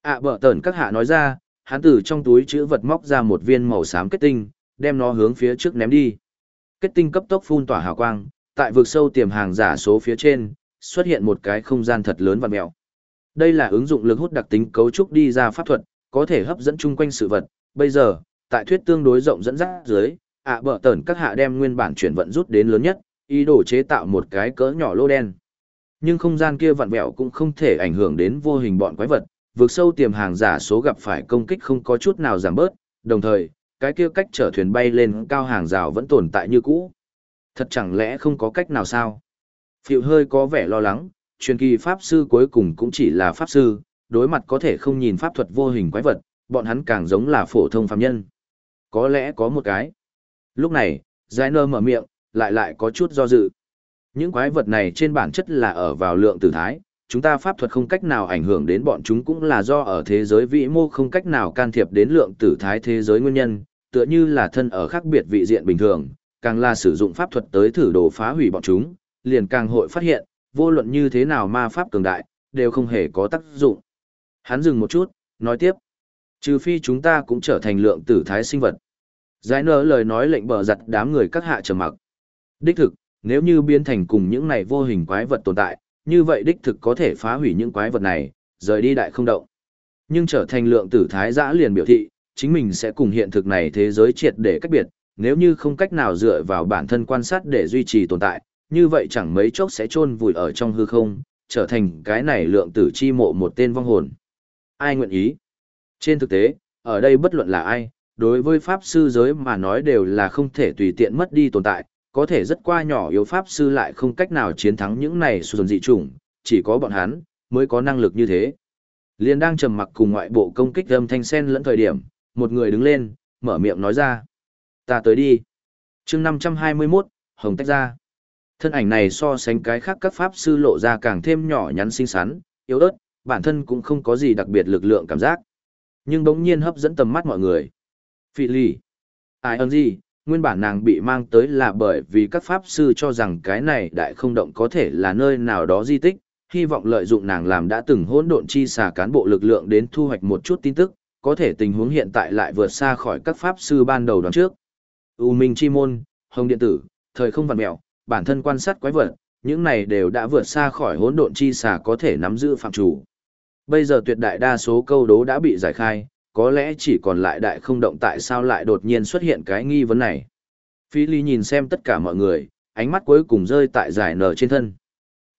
À bở tẩn các hạ nói ra, hắn từ trong túi chữ vật móc ra một viên màu xám kết tinh, đem nó hướng phía trước ném đi. Kết tinh cấp tốc phun tỏa hào quang, tại vực sâu tiềm hàng giả số phía trên, xuất hiện một cái không gian thật lớn và mèo. Đây là ứng dụng lực hút đặc tính cấu trúc đi ra pháp thuật, có thể hấp dẫn chung quanh sự vật. Bây giờ, tại thuyết tương đối rộng dẫn dắt dưới, ạ bở tẩn các hạ đem nguyên bản chuyển vận rút đến lớn nhất, ý đồ chế tạo một cái cỡ nhỏ lô đen. Nhưng không gian kia vặn vẹo cũng không thể ảnh hưởng đến vô hình bọn quái vật, vượt sâu tiềm hàng giả số gặp phải công kích không có chút nào giảm bớt, đồng thời, cái kia cách chở thuyền bay lên cao hàng rào vẫn tồn tại như cũ. Thật chẳng lẽ không có cách nào sao? Phiệu hơi có vẻ lo lắng, truyền kỳ pháp sư cuối cùng cũng chỉ là pháp sư, đối mặt có thể không nhìn pháp thuật vô hình quái vật, bọn hắn càng giống là phổ thông phàm nhân. Có lẽ có một cái. Lúc này, Giải nơ mở miệng, lại lại có chút do dự. Những quái vật này trên bản chất là ở vào lượng tử thái, chúng ta pháp thuật không cách nào ảnh hưởng đến bọn chúng cũng là do ở thế giới vĩ mô không cách nào can thiệp đến lượng tử thái thế giới nguyên nhân, tựa như là thân ở khác biệt vị diện bình thường, càng là sử dụng pháp thuật tới thử đồ phá hủy bọn chúng, liền càng hội phát hiện, vô luận như thế nào ma pháp cường đại, đều không hề có tác dụng. Hắn dừng một chút, nói tiếp. Trừ phi chúng ta cũng trở thành lượng tử thái sinh vật. Giải nở lời nói lệnh bờ giặt đám người các hạ trầm mặc. Đích thực, nếu như biến thành cùng những này vô hình quái vật tồn tại, như vậy đích thực có thể phá hủy những quái vật này, rời đi đại không động. Nhưng trở thành lượng tử thái giã liền biểu thị, chính mình sẽ cùng hiện thực này thế giới triệt để cách biệt, nếu như không cách nào dựa vào bản thân quan sát để duy trì tồn tại, như vậy chẳng mấy chốc sẽ chôn vùi ở trong hư không, trở thành cái này lượng tử chi mộ một tên vong hồn. Ai nguyện ý? Trên thực tế, ở đây bất luận là ai, đối với pháp sư giới mà nói đều là không thể tùy tiện mất đi tồn tại, có thể rất qua nhỏ yếu pháp sư lại không cách nào chiến thắng những này xuân dị chủng, chỉ có bọn hắn mới có năng lực như thế. Liên đang trầm mặc cùng ngoại bộ công kích âm thanh sen lẫn thời điểm, một người đứng lên, mở miệng nói ra. Ta tới đi. chương 521, Hồng tách ra. Thân ảnh này so sánh cái khác các pháp sư lộ ra càng thêm nhỏ nhắn xinh xắn, yếu ớt, bản thân cũng không có gì đặc biệt lực lượng cảm giác. Nhưng bỗng nhiên hấp dẫn tầm mắt mọi người. Phỉ lì. Ai ơn gì, nguyên bản nàng bị mang tới là bởi vì các pháp sư cho rằng cái này đại không động có thể là nơi nào đó di tích, hy vọng lợi dụng nàng làm đã từng hỗn độn chi xà cán bộ lực lượng đến thu hoạch một chút tin tức, có thể tình huống hiện tại lại vượt xa khỏi các pháp sư ban đầu đoán trước. U Minh Chi Môn, Hồng Điện Tử, Thời Không Vạn Mẹo, bản thân quan sát quái vật, những này đều đã vượt xa khỏi hỗn độn chi xà có thể nắm giữ phạm chủ. Bây giờ tuyệt đại đa số câu đố đã bị giải khai, có lẽ chỉ còn lại đại không động tại sao lại đột nhiên xuất hiện cái nghi vấn này. Phi Ly nhìn xem tất cả mọi người, ánh mắt cuối cùng rơi tại giải nở trên thân.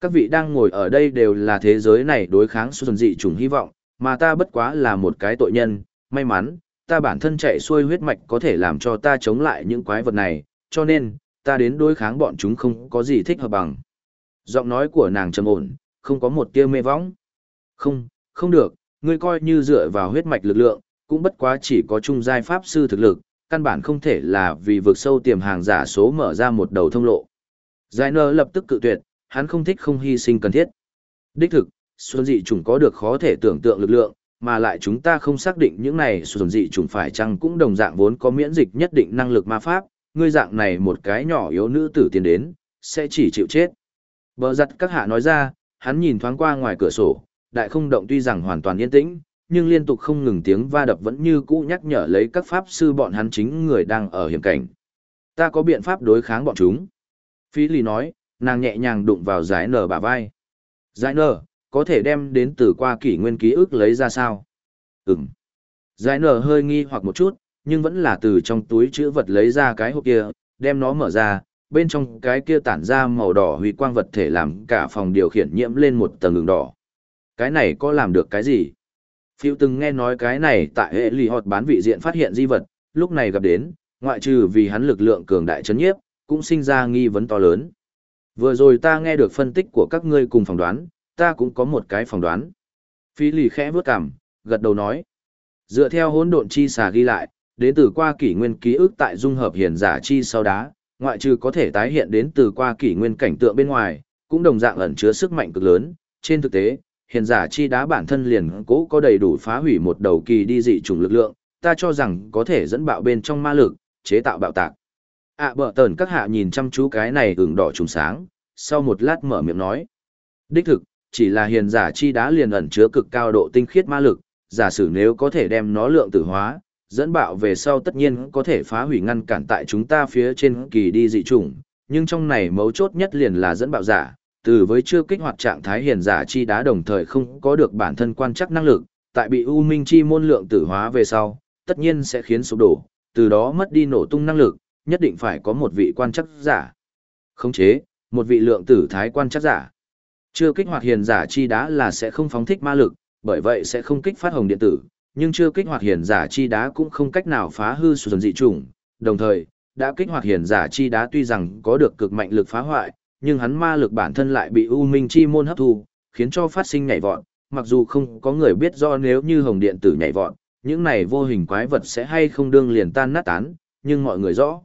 Các vị đang ngồi ở đây đều là thế giới này đối kháng xuân dị trùng hy vọng, mà ta bất quá là một cái tội nhân, may mắn, ta bản thân chạy xuôi huyết mạch có thể làm cho ta chống lại những quái vật này, cho nên, ta đến đối kháng bọn chúng không có gì thích hợp bằng. Giọng nói của nàng trầm ổn, không có một tia mê võng. Không, không được, ngươi coi như dựa vào huyết mạch lực lượng, cũng bất quá chỉ có trung giai pháp sư thực lực, căn bản không thể là vì vượt sâu tiềm hàng giả số mở ra một đầu thông lộ. Giải nơ lập tức cự tuyệt, hắn không thích không hy sinh cần thiết. Đích thực, xuân dị chủng có được khó thể tưởng tượng lực lượng, mà lại chúng ta không xác định những này xuân dị chủng phải chăng cũng đồng dạng vốn có miễn dịch nhất định năng lực ma pháp, ngươi dạng này một cái nhỏ yếu nữ tử tiến đến, sẽ chỉ chịu chết. Bờ giặt các hạ nói ra, hắn nhìn thoáng qua ngoài cửa sổ, đại không động tuy rằng hoàn toàn yên tĩnh, nhưng liên tục không ngừng tiếng va đập vẫn như cũ nhắc nhở lấy các pháp sư bọn hắn chính người đang ở hiểm cảnh. Ta có biện pháp đối kháng bọn chúng. Phí lì nói, nàng nhẹ nhàng đụng vào giải nở bả vai. Giải nở, có thể đem đến từ qua kỷ nguyên ký ức lấy ra sao? Ừm. Giải nở hơi nghi hoặc một chút, nhưng vẫn là từ trong túi chữ vật lấy ra cái hộp kia, đem nó mở ra, bên trong cái kia tản ra màu đỏ huy quang vật thể làm cả phòng điều khiển nhiễm lên một tầng ứng đỏ. Cái này có làm được cái gì? Phiêu từng nghe nói cái này tại hệ lì họt bán vị diện phát hiện di vật, lúc này gặp đến, ngoại trừ vì hắn lực lượng cường đại chấn nhiếp, cũng sinh ra nghi vấn to lớn. Vừa rồi ta nghe được phân tích của các ngươi cùng phỏng đoán, ta cũng có một cái phỏng đoán. Phi lì khẽ vướt cằm, gật đầu nói. Dựa theo hỗn độn chi xà ghi lại, đến từ qua kỷ nguyên ký ức tại dung hợp hiền giả chi sau đá, ngoại trừ có thể tái hiện đến từ qua kỷ nguyên cảnh tượng bên ngoài, cũng đồng dạng ẩn chứa sức mạnh cực lớn. Trên thực tế, hiền giả chi đá bản thân liền cố có đầy đủ phá hủy một đầu kỳ đi dị chủng lực lượng, ta cho rằng có thể dẫn bạo bên trong ma lực, chế tạo bạo tạc. ạ à, bờ tờn các hạ nhìn chăm chú cái này ửng đỏ trùng sáng, sau một lát mở miệng nói. Đích thực, chỉ là hiền giả chi đá liền ẩn chứa cực cao độ tinh khiết ma lực, giả sử nếu có thể đem nó lượng tử hóa, dẫn bạo về sau tất nhiên có thể phá hủy ngăn cản tại chúng ta phía trên kỳ đi dị chủng, nhưng trong này mấu chốt nhất liền là dẫn bạo giả, từ với chưa kích hoạt trạng thái hiền giả chi đá đồng thời không có được bản thân quan chắc năng lực, tại bị U Minh chi môn lượng tử hóa về sau, tất nhiên sẽ khiến sụp đổ, từ đó mất đi nổ tung năng lực, nhất định phải có một vị quan chắc giả. Khống chế, một vị lượng tử thái quan chắc giả. Chưa kích hoạt hiền giả chi đá là sẽ không phóng thích ma lực, bởi vậy sẽ không kích phát hồng điện tử, nhưng chưa kích hoạt hiền giả chi đá cũng không cách nào phá hư sụt dị chủng, đồng thời, đã kích hoạt hiền giả chi đá tuy rằng có được cực mạnh lực phá hoại, nhưng hắn ma lực bản thân lại bị U Minh chi môn hấp thu, khiến cho phát sinh nhảy vọt, mặc dù không có người biết do nếu như hồng điện tử nhảy vọt, những này vô hình quái vật sẽ hay không đương liền tan nát tán, nhưng mọi người rõ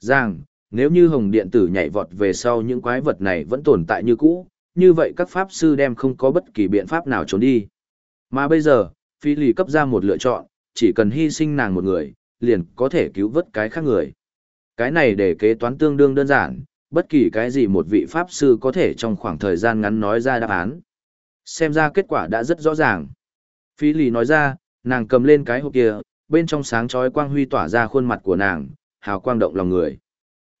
ràng, nếu như hồng điện tử nhảy vọt về sau những quái vật này vẫn tồn tại như cũ, như vậy các pháp sư đem không có bất kỳ biện pháp nào trốn đi. Mà bây giờ, phi lì cấp ra một lựa chọn, chỉ cần hy sinh nàng một người, liền có thể cứu vớt cái khác người. Cái này để kế toán tương đương đơn giản, bất kỳ cái gì một vị pháp sư có thể trong khoảng thời gian ngắn nói ra đáp án. Xem ra kết quả đã rất rõ ràng. Phi lì nói ra, nàng cầm lên cái hộp kia, bên trong sáng chói quang huy tỏa ra khuôn mặt của nàng, hào quang động lòng người.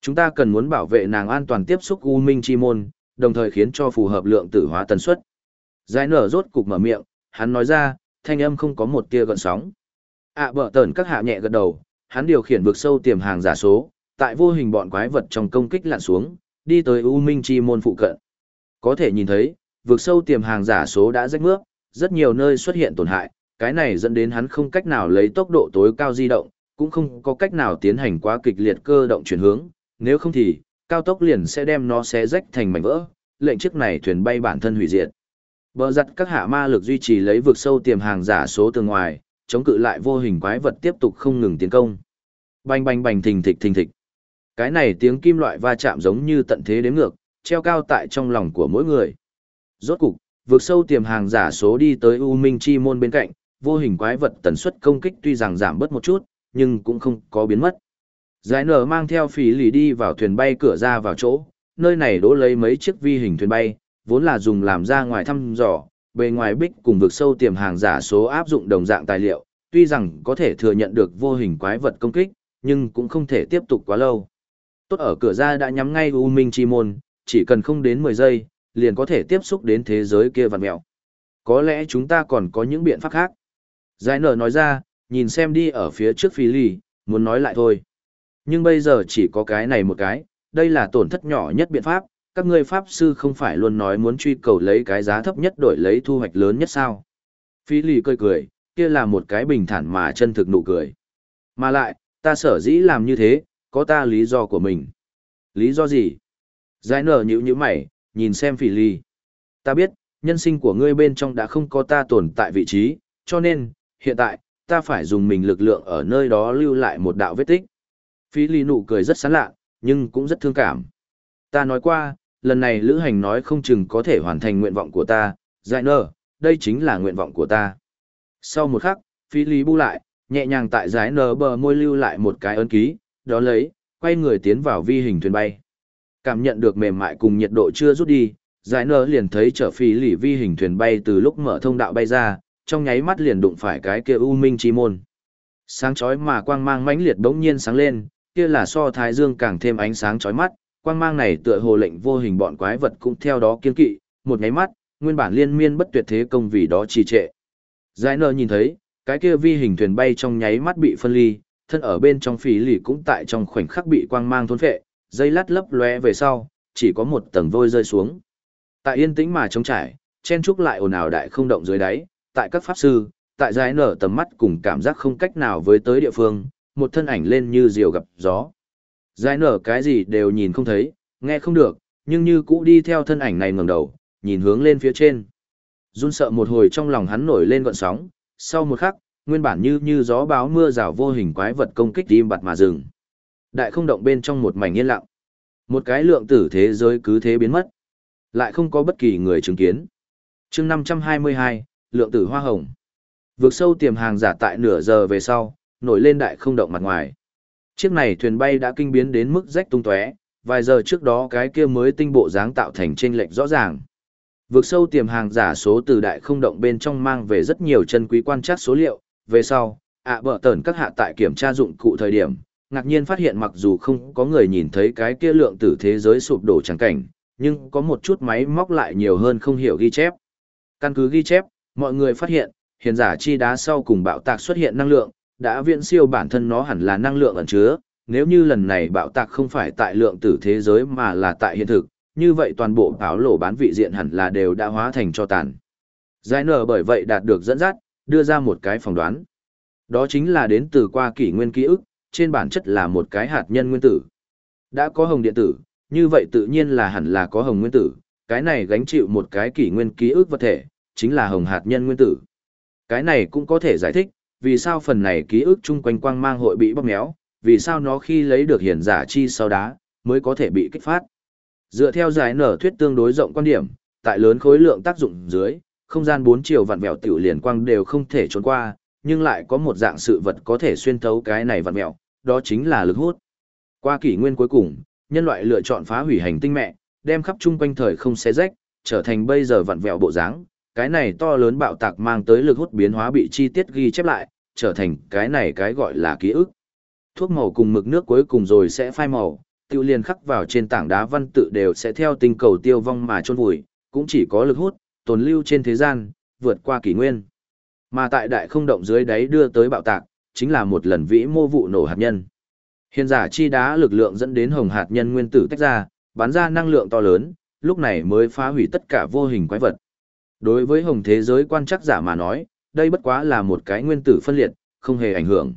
Chúng ta cần muốn bảo vệ nàng an toàn tiếp xúc U Minh Chi Môn, đồng thời khiến cho phù hợp lượng tử hóa tần suất. Giải nở rốt cục mở miệng, hắn nói ra, thanh âm không có một tia gợn sóng. ạ à, bở tờn các hạ nhẹ gật đầu, hắn điều khiển vực sâu tiềm hàng giả số, tại vô hình bọn quái vật trong công kích lặn xuống, đi tới U Minh Chi môn phụ cận. Có thể nhìn thấy, vực sâu tiềm hàng giả số đã rách mướp, rất nhiều nơi xuất hiện tổn hại, cái này dẫn đến hắn không cách nào lấy tốc độ tối cao di động, cũng không có cách nào tiến hành quá kịch liệt cơ động chuyển hướng, nếu không thì, cao tốc liền sẽ đem nó xé rách thành mảnh vỡ, lệnh chiếc này thuyền bay bản thân hủy diệt. Bờ giặt các hạ ma lực duy trì lấy vực sâu tiềm hàng giả số từ ngoài, chống cự lại vô hình quái vật tiếp tục không ngừng tiến công. Bành bành bành thình thịch thình thịch. Cái này tiếng kim loại va chạm giống như tận thế đếm ngược, treo cao tại trong lòng của mỗi người. Rốt cục, vượt sâu tiềm hàng giả số đi tới U Minh Chi môn bên cạnh, vô hình quái vật tần suất công kích tuy rằng giảm bớt một chút, nhưng cũng không có biến mất. Giải nở mang theo phí lì đi vào thuyền bay cửa ra vào chỗ, nơi này đỗ lấy mấy chiếc vi hình thuyền bay, vốn là dùng làm ra ngoài thăm dò, bề ngoài bích cùng vực sâu tiềm hàng giả số áp dụng đồng dạng tài liệu, tuy rằng có thể thừa nhận được vô hình quái vật công kích, nhưng cũng không thể tiếp tục quá lâu. Tốt ở cửa ra đã nhắm ngay U Minh Chi Môn, chỉ cần không đến 10 giây, liền có thể tiếp xúc đến thế giới kia vặn mẹo. Có lẽ chúng ta còn có những biện pháp khác. Giải nở nói ra, nhìn xem đi ở phía trước phi ly, muốn nói lại thôi. Nhưng bây giờ chỉ có cái này một cái, đây là tổn thất nhỏ nhất biện pháp, các ngươi pháp sư không phải luôn nói muốn truy cầu lấy cái giá thấp nhất đổi lấy thu hoạch lớn nhất sao. Phi Lì cười cười, kia là một cái bình thản mà chân thực nụ cười. Mà lại, ta sở dĩ làm như thế, có ta lý do của mình. Lý do gì? Giải nở nhữ như mày, nhìn xem phỉ Lì, Ta biết, nhân sinh của ngươi bên trong đã không có ta tồn tại vị trí, cho nên, hiện tại, ta phải dùng mình lực lượng ở nơi đó lưu lại một đạo vết tích. Phi Lì nụ cười rất sán lạ, nhưng cũng rất thương cảm. Ta nói qua, lần này lữ hành nói không chừng có thể hoàn thành nguyện vọng của ta, giải nơ, đây chính là nguyện vọng của ta. Sau một khắc, phi lý bu lại, nhẹ nhàng tại giải nờ bờ môi lưu lại một cái ấn ký, đó lấy, quay người tiến vào vi hình thuyền bay. Cảm nhận được mềm mại cùng nhiệt độ chưa rút đi, giải nờ liền thấy trở phi lì vi hình thuyền bay từ lúc mở thông đạo bay ra, trong nháy mắt liền đụng phải cái kia u minh chi môn. Sáng chói mà quang mang mãnh liệt bỗng nhiên sáng lên, kia là so thái dương càng thêm ánh sáng chói mắt, quang mang này tựa hồ lệnh vô hình bọn quái vật cũng theo đó kiên kỵ, một nháy mắt, nguyên bản liên miên bất tuyệt thế công vì đó trì trệ. Giải nơ nhìn thấy, cái kia vi hình thuyền bay trong nháy mắt bị phân ly, thân ở bên trong phí lì cũng tại trong khoảnh khắc bị quang mang thôn phệ, dây lát lấp lóe về sau, chỉ có một tầng vôi rơi xuống. Tại yên tĩnh mà trống trải, chen trúc lại ồn ào đại không động dưới đáy, tại các pháp sư, tại giải nở tầm mắt cùng cảm giác không cách nào với tới địa phương, một thân ảnh lên như diều gặp gió. Giải nở cái gì đều nhìn không thấy, nghe không được, nhưng như cũ đi theo thân ảnh này ngẩng đầu, nhìn hướng lên phía trên. Run sợ một hồi trong lòng hắn nổi lên gọn sóng, sau một khắc, nguyên bản như như gió báo mưa rào vô hình quái vật công kích im bặt mà dừng. Đại không động bên trong một mảnh yên lặng. Một cái lượng tử thế giới cứ thế biến mất. Lại không có bất kỳ người chứng kiến. chương 522, lượng tử hoa hồng. Vượt sâu tiềm hàng giả tại nửa giờ về sau, nổi lên đại không động mặt ngoài. Chiếc này thuyền bay đã kinh biến đến mức rách tung tóe, vài giờ trước đó cái kia mới tinh bộ dáng tạo thành chênh lệch rõ ràng. Vượt sâu tiềm hàng giả số từ đại không động bên trong mang về rất nhiều chân quý quan trắc số liệu, về sau, ạ à bở tẩn các hạ tại kiểm tra dụng cụ thời điểm, ngạc nhiên phát hiện mặc dù không có người nhìn thấy cái kia lượng tử thế giới sụp đổ trắng cảnh, nhưng có một chút máy móc lại nhiều hơn không hiểu ghi chép. Căn cứ ghi chép, mọi người phát hiện, hiền giả chi đá sau cùng bạo tạc xuất hiện năng lượng, đã viễn siêu bản thân nó hẳn là năng lượng ẩn chứa, nếu như lần này bạo tạc không phải tại lượng tử thế giới mà là tại hiện thực, như vậy toàn bộ áo lộ bán vị diện hẳn là đều đã hóa thành cho tàn. Giải nở bởi vậy đạt được dẫn dắt, đưa ra một cái phỏng đoán. Đó chính là đến từ qua kỷ nguyên ký ức, trên bản chất là một cái hạt nhân nguyên tử. Đã có hồng điện tử, như vậy tự nhiên là hẳn là có hồng nguyên tử, cái này gánh chịu một cái kỷ nguyên ký ức vật thể, chính là hồng hạt nhân nguyên tử. Cái này cũng có thể giải thích, vì sao phần này ký ức chung quanh quang mang hội bị bóp méo, vì sao nó khi lấy được hiển giả chi sau đá, mới có thể bị kích phát. Dựa theo giải nở thuyết tương đối rộng quan điểm, tại lớn khối lượng tác dụng dưới, không gian bốn chiều vặn vẹo tiểu liền quang đều không thể trốn qua, nhưng lại có một dạng sự vật có thể xuyên thấu cái này vặn vẹo, đó chính là lực hút. Qua kỷ nguyên cuối cùng, nhân loại lựa chọn phá hủy hành tinh mẹ, đem khắp chung quanh thời không xé rách, trở thành bây giờ vặn vẹo bộ dáng. Cái này to lớn bạo tạc mang tới lực hút biến hóa bị chi tiết ghi chép lại, trở thành cái này cái gọi là ký ức. Thuốc màu cùng mực nước cuối cùng rồi sẽ phai màu, tiêu liền khắc vào trên tảng đá văn tự đều sẽ theo tinh cầu tiêu vong mà chôn vùi, cũng chỉ có lực hút, tồn lưu trên thế gian, vượt qua kỷ nguyên. Mà tại đại không động dưới đáy đưa tới bạo tạc, chính là một lần vĩ mô vụ nổ hạt nhân. Hiện giả chi đá lực lượng dẫn đến hồng hạt nhân nguyên tử tách ra, bắn ra năng lượng to lớn, lúc này mới phá hủy tất cả vô hình quái vật. Đối với hồng thế giới quan chắc giả mà nói, đây bất quá là một cái nguyên tử phân liệt, không hề ảnh hưởng.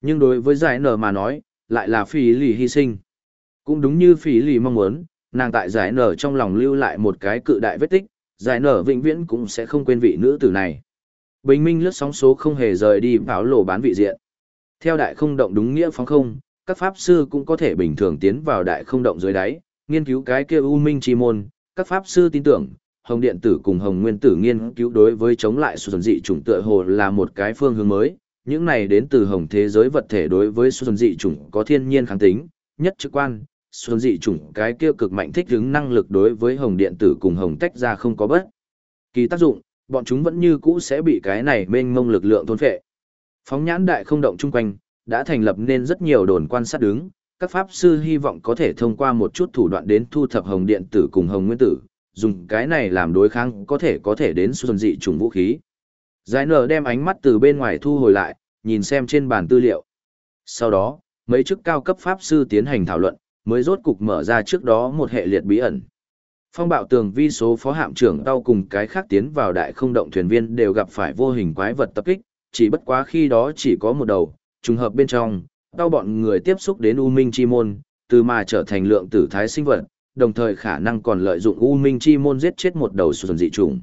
Nhưng đối với giải nở mà nói, lại là phí lì hy sinh. Cũng đúng như phí lì mong muốn, nàng tại giải nở trong lòng lưu lại một cái cự đại vết tích, giải nở vĩnh viễn cũng sẽ không quên vị nữ tử này. Bình minh lướt sóng số không hề rời đi báo lộ bán vị diện. Theo đại không động đúng nghĩa phóng không, các pháp sư cũng có thể bình thường tiến vào đại không động dưới đáy, nghiên cứu cái kia u minh chi môn. Các pháp sư tin tưởng, hồng điện tử cùng hồng nguyên tử nghiên cứu đối với chống lại xuân dị chủng tựa hồ là một cái phương hướng mới. Những này đến từ hồng thế giới vật thể đối với xuân dị chủng có thiên nhiên kháng tính, nhất trực quan, xuân dị chủng cái kia cực mạnh thích ứng năng lực đối với hồng điện tử cùng hồng tách ra không có bất kỳ tác dụng, bọn chúng vẫn như cũ sẽ bị cái này mênh mông lực lượng thôn phệ. Phóng nhãn đại không động chung quanh, đã thành lập nên rất nhiều đồn quan sát đứng, các pháp sư hy vọng có thể thông qua một chút thủ đoạn đến thu thập hồng điện tử cùng hồng nguyên tử, dùng cái này làm đối kháng có thể có thể đến xuân dị trùng vũ khí. Giải nở đem ánh mắt từ bên ngoài thu hồi lại, nhìn xem trên bàn tư liệu. Sau đó, mấy chức cao cấp pháp sư tiến hành thảo luận, mới rốt cục mở ra trước đó một hệ liệt bí ẩn. Phong bạo tường vi số phó hạm trưởng đau cùng cái khác tiến vào đại không động thuyền viên đều gặp phải vô hình quái vật tập kích, chỉ bất quá khi đó chỉ có một đầu, trùng hợp bên trong, đau bọn người tiếp xúc đến U Minh Chi Môn, từ mà trở thành lượng tử thái sinh vật, đồng thời khả năng còn lợi dụng U Minh Chi Môn giết chết một đầu xuân dị trùng.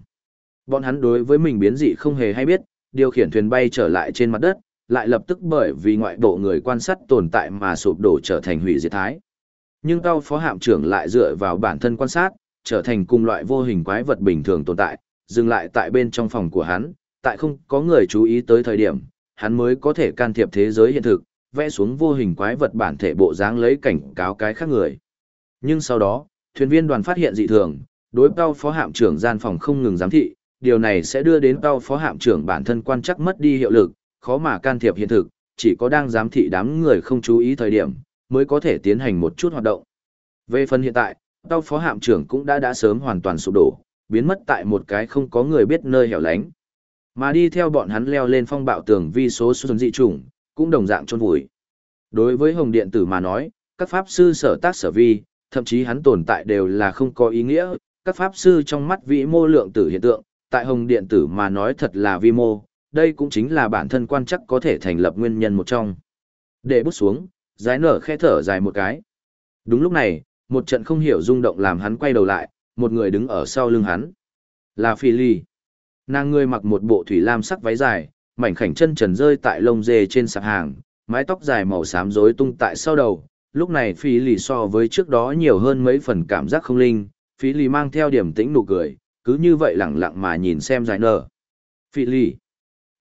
Bọn hắn đối với mình biến dị không hề hay biết, điều khiển thuyền bay trở lại trên mặt đất, lại lập tức bởi vì ngoại bộ người quan sát tồn tại mà sụp đổ trở thành hủy diệt thái. Nhưng cao phó hạm trưởng lại dựa vào bản thân quan sát, trở thành cùng loại vô hình quái vật bình thường tồn tại, dừng lại tại bên trong phòng của hắn, tại không có người chú ý tới thời điểm, hắn mới có thể can thiệp thế giới hiện thực, vẽ xuống vô hình quái vật bản thể bộ dáng lấy cảnh cáo cái khác người. Nhưng sau đó, thuyền viên đoàn phát hiện dị thường, đối cao phó hạm trưởng gian phòng không ngừng giám thị, điều này sẽ đưa đến tao phó hạm trưởng bản thân quan chắc mất đi hiệu lực, khó mà can thiệp hiện thực, chỉ có đang giám thị đám người không chú ý thời điểm, mới có thể tiến hành một chút hoạt động. Về phần hiện tại, tao phó hạm trưởng cũng đã đã sớm hoàn toàn sụp đổ, biến mất tại một cái không có người biết nơi hẻo lánh. Mà đi theo bọn hắn leo lên phong bạo tường vi số xuân dị trùng cũng đồng dạng trôn vùi. Đối với Hồng Điện Tử mà nói, các pháp sư sở tác sở vi, thậm chí hắn tồn tại đều là không có ý nghĩa, các pháp sư trong mắt vĩ mô lượng tử hiện tượng, tại Hồng Điện Tử mà nói thật là vi mô, đây cũng chính là bản thân quan chắc có thể thành lập nguyên nhân một trong. Để bút xuống, giải nở khe thở dài một cái. Đúng lúc này, một trận không hiểu rung động làm hắn quay đầu lại, một người đứng ở sau lưng hắn. Là Phi Ly. Nàng người mặc một bộ thủy lam sắc váy dài, mảnh khảnh chân trần rơi tại lông dê trên sạp hàng, mái tóc dài màu xám rối tung tại sau đầu. Lúc này Phi lì so với trước đó nhiều hơn mấy phần cảm giác không linh, Phi lì mang theo điểm tĩnh nụ cười, cứ như vậy lẳng lặng mà nhìn xem giải nở. Phi lì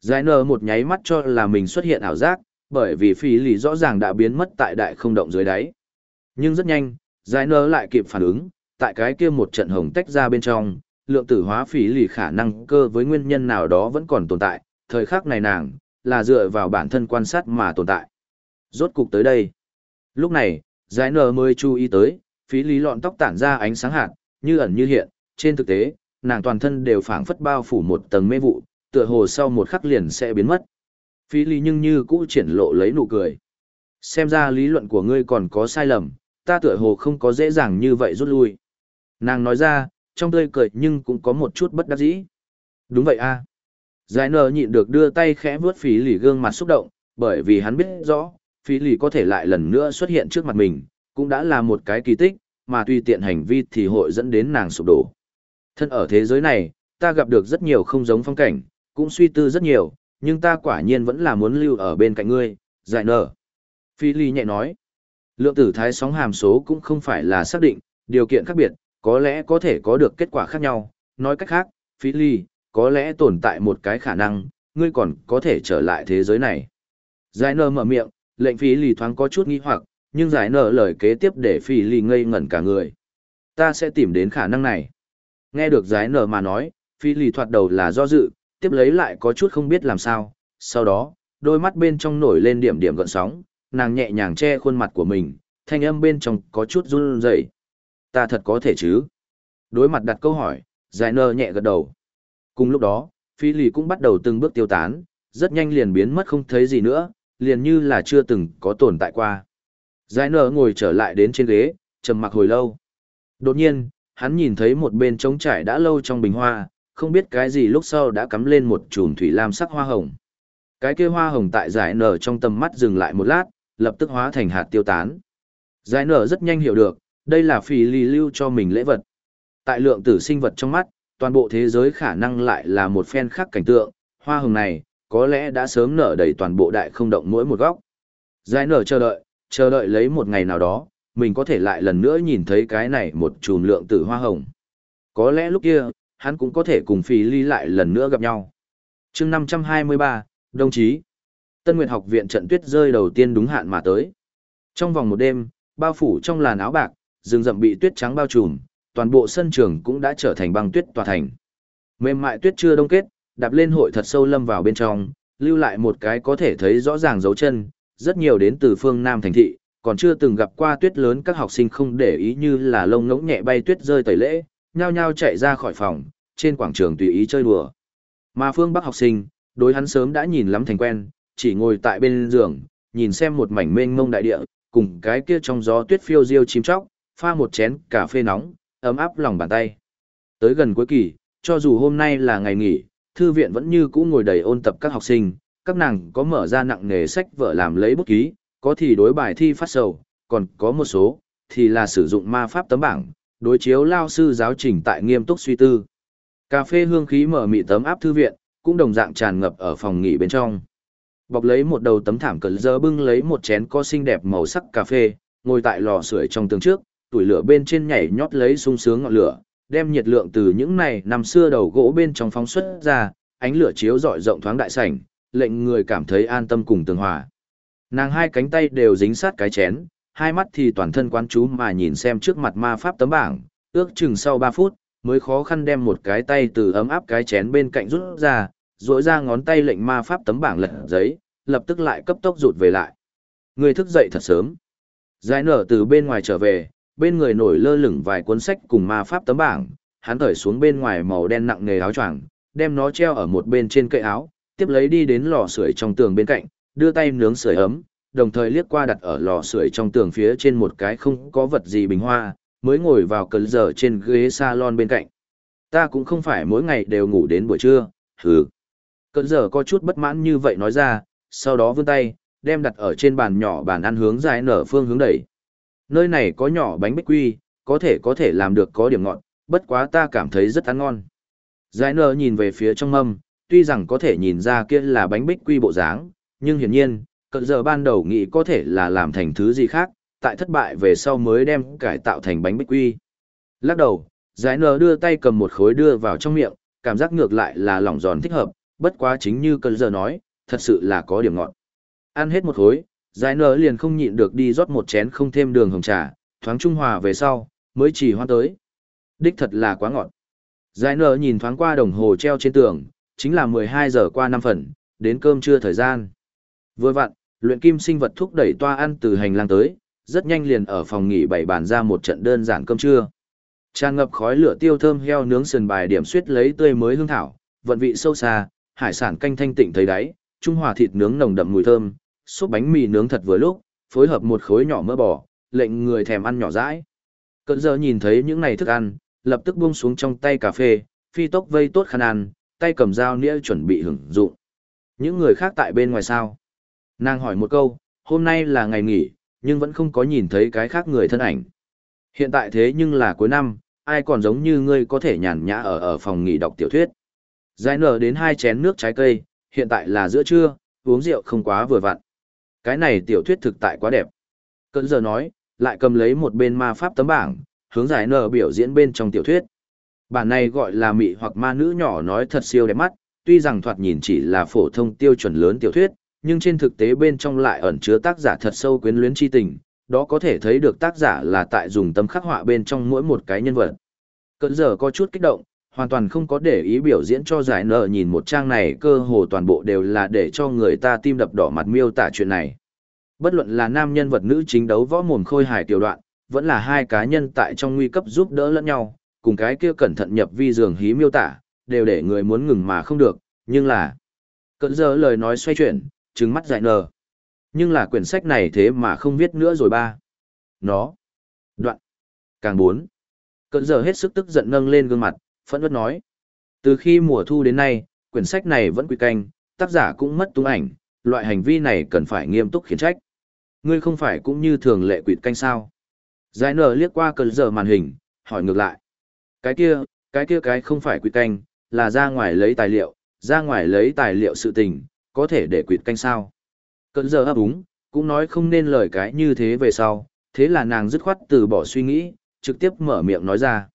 Giải nở một nháy mắt cho là mình xuất hiện ảo giác, bởi vì Phi lì rõ ràng đã biến mất tại đại không động dưới đáy. Nhưng rất nhanh, giải nở lại kịp phản ứng, tại cái kia một trận hồng tách ra bên trong, lượng tử hóa phí lì khả năng cơ với nguyên nhân nào đó vẫn còn tồn tại, thời khắc này nàng, là dựa vào bản thân quan sát mà tồn tại. Rốt cục tới đây. Lúc này, giải nở mới chú ý tới, phí lý lọn tóc tản ra ánh sáng hạt, như ẩn như hiện, trên thực tế, nàng toàn thân đều phảng phất bao phủ một tầng mê vụ, tựa hồ sau một khắc liền sẽ biến mất. Phí lý nhưng như cũ triển lộ lấy nụ cười. Xem ra lý luận của ngươi còn có sai lầm, ta tựa hồ không có dễ dàng như vậy rút lui. Nàng nói ra, trong tươi cười nhưng cũng có một chút bất đắc dĩ. Đúng vậy a. Giải nở nhịn được đưa tay khẽ vuốt phí lì gương mặt xúc động, bởi vì hắn biết rõ, phí lì có thể lại lần nữa xuất hiện trước mặt mình, cũng đã là một cái kỳ tích, mà tùy tiện hành vi thì hội dẫn đến nàng sụp đổ. Thân ở thế giới này, ta gặp được rất nhiều không giống phong cảnh, cũng suy tư rất nhiều, nhưng ta quả nhiên vẫn là muốn lưu ở bên cạnh ngươi, giải nở. Phi Ly nhẹ nói, lượng tử thái sóng hàm số cũng không phải là xác định, điều kiện khác biệt, có lẽ có thể có được kết quả khác nhau, nói cách khác, Phi Ly, có lẽ tồn tại một cái khả năng, ngươi còn có thể trở lại thế giới này. Giải nở mở miệng, lệnh Phi lì thoáng có chút nghi hoặc, nhưng giải nở lời kế tiếp để Phi lì ngây ngẩn cả người. Ta sẽ tìm đến khả năng này. Nghe được giải nở mà nói, Phi lì thoạt đầu là do dự, tiếp lấy lại có chút không biết làm sao, sau đó, đôi mắt bên trong nổi lên điểm điểm gợn sóng, nàng nhẹ nhàng che khuôn mặt của mình, thanh âm bên trong có chút run rẩy. Ta thật có thể chứ? Đối mặt đặt câu hỏi, giải nở nhẹ gật đầu. Cùng lúc đó, phi lì cũng bắt đầu từng bước tiêu tán, rất nhanh liền biến mất không thấy gì nữa, liền như là chưa từng có tồn tại qua. Giải nở ngồi trở lại đến trên ghế, trầm mặc hồi lâu. Đột nhiên, hắn nhìn thấy một bên trống trải đã lâu trong bình hoa, không biết cái gì lúc sau đã cắm lên một chùm thủy lam sắc hoa hồng. Cái kia hoa hồng tại giải nở trong tầm mắt dừng lại một lát, lập tức hóa thành hạt tiêu tán. Giải nở rất nhanh hiểu được, đây là phì lì lưu cho mình lễ vật. Tại lượng tử sinh vật trong mắt, toàn bộ thế giới khả năng lại là một phen khác cảnh tượng, hoa hồng này, có lẽ đã sớm nở đầy toàn bộ đại không động mỗi một góc. Giải nở chờ đợi, chờ đợi lấy một ngày nào đó, mình có thể lại lần nữa nhìn thấy cái này một chùm lượng tử hoa hồng. Có lẽ lúc kia, hắn cũng có thể cùng phi ly lại lần nữa gặp nhau. chương 523, đồng chí. Tân Nguyệt học viện trận tuyết rơi đầu tiên đúng hạn mà tới. Trong vòng một đêm, bao phủ trong làn áo bạc, rừng rậm bị tuyết trắng bao trùm, toàn bộ sân trường cũng đã trở thành băng tuyết tòa thành. Mềm mại tuyết chưa đông kết, đạp lên hội thật sâu lâm vào bên trong, lưu lại một cái có thể thấy rõ ràng dấu chân, rất nhiều đến từ phương Nam thành thị, còn chưa từng gặp qua tuyết lớn các học sinh không để ý như là lông ngỗng nhẹ bay tuyết rơi tẩy lễ, nhao nhao chạy ra khỏi phòng, trên quảng trường tùy ý chơi đùa. Mà phương Bắc học sinh, đối hắn sớm đã nhìn lắm thành quen, chỉ ngồi tại bên giường, nhìn xem một mảnh mênh mông đại địa, cùng cái kia trong gió tuyết phiêu diêu chim chóc, pha một chén cà phê nóng, ấm áp lòng bàn tay. Tới gần cuối kỳ, cho dù hôm nay là ngày nghỉ, thư viện vẫn như cũ ngồi đầy ôn tập các học sinh, các nàng có mở ra nặng nghề sách vở làm lấy bút ký, có thì đối bài thi phát sầu, còn có một số, thì là sử dụng ma pháp tấm bảng, đối chiếu lao sư giáo trình tại nghiêm túc suy tư. Cà phê hương khí mở mị tấm áp thư viện, cũng đồng dạng tràn ngập ở phòng nghỉ bên trong. Bọc lấy một đầu tấm thảm cẩn dơ bưng lấy một chén có xinh đẹp màu sắc cà phê, ngồi tại lò sưởi trong tường trước, tuổi lửa bên trên nhảy nhót lấy sung sướng ngọn lửa, đem nhiệt lượng từ những này nằm xưa đầu gỗ bên trong phóng xuất ra, ánh lửa chiếu rọi rộng thoáng đại sảnh, lệnh người cảm thấy an tâm cùng tường hòa. Nàng hai cánh tay đều dính sát cái chén, hai mắt thì toàn thân quán chú mà nhìn xem trước mặt ma pháp tấm bảng, ước chừng sau 3 phút, mới khó khăn đem một cái tay từ ấm áp cái chén bên cạnh rút ra, rỗi ra ngón tay lệnh ma pháp tấm bảng lật giấy, lập tức lại cấp tốc rụt về lại. Người thức dậy thật sớm. Giải nở từ bên ngoài trở về, bên người nổi lơ lửng vài cuốn sách cùng ma pháp tấm bảng, hắn thởi xuống bên ngoài màu đen nặng nghề áo choàng, đem nó treo ở một bên trên cây áo, tiếp lấy đi đến lò sưởi trong tường bên cạnh, đưa tay nướng sưởi ấm, đồng thời liếc qua đặt ở lò sưởi trong tường phía trên một cái không có vật gì bình hoa, mới ngồi vào cơn giờ trên ghế salon bên cạnh. Ta cũng không phải mỗi ngày đều ngủ đến buổi trưa, hừ. Cơn giờ có chút bất mãn như vậy nói ra, sau đó vươn tay, đem đặt ở trên bàn nhỏ bàn ăn hướng dài nở phương hướng đẩy. Nơi này có nhỏ bánh bích quy, có thể có thể làm được có điểm ngọt, bất quá ta cảm thấy rất ăn ngon. Giải nở nhìn về phía trong mâm, tuy rằng có thể nhìn ra kia là bánh bích quy bộ dáng, nhưng hiển nhiên, cận giờ ban đầu nghĩ có thể là làm thành thứ gì khác, tại thất bại về sau mới đem cải tạo thành bánh bích quy. Lắc đầu, giải nở đưa tay cầm một khối đưa vào trong miệng, cảm giác ngược lại là lỏng giòn thích hợp, bất quá chính như cận giờ nói, thật sự là có điểm ngọt. Ăn hết một khối, giải nở liền không nhịn được đi rót một chén không thêm đường hồng trà, thoáng trung hòa về sau, mới chỉ hoa tới. Đích thật là quá ngọt. Giải nở nhìn thoáng qua đồng hồ treo trên tường, chính là 12 giờ qua 5 phần, đến cơm trưa thời gian. Vừa vặn, luyện kim sinh vật thúc đẩy toa ăn từ hành lang tới, rất nhanh liền ở phòng nghỉ bảy bàn ra một trận đơn giản cơm trưa. Tràn ngập khói lửa tiêu thơm heo nướng sườn bài điểm suýt lấy tươi mới hương thảo, vận vị sâu xa, hải sản canh thanh tịnh thấy đáy, trung hòa thịt nướng nồng đậm mùi thơm, xúc bánh mì nướng thật vừa lúc, phối hợp một khối nhỏ mỡ bò, lệnh người thèm ăn nhỏ dãi. Cận giờ nhìn thấy những này thức ăn, lập tức buông xuống trong tay cà phê, phi tốc vây tốt khăn ăn, tay cầm dao nĩa chuẩn bị hưởng dụng. Những người khác tại bên ngoài sao? Nàng hỏi một câu, hôm nay là ngày nghỉ, nhưng vẫn không có nhìn thấy cái khác người thân ảnh. Hiện tại thế nhưng là cuối năm, ai còn giống như ngươi có thể nhàn nhã ở ở phòng nghỉ đọc tiểu thuyết. Giải nở đến hai chén nước trái cây, hiện tại là giữa trưa, uống rượu không quá vừa vặn. Cái này tiểu thuyết thực tại quá đẹp. Cận giờ nói, lại cầm lấy một bên ma pháp tấm bảng, hướng giải nở biểu diễn bên trong tiểu thuyết. Bản này gọi là mị hoặc ma nữ nhỏ nói thật siêu đẹp mắt, tuy rằng thoạt nhìn chỉ là phổ thông tiêu chuẩn lớn tiểu thuyết, nhưng trên thực tế bên trong lại ẩn chứa tác giả thật sâu quyến luyến chi tình, đó có thể thấy được tác giả là tại dùng tâm khắc họa bên trong mỗi một cái nhân vật. Cận giờ có chút kích động, hoàn toàn không có để ý biểu diễn cho giải nợ nhìn một trang này cơ hồ toàn bộ đều là để cho người ta tim đập đỏ mặt miêu tả chuyện này. Bất luận là nam nhân vật nữ chính đấu võ mồm khôi hài tiểu đoạn, vẫn là hai cá nhân tại trong nguy cấp giúp đỡ lẫn nhau, cùng cái kia cẩn thận nhập vi giường hí miêu tả, đều để người muốn ngừng mà không được, nhưng là... Cận giờ lời nói xoay chuyển, trứng mắt dại nờ. Nhưng là quyển sách này thế mà không viết nữa rồi ba. Nó. Đoạn. Càng bốn. Cận giờ hết sức tức giận nâng lên gương mặt, phẫn ướt nói. Từ khi mùa thu đến nay, quyển sách này vẫn quy canh, tác giả cũng mất tung ảnh, loại hành vi này cần phải nghiêm túc khiển trách. Ngươi không phải cũng như thường lệ quỵt canh sao. Giải nở liếc qua cơn giờ màn hình, hỏi ngược lại. Cái kia, cái kia cái không phải quỵt canh, là ra ngoài lấy tài liệu, ra ngoài lấy tài liệu sự tình, có thể để quỵt canh sao. Cơn giờ ấp úng, cũng nói không nên lời cái như thế về sau, thế là nàng dứt khoát từ bỏ suy nghĩ, trực tiếp mở miệng nói ra.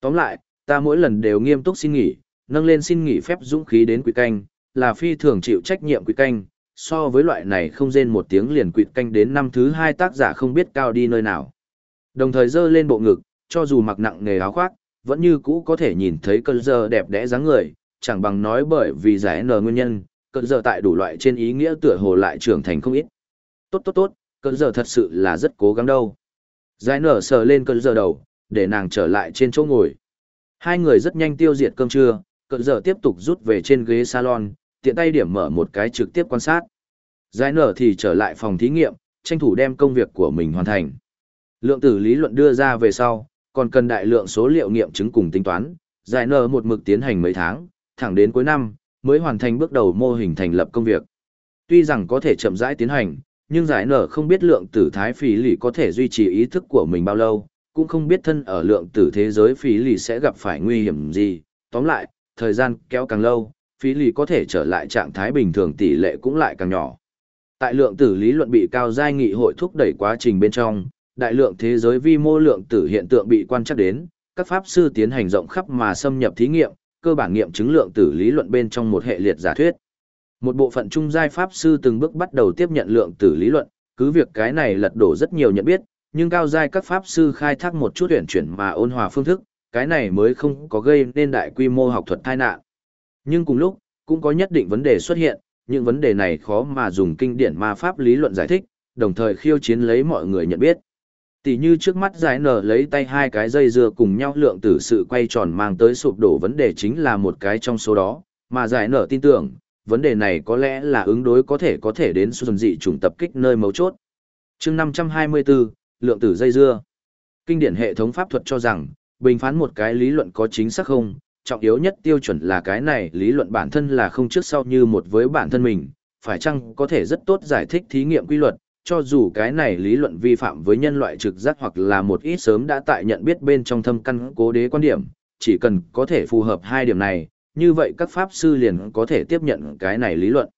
Tóm lại, ta mỗi lần đều nghiêm túc xin nghỉ, nâng lên xin nghỉ phép dũng khí đến quỷ canh, là phi thường chịu trách nhiệm quỷ canh, so với loại này không rên một tiếng liền quỷ canh đến năm thứ hai tác giả không biết cao đi nơi nào. Đồng thời dơ lên bộ ngực, cho dù mặc nặng nghề áo khoác, vẫn như cũ có thể nhìn thấy cơn giờ đẹp đẽ dáng người, chẳng bằng nói bởi vì giải nờ nguyên nhân, cơn giờ tại đủ loại trên ý nghĩa tựa hồ lại trưởng thành không ít. Tốt tốt tốt, cơn giờ thật sự là rất cố gắng đâu. Giải nở sờ lên cơn giờ đầu, để nàng trở lại trên chỗ ngồi. Hai người rất nhanh tiêu diệt cơm trưa, cỡ giờ tiếp tục rút về trên ghế salon, tiện tay điểm mở một cái trực tiếp quan sát. Giải nở thì trở lại phòng thí nghiệm, tranh thủ đem công việc của mình hoàn thành. Lượng tử lý luận đưa ra về sau, còn cần đại lượng số liệu nghiệm chứng cùng tính toán, giải nở một mực tiến hành mấy tháng, thẳng đến cuối năm, mới hoàn thành bước đầu mô hình thành lập công việc. Tuy rằng có thể chậm rãi tiến hành, nhưng giải nở không biết lượng tử thái phí lì có thể duy trì ý thức của mình bao lâu, cũng không biết thân ở lượng tử thế giới phí lì sẽ gặp phải nguy hiểm gì. Tóm lại, thời gian kéo càng lâu, phí lì có thể trở lại trạng thái bình thường tỷ lệ cũng lại càng nhỏ. Tại lượng tử lý luận bị cao giai nghị hội thúc đẩy quá trình bên trong, đại lượng thế giới vi mô lượng tử hiện tượng bị quan trắc đến, các pháp sư tiến hành rộng khắp mà xâm nhập thí nghiệm, cơ bản nghiệm chứng lượng tử lý luận bên trong một hệ liệt giả thuyết. Một bộ phận trung giai pháp sư từng bước bắt đầu tiếp nhận lượng tử lý luận, cứ việc cái này lật đổ rất nhiều nhận biết, nhưng cao giai các pháp sư khai thác một chút tuyển chuyển mà ôn hòa phương thức, cái này mới không có gây nên đại quy mô học thuật tai nạn. Nhưng cùng lúc, cũng có nhất định vấn đề xuất hiện, những vấn đề này khó mà dùng kinh điển ma pháp lý luận giải thích, đồng thời khiêu chiến lấy mọi người nhận biết. Tỷ như trước mắt giải nở lấy tay hai cái dây dưa cùng nhau lượng tử sự quay tròn mang tới sụp đổ vấn đề chính là một cái trong số đó, mà giải nở tin tưởng, vấn đề này có lẽ là ứng đối có thể có thể đến xuân dị trùng tập kích nơi mấu chốt. chương 524, lượng tử dây dưa. Kinh điển hệ thống pháp thuật cho rằng, bình phán một cái lý luận có chính xác không, trọng yếu nhất tiêu chuẩn là cái này lý luận bản thân là không trước sau như một với bản thân mình, phải chăng có thể rất tốt giải thích thí nghiệm quy luật, cho dù cái này lý luận vi phạm với nhân loại trực giác hoặc là một ít sớm đã tại nhận biết bên trong thâm căn cố đế quan điểm, chỉ cần có thể phù hợp hai điểm này, như vậy các pháp sư liền có thể tiếp nhận cái này lý luận.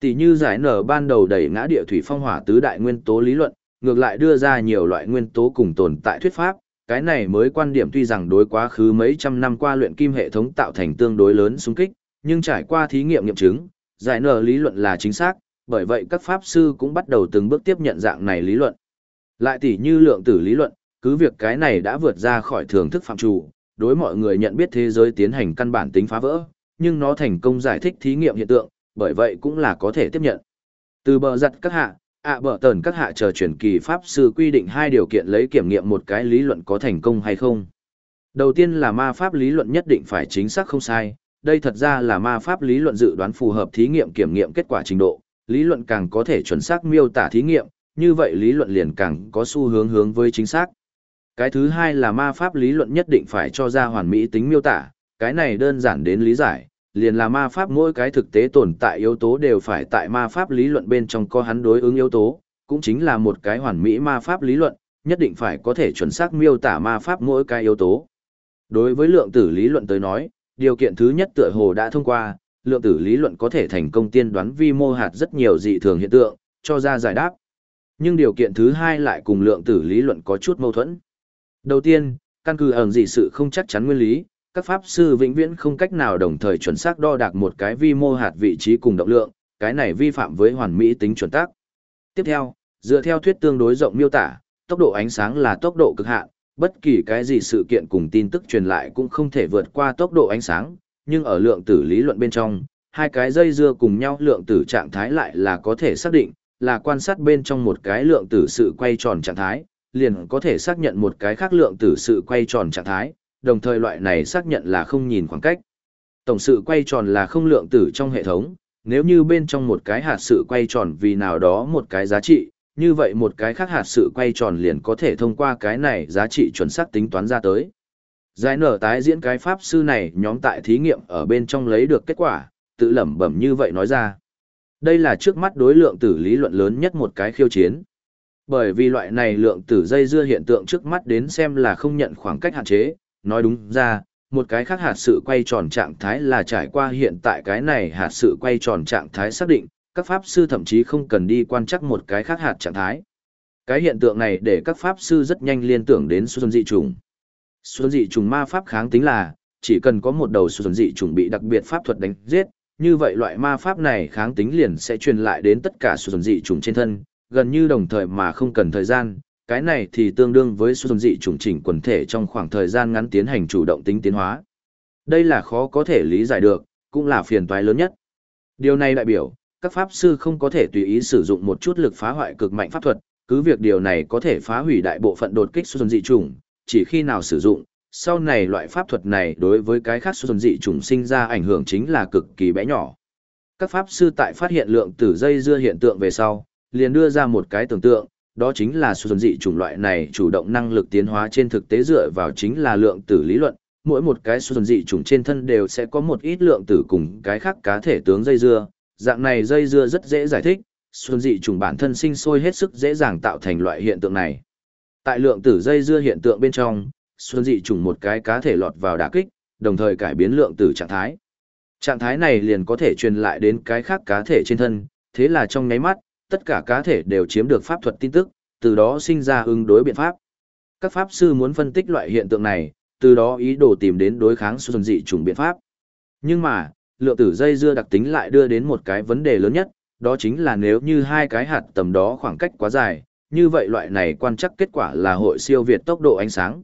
Tỷ như giải nở ban đầu đẩy ngã địa thủy phong hỏa tứ đại nguyên tố lý luận, ngược lại đưa ra nhiều loại nguyên tố cùng tồn tại thuyết pháp, cái này mới quan điểm tuy rằng đối quá khứ mấy trăm năm qua luyện kim hệ thống tạo thành tương đối lớn xung kích, nhưng trải qua thí nghiệm nghiệm chứng, giải nở lý luận là chính xác, bởi vậy các pháp sư cũng bắt đầu từng bước tiếp nhận dạng này lý luận. Lại tỷ như lượng tử lý luận, cứ việc cái này đã vượt ra khỏi thường thức phạm chủ, đối mọi người nhận biết thế giới tiến hành căn bản tính phá vỡ, nhưng nó thành công giải thích thí nghiệm hiện tượng, bởi vậy cũng là có thể tiếp nhận. Từ bờ giặt các hạ, ạ bở tần các hạ chờ chuyển kỳ pháp sư quy định hai điều kiện lấy kiểm nghiệm một cái lý luận có thành công hay không. Đầu tiên là ma pháp lý luận nhất định phải chính xác không sai, đây thật ra là ma pháp lý luận dự đoán phù hợp thí nghiệm kiểm nghiệm kết quả trình độ, lý luận càng có thể chuẩn xác miêu tả thí nghiệm, như vậy lý luận liền càng có xu hướng hướng với chính xác. Cái thứ hai là ma pháp lý luận nhất định phải cho ra hoàn mỹ tính miêu tả, cái này đơn giản đến lý giải, liền là ma pháp mỗi cái thực tế tồn tại yếu tố đều phải tại ma pháp lý luận bên trong có hắn đối ứng yếu tố, cũng chính là một cái hoàn mỹ ma pháp lý luận, nhất định phải có thể chuẩn xác miêu tả ma pháp mỗi cái yếu tố. Đối với lượng tử lý luận tới nói, điều kiện thứ nhất tựa hồ đã thông qua, lượng tử lý luận có thể thành công tiên đoán vi mô hạt rất nhiều dị thường hiện tượng, cho ra giải đáp. Nhưng điều kiện thứ hai lại cùng lượng tử lý luận có chút mâu thuẫn. Đầu tiên, căn cứ ẩn dị sự không chắc chắn nguyên lý, các pháp sư vĩnh viễn không cách nào đồng thời chuẩn xác đo đạc một cái vi mô hạt vị trí cùng động lượng, cái này vi phạm với hoàn mỹ tính chuẩn tắc. Tiếp theo, dựa theo thuyết tương đối rộng miêu tả, tốc độ ánh sáng là tốc độ cực hạn, bất kỳ cái gì sự kiện cùng tin tức truyền lại cũng không thể vượt qua tốc độ ánh sáng, nhưng ở lượng tử lý luận bên trong, hai cái dây dưa cùng nhau lượng tử trạng thái lại là có thể xác định, là quan sát bên trong một cái lượng tử sự quay tròn trạng thái, liền có thể xác nhận một cái khác lượng tử sự quay tròn trạng thái, đồng thời loại này xác nhận là không nhìn khoảng cách. Tổng sự quay tròn là không lượng tử trong hệ thống, nếu như bên trong một cái hạt sự quay tròn vì nào đó một cái giá trị, như vậy một cái khác hạt sự quay tròn liền có thể thông qua cái này giá trị chuẩn xác tính toán ra tới. Giải nở tái diễn cái pháp sư này nhóm tại thí nghiệm ở bên trong lấy được kết quả, tự lẩm bẩm như vậy nói ra. Đây là trước mắt đối lượng tử lý luận lớn nhất một cái khiêu chiến. Bởi vì loại này lượng tử dây dưa hiện tượng trước mắt đến xem là không nhận khoảng cách hạn chế, nói đúng ra, một cái khác hạt sự quay tròn trạng thái là trải qua hiện tại cái này hạt sự quay tròn trạng thái xác định, các pháp sư thậm chí không cần đi quan chắc một cái khác hạt trạng thái. Cái hiện tượng này để các pháp sư rất nhanh liên tưởng đến xuân dị trùng. Xuân dị trùng ma pháp kháng tính là, chỉ cần có một đầu xuân dị trùng bị đặc biệt pháp thuật đánh giết, như vậy loại ma pháp này kháng tính liền sẽ truyền lại đến tất cả xuân dị trùng trên thân, gần như đồng thời mà không cần thời gian, cái này thì tương đương với xuân dị trùng chỉnh quần thể trong khoảng thời gian ngắn tiến hành chủ động tính tiến hóa. Đây là khó có thể lý giải được, cũng là phiền toái lớn nhất. Điều này đại biểu, các pháp sư không có thể tùy ý sử dụng một chút lực phá hoại cực mạnh pháp thuật, cứ việc điều này có thể phá hủy đại bộ phận đột kích xuân dị trùng, chỉ khi nào sử dụng, sau này loại pháp thuật này đối với cái khác xuân dị trùng sinh ra ảnh hưởng chính là cực kỳ bé nhỏ. Các pháp sư tại phát hiện lượng tử dây dưa hiện tượng về sau, liền đưa ra một cái tưởng tượng, đó chính là xuân dị chủng loại này chủ động năng lực tiến hóa trên thực tế dựa vào chính là lượng tử lý luận, mỗi một cái xuân dị chủng trên thân đều sẽ có một ít lượng tử cùng cái khác cá thể tướng dây dưa, dạng này dây dưa rất dễ giải thích, xuân dị chủng bản thân sinh sôi hết sức dễ dàng tạo thành loại hiện tượng này. Tại lượng tử dây dưa hiện tượng bên trong, xuân dị chủng một cái cá thể lọt vào đả kích, đồng thời cải biến lượng tử trạng thái. Trạng thái này liền có thể truyền lại đến cái khác cá thể trên thân, thế là trong nháy mắt, tất cả cá thể đều chiếm được pháp thuật tin tức, từ đó sinh ra ứng đối biện pháp. Các pháp sư muốn phân tích loại hiện tượng này, từ đó ý đồ tìm đến đối kháng xuân dị chủng biện pháp. Nhưng mà, lượng tử dây dưa đặc tính lại đưa đến một cái vấn đề lớn nhất, đó chính là nếu như hai cái hạt tầm đó khoảng cách quá dài, như vậy loại này quan chắc kết quả là hội siêu việt tốc độ ánh sáng.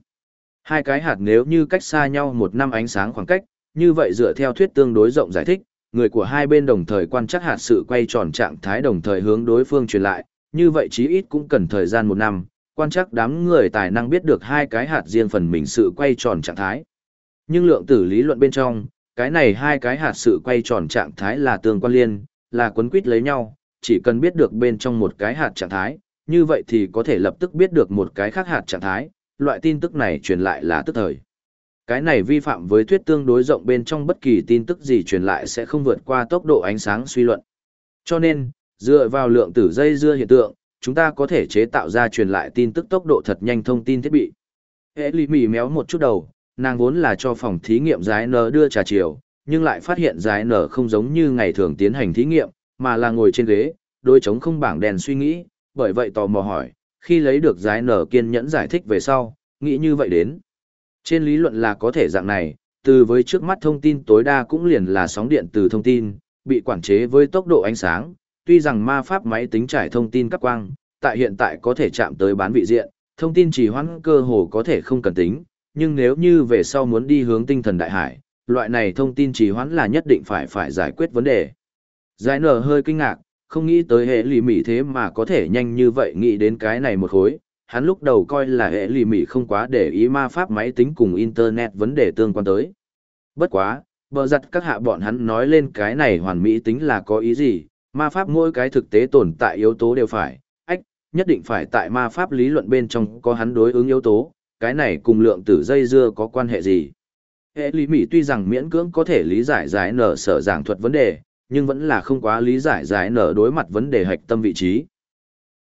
Hai cái hạt nếu như cách xa nhau một năm ánh sáng khoảng cách, như vậy dựa theo thuyết tương đối rộng giải thích, người của hai bên đồng thời quan trắc hạt sự quay tròn trạng thái đồng thời hướng đối phương truyền lại, như vậy chí ít cũng cần thời gian một năm, quan trắc đám người tài năng biết được hai cái hạt riêng phần mình sự quay tròn trạng thái. Nhưng lượng tử lý luận bên trong, cái này hai cái hạt sự quay tròn trạng thái là tương quan liên, là quấn quýt lấy nhau, chỉ cần biết được bên trong một cái hạt trạng thái, như vậy thì có thể lập tức biết được một cái khác hạt trạng thái, loại tin tức này truyền lại là tức thời. Cái này vi phạm với thuyết tương đối rộng bên trong bất kỳ tin tức gì truyền lại sẽ không vượt qua tốc độ ánh sáng suy luận. Cho nên, dựa vào lượng tử dây dưa hiện tượng, chúng ta có thể chế tạo ra truyền lại tin tức tốc độ thật nhanh thông tin thiết bị. Hệ lì mỉ méo một chút đầu, nàng vốn là cho phòng thí nghiệm giái nở đưa trà chiều, nhưng lại phát hiện giái nở không giống như ngày thường tiến hành thí nghiệm, mà là ngồi trên ghế, đôi chống không bảng đèn suy nghĩ, bởi vậy tò mò hỏi, khi lấy được giái nở kiên nhẫn giải thích về sau, nghĩ như vậy đến. Trên lý luận là có thể dạng này, từ với trước mắt thông tin tối đa cũng liền là sóng điện từ thông tin, bị quản chế với tốc độ ánh sáng, tuy rằng ma pháp máy tính trải thông tin các quang, tại hiện tại có thể chạm tới bán vị diện, thông tin chỉ hoãn cơ hồ có thể không cần tính, nhưng nếu như về sau muốn đi hướng tinh thần đại hải, loại này thông tin trì hoãn là nhất định phải phải giải quyết vấn đề. Giải nở hơi kinh ngạc, không nghĩ tới hệ lì mỹ thế mà có thể nhanh như vậy nghĩ đến cái này một khối. Hắn lúc đầu coi là hệ lì mỉ không quá để ý ma pháp máy tính cùng internet vấn đề tương quan tới. Bất quá, bờ giặt các hạ bọn hắn nói lên cái này hoàn mỹ tính là có ý gì, ma pháp mỗi cái thực tế tồn tại yếu tố đều phải, ách, nhất định phải tại ma pháp lý luận bên trong có hắn đối ứng yếu tố, cái này cùng lượng tử dây dưa có quan hệ gì. Hệ lý mỹ tuy rằng miễn cưỡng có thể lý giải giải nở sở giảng thuật vấn đề, nhưng vẫn là không quá lý giải giải nở đối mặt vấn đề hạch tâm vị trí.